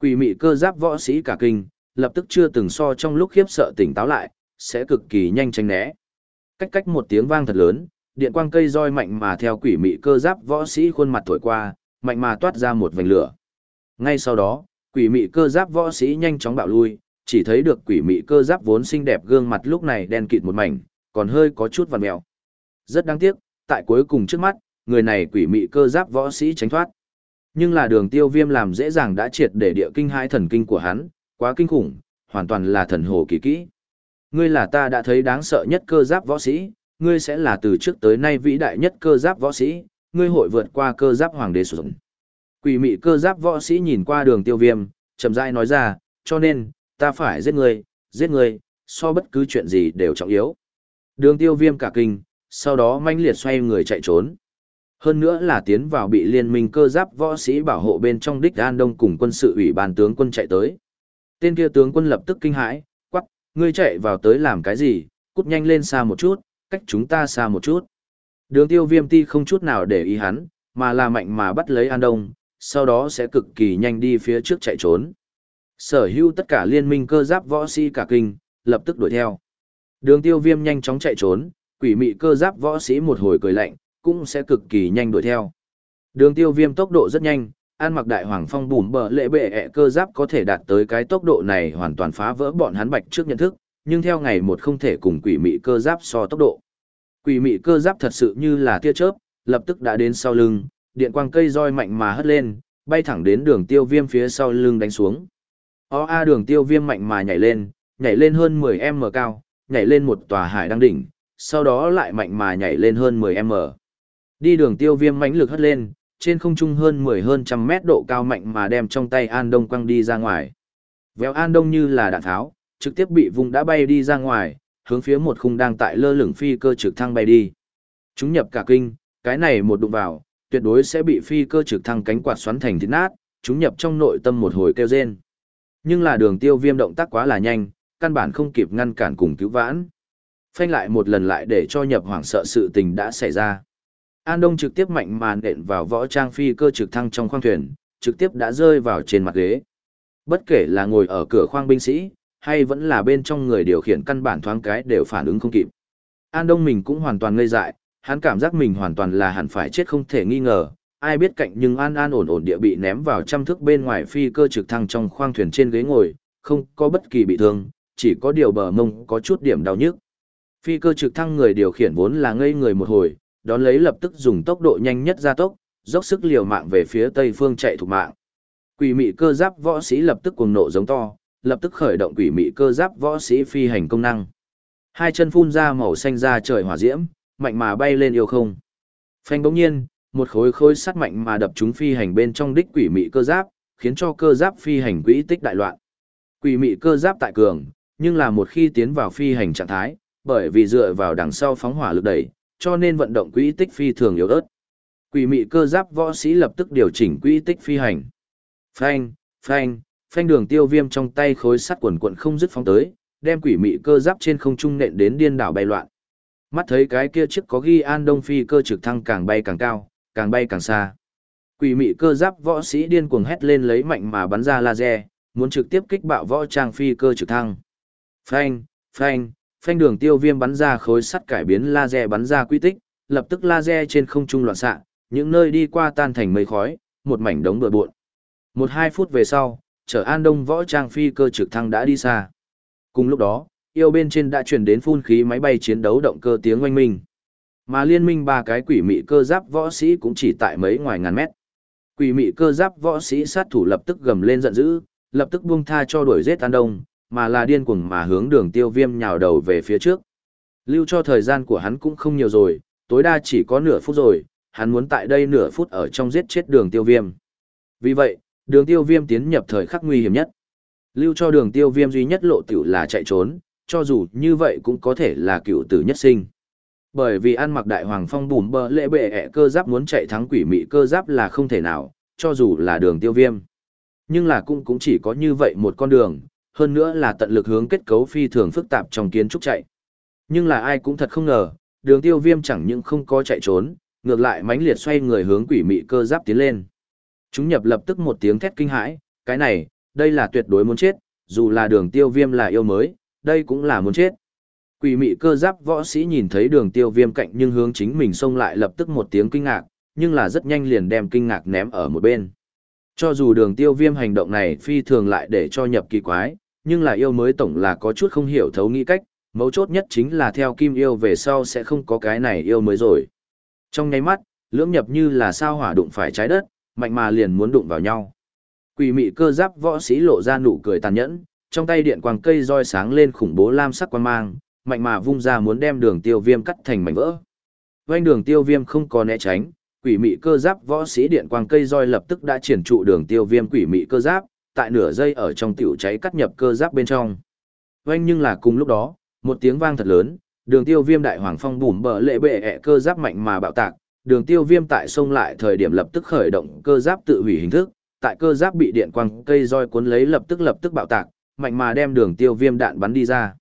Quỷ mị cơ giáp võ sĩ cả kinh, lập tức chưa từng so trong lúc khiếp sợ tỉnh táo lại, sẽ cực kỳ nhanh tránh né. Cách cách một tiếng vang thật lớn, điện quang cây roi mạnh mà theo quỷ mị cơ giáp võ sĩ khuôn mặt thổi qua, mạnh mà toát ra một vành lửa. Ngay sau đó, quỷ mị cơ giáp võ sĩ nhanh chóng bạo lui, chỉ thấy được quỷ mị cơ giáp vốn xinh đẹp gương mặt lúc này đen kịt một mảnh, còn hơi có chút vằn mèo. Rất đáng tiếc, tại cuối cùng trước mắt, người này quỷ mị cơ giáp võ sĩ tránh thoát. Nhưng là đường tiêu viêm làm dễ dàng đã triệt để địa kinh hai thần kinh của hắn, quá kinh khủng, hoàn toàn là thần hồ kỳ kỹ. Ngươi là ta đã thấy đáng sợ nhất cơ giáp võ sĩ, ngươi sẽ là từ trước tới nay vĩ đại nhất cơ giáp võ sĩ, ngươi hội vượt qua cơ giáp hoàng đế sử dụng. Quỷ mị cơ giáp võ sĩ nhìn qua đường tiêu viêm, chậm rãi nói ra, cho nên, ta phải giết ngươi, giết ngươi, so bất cứ chuyện gì đều trọng yếu. Đường tiêu viêm cả kinh, sau đó manh liệt xoay người chạy trốn. Hơn nữa là tiến vào bị liên minh cơ giáp võ sĩ bảo hộ bên trong đích An Đông cùng quân sự ủy ban tướng quân chạy tới. Tên kia tướng quân lập tức kinh hãi, quắc, ngươi chạy vào tới làm cái gì, cút nhanh lên xa một chút, cách chúng ta xa một chút. Đường tiêu viêm ti không chút nào để ý hắn, mà là mạnh mà bắt lấy An Đông, sau đó sẽ cực kỳ nhanh đi phía trước chạy trốn. Sở hữu tất cả liên minh cơ giáp võ sĩ cả kinh, lập tức đuổi theo. Đường tiêu viêm nhanh chóng chạy trốn, quỷ mị cơ giáp võ sĩ một hồi cười lạnh, cũng sẽ cực kỳ nhanh đuổi theo. Đường tiêu viêm tốc độ rất nhanh, an mặc đại hoàng phong bùm bờ lệ bệ ẹ cơ giáp có thể đạt tới cái tốc độ này hoàn toàn phá vỡ bọn hắn bạch trước nhận thức, nhưng theo ngày một không thể cùng quỷ mị cơ giáp so tốc độ. Quỷ mị cơ giáp thật sự như là tia chớp, lập tức đã đến sau lưng, điện quang cây roi mạnh mà hất lên, bay thẳng đến đường tiêu viêm phía sau lưng đánh xuống. O A đường tiêu viêm mạnh mà nhảy lên, nhảy lên hơn 10m cao, nhảy lên một tòa hải đăng đỉnh, sau đó lại mạnh mà nhảy lên hơn 10m. Đi đường tiêu viêm mãnh lực hất lên, trên không trung hơn 10 hơn trăm mét độ cao mạnh mà đem trong tay An Đông quăng đi ra ngoài. Véo An Đông như là đạn tháo, trực tiếp bị vùng đã bay đi ra ngoài, hướng phía một khung đang tại lơ lửng phi cơ trực thăng bay đi. Chúng nhập cả kinh, cái này một đụng vào, tuyệt đối sẽ bị phi cơ trực thăng cánh quạt xoắn thành thịt nát, chúng nhập trong nội tâm một hồi kêu rên. Nhưng là đường tiêu viêm động tác quá là nhanh, căn bản không kịp ngăn cản cùng cứu vãn. Phanh lại một lần lại để cho nhập hoảng sợ sự tình đã xảy ra. An Đông trực tiếp mạnh màn đện vào võ trang phi cơ trực thăng trong khoang thuyền, trực tiếp đã rơi vào trên mặt ghế. Bất kể là ngồi ở cửa khoang binh sĩ, hay vẫn là bên trong người điều khiển căn bản thoáng cái đều phản ứng không kịp. An Đông mình cũng hoàn toàn ngây dại, hắn cảm giác mình hoàn toàn là hẳn phải chết không thể nghi ngờ, ai biết cạnh nhưng An An ổn ổn địa bị ném vào trăm thước bên ngoài phi cơ trực thăng trong khoang thuyền trên ghế ngồi, không có bất kỳ bị thương, chỉ có điều bờ mông có chút điểm đau nhức. Phi cơ trực thăng người điều khiển vốn là ngây người một hồi, đón lấy lập tức dùng tốc độ nhanh nhất gia tốc, dốc sức liều mạng về phía tây phương chạy thủ mạng. Quỷ mị cơ giáp võ sĩ lập tức cuồng nộ giống to, lập tức khởi động quỷ mị cơ giáp võ sĩ phi hành công năng. Hai chân phun ra màu xanh ra trời hỏa diễm, mạnh mà bay lên yêu không. Phanh bỗng nhiên, một khối khối sắt mạnh mà đập chúng phi hành bên trong đích quỷ mị cơ giáp, khiến cho cơ giáp phi hành quỹ tích đại loạn. Quỷ mị cơ giáp tại cường, nhưng là một khi tiến vào phi hành trạng thái, bởi vì dựa vào đằng sau phóng hỏa lực đẩy, cho nên vận động quỹ tích phi thường yếu ớt. Quỷ mị cơ giáp võ sĩ lập tức điều chỉnh quỹ tích phi hành. Phanh, phanh, phanh đường tiêu viêm trong tay khối sắt quần quần không dứt phóng tới, đem quỷ mị cơ giáp trên không trung nện đến điên đảo bay loạn. Mắt thấy cái kia chiếc có ghi an đông phi cơ trực thăng càng bay càng cao, càng bay càng xa. Quỷ mị cơ giáp võ sĩ điên cuồng hét lên lấy mạnh mà bắn ra laser, muốn trực tiếp kích bạo võ trang phi cơ trực thăng. Phanh, phanh, phanh đường tiêu viêm bắn ra khối sắt cải biến laser bắn ra quy tích, lập tức laser trên không trung loạn xạ, những nơi đi qua tan thành mây khói, một mảnh đống bừa bộn. Một hai phút về sau, chở an đông võ trang phi cơ trực thăng đã đi xa. Cùng lúc đó, yêu bên trên đã chuyển đến phun khí máy bay chiến đấu động cơ tiếng oanh minh. Mà liên minh ba cái quỷ mị cơ giáp võ sĩ cũng chỉ tại mấy ngoài ngàn mét. Quỷ mị cơ giáp võ sĩ sát thủ lập tức gầm lên giận dữ, lập tức buông tha cho đuổi giết an đông, mà là điên cuồng mà hướng đường tiêu viêm nhào đầu về phía trước. Lưu cho thời gian của hắn cũng không nhiều rồi, tối đa chỉ có nửa phút rồi, hắn muốn tại đây nửa phút ở trong giết chết đường tiêu viêm. Vì vậy, đường tiêu viêm tiến nhập thời khắc nguy hiểm nhất. Lưu cho đường tiêu viêm duy nhất lộ tiểu là chạy trốn, cho dù như vậy cũng có thể là cựu tử nhất sinh. Bởi vì ăn mặc đại hoàng phong bùm bờ lệ bệ ẹ cơ giáp muốn chạy thắng quỷ mị cơ giáp là không thể nào, cho dù là đường tiêu viêm. Nhưng là cũng cũng chỉ có như vậy một con đường, hơn nữa là tận lực hướng kết cấu phi thường phức tạp trong kiến trúc chạy. Nhưng là ai cũng thật không ngờ, đường tiêu viêm chẳng những không có chạy trốn, ngược lại mãnh liệt xoay người hướng quỷ mị cơ giáp tiến lên. Chúng nhập lập tức một tiếng thét kinh hãi, cái này, đây là tuyệt đối muốn chết, dù là đường tiêu viêm là yêu mới, đây cũng là muốn chết. Quỷ mị cơ giáp võ sĩ nhìn thấy đường tiêu viêm cạnh nhưng hướng chính mình xông lại lập tức một tiếng kinh ngạc, nhưng là rất nhanh liền đem kinh ngạc ném ở một bên. Cho dù đường tiêu viêm hành động này phi thường lại để cho nhập kỳ quái, nhưng là yêu mới tổng là có chút không hiểu thấu nghĩ cách, mấu chốt nhất chính là theo kim yêu về sau sẽ không có cái này yêu mới rồi. Trong nháy mắt, lưỡng nhập như là sao hỏa đụng phải trái đất, mạnh mà liền muốn đụng vào nhau. Quỷ mị cơ giáp võ sĩ lộ ra nụ cười tàn nhẫn, trong tay điện quang cây roi sáng lên khủng bố lam sắc quang mang, mạnh mà vung ra muốn đem đường tiêu viêm cắt thành mảnh vỡ. Vành đường tiêu viêm không có né tránh, quỷ mị cơ giáp võ sĩ điện quang cây roi lập tức đã triển trụ đường tiêu viêm quỷ mị cơ giáp, tại nửa giây ở trong tiểu cháy cắt nhập cơ giáp bên trong. Oanh nhưng là cùng lúc đó, một tiếng vang thật lớn, đường tiêu viêm đại hoàng phong bùm bờ lệ bệ ẹ cơ giáp mạnh mà bạo tạc, đường tiêu viêm tại sông lại thời điểm lập tức khởi động cơ giáp tự hủy hình thức, tại cơ giáp bị điện quang cây roi cuốn lấy lập tức lập tức bạo tạc, mạnh mà đem đường tiêu viêm đạn bắn đi ra.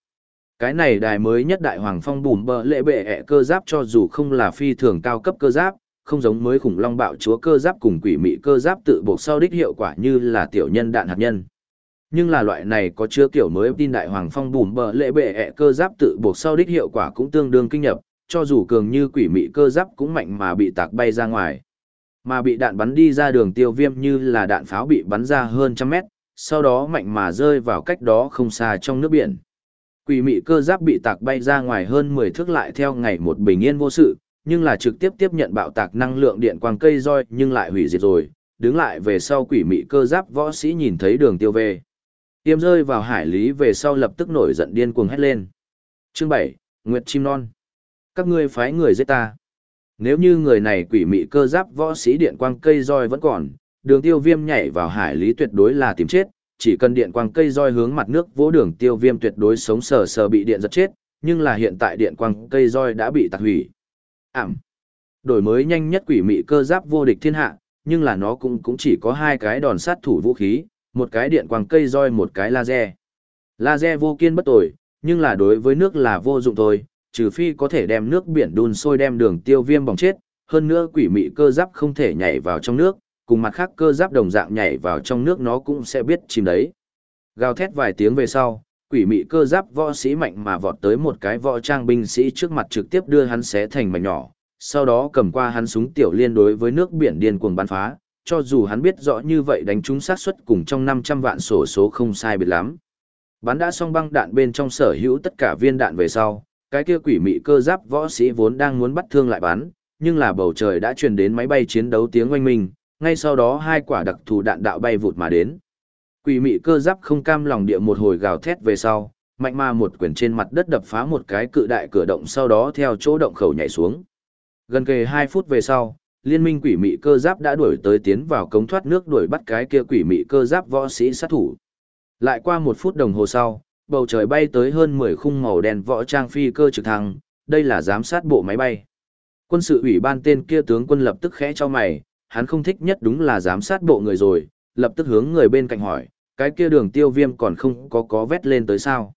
Cái này đài mới nhất đại hoàng phong bùm bờ lệ bệ ẹ cơ giáp cho dù không là phi thường cao cấp cơ giáp, không giống mới khủng long bạo chúa cơ giáp cùng quỷ mị cơ giáp tự buộc sau đích hiệu quả như là tiểu nhân đạn hạt nhân. Nhưng là loại này có chứa kiểu mới tin đại hoàng phong bùm bờ lệ bệ ẹ cơ giáp tự buộc sau đích hiệu quả cũng tương đương kinh nhập, cho dù cường như quỷ mị cơ giáp cũng mạnh mà bị tạc bay ra ngoài. Mà bị đạn bắn đi ra đường tiêu viêm như là đạn pháo bị bắn ra hơn trăm mét, sau đó mạnh mà rơi vào cách đó không xa trong nước biển. Quỷ mị cơ giáp bị tạc bay ra ngoài hơn 10 thước lại theo ngày một bình yên vô sự, nhưng là trực tiếp tiếp nhận bạo tạc năng lượng điện quang cây roi nhưng lại hủy diệt rồi, đứng lại về sau quỷ mị cơ giáp võ sĩ nhìn thấy đường tiêu về. Tiêm rơi vào hải lý về sau lập tức nổi giận điên cuồng hét lên. Chương 7, Nguyệt Chim Non Các ngươi phái người giết ta. Nếu như người này quỷ mị cơ giáp võ sĩ điện quang cây roi vẫn còn, đường tiêu viêm nhảy vào hải lý tuyệt đối là tìm chết, chỉ cần điện quang cây roi hướng mặt nước vỗ đường tiêu viêm tuyệt đối sống sờ sờ bị điện giật chết, nhưng là hiện tại điện quang cây roi đã bị tạc hủy. Ảm. Đổi mới nhanh nhất quỷ mị cơ giáp vô địch thiên hạ, nhưng là nó cũng cũng chỉ có hai cái đòn sát thủ vũ khí, một cái điện quang cây roi một cái laser. Laser vô kiên bất tội, nhưng là đối với nước là vô dụng thôi, trừ phi có thể đem nước biển đun sôi đem đường tiêu viêm bỏng chết, hơn nữa quỷ mị cơ giáp không thể nhảy vào trong nước, cùng mặt khác cơ giáp đồng dạng nhảy vào trong nước nó cũng sẽ biết chìm đấy. Gào thét vài tiếng về sau, quỷ mị cơ giáp võ sĩ mạnh mà vọt tới một cái võ trang binh sĩ trước mặt trực tiếp đưa hắn xé thành mảnh nhỏ, sau đó cầm qua hắn súng tiểu liên đối với nước biển điên cuồng bắn phá, cho dù hắn biết rõ như vậy đánh trúng sát suất cùng trong 500 vạn sổ số không sai biệt lắm. Bắn đã xong băng đạn bên trong sở hữu tất cả viên đạn về sau, cái kia quỷ mị cơ giáp võ sĩ vốn đang muốn bắt thương lại bắn, nhưng là bầu trời đã truyền đến máy bay chiến đấu tiếng oanh minh, ngay sau đó hai quả đặc thù đạn đạo bay vụt mà đến. Quỷ mị cơ giáp không cam lòng địa một hồi gào thét về sau, mạnh ma một quyền trên mặt đất đập phá một cái cự đại cửa động sau đó theo chỗ động khẩu nhảy xuống. Gần kề 2 phút về sau, liên minh quỷ mị cơ giáp đã đuổi tới tiến vào cống thoát nước đuổi bắt cái kia quỷ mị cơ giáp võ sĩ sát thủ. Lại qua một phút đồng hồ sau, bầu trời bay tới hơn 10 khung màu đen võ trang phi cơ trực thăng, đây là giám sát bộ máy bay. Quân sự ủy ban tên kia tướng quân lập tức khẽ cho mày, hắn không thích nhất đúng là giám sát bộ người rồi, lập tức hướng người bên cạnh hỏi, cái kia đường tiêu viêm còn không có có vét lên tới sao.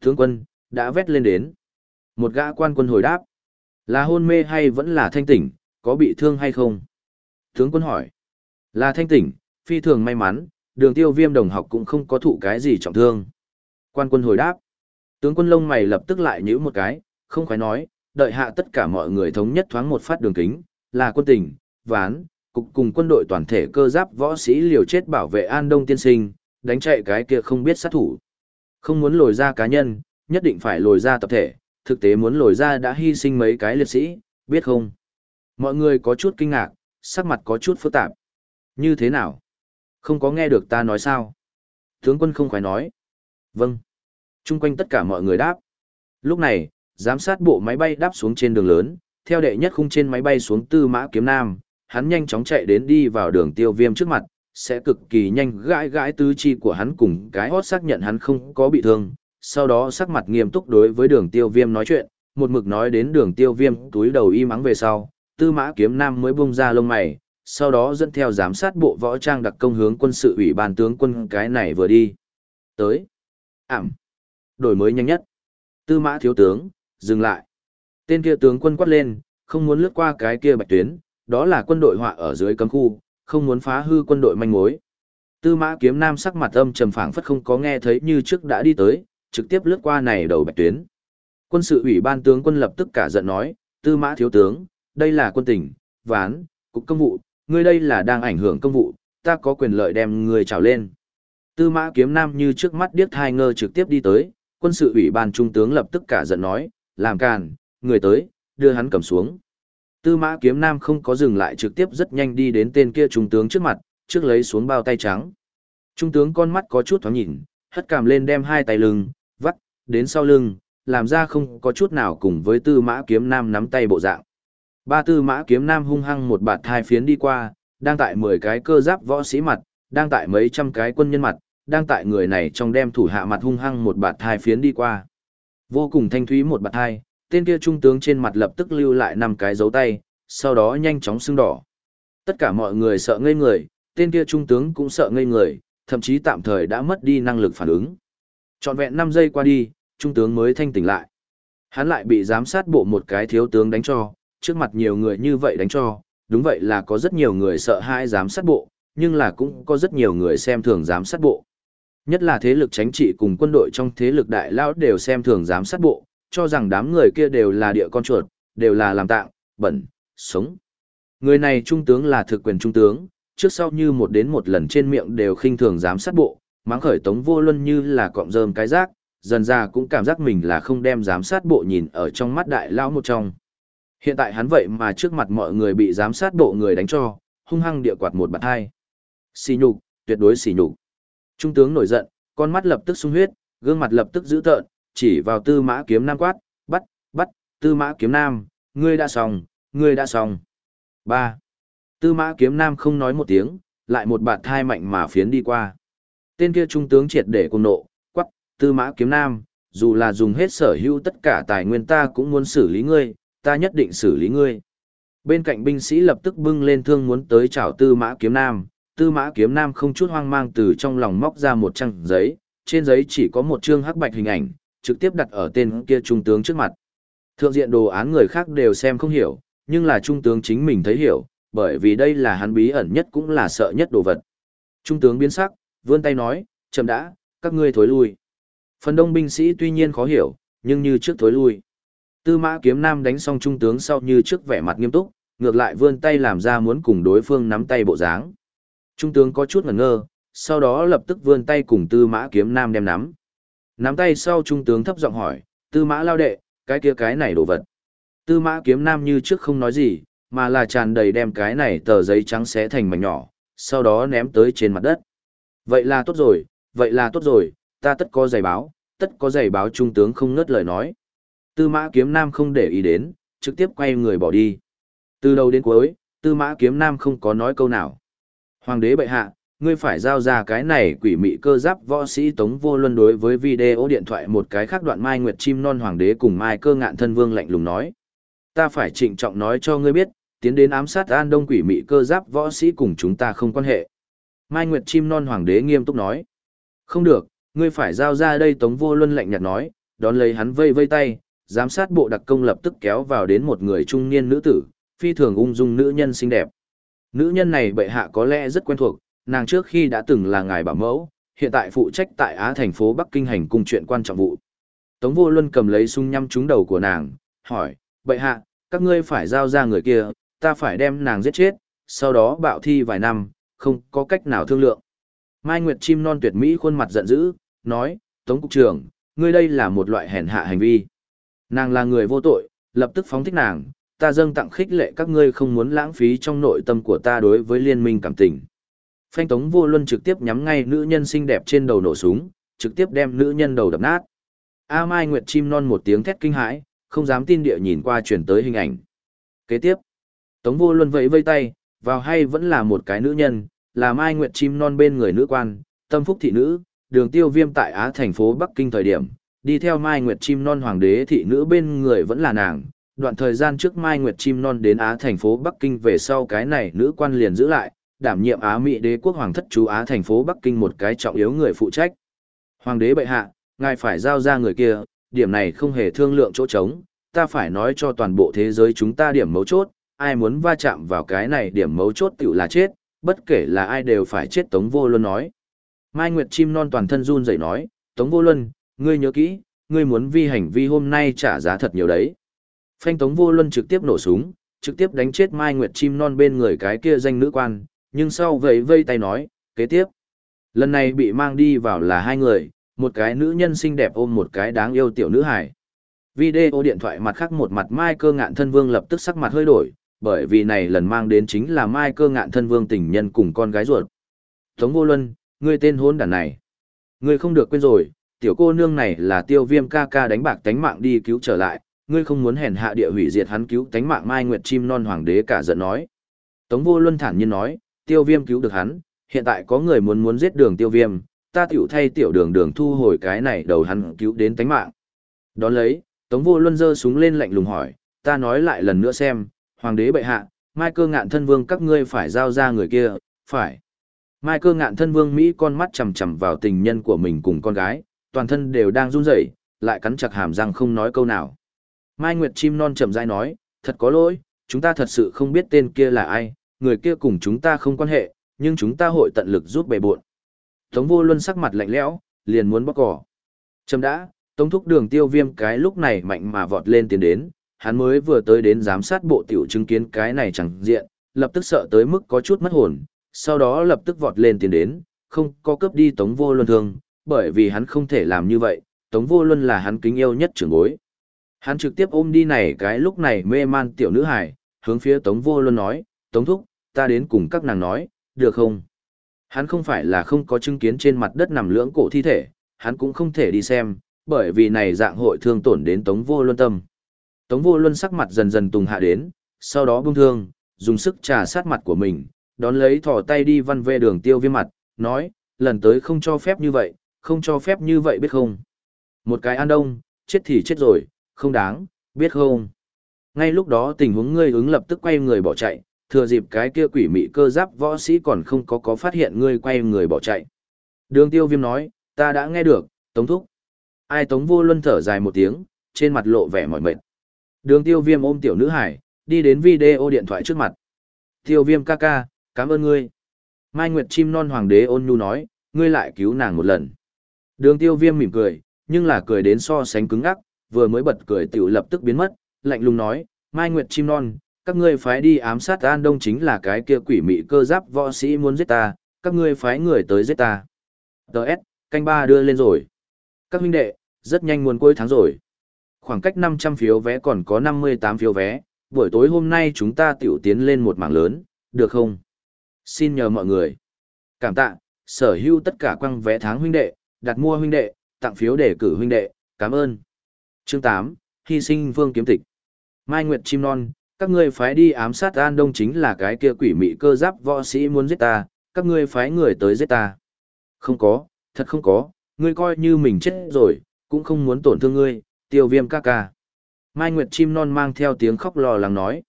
Tướng quân, đã vét lên đến. Một gã quan quân hồi đáp, là hôn mê hay vẫn là thanh tỉnh, có bị thương hay không? Tướng quân hỏi, là thanh tỉnh, phi thường may mắn, đường tiêu viêm đồng học cũng không có thụ cái gì trọng thương. Quan quân hồi đáp, tướng quân lông mày lập tức lại nhíu một cái, không khói nói, đợi hạ tất cả mọi người thống nhất thoáng một phát đường kính, là quân tỉnh, ván, cục cùng quân đội toàn thể cơ giáp võ sĩ liều chết bảo vệ An Đông tiên sinh, đánh chạy cái kia không biết sát thủ. Không muốn lồi ra cá nhân, nhất định phải lồi ra tập thể, thực tế muốn lồi ra đã hy sinh mấy cái liệt sĩ, biết không? Mọi người có chút kinh ngạc, sắc mặt có chút phức tạp. Như thế nào? Không có nghe được ta nói sao? Tướng quân không khoái nói. Vâng. Trung quanh tất cả mọi người đáp. Lúc này, giám sát bộ máy bay đáp xuống trên đường lớn, theo đệ nhất khung trên máy bay xuống tư mã kiếm nam, hắn nhanh chóng chạy đến đi vào đường tiêu viêm trước mặt, sẽ cực kỳ nhanh gãi gãi tứ chi của hắn cùng cái hót xác nhận hắn không có bị thương, sau đó sắc mặt nghiêm túc đối với đường tiêu viêm nói chuyện, một mực nói đến đường tiêu viêm túi đầu y mắng về sau, tư mã kiếm nam mới bung ra lông mày, sau đó dẫn theo giám sát bộ võ trang đặc công hướng quân sự ủy ban tướng quân cái này vừa đi. Tới. Ảm. Đổi mới nhanh nhất. Tư mã thiếu tướng, dừng lại. Tên kia tướng quân quát lên, không muốn lướt qua cái kia bạch tuyến, đó là quân đội họa ở dưới cấm khu, không muốn phá hư quân đội manh mối. Tư mã kiếm nam sắc mặt âm trầm phảng phất không có nghe thấy như trước đã đi tới, trực tiếp lướt qua này đầu bạch tuyến. Quân sự ủy ban tướng quân lập tức cả giận nói, tư mã thiếu tướng, đây là quân tỉnh, ván, cục công vụ, ngươi đây là đang ảnh hưởng công vụ, ta có quyền lợi đem người trào lên. Tư mã kiếm nam như trước mắt điếc thai ngơ trực tiếp đi tới, quân sự ủy ban trung tướng lập tức cả giận nói, làm càn, người tới, đưa hắn cầm xuống. Tư mã kiếm nam không có dừng lại trực tiếp rất nhanh đi đến tên kia trung tướng trước mặt, trước lấy xuống bao tay trắng. Trung tướng con mắt có chút thoáng nhìn, hất cằm lên đem hai tay lưng, vắt, đến sau lưng, làm ra không có chút nào cùng với tư mã kiếm nam nắm tay bộ dạng. Ba tư mã kiếm nam hung hăng một bạt thai phiến đi qua, đang tại 10 cái cơ giáp võ sĩ mặt, đang tại mấy trăm cái quân nhân mặt, đang tại người này trong đem thủ hạ mặt hung hăng một bạt thai phiến đi qua. Vô cùng thanh thúy một bạt thai, tên kia trung tướng trên mặt lập tức lưu lại năm cái dấu tay, sau đó nhanh chóng sưng đỏ. Tất cả mọi người sợ ngây người, tên kia trung tướng cũng sợ ngây người, thậm chí tạm thời đã mất đi năng lực phản ứng. Trọn vẹn 5 giây qua đi, trung tướng mới thanh tỉnh lại. Hắn lại bị giám sát bộ một cái thiếu tướng đánh cho, trước mặt nhiều người như vậy đánh cho, đúng vậy là có rất nhiều người sợ hãi giám sát bộ, nhưng là cũng có rất nhiều người xem thường giám sát bộ. Nhất là thế lực chính trị cùng quân đội trong thế lực đại lao đều xem thường giám sát bộ, cho rằng đám người kia đều là địa con chuột, đều là làm tạng, bẩn, sống. Người này trung tướng là thực quyền trung tướng, trước sau như một đến một lần trên miệng đều khinh thường giám sát bộ, mắng khởi tống vô luân như là cọng rơm cái rác, dần ra cũng cảm giác mình là không đem giám sát bộ nhìn ở trong mắt đại lão một trong. Hiện tại hắn vậy mà trước mặt mọi người bị giám sát bộ người đánh cho, hung hăng địa quạt một bạt hai. Xì nhục, tuyệt đối xì nhục. Trung tướng nổi giận, con mắt lập tức sung huyết, gương mặt lập tức dữ tợn, chỉ vào tư mã kiếm nam quát, bắt, bắt, Tư Mã Kiếm Nam, ngươi đã xong, ngươi đã xong. ba Tư Mã Kiếm Nam không nói một tiếng, lại một bạt thai mạnh mà phiến đi qua. Tên kia trung tướng triệt để cùng nộ, quắc, Tư Mã Kiếm Nam, dù là dùng hết sở hữu tất cả tài nguyên ta cũng muốn xử lý ngươi, ta nhất định xử lý ngươi. Bên cạnh binh sĩ lập tức bưng lên thương muốn tới chào Tư Mã Kiếm Nam, Tư Mã Kiếm Nam không chút hoang mang từ trong lòng móc ra một trang giấy, trên giấy chỉ có một chương hắc bạch hình ảnh, trực tiếp đặt ở tên kia trung tướng trước mặt. Thượng diện đồ án người khác đều xem không hiểu, nhưng là trung tướng chính mình thấy hiểu, bởi vì đây là hắn bí ẩn nhất cũng là sợ nhất đồ vật. Trung tướng biến sắc, vươn tay nói, chậm đã, các ngươi thối lui. Phần đông binh sĩ tuy nhiên khó hiểu, nhưng như trước thối lui. Tư mã kiếm nam đánh xong trung tướng sau như trước vẻ mặt nghiêm túc, ngược lại vươn tay làm ra muốn cùng đối phương nắm tay bộ dáng. Trung tướng có chút ngẩn ngơ, sau đó lập tức vươn tay cùng tư mã kiếm nam đem nắm. Nắm tay sau trung tướng thấp giọng hỏi, tư mã lao đệ, cái kia cái này đồ vật. Tư mã kiếm nam như trước không nói gì, mà là tràn đầy đem cái này tờ giấy trắng xé thành mảnh nhỏ, sau đó ném tới trên mặt đất. Vậy là tốt rồi, vậy là tốt rồi, ta tất có giày báo, tất có giày báo trung tướng không ngớt lời nói. Tư mã kiếm nam không để ý đến, trực tiếp quay người bỏ đi. Từ đầu đến cuối, tư mã kiếm nam không có nói câu nào. Hoàng đế bệ hạ, ngươi phải giao ra cái này quỷ mị cơ giáp võ sĩ tống vô luân đối với video điện thoại một cái khác đoạn mai nguyệt chim non hoàng đế cùng mai cơ ngạn thân vương lạnh lùng nói. Ta phải trịnh trọng nói cho ngươi biết, tiến đến ám sát an đông quỷ mị cơ giáp võ sĩ cùng chúng ta không quan hệ. Mai Nguyệt chim non hoàng đế nghiêm túc nói. Không được, ngươi phải giao ra đây tống vô luân lạnh nhạt nói, đón lấy hắn vây vây tay, giám sát bộ đặc công lập tức kéo vào đến một người trung niên nữ tử, phi thường ung dung nữ nhân xinh đẹp. Nữ nhân này bệ hạ có lẽ rất quen thuộc, nàng trước khi đã từng là ngài bảo mẫu, hiện tại phụ trách tại Á thành phố Bắc Kinh hành cung chuyện quan trọng vụ. Tống vô luân cầm lấy súng nhắm trúng đầu của nàng, hỏi, bệ hạ, các ngươi phải giao ra người kia, ta phải đem nàng giết chết, sau đó bạo thi vài năm, không có cách nào thương lượng. Mai Nguyệt chim non tuyệt mỹ khuôn mặt giận dữ, nói, Tống Cục trưởng, ngươi đây là một loại hèn hạ hành vi. Nàng là người vô tội, lập tức phóng thích nàng, ta dâng tặng khích lệ các ngươi không muốn lãng phí trong nội tâm của ta đối với liên minh cảm tình. Phanh Tống vô luân trực tiếp nhắm ngay nữ nhân xinh đẹp trên đầu nổ súng, trực tiếp đem nữ nhân đầu đập nát. A Mai Nguyệt chim non một tiếng thét kinh hãi, không dám tin địa nhìn qua chuyển tới hình ảnh. Kế tiếp, Tống vô luân vẫy vây tay, vào hay vẫn là một cái nữ nhân, là Mai Nguyệt chim non bên người nữ quan, tâm phúc thị nữ, đường tiêu viêm tại Á thành phố Bắc Kinh thời điểm, đi theo Mai Nguyệt chim non hoàng đế thị nữ bên người vẫn là nàng. Đoạn thời gian trước Mai Nguyệt chim non đến Á thành phố Bắc Kinh về sau cái này nữ quan liền giữ lại, đảm nhiệm Á Mỹ đế quốc hoàng thất chú Á thành phố Bắc Kinh một cái trọng yếu người phụ trách. Hoàng đế bệ hạ, ngài phải giao ra người kia, điểm này không hề thương lượng chỗ trống, ta phải nói cho toàn bộ thế giới chúng ta điểm mấu chốt, ai muốn va chạm vào cái này điểm mấu chốt tiểu là chết, bất kể là ai đều phải chết Tống Vô Luân nói. Mai Nguyệt chim non toàn thân run rẩy nói, Tống Vô Luân, ngươi nhớ kỹ, ngươi muốn vi hành vi hôm nay trả giá thật nhiều đấy. Phanh Tống Vô Luân trực tiếp nổ súng, trực tiếp đánh chết Mai Nguyệt chim non bên người cái kia danh nữ quan, nhưng sau vẫy vây tay nói, kế tiếp. Lần này bị mang đi vào là hai người, một cái nữ nhân xinh đẹp ôm một cái đáng yêu tiểu nữ hải. Video điện thoại mặt khác một mặt Mai cơ ngạn thân vương lập tức sắc mặt hơi đổi, bởi vì này lần mang đến chính là Mai cơ ngạn thân vương tình nhân cùng con gái ruột. Tống vô luân, ngươi tên hôn đàn này. Ngươi không được quên rồi, tiểu cô nương này là tiêu viêm ca ca đánh bạc tánh mạng đi cứu trở lại, ngươi không muốn hèn hạ địa hủy diệt hắn cứu tánh mạng Mai Nguyệt chim non hoàng đế cả giận nói. Tống vô luân thản nhiên nói, tiêu viêm cứu được hắn, hiện tại có người muốn muốn giết đường tiêu viêm, ta tiểu thay tiểu đường đường thu hồi cái này đầu hắn cứu đến tánh mạng. Đón lấy, Tống vô luân giơ súng lên lạnh lùng hỏi, ta nói lại lần nữa xem, hoàng đế bệ hạ, mai cơ ngạn thân vương các ngươi phải giao ra người kia, phải. Mai cơ ngạn thân vương Mỹ con mắt chầm chầm vào tình nhân của mình cùng con gái, toàn thân đều đang run rẩy, lại cắn chặt hàm răng không nói câu nào. Mai Nguyệt chim non chậm rãi nói, thật có lỗi, chúng ta thật sự không biết tên kia là ai, người kia cùng chúng ta không quan hệ, nhưng chúng ta hội tận lực giúp bề buộn. Tống vô luân sắc mặt lạnh lẽo, liền muốn bóc cỏ. Châm đã, Tống thúc đường tiêu viêm cái lúc này mạnh mà vọt lên tiến đến, hắn mới vừa tới đến giám sát bộ tiểu chứng kiến cái này chẳng diện, lập tức sợ tới mức có chút mất hồn, sau đó lập tức vọt lên tiến đến, không có cướp đi Tống vô luân thương, bởi vì hắn không thể làm như vậy, Tống vô luân là hắn kính yêu nhất trưởng bối. Hắn trực tiếp ôm đi này cái lúc này mê man tiểu nữ hải, hướng phía Tống vô luân nói, Tống thúc, ta đến cùng các nàng nói, được không? Hắn không phải là không có chứng kiến trên mặt đất nằm lưỡng cổ thi thể, hắn cũng không thể đi xem, bởi vì này dạng hội thương tổn đến Tống Vô Luân tâm. Tống vô luân sắc mặt dần dần tùng hạ đến, sau đó buông thương, dùng sức trà sát mặt của mình, đón lấy thỏ tay đi văn về đường tiêu viêm mặt, nói, lần tới không cho phép như vậy, không cho phép như vậy biết không. Một cái an đông, chết thì chết rồi, không đáng, biết không. Ngay lúc đó tình huống ngươi ứng lập tức quay người bỏ chạy, thừa dịp cái kia quỷ mị cơ giáp võ sĩ còn không có có phát hiện ngươi quay người bỏ chạy. Đường tiêu viêm nói, ta đã nghe được, tống thúc. Ai tống vô luân thở dài một tiếng, trên mặt lộ vẻ mỏi mệt. Đường tiêu viêm ôm tiểu nữ hải, đi đến video điện thoại trước mặt. Tiêu viêm ca ca, cảm ơn ngươi. Mai Nguyệt chim non hoàng đế ôn nhu nói, ngươi lại cứu nàng một lần. Đường tiêu viêm mỉm cười, nhưng là cười đến so sánh cứng ngắc, vừa mới bật cười tiểu lập tức biến mất, lạnh lùng nói, Mai Nguyệt chim non, các ngươi phái đi ám sát An Đông chính là cái kia quỷ mị cơ giáp võ sĩ muốn giết ta, các ngươi phái người tới giết ta. Đợt, canh ba đưa lên rồi. Các huynh đệ, rất nhanh muốn cuối tháng rồi. Khoảng cách 500 phiếu vé còn có 58 phiếu vé, buổi tối hôm nay chúng ta tiểu tiến lên một mảng lớn, được không? Xin nhờ mọi người. Cảm tạ, sở hữu tất cả quăng vé tháng huynh đệ, đặt mua huynh đệ, tặng phiếu để cử huynh đệ, cảm ơn. Chương 8, hy sinh vương kiếm tịch. Mai Nguyệt chim non, các ngươi phái đi ám sát An Đông chính là cái kia quỷ mị cơ giáp võ sĩ muốn giết ta, các ngươi phái người tới giết ta. Không có, thật không có, ngươi coi như mình chết rồi, cũng không muốn tổn thương ngươi, tiêu viêm ca ca. Mai Nguyệt chim non mang theo tiếng khóc lò lắng nói.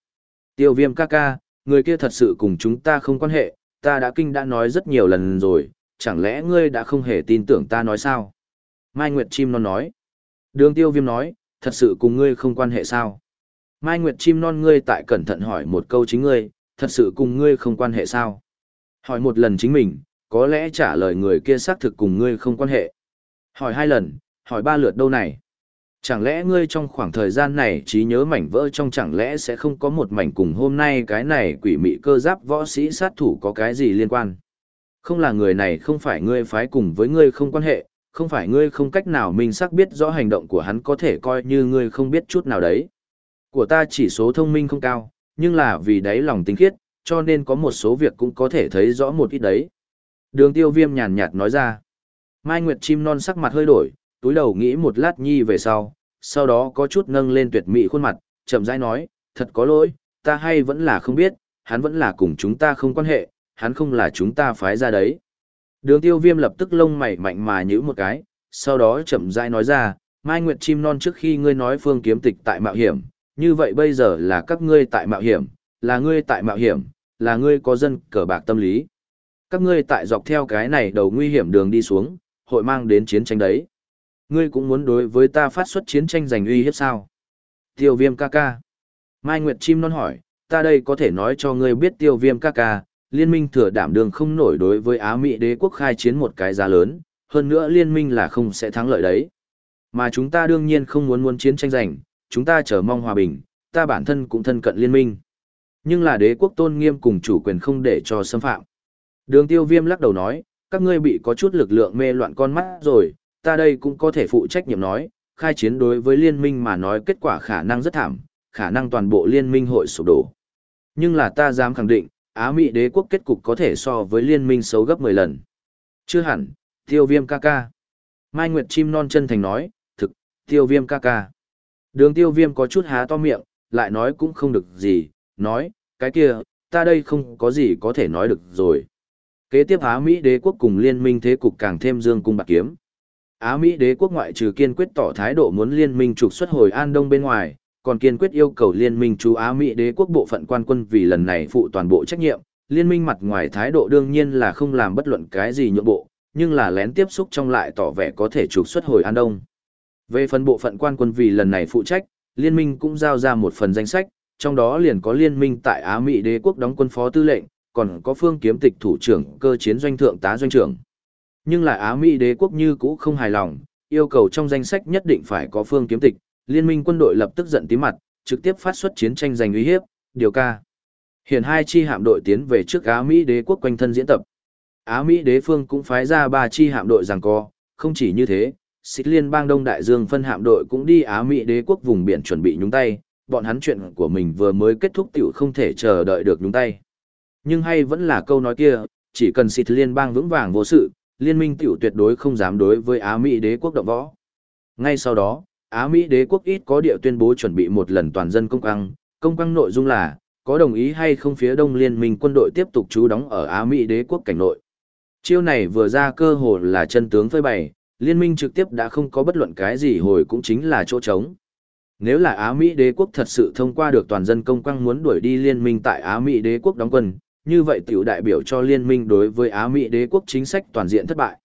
Tiêu viêm ca ca, người kia thật sự cùng chúng ta không quan hệ, ta đã kinh đã nói rất nhiều lần rồi, chẳng lẽ ngươi đã không hề tin tưởng ta nói sao? Mai Nguyệt chim non nói. Đường tiêu viêm nói, thật sự cùng ngươi không quan hệ sao? Mai Nguyệt chim non ngươi tại cẩn thận hỏi một câu chính ngươi, thật sự cùng ngươi không quan hệ sao? Hỏi một lần chính mình, có lẽ trả lời người kia xác thực cùng ngươi không quan hệ. Hỏi hai lần, hỏi ba lượt đâu này? Chẳng lẽ ngươi trong khoảng thời gian này trí nhớ mảnh vỡ trong chẳng lẽ sẽ không có một mảnh cùng hôm nay cái này quỷ mị cơ giáp võ sĩ sát thủ có cái gì liên quan? Không là người này không phải ngươi phái cùng với ngươi không quan hệ, không phải ngươi không cách nào mình xác biết rõ hành động của hắn có thể coi như ngươi không biết chút nào đấy. Của ta chỉ số thông minh không cao, nhưng là vì đáy lòng tinh khiết, cho nên có một số việc cũng có thể thấy rõ một ít đấy. Đường tiêu viêm nhàn nhạt nói ra. Mai Nguyệt chim non sắc mặt hơi đổi, túi đầu nghĩ một lát nhi về sau, sau đó có chút nâng lên tuyệt mỹ khuôn mặt, chậm rãi nói, thật có lỗi, ta hay vẫn là không biết, hắn vẫn là cùng chúng ta không quan hệ, hắn không là chúng ta phái ra đấy. Đường tiêu viêm lập tức lông mày mạnh mà nhữ một cái, sau đó chậm rãi nói ra, Mai Nguyệt chim non trước khi ngươi nói phương kiếm tịch tại mạo hiểm, như vậy bây giờ là các ngươi tại mạo hiểm, là ngươi tại mạo hiểm, là ngươi có dân cờ bạc tâm lý. Các ngươi tại dọc theo cái này đầu nguy hiểm đường đi xuống, hội mang đến chiến tranh đấy. Ngươi cũng muốn đối với ta phát xuất chiến tranh giành uy hiếp sao? Tiêu viêm ca ca. Mai Nguyệt chim non hỏi, ta đây có thể nói cho ngươi biết tiêu viêm ca ca, liên minh thừa đảm đường không nổi đối với Á Mỹ đế quốc khai chiến một cái giá lớn, hơn nữa liên minh là không sẽ thắng lợi đấy. Mà chúng ta đương nhiên không muốn muốn chiến tranh giành, chúng ta chờ mong hòa bình, ta bản thân cũng thân cận liên minh. Nhưng là đế quốc tôn nghiêm cùng chủ quyền không để cho xâm phạm. Đường tiêu viêm lắc đầu nói, các ngươi bị có chút lực lượng mê loạn con mắt rồi, ta đây cũng có thể phụ trách nhiệm nói, khai chiến đối với liên minh mà nói kết quả khả năng rất thảm, khả năng toàn bộ liên minh hội sụp đổ. Nhưng là ta dám khẳng định, Á Mỹ đế quốc kết cục có thể so với liên minh xấu gấp 10 lần. Chưa hẳn, tiêu viêm ca ca. Mai Nguyệt chim non chân thành nói, thực, tiêu viêm ca ca. Đường tiêu viêm có chút há to miệng, lại nói cũng không được gì, nói, cái kia, ta đây không có gì có thể nói được rồi. Kế tiếp Á Mỹ đế quốc cùng liên minh thế cục càng thêm dương cung bạc kiếm. Á Mỹ đế quốc ngoại trừ kiên quyết tỏ thái độ muốn liên minh trục xuất hồi An Đông bên ngoài, còn kiên quyết yêu cầu liên minh chú Á Mỹ đế quốc bộ phận quan quân vì lần này phụ toàn bộ trách nhiệm, liên minh mặt ngoài thái độ đương nhiên là không làm bất luận cái gì nhượng bộ, nhưng là lén tiếp xúc trong lại tỏ vẻ có thể trục xuất hồi An Đông. Về phần bộ phận quan quân vì lần này phụ trách, liên minh cũng giao ra một phần danh sách, trong đó liền có liên minh tại Á Mỹ đế quốc đóng quân phó tư lệnh, còn có phương kiếm tịch thủ trưởng cơ chiến doanh thượng tá doanh trưởng. Nhưng lại Á Mỹ đế quốc như cũ không hài lòng, yêu cầu trong danh sách nhất định phải có phương kiếm tịch, liên minh quân đội lập tức giận tím mặt, trực tiếp phát xuất chiến tranh giành uy hiếp, điều ca. Hiện hai chi hạm đội tiến về trước Á Mỹ đế quốc quanh thân diễn tập. Á Mỹ đế phương cũng phái ra ba chi hạm đội giằng co, không chỉ như thế, xích liên bang Đông Đại Dương phân hạm đội cũng đi Á Mỹ đế quốc vùng biển chuẩn bị nhúng tay, bọn hắn chuyện của mình vừa mới kết thúc tiểu không thể chờ đợi được nhúng tay. Nhưng hay vẫn là câu nói kia, chỉ cần xích liên bang vững vàng vô sự, liên minh tiểu tuyệt đối không dám đối với Á Mỹ đế quốc động võ. Ngay sau đó, Á Mỹ đế quốc ít có địa tuyên bố chuẩn bị một lần toàn dân công căng, công căng nội dung là, có đồng ý hay không phía đông liên minh quân đội tiếp tục trú đóng ở Á Mỹ đế quốc cảnh nội. Chiêu này vừa ra cơ hồ là chân tướng phơi bày, liên minh trực tiếp đã không có bất luận cái gì hồi cũng chính là chỗ trống. Nếu là Á Mỹ đế quốc thật sự thông qua được toàn dân công quang muốn đuổi đi liên minh tại Á Mỹ đế quốc đóng quân, như vậy tiểu đại biểu cho liên minh đối với Á Mỹ đế quốc chính sách toàn diện thất bại.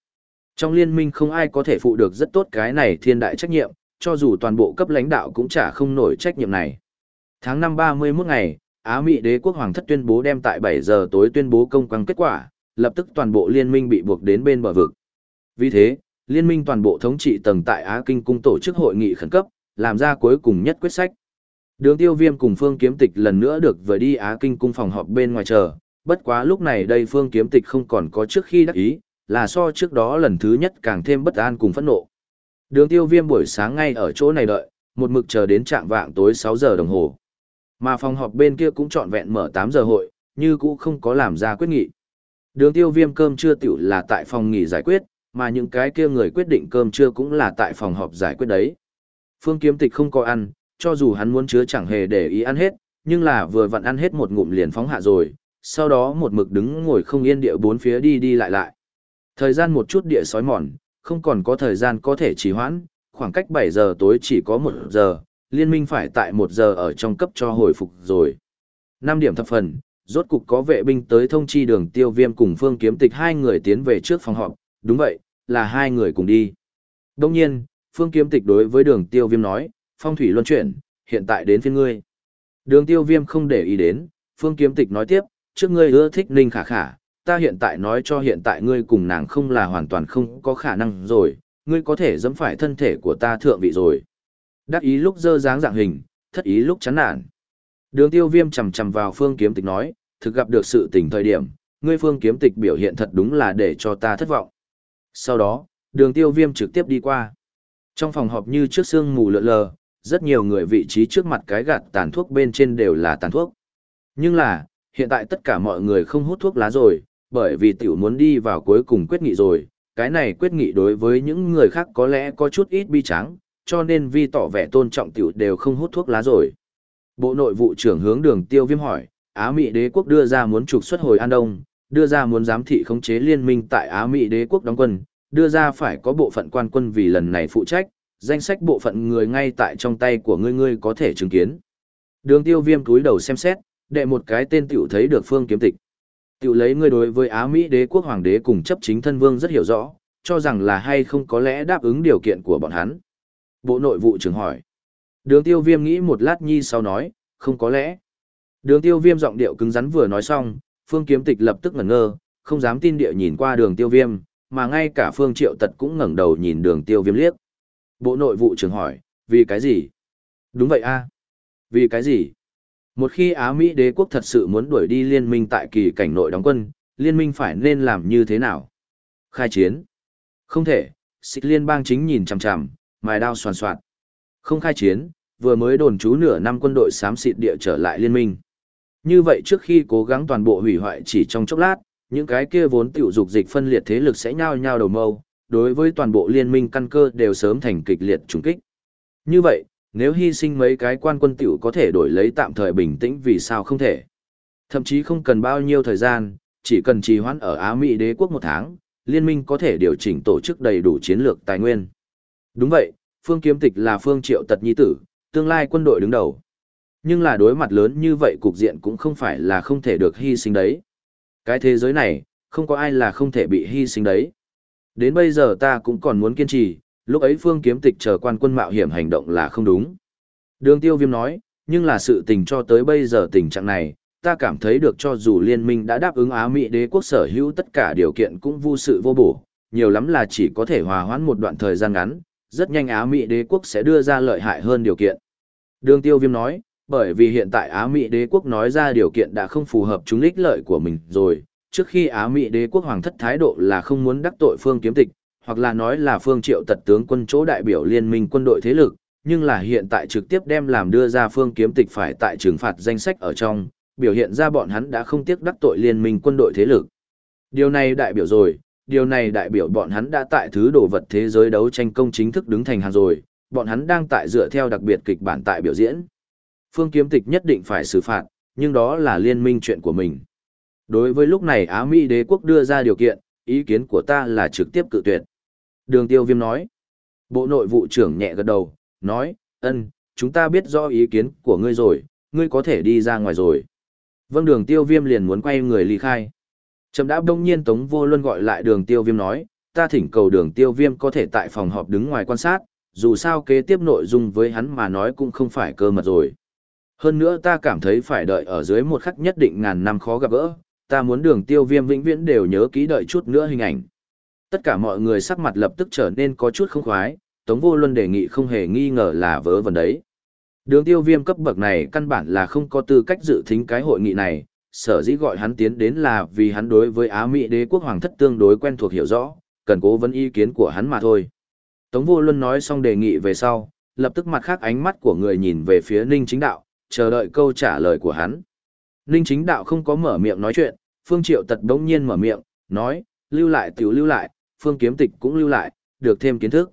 Trong liên minh không ai có thể phụ được rất tốt cái này thiên đại trách nhiệm, cho dù toàn bộ cấp lãnh đạo cũng chả không nổi trách nhiệm này. Tháng năm 31 ngày, Á Mỹ đế quốc hoàng thất tuyên bố đem tại 7 giờ tối tuyên bố công quang kết quả, lập tức toàn bộ liên minh bị buộc đến bên bờ vực. Vì thế, liên minh toàn bộ thống trị tầng tại Á Kinh cung tổ chức hội nghị khẩn cấp, làm ra cuối cùng nhất quyết sách. Đường tiêu viêm cùng Phương Kiếm Tịch lần nữa được vừa đi Á Kinh cung phòng họp bên ngoài chờ, bất quá lúc này đây Phương Kiếm Tịch không còn có trước khi đắc ý, là so trước đó lần thứ nhất càng thêm bất an cùng phẫn nộ. Đường tiêu viêm buổi sáng ngay ở chỗ này đợi, một mực chờ đến trạng vạng tối 6 giờ đồng hồ. Mà phòng họp bên kia cũng trọn vẹn mở 8 giờ hội, như cũ không có làm ra quyết nghị. Đường tiêu viêm cơm trưa tiểu là tại phòng nghỉ giải quyết, mà những cái kia người quyết định cơm trưa cũng là tại phòng họp giải quyết đấy. Phương kiếm tịch không có ăn, cho dù hắn muốn chứa chẳng hề để ý ăn hết, nhưng là vừa vặn ăn hết một ngụm liền phóng hạ rồi, sau đó một mực đứng ngồi không yên địa bốn phía đi đi lại lại. Thời gian một chút địa sói mòn, không còn có thời gian có thể trì hoãn, khoảng cách 7 giờ tối chỉ có 1 giờ, liên minh phải tại 1 giờ ở trong cấp cho hồi phục rồi. 5 điểm thập phần, rốt cục có vệ binh tới thông chi đường tiêu viêm cùng phương kiếm tịch hai người tiến về trước phòng họp, đúng vậy, là hai người cùng đi. Đông nhiên, phương kiếm tịch đối với đường tiêu viêm nói, phong thủy luân chuyển, hiện tại đến phiên ngươi. Đường tiêu viêm không để ý đến, phương kiếm tịch nói tiếp, trước ngươi ưa thích ninh khả khả, ta hiện tại nói cho hiện tại ngươi cùng nàng không là hoàn toàn không có khả năng rồi, ngươi có thể dẫm phải thân thể của ta thượng vị rồi. Đắc ý lúc dơ dáng dạng hình, thất ý lúc chán nản. Đường tiêu viêm chầm chầm vào phương kiếm tịch nói, thực gặp được sự tình thời điểm, ngươi phương kiếm tịch biểu hiện thật đúng là để cho ta thất vọng. Sau đó, đường tiêu viêm trực tiếp đi qua. Trong phòng họp như trước sương mù lợn lờ, rất nhiều người vị trí trước mặt cái gạt tàn thuốc bên trên đều là tàn thuốc. Nhưng là, hiện tại tất cả mọi người không hút thuốc lá rồi, bởi vì tiểu muốn đi vào cuối cùng quyết nghị rồi, cái này quyết nghị đối với những người khác có lẽ có chút ít bi trắng, cho nên vì tỏ vẻ tôn trọng tiểu đều không hút thuốc lá rồi. Bộ nội vụ trưởng hướng đường tiêu viêm hỏi, Á Mỹ đế quốc đưa ra muốn trục xuất hồi An Đông, đưa ra muốn giám thị khống chế liên minh tại Á Mỹ đế quốc đóng quân, đưa ra phải có bộ phận quan quân vì lần này phụ trách, danh sách bộ phận người ngay tại trong tay của ngươi ngươi có thể chứng kiến. Đường tiêu viêm túi đầu xem xét, đệ một cái tên tiểu thấy được phương kiếm tịch. Tiểu lấy ngươi đối với Á Mỹ đế quốc hoàng đế cùng chấp chính thân vương rất hiểu rõ, cho rằng là hay không có lẽ đáp ứng điều kiện của bọn hắn. Bộ nội vụ trưởng hỏi. Đường tiêu viêm nghĩ một lát nhi sau nói, không có lẽ. Đường tiêu viêm giọng điệu cứng rắn vừa nói xong, phương kiếm tịch lập tức ngẩn ngơ, không dám tin địa nhìn qua đường tiêu viêm, mà ngay cả phương triệu tật cũng ngẩng đầu nhìn đường tiêu viêm liếc. Bộ nội vụ trưởng hỏi, vì cái gì? Đúng vậy a Vì cái gì? Một khi Á Mỹ đế quốc thật sự muốn đuổi đi liên minh tại kỳ cảnh nội đóng quân, liên minh phải nên làm như thế nào? Khai chiến. Không thể, xích liên bang chính nhìn chằm chằm, mài đao soàn soạt. Không khai chiến, vừa mới đồn trú nửa năm quân đội xám xịt địa trở lại liên minh. Như vậy trước khi cố gắng toàn bộ hủy hoại chỉ trong chốc lát, những cái kia vốn tiểu dục dịch phân liệt thế lực sẽ nhao nhao đầu mâu, đối với toàn bộ liên minh căn cơ đều sớm thành kịch liệt trùng kích. Như vậy, nếu hy sinh mấy cái quan quân tiểu có thể đổi lấy tạm thời bình tĩnh vì sao không thể. Thậm chí không cần bao nhiêu thời gian, chỉ cần trì hoãn ở Á Mỹ đế quốc một tháng, liên minh có thể điều chỉnh tổ chức đầy đủ chiến lược tài nguyên. Đúng vậy, Phương Kiếm Tịch là Phương Triệu Tật Nhi Tử, tương lai quân đội đứng đầu. Nhưng là đối mặt lớn như vậy cục diện cũng không phải là không thể được hy sinh đấy. Cái thế giới này, không có ai là không thể bị hy sinh đấy. Đến bây giờ ta cũng còn muốn kiên trì, lúc ấy phương kiếm tịch chờ quan quân mạo hiểm hành động là không đúng. Đường tiêu viêm nói, nhưng là sự tình cho tới bây giờ tình trạng này, ta cảm thấy được cho dù liên minh đã đáp ứng Á Mỹ đế quốc sở hữu tất cả điều kiện cũng vô sự vô bổ, nhiều lắm là chỉ có thể hòa hoãn một đoạn thời gian ngắn, rất nhanh Á Mỹ đế quốc sẽ đưa ra lợi hại hơn điều kiện. Đường tiêu viêm nói, bởi vì hiện tại Á Mỹ đế quốc nói ra điều kiện đã không phù hợp chúng ích lợi của mình rồi, trước khi Á Mỹ đế quốc hoàng thất thái độ là không muốn đắc tội phương kiếm tịch, hoặc là nói là phương triệu tật tướng quân chỗ đại biểu liên minh quân đội thế lực, nhưng là hiện tại trực tiếp đem làm đưa ra phương kiếm tịch phải tại trừng phạt danh sách ở trong, biểu hiện ra bọn hắn đã không tiếc đắc tội liên minh quân đội thế lực. Điều này đại biểu rồi, điều này đại biểu bọn hắn đã tại thứ đồ vật thế giới đấu tranh công chính thức đứng thành hàng rồi, bọn hắn đang tại dựa theo đặc biệt kịch bản tại biểu diễn. Phương kiếm tịch nhất định phải xử phạt, nhưng đó là liên minh chuyện của mình. Đối với lúc này Á Mỹ đế quốc đưa ra điều kiện, ý kiến của ta là trực tiếp cự tuyệt. Đường tiêu viêm nói. Bộ nội vụ trưởng nhẹ gật đầu, nói, ân, chúng ta biết rõ ý kiến của ngươi rồi, ngươi có thể đi ra ngoài rồi. Vâng đường tiêu viêm liền muốn quay người ly khai. Trầm đã đông nhiên Tống Vô Luân gọi lại đường tiêu viêm nói, ta thỉnh cầu đường tiêu viêm có thể tại phòng họp đứng ngoài quan sát, dù sao kế tiếp nội dung với hắn mà nói cũng không phải cơ mật rồi. Hơn nữa ta cảm thấy phải đợi ở dưới một khắc nhất định ngàn năm khó gặp gỡ, ta muốn đường tiêu viêm vĩnh viễn đều nhớ ký đợi chút nữa hình ảnh. Tất cả mọi người sắc mặt lập tức trở nên có chút không khoái, Tống Vô Luân đề nghị không hề nghi ngờ là vớ vẩn đấy. Đường tiêu viêm cấp bậc này căn bản là không có tư cách dự thính cái hội nghị này, sở dĩ gọi hắn tiến đến là vì hắn đối với Á Mỹ đế quốc hoàng thất tương đối quen thuộc hiểu rõ, cần cố vấn ý kiến của hắn mà thôi. Tống Vô Luân nói xong đề nghị về sau, lập tức mặt khác ánh mắt của người nhìn về phía Ninh Chính Đạo, chờ đợi câu trả lời của hắn. Ninh Chính Đạo không có mở miệng nói chuyện, Phương Triệu Tật đống nhiên mở miệng, nói, lưu lại tiểu lưu lại, Phương Kiếm Tịch cũng lưu lại, được thêm kiến thức.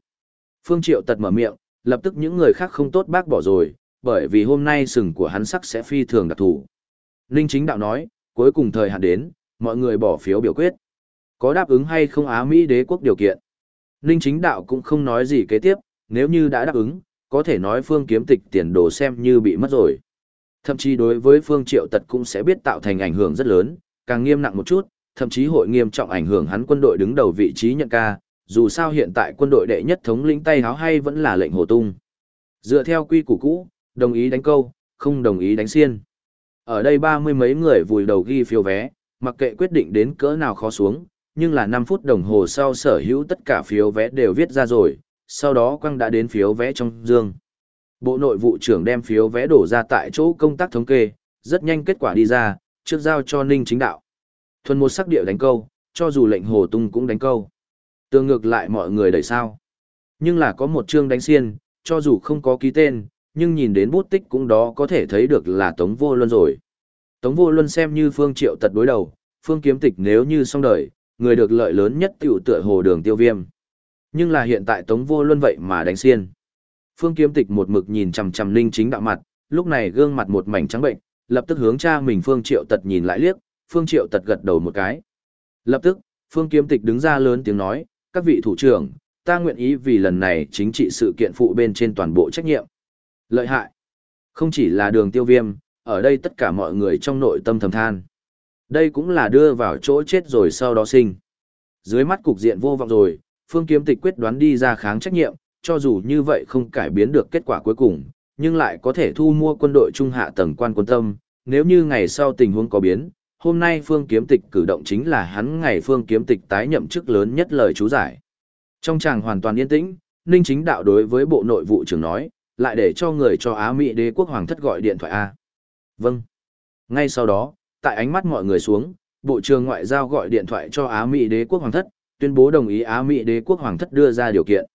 Phương Triệu Tật mở miệng, lập tức những người khác không tốt bác bỏ rồi, bởi vì hôm nay sừng của hắn sắc sẽ phi thường đặc thù. Ninh Chính Đạo nói, cuối cùng thời hạn đến, mọi người bỏ phiếu biểu quyết. Có đáp ứng hay không Á Mỹ đế quốc điều kiện? Ninh Chính Đạo cũng không nói gì kế tiếp, nếu như đã đáp ứng, có thể nói phương kiếm tịch tiền đồ xem như bị mất rồi. Thậm chí đối với phương triệu tật cũng sẽ biết tạo thành ảnh hưởng rất lớn, càng nghiêm nặng một chút, thậm chí hội nghiêm trọng ảnh hưởng hắn quân đội đứng đầu vị trí nhận ca, dù sao hiện tại quân đội đệ nhất thống lĩnh tay háo hay vẫn là lệnh hồ tung. Dựa theo quy củ cũ, đồng ý đánh câu, không đồng ý đánh xiên. Ở đây ba mươi mấy người vùi đầu ghi phiếu vé, mặc kệ quyết định đến cỡ nào khó xuống, nhưng là 5 phút đồng hồ sau sở hữu tất cả phiếu vé đều viết ra rồi, sau đó quăng đã đến phiếu vé trong dương. Bộ nội vụ trưởng đem phiếu vé đổ ra tại chỗ công tác thống kê, rất nhanh kết quả đi ra, trước giao cho Ninh chính đạo. Thuần một sắc địa đánh câu, cho dù lệnh hồ tung cũng đánh câu. Tương ngược lại mọi người đẩy sao. Nhưng là có một chương đánh xiên, cho dù không có ký tên, nhưng nhìn đến bút tích cũng đó có thể thấy được là Tống Vô Luân rồi. Tống Vô Luân xem như phương triệu tật đối đầu, phương kiếm tịch nếu như xong đời, người được lợi lớn nhất tiểu tựa hồ đường tiêu viêm. Nhưng là hiện tại Tống Vô Luân vậy mà đánh xiên. Phương Kiếm Tịch một mực nhìn chằm chằm Ninh Chính đạo mặt, lúc này gương mặt một mảnh trắng bệnh, lập tức hướng cha mình Phương Triệu Tật nhìn lại liếc, Phương Triệu Tật gật đầu một cái. Lập tức, Phương Kiếm Tịch đứng ra lớn tiếng nói, các vị thủ trưởng, ta nguyện ý vì lần này chính trị sự kiện phụ bên trên toàn bộ trách nhiệm. Lợi hại. Không chỉ là đường tiêu viêm, ở đây tất cả mọi người trong nội tâm thầm than. Đây cũng là đưa vào chỗ chết rồi sau đó sinh. Dưới mắt cục diện vô vọng rồi, Phương Kiếm Tịch quyết đoán đi ra kháng trách nhiệm, cho dù như vậy không cải biến được kết quả cuối cùng, nhưng lại có thể thu mua quân đội trung hạ tầng quan quân tâm, nếu như ngày sau tình huống có biến, hôm nay Phương Kiếm Tịch cử động chính là hắn ngày Phương Kiếm Tịch tái nhậm chức lớn nhất lời chú giải. Trong tràng hoàn toàn yên tĩnh, Ninh Chính Đạo đối với Bộ Nội vụ trưởng nói, lại để cho người cho Á Mỹ đế quốc hoàng thất gọi điện thoại A. Vâng. Ngay sau đó, tại ánh mắt mọi người xuống, Bộ trưởng Ngoại giao gọi điện thoại cho Á Mỹ đế quốc hoàng thất, tuyên bố đồng ý Á Mỹ đế quốc hoàng thất đưa ra điều kiện.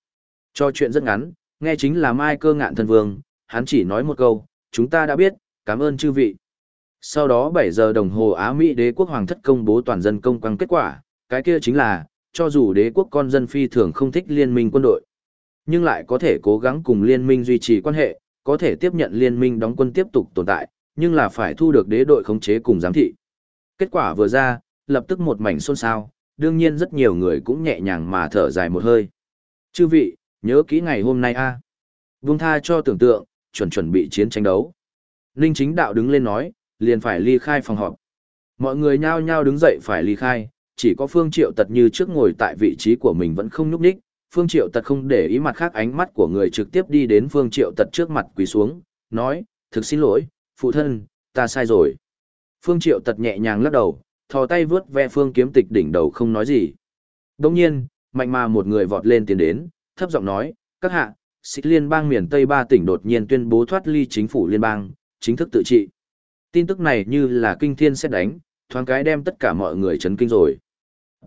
Cho chuyện rất ngắn, nghe chính là Mai cơ ngạn thần vương, hắn chỉ nói một câu, chúng ta đã biết, cảm ơn chư vị. Sau đó 7 giờ đồng hồ Á Mỹ đế quốc hoàng thất công bố toàn dân công quang kết quả, cái kia chính là, cho dù đế quốc con dân phi thường không thích liên minh quân đội, nhưng lại có thể cố gắng cùng liên minh duy trì quan hệ, có thể tiếp nhận liên minh đóng quân tiếp tục tồn tại, nhưng là phải thu được đế đội khống chế cùng giám thị. Kết quả vừa ra, lập tức một mảnh xôn xao, đương nhiên rất nhiều người cũng nhẹ nhàng mà thở dài một hơi. Chư vị, nhớ kỹ ngày hôm nay a à. Vung tha cho tưởng tượng, chuẩn chuẩn bị chiến tranh đấu. Ninh chính đạo đứng lên nói, liền phải ly khai phòng họp. Mọi người nhao nhao đứng dậy phải ly khai, chỉ có Phương Triệu Tật như trước ngồi tại vị trí của mình vẫn không nhúc nhích. Phương Triệu Tật không để ý mặt khác ánh mắt của người trực tiếp đi đến Phương Triệu Tật trước mặt quỳ xuống, nói, thực xin lỗi, phụ thân, ta sai rồi. Phương Triệu Tật nhẹ nhàng lắc đầu, thò tay vớt ve phương kiếm tịch đỉnh đầu không nói gì. Đồng nhiên, mạnh mà một người vọt lên tiến đến, thấp giọng nói, các hạ, xích liên bang miền Tây ba tỉnh đột nhiên tuyên bố thoát ly chính phủ liên bang, chính thức tự trị. Tin tức này như là kinh thiên xét đánh, thoáng cái đem tất cả mọi người chấn kinh rồi.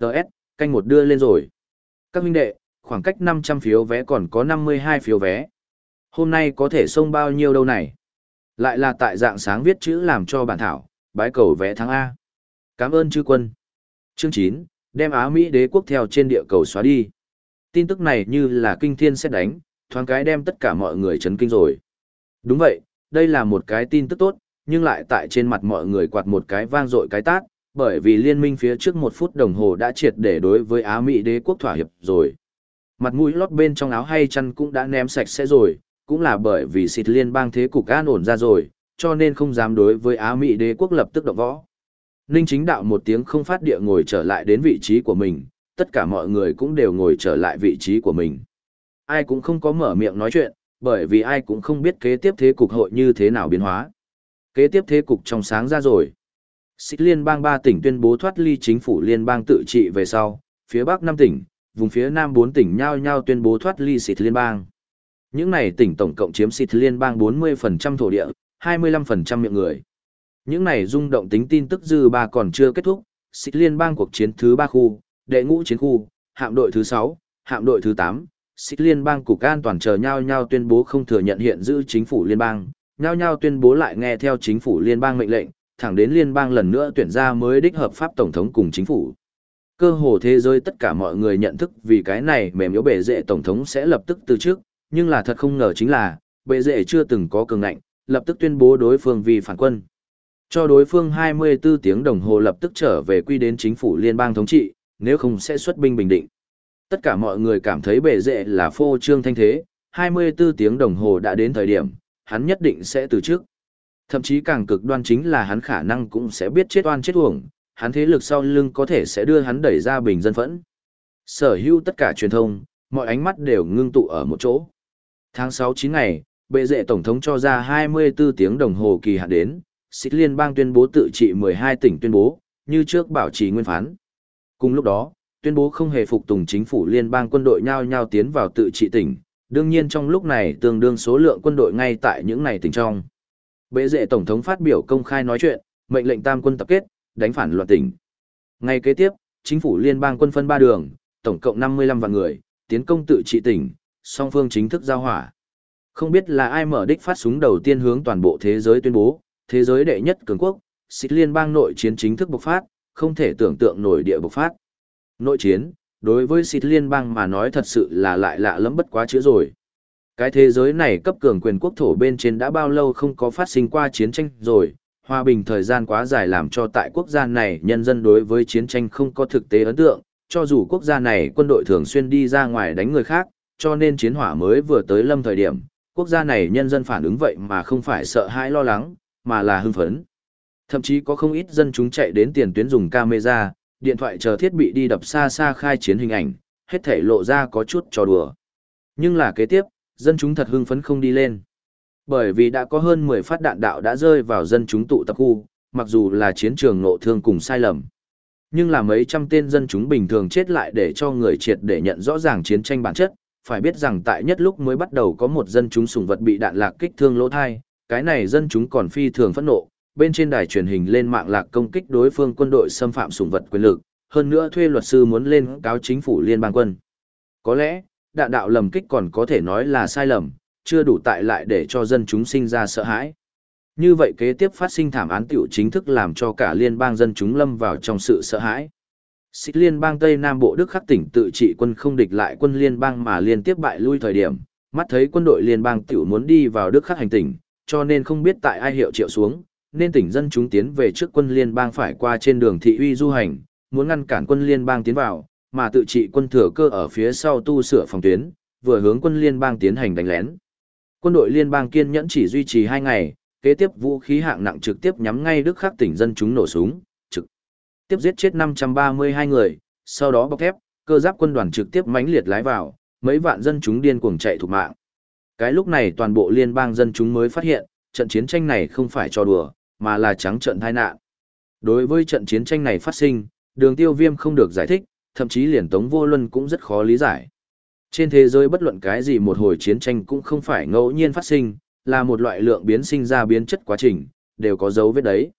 Đợt, canh một đưa lên rồi. Các huynh đệ, khoảng cách 500 phiếu vé còn có 52 phiếu vé. Hôm nay có thể xông bao nhiêu đâu này? Lại là tại dạng sáng viết chữ làm cho bản thảo, bái cầu vé thắng A. Cảm ơn chư quân. Chương 9, đem Á Mỹ đế quốc theo trên địa cầu xóa đi. Tin tức này như là kinh thiên xét đánh, thoáng cái đem tất cả mọi người chấn kinh rồi. Đúng vậy, đây là một cái tin tức tốt, nhưng lại tại trên mặt mọi người quạt một cái vang dội cái tát, bởi vì liên minh phía trước một phút đồng hồ đã triệt để đối với Á Mỹ đế quốc thỏa hiệp rồi. Mặt mũi lót bên trong áo hay chăn cũng đã ném sạch sẽ rồi, cũng là bởi vì xịt liên bang thế cục an ổn ra rồi, cho nên không dám đối với Á Mỹ đế quốc lập tức động võ. Ninh chính đạo một tiếng không phát địa ngồi trở lại đến vị trí của mình, tất cả mọi người cũng đều ngồi trở lại vị trí của mình. Ai cũng không có mở miệng nói chuyện, bởi vì ai cũng không biết kế tiếp thế cục hội như thế nào biến hóa. Kế tiếp thế cục trong sáng ra rồi. Xích liên bang 3 tỉnh tuyên bố thoát ly chính phủ liên bang tự trị về sau, phía bắc 5 tỉnh, vùng phía nam 4 tỉnh nhau nhau tuyên bố thoát ly xịt liên bang. Những này tỉnh tổng cộng chiếm xịt liên bang 40% thổ địa, 25% miệng người. Những này rung động tính tin tức dư ba còn chưa kết thúc, xịt liên bang cuộc chiến thứ 3 khu, đệ ngũ chiến khu, hạm đội thứ 6, hạm đội thứ 8, xích liên bang cục an toàn chờ nhau nhau tuyên bố không thừa nhận hiện giữ chính phủ liên bang, nhau nhau tuyên bố lại nghe theo chính phủ liên bang mệnh lệnh, thẳng đến liên bang lần nữa tuyển ra mới đích hợp pháp tổng thống cùng chính phủ. Cơ hồ thế giới tất cả mọi người nhận thức vì cái này mềm yếu bệ dệ tổng thống sẽ lập tức từ trước, nhưng là thật không ngờ chính là, bệ dệ chưa từng có cường ngạnh, lập tức tuyên bố đối phương vì phản quân. Cho đối phương 24 tiếng đồng hồ lập tức trở về quy đến chính phủ liên bang thống trị, nếu không sẽ xuất binh bình định. Tất cả mọi người cảm thấy bệ dệ là phô trương thanh thế, 24 tiếng đồng hồ đã đến thời điểm, hắn nhất định sẽ từ trước. Thậm chí càng cực đoan chính là hắn khả năng cũng sẽ biết chết oan chết uổng, hắn thế lực sau lưng có thể sẽ đưa hắn đẩy ra bình dân phẫn. Sở hữu tất cả truyền thông, mọi ánh mắt đều ngưng tụ ở một chỗ. Tháng 6-9 ngày, bệ dệ tổng thống cho ra 24 tiếng đồng hồ kỳ hạn đến, xích liên bang tuyên bố tự trị 12 tỉnh tuyên bố, như trước bảo trì nguyên phán. Cùng lúc đó, tuyên bố không hề phục tùng chính phủ liên bang quân đội nhau nhau tiến vào tự trị tỉnh, đương nhiên trong lúc này tương đương số lượng quân đội ngay tại những này tỉnh trong. Bệ dệ tổng thống phát biểu công khai nói chuyện, mệnh lệnh tam quân tập kết, đánh phản loạn tỉnh. Ngay kế tiếp, chính phủ liên bang quân phân ba đường, tổng cộng 55 vạn người, tiến công tự trị tỉnh, song phương chính thức giao hỏa. Không biết là ai mở đích phát súng đầu tiên hướng toàn bộ thế giới tuyên bố, thế giới đệ nhất cường quốc, xích liên bang nội chiến chính thức bộc phát, không thể tưởng tượng nổi địa bộc phát. Nội chiến, đối với xích liên bang mà nói thật sự là lại lạ lắm bất quá chữa rồi. Cái thế giới này cấp cường quyền quốc thổ bên trên đã bao lâu không có phát sinh qua chiến tranh rồi, hòa bình thời gian quá dài làm cho tại quốc gia này nhân dân đối với chiến tranh không có thực tế ấn tượng, cho dù quốc gia này quân đội thường xuyên đi ra ngoài đánh người khác, cho nên chiến hỏa mới vừa tới lâm thời điểm, quốc gia này nhân dân phản ứng vậy mà không phải sợ hãi lo lắng, mà là hưng phấn. Thậm chí có không ít dân chúng chạy đến tiền tuyến dùng camera, điện thoại chờ thiết bị đi đập xa xa khai chiến hình ảnh, hết thể lộ ra có chút trò đùa. Nhưng là kế tiếp, dân chúng thật hưng phấn không đi lên. Bởi vì đã có hơn 10 phát đạn đạo đã rơi vào dân chúng tụ tập khu, mặc dù là chiến trường nộ thương cùng sai lầm. Nhưng là mấy trăm tên dân chúng bình thường chết lại để cho người triệt để nhận rõ ràng chiến tranh bản chất, phải biết rằng tại nhất lúc mới bắt đầu có một dân chúng sùng vật bị đạn lạc kích thương lỗ thai, cái này dân chúng còn phi thường phẫn nộ, bên trên đài truyền hình lên mạng lạc công kích đối phương quân đội xâm phạm sủng vật quyền lực, hơn nữa thuê luật sư muốn lên cáo chính phủ liên bang quân. Có lẽ, đạn đạo lầm kích còn có thể nói là sai lầm, chưa đủ tại lại để cho dân chúng sinh ra sợ hãi. Như vậy kế tiếp phát sinh thảm án tiểu chính thức làm cho cả liên bang dân chúng lâm vào trong sự sợ hãi. Xích liên bang Tây Nam Bộ Đức khắc tỉnh tự trị quân không địch lại quân liên bang mà liên tiếp bại lui thời điểm, mắt thấy quân đội liên bang tiểu muốn đi vào Đức khắc hành tỉnh, cho nên không biết tại ai hiệu triệu xuống, nên tỉnh dân chúng tiến về trước quân liên bang phải qua trên đường thị uy du hành, muốn ngăn cản quân liên bang tiến vào, mà tự trị quân thừa cơ ở phía sau tu sửa phòng tuyến, vừa hướng quân liên bang tiến hành đánh lén. Quân đội liên bang kiên nhẫn chỉ duy trì hai ngày, kế tiếp vũ khí hạng nặng trực tiếp nhắm ngay Đức khắc tỉnh dân chúng nổ súng, trực tiếp giết chết 532 người, sau đó bọc thép, cơ giáp quân đoàn trực tiếp mãnh liệt lái vào, mấy vạn dân chúng điên cuồng chạy thục mạng. Cái lúc này toàn bộ liên bang dân chúng mới phát hiện, trận chiến tranh này không phải cho đùa, mà là trắng trận tai nạn. Đối với trận chiến tranh này phát sinh, đường tiêu viêm không được giải thích, thậm chí liền tống vô luân cũng rất khó lý giải. Trên thế giới bất luận cái gì một hồi chiến tranh cũng không phải ngẫu nhiên phát sinh, là một loại lượng biến sinh ra biến chất quá trình, đều có dấu vết đấy.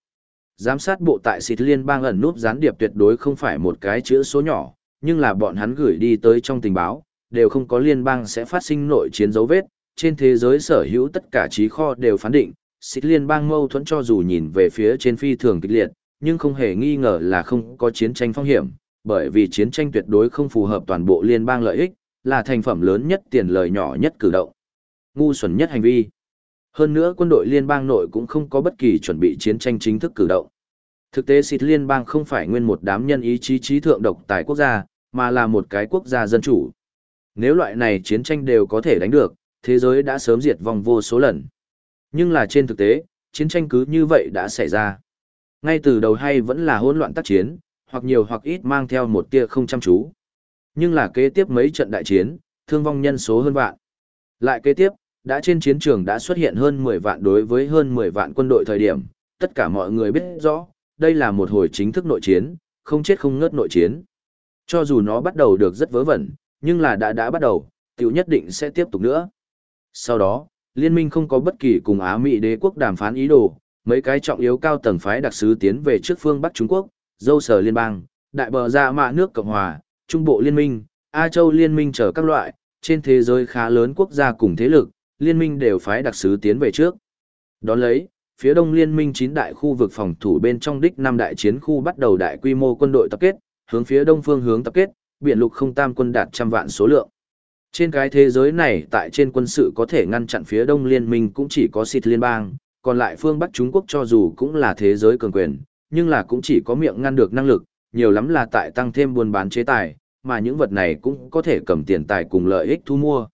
Giám sát bộ tại xịt liên bang ẩn nút gián điệp tuyệt đối không phải một cái chữ số nhỏ, nhưng là bọn hắn gửi đi tới trong tình báo, đều không có liên bang sẽ phát sinh nội chiến dấu vết, trên thế giới sở hữu tất cả trí kho đều phán định, xịt liên bang mâu thuẫn cho dù nhìn về phía trên phi thường kịch liệt, nhưng không hề nghi ngờ là không có chiến tranh phong hiểm, bởi vì chiến tranh tuyệt đối không phù hợp toàn bộ liên bang lợi ích, là thành phẩm lớn nhất tiền lời nhỏ nhất cử động. Ngu xuẩn nhất hành vi. Hơn nữa quân đội liên bang nội cũng không có bất kỳ chuẩn bị chiến tranh chính thức cử động. Thực tế xịt liên bang không phải nguyên một đám nhân ý chí trí thượng độc tài quốc gia, mà là một cái quốc gia dân chủ. Nếu loại này chiến tranh đều có thể đánh được, thế giới đã sớm diệt vong vô số lần. Nhưng là trên thực tế, chiến tranh cứ như vậy đã xảy ra. Ngay từ đầu hay vẫn là hỗn loạn tác chiến, hoặc nhiều hoặc ít mang theo một tia không chăm chú. Nhưng là kế tiếp mấy trận đại chiến, thương vong nhân số hơn vạn. Lại kế tiếp, đã trên chiến trường đã xuất hiện hơn 10 vạn đối với hơn 10 vạn quân đội thời điểm, tất cả mọi người biết rõ, đây là một hồi chính thức nội chiến, không chết không ngớt nội chiến. Cho dù nó bắt đầu được rất vớ vẩn, nhưng là đã đã bắt đầu, tiểu nhất định sẽ tiếp tục nữa. Sau đó, liên minh không có bất kỳ cùng Á Mỹ đế quốc đàm phán ý đồ, mấy cái trọng yếu cao tầng phái đặc sứ tiến về trước phương Bắc Trung Quốc, dâu sở liên bang, đại bờ ra mạ nước Cộng Hòa, Trung Bộ Liên minh, A Châu Liên minh trở các loại, trên thế giới khá lớn quốc gia cùng thế lực, liên minh đều phái đặc sứ tiến về trước. Đón lấy, phía đông liên minh chín đại khu vực phòng thủ bên trong đích năm đại chiến khu bắt đầu đại quy mô quân đội tập kết, hướng phía đông phương hướng tập kết, biển lục không tam quân đạt trăm vạn số lượng. Trên cái thế giới này tại trên quân sự có thể ngăn chặn phía đông liên minh cũng chỉ có xịt liên bang, còn lại phương Bắc Trung Quốc cho dù cũng là thế giới cường quyền, nhưng là cũng chỉ có miệng ngăn được năng lực, nhiều lắm là tại tăng thêm buôn bán chế tài, mà những vật này cũng có thể cầm tiền tài cùng lợi ích thu mua.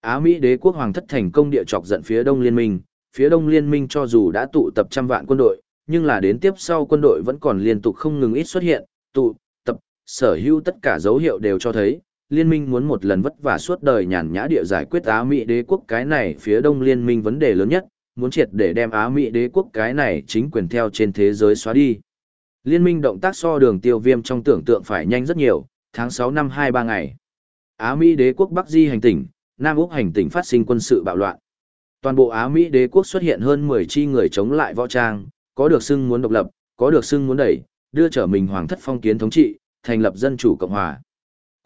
Á Mỹ đế quốc hoàng thất thành công địa chọc giận phía đông liên minh, phía đông liên minh cho dù đã tụ tập trăm vạn quân đội, nhưng là đến tiếp sau quân đội vẫn còn liên tục không ngừng ít xuất hiện, tụ, tập, sở hữu tất cả dấu hiệu đều cho thấy, liên minh muốn một lần vất vả suốt đời nhàn nhã địa giải quyết Á Mỹ đế quốc cái này phía đông liên minh vấn đề lớn nhất, muốn triệt để đem Á Mỹ đế quốc cái này chính quyền theo trên thế giới xóa đi. Liên minh động tác so đường tiêu viêm trong tưởng tượng phải nhanh rất nhiều, tháng 6 năm 23 ngày. Á Mỹ đế quốc Bắc Di hành tỉnh, Nam Úc hành tỉnh phát sinh quân sự bạo loạn. Toàn bộ Á Mỹ đế quốc xuất hiện hơn 10 chi người chống lại võ trang, có được xưng muốn độc lập, có được xưng muốn đẩy, đưa trở mình hoàng thất phong kiến thống trị, thành lập dân chủ cộng hòa.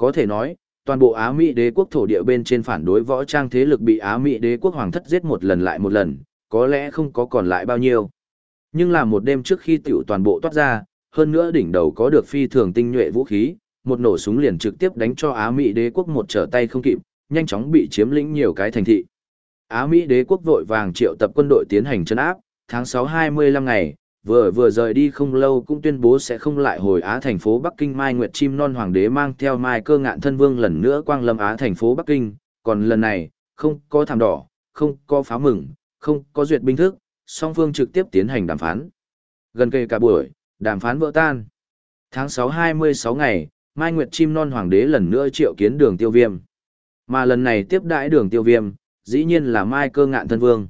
Có thể nói, toàn bộ Á Mỹ đế quốc thổ địa bên trên phản đối võ trang thế lực bị Á Mỹ đế quốc hoàng thất giết một lần lại một lần, có lẽ không có còn lại bao nhiêu. Nhưng là một đêm trước khi tiểu toàn bộ toát ra, hơn nữa đỉnh đầu có được phi thường tinh nhuệ vũ khí, một nổ súng liền trực tiếp đánh cho Á Mỹ đế quốc một trở tay không kịp, nhanh chóng bị chiếm lĩnh nhiều cái thành thị. Á Mỹ đế quốc vội vàng triệu tập quân đội tiến hành chấn áp, tháng 6 25 ngày, vừa vừa rời đi không lâu cũng tuyên bố sẽ không lại hồi Á thành phố Bắc Kinh Mai Nguyệt Chim Non Hoàng đế mang theo Mai cơ ngạn thân vương lần nữa quang lâm Á thành phố Bắc Kinh, còn lần này, không có thảm đỏ, không có pháo mừng, không có duyệt binh thức, song phương trực tiếp tiến hành đàm phán. Gần kề cả buổi, đàm phán vỡ tan. Tháng 6 26 ngày, Mai Nguyệt Chim Non Hoàng đế lần nữa triệu kiến đường tiêu viêm. Mà lần này tiếp đãi đường tiêu viêm, dĩ nhiên là Mai cơ ngạn thân vương.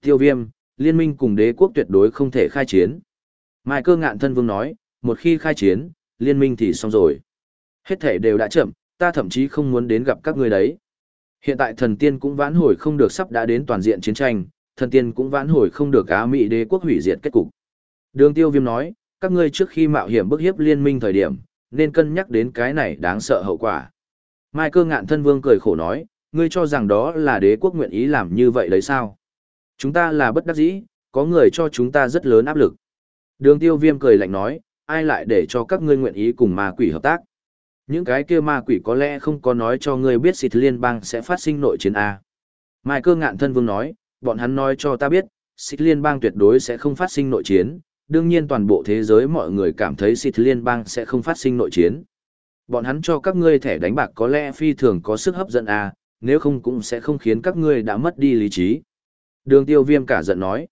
Tiêu viêm, liên minh cùng đế quốc tuyệt đối không thể khai chiến. Mai cơ ngạn thân vương nói, một khi khai chiến, liên minh thì xong rồi. Hết thể đều đã chậm, ta thậm chí không muốn đến gặp các ngươi đấy. Hiện tại thần tiên cũng vãn hồi không được sắp đã đến toàn diện chiến tranh, thần tiên cũng vãn hồi không được Á Mỹ đế quốc hủy diệt kết cục. Đường tiêu viêm nói, các ngươi trước khi mạo hiểm bức hiếp liên minh thời điểm, nên cân nhắc đến cái này đáng sợ hậu quả. Mai cơ ngạn thân vương cười khổ nói, ngươi cho rằng đó là đế quốc nguyện ý làm như vậy đấy sao? Chúng ta là bất đắc dĩ, có người cho chúng ta rất lớn áp lực. Đường tiêu viêm cười lạnh nói, ai lại để cho các ngươi nguyện ý cùng ma quỷ hợp tác? Những cái kia ma quỷ có lẽ không có nói cho ngươi biết xịt liên bang sẽ phát sinh nội chiến A. Mai cơ ngạn thân vương nói, bọn hắn nói cho ta biết, xịt liên bang tuyệt đối sẽ không phát sinh nội chiến, đương nhiên toàn bộ thế giới mọi người cảm thấy xịt liên bang sẽ không phát sinh nội chiến. Bọn hắn cho các ngươi thẻ đánh bạc có lẽ phi thường có sức hấp dẫn A, nếu không cũng sẽ không khiến các ngươi đã mất đi lý trí. Đường tiêu viêm cả giận nói,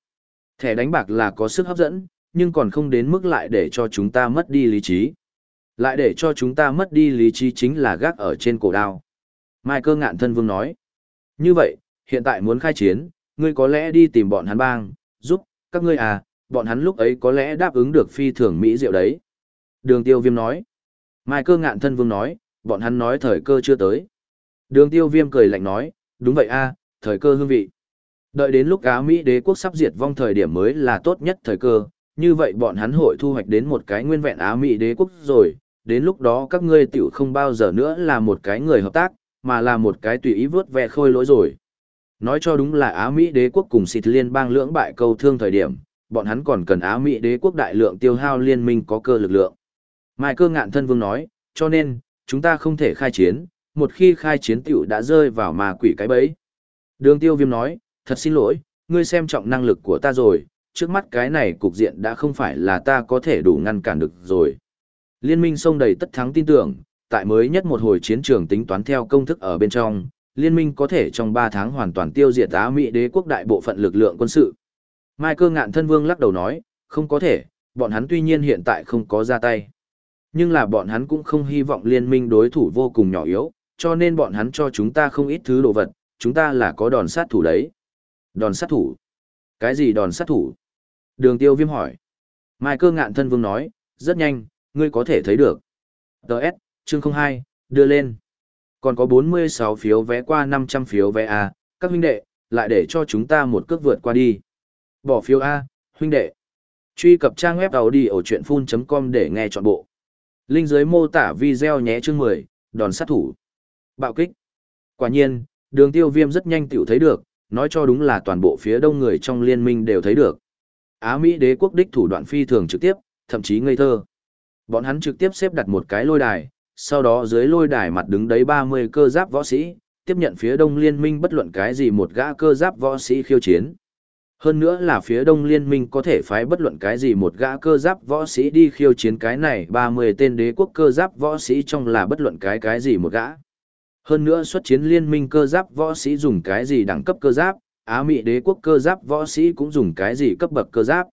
thẻ đánh bạc là có sức hấp dẫn, nhưng còn không đến mức lại để cho chúng ta mất đi lý trí. Lại để cho chúng ta mất đi lý trí chính là gác ở trên cổ đao. Mai cơ ngạn thân vương nói. Như vậy, hiện tại muốn khai chiến, ngươi có lẽ đi tìm bọn hắn bang, giúp, các ngươi à, bọn hắn lúc ấy có lẽ đáp ứng được phi thường Mỹ diệu đấy. Đường tiêu viêm nói. Mai cơ ngạn thân vương nói, bọn hắn nói thời cơ chưa tới. Đường tiêu viêm cười lạnh nói, đúng vậy a thời cơ hương vị. Đợi đến lúc Á Mỹ đế quốc sắp diệt vong thời điểm mới là tốt nhất thời cơ, như vậy bọn hắn hội thu hoạch đến một cái nguyên vẹn Á Mỹ đế quốc rồi, đến lúc đó các ngươi tiểu không bao giờ nữa là một cái người hợp tác, mà là một cái tùy ý vớt vẹ khôi lỗi rồi. Nói cho đúng là Á Mỹ đế quốc cùng xịt liên bang lưỡng bại câu thương thời điểm, bọn hắn còn cần Á Mỹ đế quốc đại lượng tiêu hao liên minh có cơ lực lượng. Mai cơ ngạn thân vương nói, cho nên, chúng ta không thể khai chiến, một khi khai chiến tiểu đã rơi vào mà quỷ cái bẫy. Đường tiêu viêm nói, thật xin lỗi, ngươi xem trọng năng lực của ta rồi, trước mắt cái này cục diện đã không phải là ta có thể đủ ngăn cản được rồi. Liên minh sông đầy tất thắng tin tưởng, tại mới nhất một hồi chiến trường tính toán theo công thức ở bên trong, liên minh có thể trong 3 tháng hoàn toàn tiêu diệt Á Mỹ đế quốc đại bộ phận lực lượng quân sự. Mai cơ ngạn thân vương lắc đầu nói, không có thể, bọn hắn tuy nhiên hiện tại không có ra tay. Nhưng là bọn hắn cũng không hy vọng liên minh đối thủ vô cùng nhỏ yếu, cho nên bọn hắn cho chúng ta không ít thứ đồ vật, chúng ta là có đòn sát thủ đấy. Đòn sát thủ? Cái gì đòn sát thủ? Đường tiêu viêm hỏi. Mai cơ ngạn thân vương nói, rất nhanh, ngươi có thể thấy được. Đợt, chương 02, đưa lên. Còn có 46 phiếu vé qua 500 phiếu vé A, các huynh đệ, lại để cho chúng ta một cước vượt qua đi. Bỏ phiếu A, huynh đệ. Truy cập trang web đầu đi ở chuyện full.com để nghe trọn bộ. Linh dưới mô tả video nhé chương 10, đòn sát thủ. Bạo kích. Quả nhiên, đường tiêu viêm rất nhanh tiểu thấy được, nói cho đúng là toàn bộ phía đông người trong liên minh đều thấy được. Á Mỹ đế quốc đích thủ đoạn phi thường trực tiếp, thậm chí ngây thơ. Bọn hắn trực tiếp xếp đặt một cái lôi đài, sau đó dưới lôi đài mặt đứng đấy 30 cơ giáp võ sĩ, tiếp nhận phía đông liên minh bất luận cái gì một gã cơ giáp võ sĩ khiêu chiến. Hơn nữa là phía đông liên minh có thể phái bất luận cái gì một gã cơ giáp võ sĩ đi khiêu chiến cái này 30 tên đế quốc cơ giáp võ sĩ trong là bất luận cái cái gì một gã. Hơn nữa xuất chiến liên minh cơ giáp võ sĩ dùng cái gì đẳng cấp cơ giáp, Á Mỹ đế quốc cơ giáp võ sĩ cũng dùng cái gì cấp bậc cơ giáp.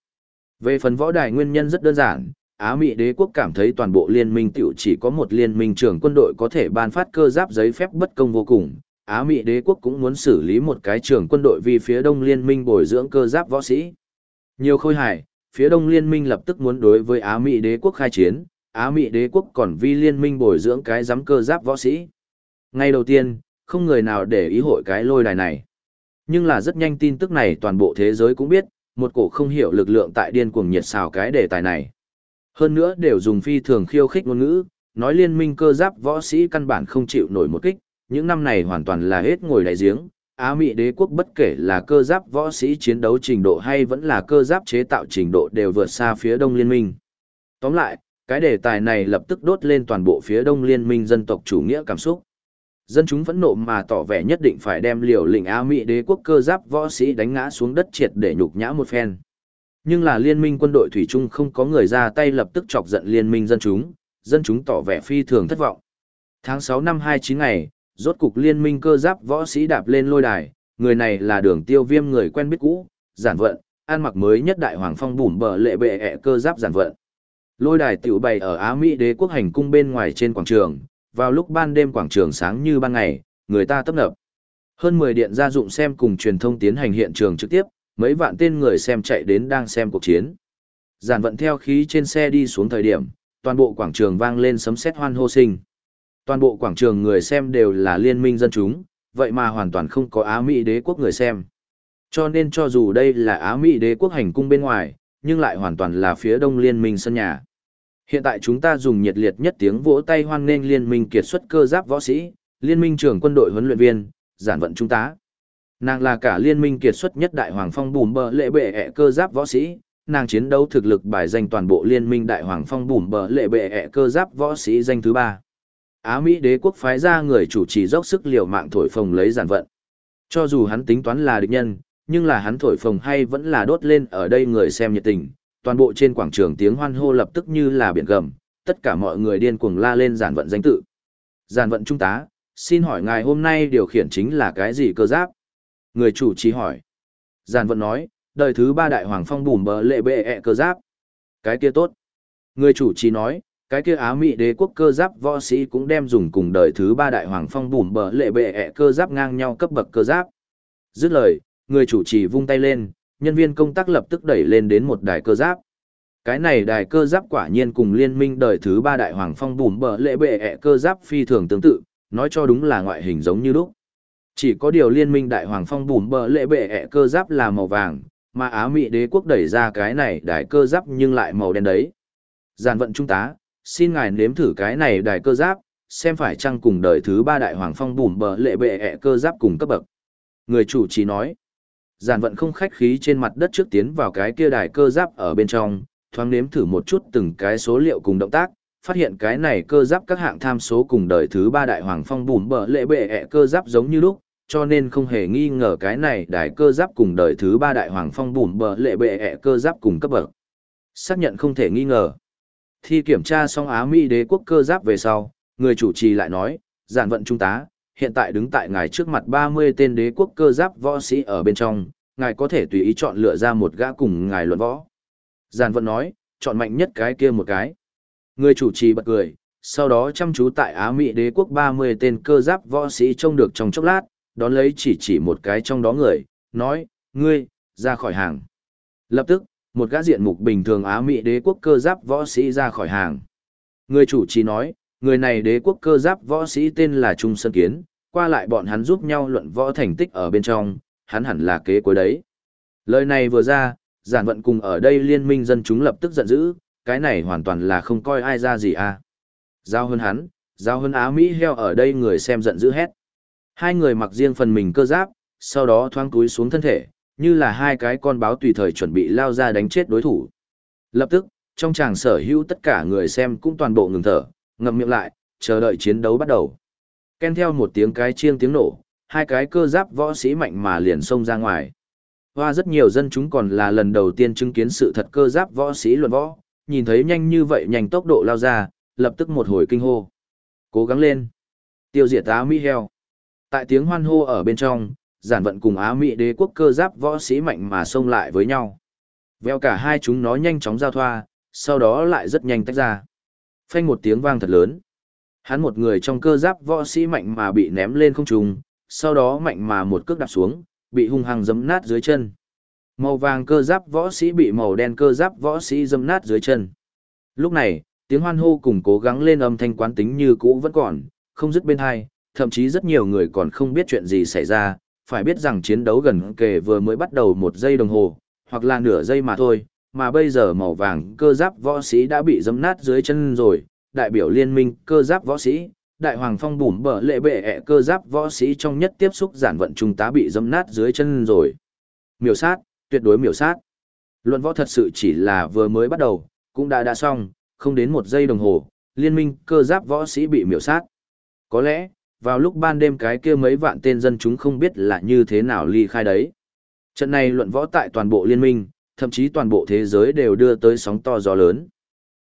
Về phần võ đài nguyên nhân rất đơn giản, Á Mỹ đế quốc cảm thấy toàn bộ liên minh tiểu chỉ có một liên minh trưởng quân đội có thể ban phát cơ giáp giấy phép bất công vô cùng. Á Mỹ đế quốc cũng muốn xử lý một cái trưởng quân đội vì phía đông liên minh bồi dưỡng cơ giáp võ sĩ. Nhiều khôi hài, phía đông liên minh lập tức muốn đối với Á Mỹ đế quốc khai chiến, Á Mỹ đế quốc còn vi liên minh bồi dưỡng cái giám cơ giáp võ sĩ. Ngay đầu tiên, không người nào để ý hội cái lôi đài này. Nhưng là rất nhanh tin tức này toàn bộ thế giới cũng biết, một cổ không hiểu lực lượng tại điên cuồng nhiệt xào cái đề tài này. Hơn nữa đều dùng phi thường khiêu khích ngôn ngữ, nói liên minh cơ giáp võ sĩ căn bản không chịu nổi một kích, những năm này hoàn toàn là hết ngồi đại giếng. Á Mỹ đế quốc bất kể là cơ giáp võ sĩ chiến đấu trình độ hay vẫn là cơ giáp chế tạo trình độ đều vượt xa phía đông liên minh. Tóm lại, cái đề tài này lập tức đốt lên toàn bộ phía đông liên minh dân tộc chủ nghĩa cảm xúc. Dân chúng phẫn nộ mà tỏ vẻ nhất định phải đem liều lĩnh Á Mỹ đế quốc cơ giáp võ sĩ đánh ngã xuống đất triệt để nhục nhã một phen. Nhưng là liên minh quân đội Thủy Trung không có người ra tay lập tức chọc giận liên minh dân chúng, dân chúng tỏ vẻ phi thường thất vọng. Tháng 6 năm 29 ngày, rốt cục liên minh cơ giáp võ sĩ đạp lên lôi đài, người này là đường tiêu viêm người quen biết cũ, giản vận, ăn mặc mới nhất đại hoàng phong bùm bờ lệ bệ ẹ cơ giáp giản vận. Lôi đài tiểu bày ở Á Mỹ đế quốc hành cung bên ngoài trên quảng trường, vào lúc ban đêm quảng trường sáng như ban ngày, người ta tấp nập. Hơn 10 điện gia dụng xem cùng truyền thông tiến hành hiện trường trực tiếp, mấy vạn tên người xem chạy đến đang xem cuộc chiến. Giản vận theo khí trên xe đi xuống thời điểm, toàn bộ quảng trường vang lên sấm sét hoan hô sinh. Toàn bộ quảng trường người xem đều là liên minh dân chúng, vậy mà hoàn toàn không có Á Mỹ đế quốc người xem. Cho nên cho dù đây là Á Mỹ đế quốc hành cung bên ngoài, nhưng lại hoàn toàn là phía đông liên minh sân nhà. Hiện tại chúng ta dùng nhiệt liệt nhất tiếng vỗ tay hoan nghênh liên minh kiệt xuất cơ giáp võ sĩ, liên minh trưởng quân đội huấn luyện viên, giản vận trung tá. Nàng là cả liên minh kiệt xuất nhất đại hoàng phong bùm bờ lệ bệ ẹ cơ giáp võ sĩ, nàng chiến đấu thực lực bài danh toàn bộ liên minh đại hoàng phong bùm bờ lệ bệ ẹ cơ giáp võ sĩ danh thứ ba. Á Mỹ đế quốc phái ra người chủ trì dốc sức liều mạng thổi phồng lấy giản vận. Cho dù hắn tính toán là địch nhân, nhưng là hắn thổi phồng hay vẫn là đốt lên ở đây người xem nhiệt tình, toàn bộ trên quảng trường tiếng hoan hô lập tức như là biển gầm, tất cả mọi người điên cuồng la lên giản vận danh tự. Giản vận trung tá, xin hỏi ngài hôm nay điều khiển chính là cái gì cơ giáp? Người chủ trì hỏi. Giản vận nói, đời thứ ba đại hoàng phong bùm bờ lệ bệ ẹ cơ giáp. Cái kia tốt. Người chủ trì nói, cái kia Á Mỹ đế quốc cơ giáp võ sĩ cũng đem dùng cùng đời thứ ba đại hoàng phong bùm bờ lệ bệ ẹ cơ giáp ngang nhau cấp bậc cơ giáp. Dứt lời, người chủ trì vung tay lên, nhân viên công tác lập tức đẩy lên đến một đài cơ giáp. Cái này đài cơ giáp quả nhiên cùng liên minh đời thứ ba đại hoàng phong bùm bờ lệ bệ ẹ cơ giáp phi thường tương tự, nói cho đúng là ngoại hình giống như lúc. Chỉ có điều liên minh đại hoàng phong bùm bờ lệ bệ ẹ cơ giáp là màu vàng, mà Á Mỹ đế quốc đẩy ra cái này đài cơ giáp nhưng lại màu đen đấy. Giàn vận trung tá, xin ngài nếm thử cái này đài cơ giáp, xem phải chăng cùng đời thứ ba đại hoàng phong bùm bờ lệ bệ ẹ cơ giáp cùng cấp bậc. Người chủ trì nói, giản vận không khách khí trên mặt đất trước tiến vào cái kia đài cơ giáp ở bên trong, thoáng nếm thử một chút từng cái số liệu cùng động tác, phát hiện cái này cơ giáp các hạng tham số cùng đời thứ ba đại hoàng phong bùm bờ lệ bệ ẹ cơ giáp giống như lúc, cho nên không hề nghi ngờ cái này đài cơ giáp cùng đời thứ ba đại hoàng phong bùm bờ lệ bệ ẹ cơ giáp cùng cấp bậc. Xác nhận không thể nghi ngờ. Thi kiểm tra xong Á Mỹ đế quốc cơ giáp về sau, người chủ trì lại nói, giản vận trung tá, hiện tại đứng tại ngài trước mặt 30 tên đế quốc cơ giáp võ sĩ ở bên trong, ngài có thể tùy ý chọn lựa ra một gã cùng ngài luận võ. Giàn vận nói, chọn mạnh nhất cái kia một cái. Người chủ trì bật cười, sau đó chăm chú tại Á Mỹ đế quốc 30 tên cơ giáp võ sĩ trông được trong chốc lát, đón lấy chỉ chỉ một cái trong đó người, nói, ngươi, ra khỏi hàng. Lập tức, một gã diện mục bình thường Á Mỹ đế quốc cơ giáp võ sĩ ra khỏi hàng. Người chủ trì nói, người này đế quốc cơ giáp võ sĩ tên là Trung Sơn Kiến, qua lại bọn hắn giúp nhau luận võ thành tích ở bên trong, hắn hẳn là kế cuối đấy. Lời này vừa ra, giản vận cùng ở đây liên minh dân chúng lập tức giận dữ, cái này hoàn toàn là không coi ai ra gì à. Giao hơn hắn, giao hơn Á Mỹ heo ở đây người xem giận dữ hét. Hai người mặc riêng phần mình cơ giáp, sau đó thoáng túi xuống thân thể, như là hai cái con báo tùy thời chuẩn bị lao ra đánh chết đối thủ. Lập tức, trong tràng sở hữu tất cả người xem cũng toàn bộ ngừng thở, ngậm miệng lại, chờ đợi chiến đấu bắt đầu. Ken theo một tiếng cái chiêng tiếng nổ, hai cái cơ giáp võ sĩ mạnh mà liền xông ra ngoài. Hoa rất nhiều dân chúng còn là lần đầu tiên chứng kiến sự thật cơ giáp võ sĩ luận võ, nhìn thấy nhanh như vậy nhanh tốc độ lao ra, lập tức một hồi kinh hô. Cố gắng lên. Tiêu diệt Á Mỹ heo. Tại tiếng hoan hô ở bên trong, giản vận cùng Á Mỹ đế quốc cơ giáp võ sĩ mạnh mà xông lại với nhau. Veo cả hai chúng nó nhanh chóng giao thoa, sau đó lại rất nhanh tách ra. Phanh một tiếng vang thật lớn. Hắn một người trong cơ giáp võ sĩ mạnh mà bị ném lên không trung, sau đó mạnh mà một cước đạp xuống, bị hung hăng giấm nát dưới chân. Màu vàng cơ giáp võ sĩ bị màu đen cơ giáp võ sĩ giấm nát dưới chân. Lúc này, tiếng hoan hô cùng cố gắng lên âm thanh quán tính như cũ vẫn còn, không dứt bên hai, thậm chí rất nhiều người còn không biết chuyện gì xảy ra, phải biết rằng chiến đấu gần kề vừa mới bắt đầu một giây đồng hồ, hoặc là nửa giây mà thôi, mà bây giờ màu vàng cơ giáp võ sĩ đã bị dấm nát dưới chân rồi, đại biểu liên minh cơ giáp võ sĩ, đại hoàng phong bùm bở lệ bệ ẹ cơ giáp võ sĩ trong nhất tiếp xúc giản vận trung tá bị dấm nát dưới chân rồi. Miểu sát, tuyệt đối miểu sát. Luận võ thật sự chỉ là vừa mới bắt đầu, cũng đã đã xong, không đến một giây đồng hồ, liên minh cơ giáp võ sĩ bị miểu sát. Có lẽ, vào lúc ban đêm cái kia mấy vạn tên dân chúng không biết là như thế nào ly khai đấy. Trận này luận võ tại toàn bộ liên minh, thậm chí toàn bộ thế giới đều đưa tới sóng to gió lớn.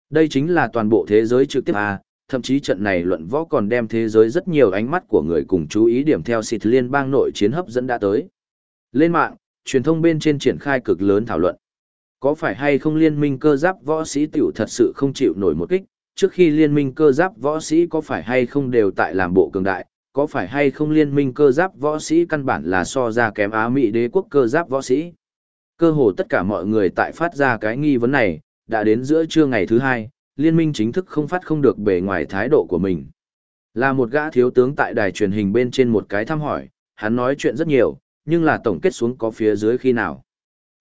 Đây chính là toàn bộ thế giới trực tiếp à, thậm chí trận này luận võ còn đem thế giới rất nhiều ánh mắt của người cùng chú ý điểm theo xịt liên bang nội chiến hấp dẫn đã tới. Lên mạng, truyền thông bên trên triển khai cực lớn thảo luận. Có phải hay không liên minh cơ giáp võ sĩ tiểu thật sự không chịu nổi một kích, trước khi liên minh cơ giáp võ sĩ có phải hay không đều tại làm bộ cường đại, có phải hay không liên minh cơ giáp võ sĩ căn bản là so ra kém Á Mỹ đế quốc cơ giáp võ sĩ. Cơ hồ tất cả mọi người tại phát ra cái nghi vấn này, đã đến giữa trưa ngày thứ hai, liên minh chính thức không phát không được bề ngoài thái độ của mình. Là một gã thiếu tướng tại đài truyền hình bên trên một cái thăm hỏi, hắn nói chuyện rất nhiều, nhưng là tổng kết xuống có phía dưới khi nào.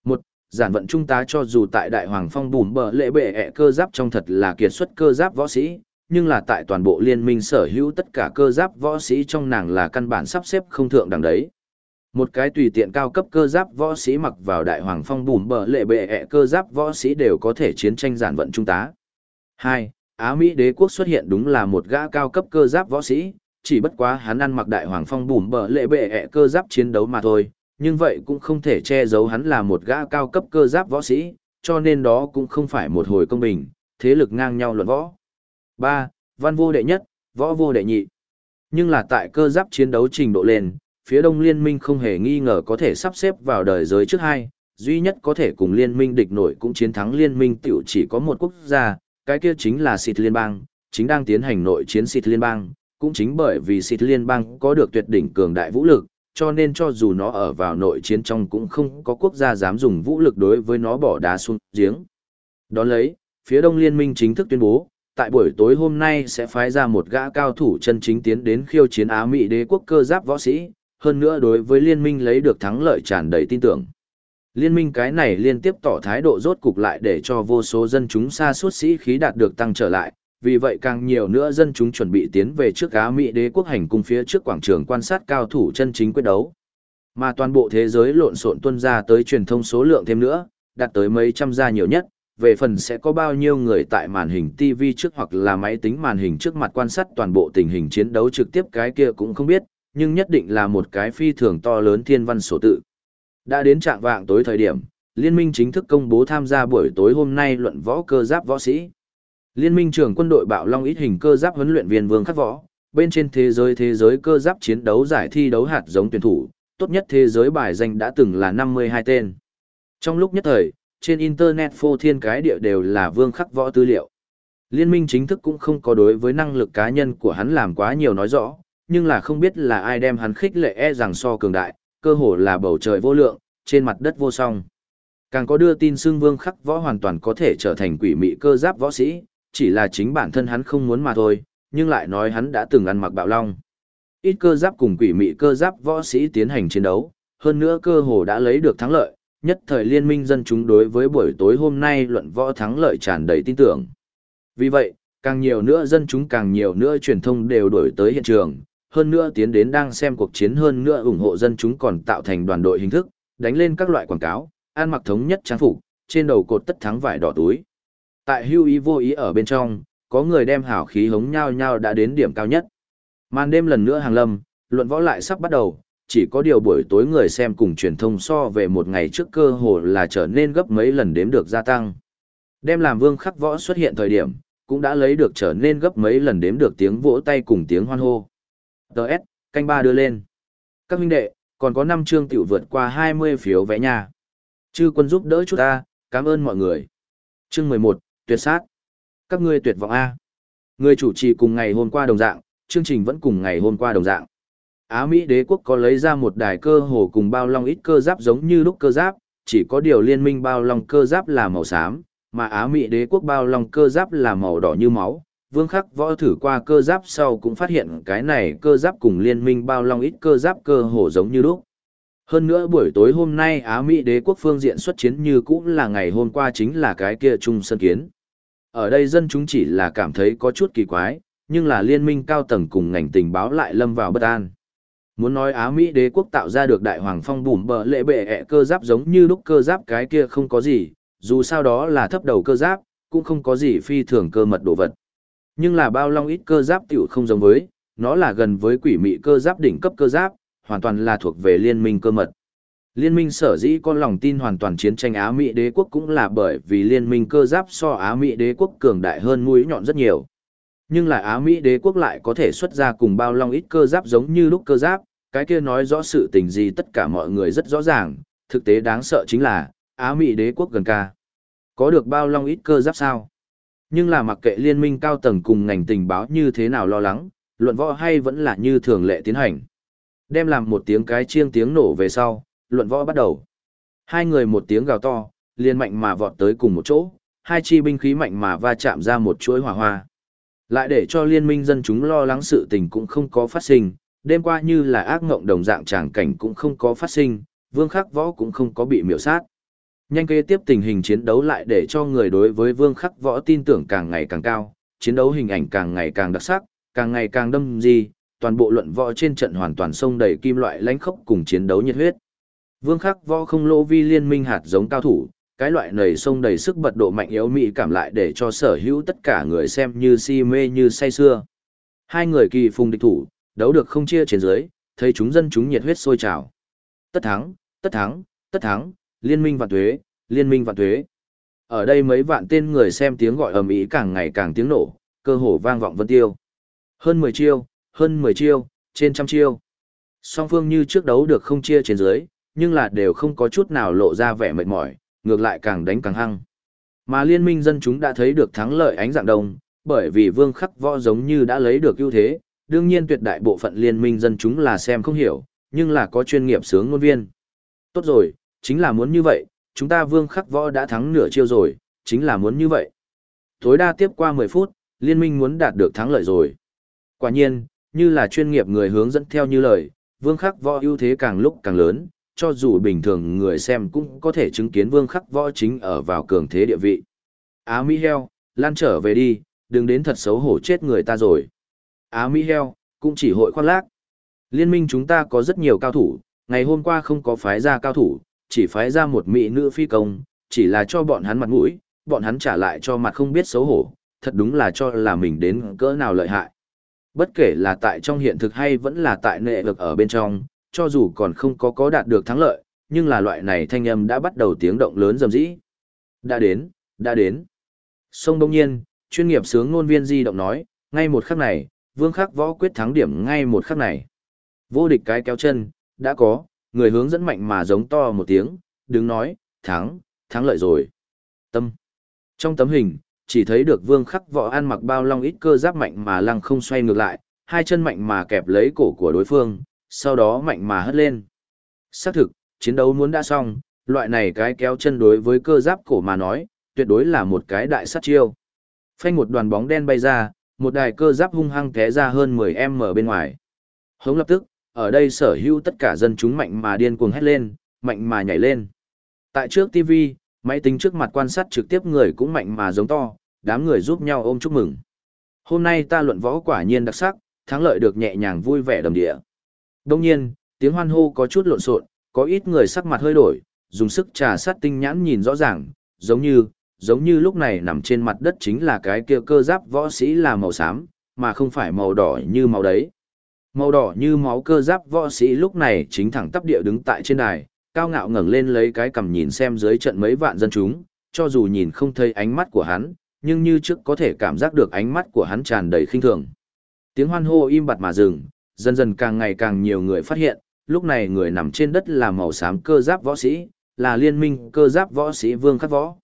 Một, giản vận trung tá cho dù tại đại hoàng phong bùm bờ lệ bệ ẹ cơ giáp trong thật là kiệt xuất cơ giáp võ sĩ, nhưng là tại toàn bộ liên minh sở hữu tất cả cơ giáp võ sĩ trong nàng là căn bản sắp xếp không thượng đẳng đấy. Một cái tùy tiện cao cấp cơ giáp võ sĩ mặc vào đại hoàng phong bùm bờ lệ bệ ẹ cơ giáp võ sĩ đều có thể chiến tranh giản vận trung tá. hai Á Mỹ đế quốc xuất hiện đúng là một gã cao cấp cơ giáp võ sĩ, chỉ bất quá hắn ăn mặc đại hoàng phong bùm bờ lệ bệ ẹ cơ giáp chiến đấu mà thôi, nhưng vậy cũng không thể che giấu hắn là một gã cao cấp cơ giáp võ sĩ, cho nên đó cũng không phải một hồi công bình, thế lực ngang nhau luận võ. ba Văn vô đệ nhất, võ vô đệ nhị. Nhưng là tại cơ giáp chiến đấu trình độ lên, phía đông liên minh không hề nghi ngờ có thể sắp xếp vào đời giới trước hai, duy nhất có thể cùng liên minh địch nổi cũng chiến thắng liên minh tiểu chỉ có một quốc gia, cái kia chính là xịt Liên bang, chính đang tiến hành nội chiến xịt Liên bang, cũng chính bởi vì xịt Liên bang có được tuyệt đỉnh cường đại vũ lực, cho nên cho dù nó ở vào nội chiến trong cũng không có quốc gia dám dùng vũ lực đối với nó bỏ đá xuống giếng. Đón lấy, phía đông liên minh chính thức tuyên bố, tại buổi tối hôm nay sẽ phái ra một gã cao thủ chân chính tiến đến khiêu chiến Á Mỹ đế quốc cơ giáp võ sĩ, hơn nữa đối với liên minh lấy được thắng lợi tràn đầy tin tưởng. Liên minh cái này liên tiếp tỏ thái độ rốt cục lại để cho vô số dân chúng xa suốt sĩ khí đạt được tăng trở lại, vì vậy càng nhiều nữa dân chúng chuẩn bị tiến về trước Á Mỹ đế quốc hành cung phía trước quảng trường quan sát cao thủ chân chính quyết đấu. Mà toàn bộ thế giới lộn xộn tuân ra tới truyền thông số lượng thêm nữa, đạt tới mấy trăm gia nhiều nhất, về phần sẽ có bao nhiêu người tại màn hình TV trước hoặc là máy tính màn hình trước mặt quan sát toàn bộ tình hình chiến đấu trực tiếp cái kia cũng không biết, nhưng nhất định là một cái phi thường to lớn thiên văn sổ tự. Đã đến trạng vạng tối thời điểm, liên minh chính thức công bố tham gia buổi tối hôm nay luận võ cơ giáp võ sĩ. Liên minh trưởng quân đội Bạo Long ít hình cơ giáp huấn luyện viên Vương Khắc Võ, bên trên thế giới thế giới cơ giáp chiến đấu giải thi đấu hạt giống tuyển thủ, tốt nhất thế giới bài danh đã từng là 52 tên. Trong lúc nhất thời, trên Internet phô thiên cái địa đều là Vương Khắc Võ tư liệu. Liên minh chính thức cũng không có đối với năng lực cá nhân của hắn làm quá nhiều nói rõ, nhưng là không biết là ai đem hắn khích lệ e rằng so cường đại, cơ hồ là bầu trời vô lượng, trên mặt đất vô song. Càng có đưa tin xương Vương Khắc Võ hoàn toàn có thể trở thành quỷ mị cơ giáp võ sĩ, chỉ là chính bản thân hắn không muốn mà thôi, nhưng lại nói hắn đã từng ăn mặc bạo long. Ít cơ giáp cùng quỷ mị cơ giáp võ sĩ tiến hành chiến đấu, hơn nữa cơ hồ đã lấy được thắng lợi, nhất thời liên minh dân chúng đối với buổi tối hôm nay luận võ thắng lợi tràn đầy tin tưởng. Vì vậy, càng nhiều nữa dân chúng càng nhiều nữa truyền thông đều đổi tới hiện trường, hơn nữa tiến đến đang xem cuộc chiến hơn nữa ủng hộ dân chúng còn tạo thành đoàn đội hình thức, đánh lên các loại quảng cáo, ăn mặc thống nhất trang phục, trên đầu cột tất thắng vải đỏ túi. Tại hưu ý vô ý ở bên trong, có người đem hảo khí hống nhau nhau đã đến điểm cao nhất. Màn đêm lần nữa hàng lâm, luận võ lại sắp bắt đầu, chỉ có điều buổi tối người xem cùng truyền thông so về một ngày trước cơ hồ là trở nên gấp mấy lần đếm được gia tăng. Đem làm vương khắc võ xuất hiện thời điểm, cũng đã lấy được trở nên gấp mấy lần đếm được tiếng vỗ tay cùng tiếng hoan hô. Đợt, canh ba đưa lên. Các huynh đệ, còn có 5 chương tiểu vượt qua 20 phiếu vẽ nhà. Chư quân giúp đỡ chúng ta, cảm ơn mọi người. Chương 11, tuyệt sát. Các ngươi tuyệt vọng A. Người chủ trì cùng ngày hôm qua đồng dạng, chương trình vẫn cùng ngày hôm qua đồng dạng. Á Mỹ đế quốc có lấy ra một đài cơ hồ cùng bao long ít cơ giáp giống như lúc cơ giáp, chỉ có điều liên minh bao long cơ giáp là màu xám, mà Á Mỹ đế quốc bao long cơ giáp là màu đỏ như máu. Vương Khắc võ thử qua cơ giáp sau cũng phát hiện cái này cơ giáp cùng liên minh bao long ít cơ giáp cơ hồ giống như lúc. Hơn nữa buổi tối hôm nay Á Mỹ đế quốc phương diện xuất chiến như cũng là ngày hôm qua chính là cái kia trung sân kiến. Ở đây dân chúng chỉ là cảm thấy có chút kỳ quái, nhưng là liên minh cao tầng cùng ngành tình báo lại lâm vào bất an. Muốn nói Á Mỹ đế quốc tạo ra được đại hoàng phong bùm bờ lệ bệ ẹ cơ giáp giống như lúc cơ giáp cái kia không có gì, dù sao đó là thấp đầu cơ giáp, cũng không có gì phi thường cơ mật đồ vật. Nhưng là bao long ít cơ giáp tiểu không giống với, nó là gần với quỷ mị cơ giáp đỉnh cấp cơ giáp, hoàn toàn là thuộc về liên minh cơ mật. Liên minh sở dĩ có lòng tin hoàn toàn chiến tranh Á Mỹ đế quốc cũng là bởi vì liên minh cơ giáp so Á Mỹ đế quốc cường đại hơn mũi nhọn rất nhiều. Nhưng là Á Mỹ đế quốc lại có thể xuất ra cùng bao long ít cơ giáp giống như lúc cơ giáp, cái kia nói rõ sự tình gì tất cả mọi người rất rõ ràng, thực tế đáng sợ chính là, Á Mỹ đế quốc gần ca. Có được bao long ít cơ giáp sao? Nhưng là mặc kệ liên minh cao tầng cùng ngành tình báo như thế nào lo lắng, luận võ hay vẫn là như thường lệ tiến hành. Đem làm một tiếng cái chiêng tiếng nổ về sau, luận võ bắt đầu. Hai người một tiếng gào to, liên mạnh mà vọt tới cùng một chỗ, hai chi binh khí mạnh mà va chạm ra một chuỗi hỏa hoa. Lại để cho liên minh dân chúng lo lắng sự tình cũng không có phát sinh, đêm qua như là ác ngộng đồng dạng tràng cảnh cũng không có phát sinh, vương khắc võ cũng không có bị miểu sát. Nhanh kế tiếp tình hình chiến đấu lại để cho người đối với vương khắc võ tin tưởng càng ngày càng cao, chiến đấu hình ảnh càng ngày càng đặc sắc, càng ngày càng đâm di, toàn bộ luận võ trên trận hoàn toàn sông đầy kim loại lãnh khốc cùng chiến đấu nhiệt huyết. Vương khắc võ không lô vi liên minh hạt giống cao thủ, cái loại nầy sông đầy sức bật độ mạnh yếu mỹ cảm lại để cho sở hữu tất cả người xem như si mê như say xưa. Hai người kỳ phùng địch thủ, đấu được không chia trên dưới, thấy chúng dân chúng nhiệt huyết sôi trào. Tất thắng, tất thắng, tất thắng, liên minh vạn thuế, liên minh vạn thuế. Ở đây mấy vạn tên người xem tiếng gọi ầm ĩ càng ngày càng tiếng nổ, cơ hồ vang vọng vân tiêu. Hơn 10 chiêu, hơn 10 chiêu, trên trăm chiêu. Song phương như trước đấu được không chia trên dưới, nhưng là đều không có chút nào lộ ra vẻ mệt mỏi, ngược lại càng đánh càng hăng. Mà liên minh dân chúng đã thấy được thắng lợi ánh dạng đông, bởi vì vương khắc võ giống như đã lấy được ưu thế, đương nhiên tuyệt đại bộ phận liên minh dân chúng là xem không hiểu, nhưng là có chuyên nghiệp sướng ngôn viên. Tốt rồi, chính là muốn như vậy, chúng ta vương khắc võ đã thắng nửa chiêu rồi, chính là muốn như vậy. Tối đa tiếp qua 10 phút, liên minh muốn đạt được thắng lợi rồi. Quả nhiên, như là chuyên nghiệp người hướng dẫn theo như lời, vương khắc võ ưu thế càng lúc càng lớn, cho dù bình thường người xem cũng có thể chứng kiến vương khắc võ chính ở vào cường thế địa vị. Á Mỹ heo, lan trở về đi, đừng đến thật xấu hổ chết người ta rồi. Á Mỹ heo, cũng chỉ hội khoan lác. Liên minh chúng ta có rất nhiều cao thủ, ngày hôm qua không có phái ra cao thủ, chỉ phái ra một mỹ nữ phi công, chỉ là cho bọn hắn mặt mũi, bọn hắn trả lại cho mặt không biết xấu hổ, thật đúng là cho là mình đến cỡ nào lợi hại. Bất kể là tại trong hiện thực hay vẫn là tại nệ lực ở bên trong, cho dù còn không có có đạt được thắng lợi, nhưng là loại này thanh âm đã bắt đầu tiếng động lớn rầm rĩ. Đã đến, đã đến. Sông Đông Nhiên, chuyên nghiệp sướng ngôn viên di động nói, ngay một khắc này, vương khắc võ quyết thắng điểm ngay một khắc này. Vô địch cái kéo chân, đã có, người hướng dẫn mạnh mà giống to một tiếng, đứng nói, thắng, thắng lợi rồi. Tâm. Trong tấm hình, chỉ thấy được vương khắc võ ăn mặc bao long ít cơ giáp mạnh mà lăng không xoay ngược lại, hai chân mạnh mà kẹp lấy cổ của đối phương, sau đó mạnh mà hất lên. Xác thực, chiến đấu muốn đã xong, loại này cái kéo chân đối với cơ giáp cổ mà nói, tuyệt đối là một cái đại sát chiêu. Phanh một đoàn bóng đen bay ra, một đài cơ giáp hung hăng té ra hơn 10m bên ngoài. Hống lập tức, ở đây sở hữu tất cả dân chúng mạnh mà điên cuồng hét lên, mạnh mà nhảy lên. Tại trước TV, máy tính trước mặt quan sát trực tiếp người cũng mạnh mà giống to, đám người giúp nhau ôm chúc mừng. Hôm nay ta luận võ quả nhiên đặc sắc, thắng lợi được nhẹ nhàng vui vẻ đầm địa. Đông nhiên, tiếng hoan hô có chút lộn xộn, có ít người sắc mặt hơi đổi, dùng sức trà sát tinh nhãn nhìn rõ ràng, giống như, giống như lúc này nằm trên mặt đất chính là cái kia cơ giáp võ sĩ là màu xám, mà không phải màu đỏ như màu đấy. Màu đỏ như máu cơ giáp võ sĩ lúc này chính thẳng tắp địa đứng tại trên đài, cao ngạo ngẩng lên lấy cái cầm nhìn xem dưới trận mấy vạn dân chúng, cho dù nhìn không thấy ánh mắt của hắn, nhưng như trước có thể cảm giác được ánh mắt của hắn tràn đầy khinh thường. Tiếng hoan hô im bặt mà dừng, dần dần càng ngày càng nhiều người phát hiện, lúc này người nằm trên đất là màu xám cơ giáp võ sĩ, là liên minh cơ giáp võ sĩ Vương Khắc Võ.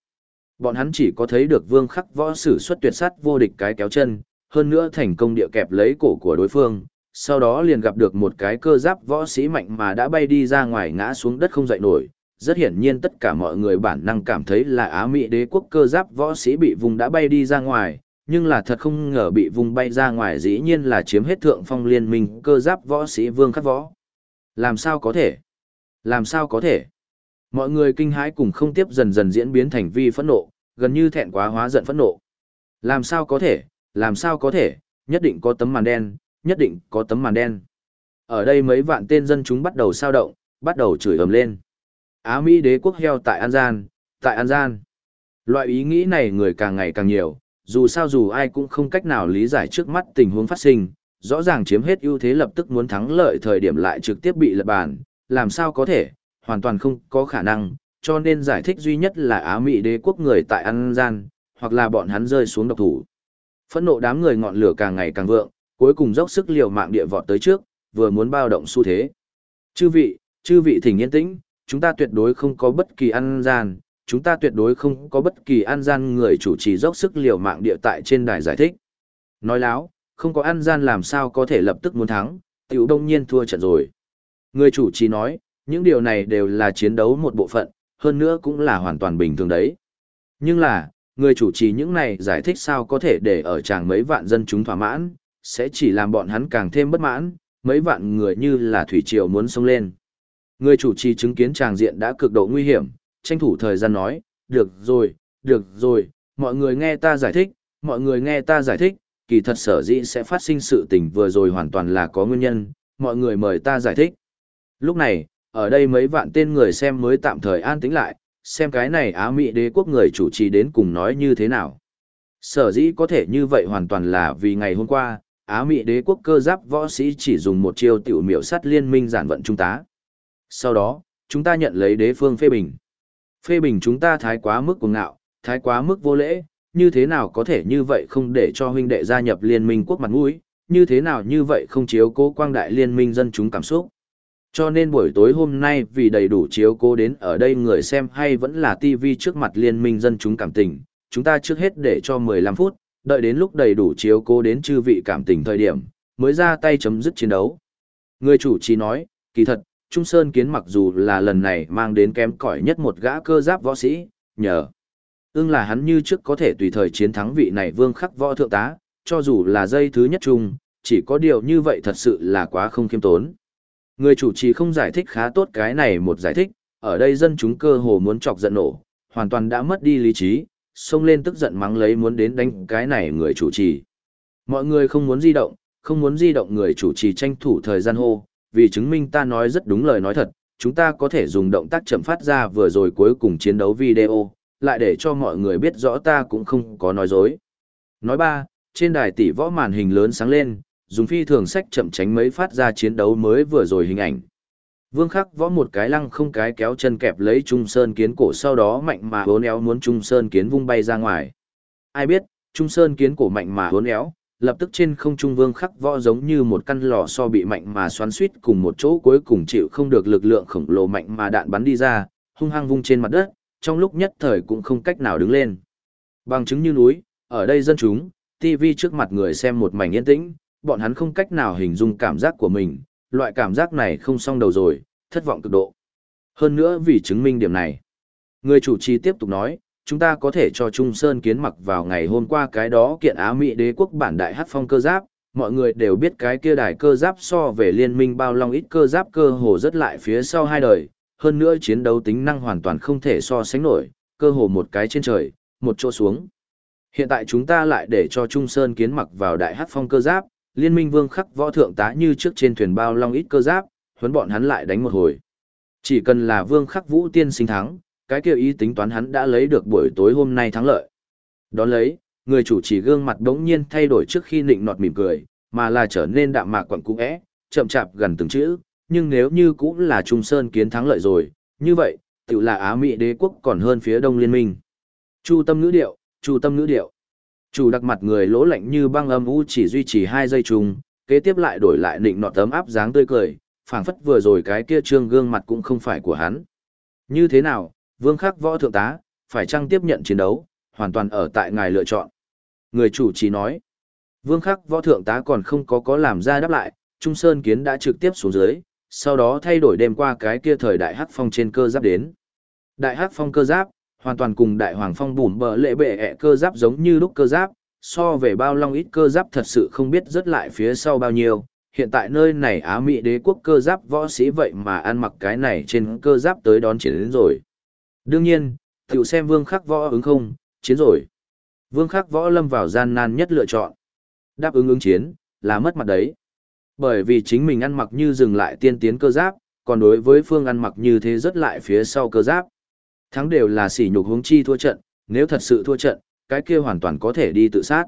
Bọn hắn chỉ có thấy được Vương Khắc Võ sử xuất tuyệt sát vô địch cái kéo chân, hơn nữa thành công địa kẹp lấy cổ của đối phương, sau đó liền gặp được một cái cơ giáp võ sĩ mạnh mà đã bay đi ra ngoài ngã xuống đất không dậy nổi. Rất hiển nhiên tất cả mọi người bản năng cảm thấy là Á Mỹ đế quốc cơ giáp võ sĩ bị vùng đã bay đi ra ngoài, nhưng là thật không ngờ bị vùng bay ra ngoài dĩ nhiên là chiếm hết thượng phong liên minh cơ giáp võ sĩ vương khắc võ. Làm sao có thể? Làm sao có thể? Mọi người kinh hãi cùng không tiếp dần dần diễn biến thành vi phẫn nộ, gần như thẹn quá hóa giận phẫn nộ. Làm sao có thể? Làm sao có thể? Nhất định có tấm màn đen, nhất định có tấm màn đen. Ở đây mấy vạn tên dân chúng bắt đầu sao động, bắt đầu chửi ầm lên. Á Mỹ đế quốc heo tại An Gian, tại An Gian. Loại ý nghĩ này người càng ngày càng nhiều, dù sao dù ai cũng không cách nào lý giải trước mắt tình huống phát sinh, rõ ràng chiếm hết ưu thế lập tức muốn thắng lợi thời điểm lại trực tiếp bị lật bàn, làm sao có thể, hoàn toàn không có khả năng, cho nên giải thích duy nhất là Á Mỹ đế quốc người tại An Gian, hoặc là bọn hắn rơi xuống độc thủ. Phẫn nộ đám người ngọn lửa càng ngày càng vượng, cuối cùng dốc sức liều mạng địa vọt tới trước, vừa muốn bao động xu thế. Chư vị, chư vị thỉnh yên tĩnh, chúng ta tuyệt đối không có bất kỳ ăn gian, chúng ta tuyệt đối không có bất kỳ ăn gian người chủ trì dốc sức liều mạng địa tại trên đài giải thích. Nói láo, không có ăn gian làm sao có thể lập tức muốn thắng, tiểu đông nhiên thua trận rồi. Người chủ trì nói, những điều này đều là chiến đấu một bộ phận, hơn nữa cũng là hoàn toàn bình thường đấy. Nhưng là, người chủ trì những này giải thích sao có thể để ở chàng mấy vạn dân chúng thỏa mãn, sẽ chỉ làm bọn hắn càng thêm bất mãn, mấy vạn người như là thủy triều muốn sông lên. Người chủ trì chứng kiến tràng diện đã cực độ nguy hiểm, tranh thủ thời gian nói, được rồi, được rồi, mọi người nghe ta giải thích, mọi người nghe ta giải thích, kỳ thật sở dĩ sẽ phát sinh sự tình vừa rồi hoàn toàn là có nguyên nhân, mọi người mời ta giải thích. Lúc này, ở đây mấy vạn tên người xem mới tạm thời an tĩnh lại, xem cái này Á Mỹ đế quốc người chủ trì đến cùng nói như thế nào. Sở dĩ có thể như vậy hoàn toàn là vì ngày hôm qua, Á Mỹ đế quốc cơ giáp võ sĩ chỉ dùng một chiêu tiểu miểu sát liên minh giản vận trung tá. Sau đó, chúng ta nhận lấy đế phương phê bình. Phê bình chúng ta thái quá mức cuồng ngạo, thái quá mức vô lễ, như thế nào có thể như vậy không để cho huynh đệ gia nhập liên minh quốc mặt mũi, như thế nào như vậy không chiếu cố quang đại liên minh dân chúng cảm xúc. Cho nên buổi tối hôm nay vì đầy đủ chiếu cố đến ở đây người xem hay vẫn là TV trước mặt liên minh dân chúng cảm tình, chúng ta trước hết để cho 15 phút, đợi đến lúc đầy đủ chiếu cố đến chư vị cảm tình thời điểm, mới ra tay chấm dứt chiến đấu. Người chủ trì nói, kỳ thật, Trung Sơn Kiến mặc dù là lần này mang đến kém cỏi nhất một gã cơ giáp võ sĩ, nhờ. Ưng là hắn như trước có thể tùy thời chiến thắng vị này vương khắc võ thượng tá, cho dù là dây thứ nhất chung, chỉ có điều như vậy thật sự là quá không khiêm tốn. Người chủ trì không giải thích khá tốt cái này một giải thích, ở đây dân chúng cơ hồ muốn chọc giận nổ, hoàn toàn đã mất đi lý trí, xông lên tức giận mắng lấy muốn đến đánh cái này người chủ trì. Mọi người không muốn di động, không muốn di động người chủ trì tranh thủ thời gian hô, vì chứng minh ta nói rất đúng lời nói thật, chúng ta có thể dùng động tác chậm phát ra vừa rồi cuối cùng chiến đấu video, lại để cho mọi người biết rõ ta cũng không có nói dối. Nói ba, trên đài tỷ võ màn hình lớn sáng lên, dùng phi thường sách chậm tránh mấy phát ra chiến đấu mới vừa rồi hình ảnh. Vương khắc võ một cái lăng không cái kéo chân kẹp lấy Trung Sơn kiến cổ sau đó mạnh mà hốn éo muốn Trung Sơn kiến vung bay ra ngoài. Ai biết, Trung Sơn kiến cổ mạnh mà hốn éo, lập tức trên không trung vương khắc võ giống như một căn lò so bị mạnh mà xoắn suýt cùng một chỗ cuối cùng chịu không được lực lượng khổng lồ mạnh mà đạn bắn đi ra, hung hăng vung trên mặt đất, trong lúc nhất thời cũng không cách nào đứng lên. Bằng chứng như núi, ở đây dân chúng, TV trước mặt người xem một mảnh yên tĩnh, bọn hắn không cách nào hình dung cảm giác của mình, loại cảm giác này không xong đầu rồi, thất vọng cực độ. Hơn nữa vì chứng minh điểm này, người chủ trì tiếp tục nói, chúng ta có thể cho Trung Sơn kiến mặc vào ngày hôm qua cái đó kiện Á Mỹ đế quốc bản đại hát phong cơ giáp, mọi người đều biết cái kia đài cơ giáp so về liên minh bao long ít cơ giáp cơ hồ rất lại phía sau hai đời, hơn nữa chiến đấu tính năng hoàn toàn không thể so sánh nổi, cơ hồ một cái trên trời, một chỗ xuống. Hiện tại chúng ta lại để cho Trung Sơn kiến mặc vào đại hát phong cơ giáp, liên minh vương khắc võ thượng tá như trước trên thuyền bao long ít cơ giáp, huấn bọn hắn lại đánh một hồi. Chỉ cần là vương khắc vũ tiên sinh thắng, cái kêu ý tính toán hắn đã lấy được buổi tối hôm nay thắng lợi. Đón lấy, người chủ chỉ gương mặt đống nhiên thay đổi trước khi nịnh nọt mỉm cười, mà là trở nên đạm mạc quặn cũ é, chậm chạp gần từng chữ, nhưng nếu như cũng là Trung Sơn kiến thắng lợi rồi, như vậy, tự là Á Mỹ đế quốc còn hơn phía đông liên minh. Chu tâm ngữ điệu, chu tâm ngữ điệu. Chủ đặc mặt người lỗ lạnh như băng âm u chỉ duy trì hai giây trùng, kế tiếp lại đổi lại nịnh nọt tấm áp dáng tươi cười, phảng phất vừa rồi cái kia trương gương mặt cũng không phải của hắn. Như thế nào, vương khắc võ thượng tá, phải chăng tiếp nhận chiến đấu, hoàn toàn ở tại ngài lựa chọn. Người chủ chỉ nói, vương khắc võ thượng tá còn không có có làm ra đáp lại, Trung Sơn Kiến đã trực tiếp xuống dưới, sau đó thay đổi đêm qua cái kia thời đại hắc phong trên cơ giáp đến. Đại hắc phong cơ giáp, hoàn toàn cùng đại hoàng phong bùn bờ lệ bệ ẹ cơ giáp giống như lúc cơ giáp, so về bao long ít cơ giáp thật sự không biết rất lại phía sau bao nhiêu. Hiện tại nơi này Á Mỹ đế quốc cơ giáp võ sĩ vậy mà ăn mặc cái này trên cơ giáp tới đón chiến đến rồi. Đương nhiên, tiểu xem vương khắc võ ứng không, chiến rồi. Vương khắc võ lâm vào gian nan nhất lựa chọn. Đáp ứng ứng chiến, là mất mặt đấy. Bởi vì chính mình ăn mặc như dừng lại tiên tiến cơ giáp, còn đối với phương ăn mặc như thế rất lại phía sau cơ giáp. Thắng đều là sỉ nhục hướng chi thua trận, nếu thật sự thua trận, cái kia hoàn toàn có thể đi tự sát.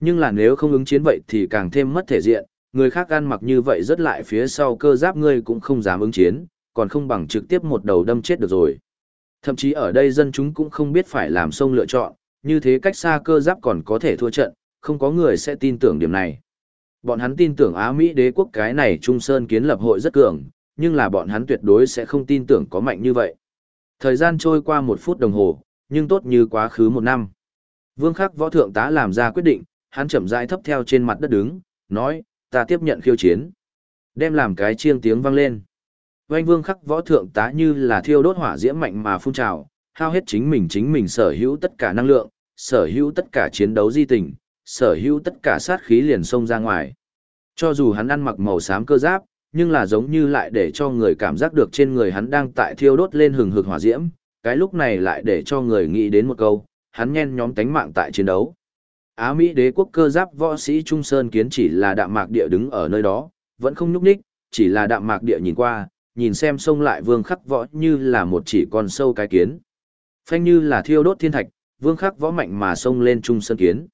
Nhưng là nếu không ứng chiến vậy thì càng thêm mất thể diện, người khác ăn mặc như vậy rất lại phía sau cơ giáp ngươi cũng không dám ứng chiến, còn không bằng trực tiếp một đầu đâm chết được rồi. Thậm chí ở đây dân chúng cũng không biết phải làm sông lựa chọn, như thế cách xa cơ giáp còn có thể thua trận, không có người sẽ tin tưởng điểm này. Bọn hắn tin tưởng Á Mỹ đế quốc cái này Trung Sơn kiến lập hội rất cường, nhưng là bọn hắn tuyệt đối sẽ không tin tưởng có mạnh như vậy. Thời gian trôi qua một phút đồng hồ, nhưng tốt như quá khứ một năm. Vương khắc võ thượng tá làm ra quyết định, hắn chậm rãi thấp theo trên mặt đất đứng, nói, ta tiếp nhận khiêu chiến. Đem làm cái chiêng tiếng vang lên. Vành vương khắc võ thượng tá như là thiêu đốt hỏa diễm mạnh mà phun trào, hao hết chính mình chính mình sở hữu tất cả năng lượng, sở hữu tất cả chiến đấu di tình, sở hữu tất cả sát khí liền xông ra ngoài. Cho dù hắn ăn mặc màu xám cơ giáp, nhưng là giống như lại để cho người cảm giác được trên người hắn đang tại thiêu đốt lên hừng hực hỏa diễm, cái lúc này lại để cho người nghĩ đến một câu, hắn nhen nhóm tánh mạng tại chiến đấu. Á Mỹ đế quốc cơ giáp võ sĩ Trung Sơn kiến chỉ là đạm mạc địa đứng ở nơi đó, vẫn không nhúc nhích, chỉ là đạm mạc địa nhìn qua, nhìn xem sông lại vương khắc võ như là một chỉ con sâu cái kiến. Phanh như là thiêu đốt thiên thạch, vương khắc võ mạnh mà sông lên Trung Sơn kiến.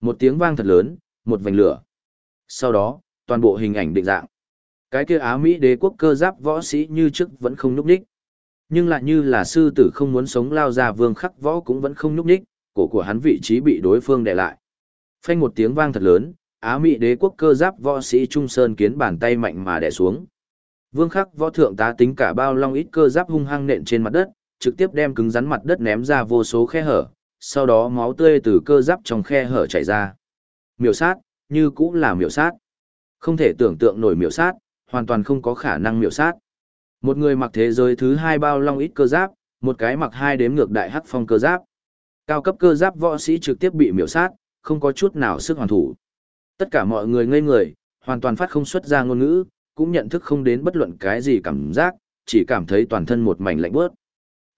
Một tiếng vang thật lớn, một vành lửa. Sau đó, toàn bộ hình ảnh định dạng. Cái kia Á Mỹ đế quốc cơ giáp võ sĩ như trước vẫn không nhúc nhích. Nhưng lại như là sư tử không muốn sống lao ra vương khắc võ cũng vẫn không nhúc nhích, cổ của hắn vị trí bị đối phương đè lại. Phanh một tiếng vang thật lớn, Á Mỹ đế quốc cơ giáp võ sĩ Trung Sơn kiến bàn tay mạnh mà đè xuống. Vương khắc võ thượng tá tính cả bao long ít cơ giáp hung hăng nện trên mặt đất, trực tiếp đem cứng rắn mặt đất ném ra vô số khe hở, sau đó máu tươi từ cơ giáp trong khe hở chảy ra. Miểu sát, như cũng là miểu sát. Không thể tưởng tượng nổi miểu sát, hoàn toàn không có khả năng miểu sát. Một người mặc thế giới thứ hai bao long ít cơ giáp, một cái mặc hai đếm ngược đại hắc phong cơ giáp. Cao cấp cơ giáp võ sĩ trực tiếp bị miểu sát, không có chút nào sức hoàn thủ. Tất cả mọi người ngây người, hoàn toàn phát không xuất ra ngôn ngữ, cũng nhận thức không đến bất luận cái gì cảm giác, chỉ cảm thấy toàn thân một mảnh lạnh bớt.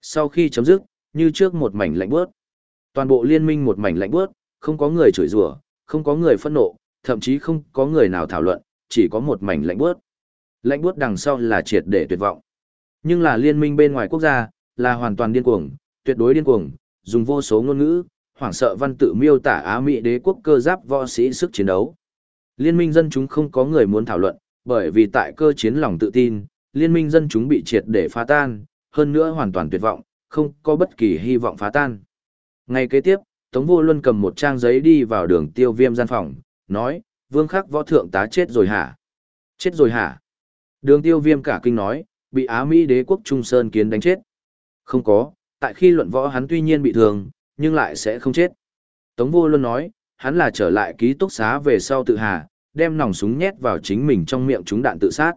Sau khi chấm dứt, như trước một mảnh lạnh bớt. Toàn bộ liên minh một mảnh lạnh bớt, không có người chửi rủa, không có người phẫn nộ, thậm chí không có người nào thảo luận, chỉ có một mảnh lạnh bớt. Lãnh bút đằng sau là triệt để tuyệt vọng. Nhưng là liên minh bên ngoài quốc gia, là hoàn toàn điên cuồng, tuyệt đối điên cuồng, dùng vô số ngôn ngữ, hoảng sợ văn tự miêu tả Á Mỹ đế quốc cơ giáp võ sĩ sức chiến đấu. Liên minh dân chúng không có người muốn thảo luận, bởi vì tại cơ chiến lòng tự tin, liên minh dân chúng bị triệt để phá tan, hơn nữa hoàn toàn tuyệt vọng, không có bất kỳ hy vọng phá tan. Ngày kế tiếp, Tống Vô Luân cầm một trang giấy đi vào đường tiêu viêm gian phòng, nói, vương khắc võ thượng tá chết rồi hả? Chết rồi hả? Đường tiêu viêm cả kinh nói, bị Á Mỹ đế quốc Trung Sơn kiến đánh chết. Không có, tại khi luận võ hắn tuy nhiên bị thương, nhưng lại sẽ không chết. Tống Vô luôn nói, hắn là trở lại ký túc xá về sau tự hà, đem nòng súng nhét vào chính mình trong miệng chúng đạn tự sát.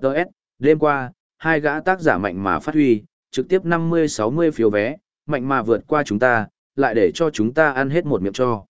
Đợt, đêm qua, hai gã tác giả mạnh mà phát huy, trực tiếp 50-60 phiếu vé, mạnh mà vượt qua chúng ta, lại để cho chúng ta ăn hết một miệng cho.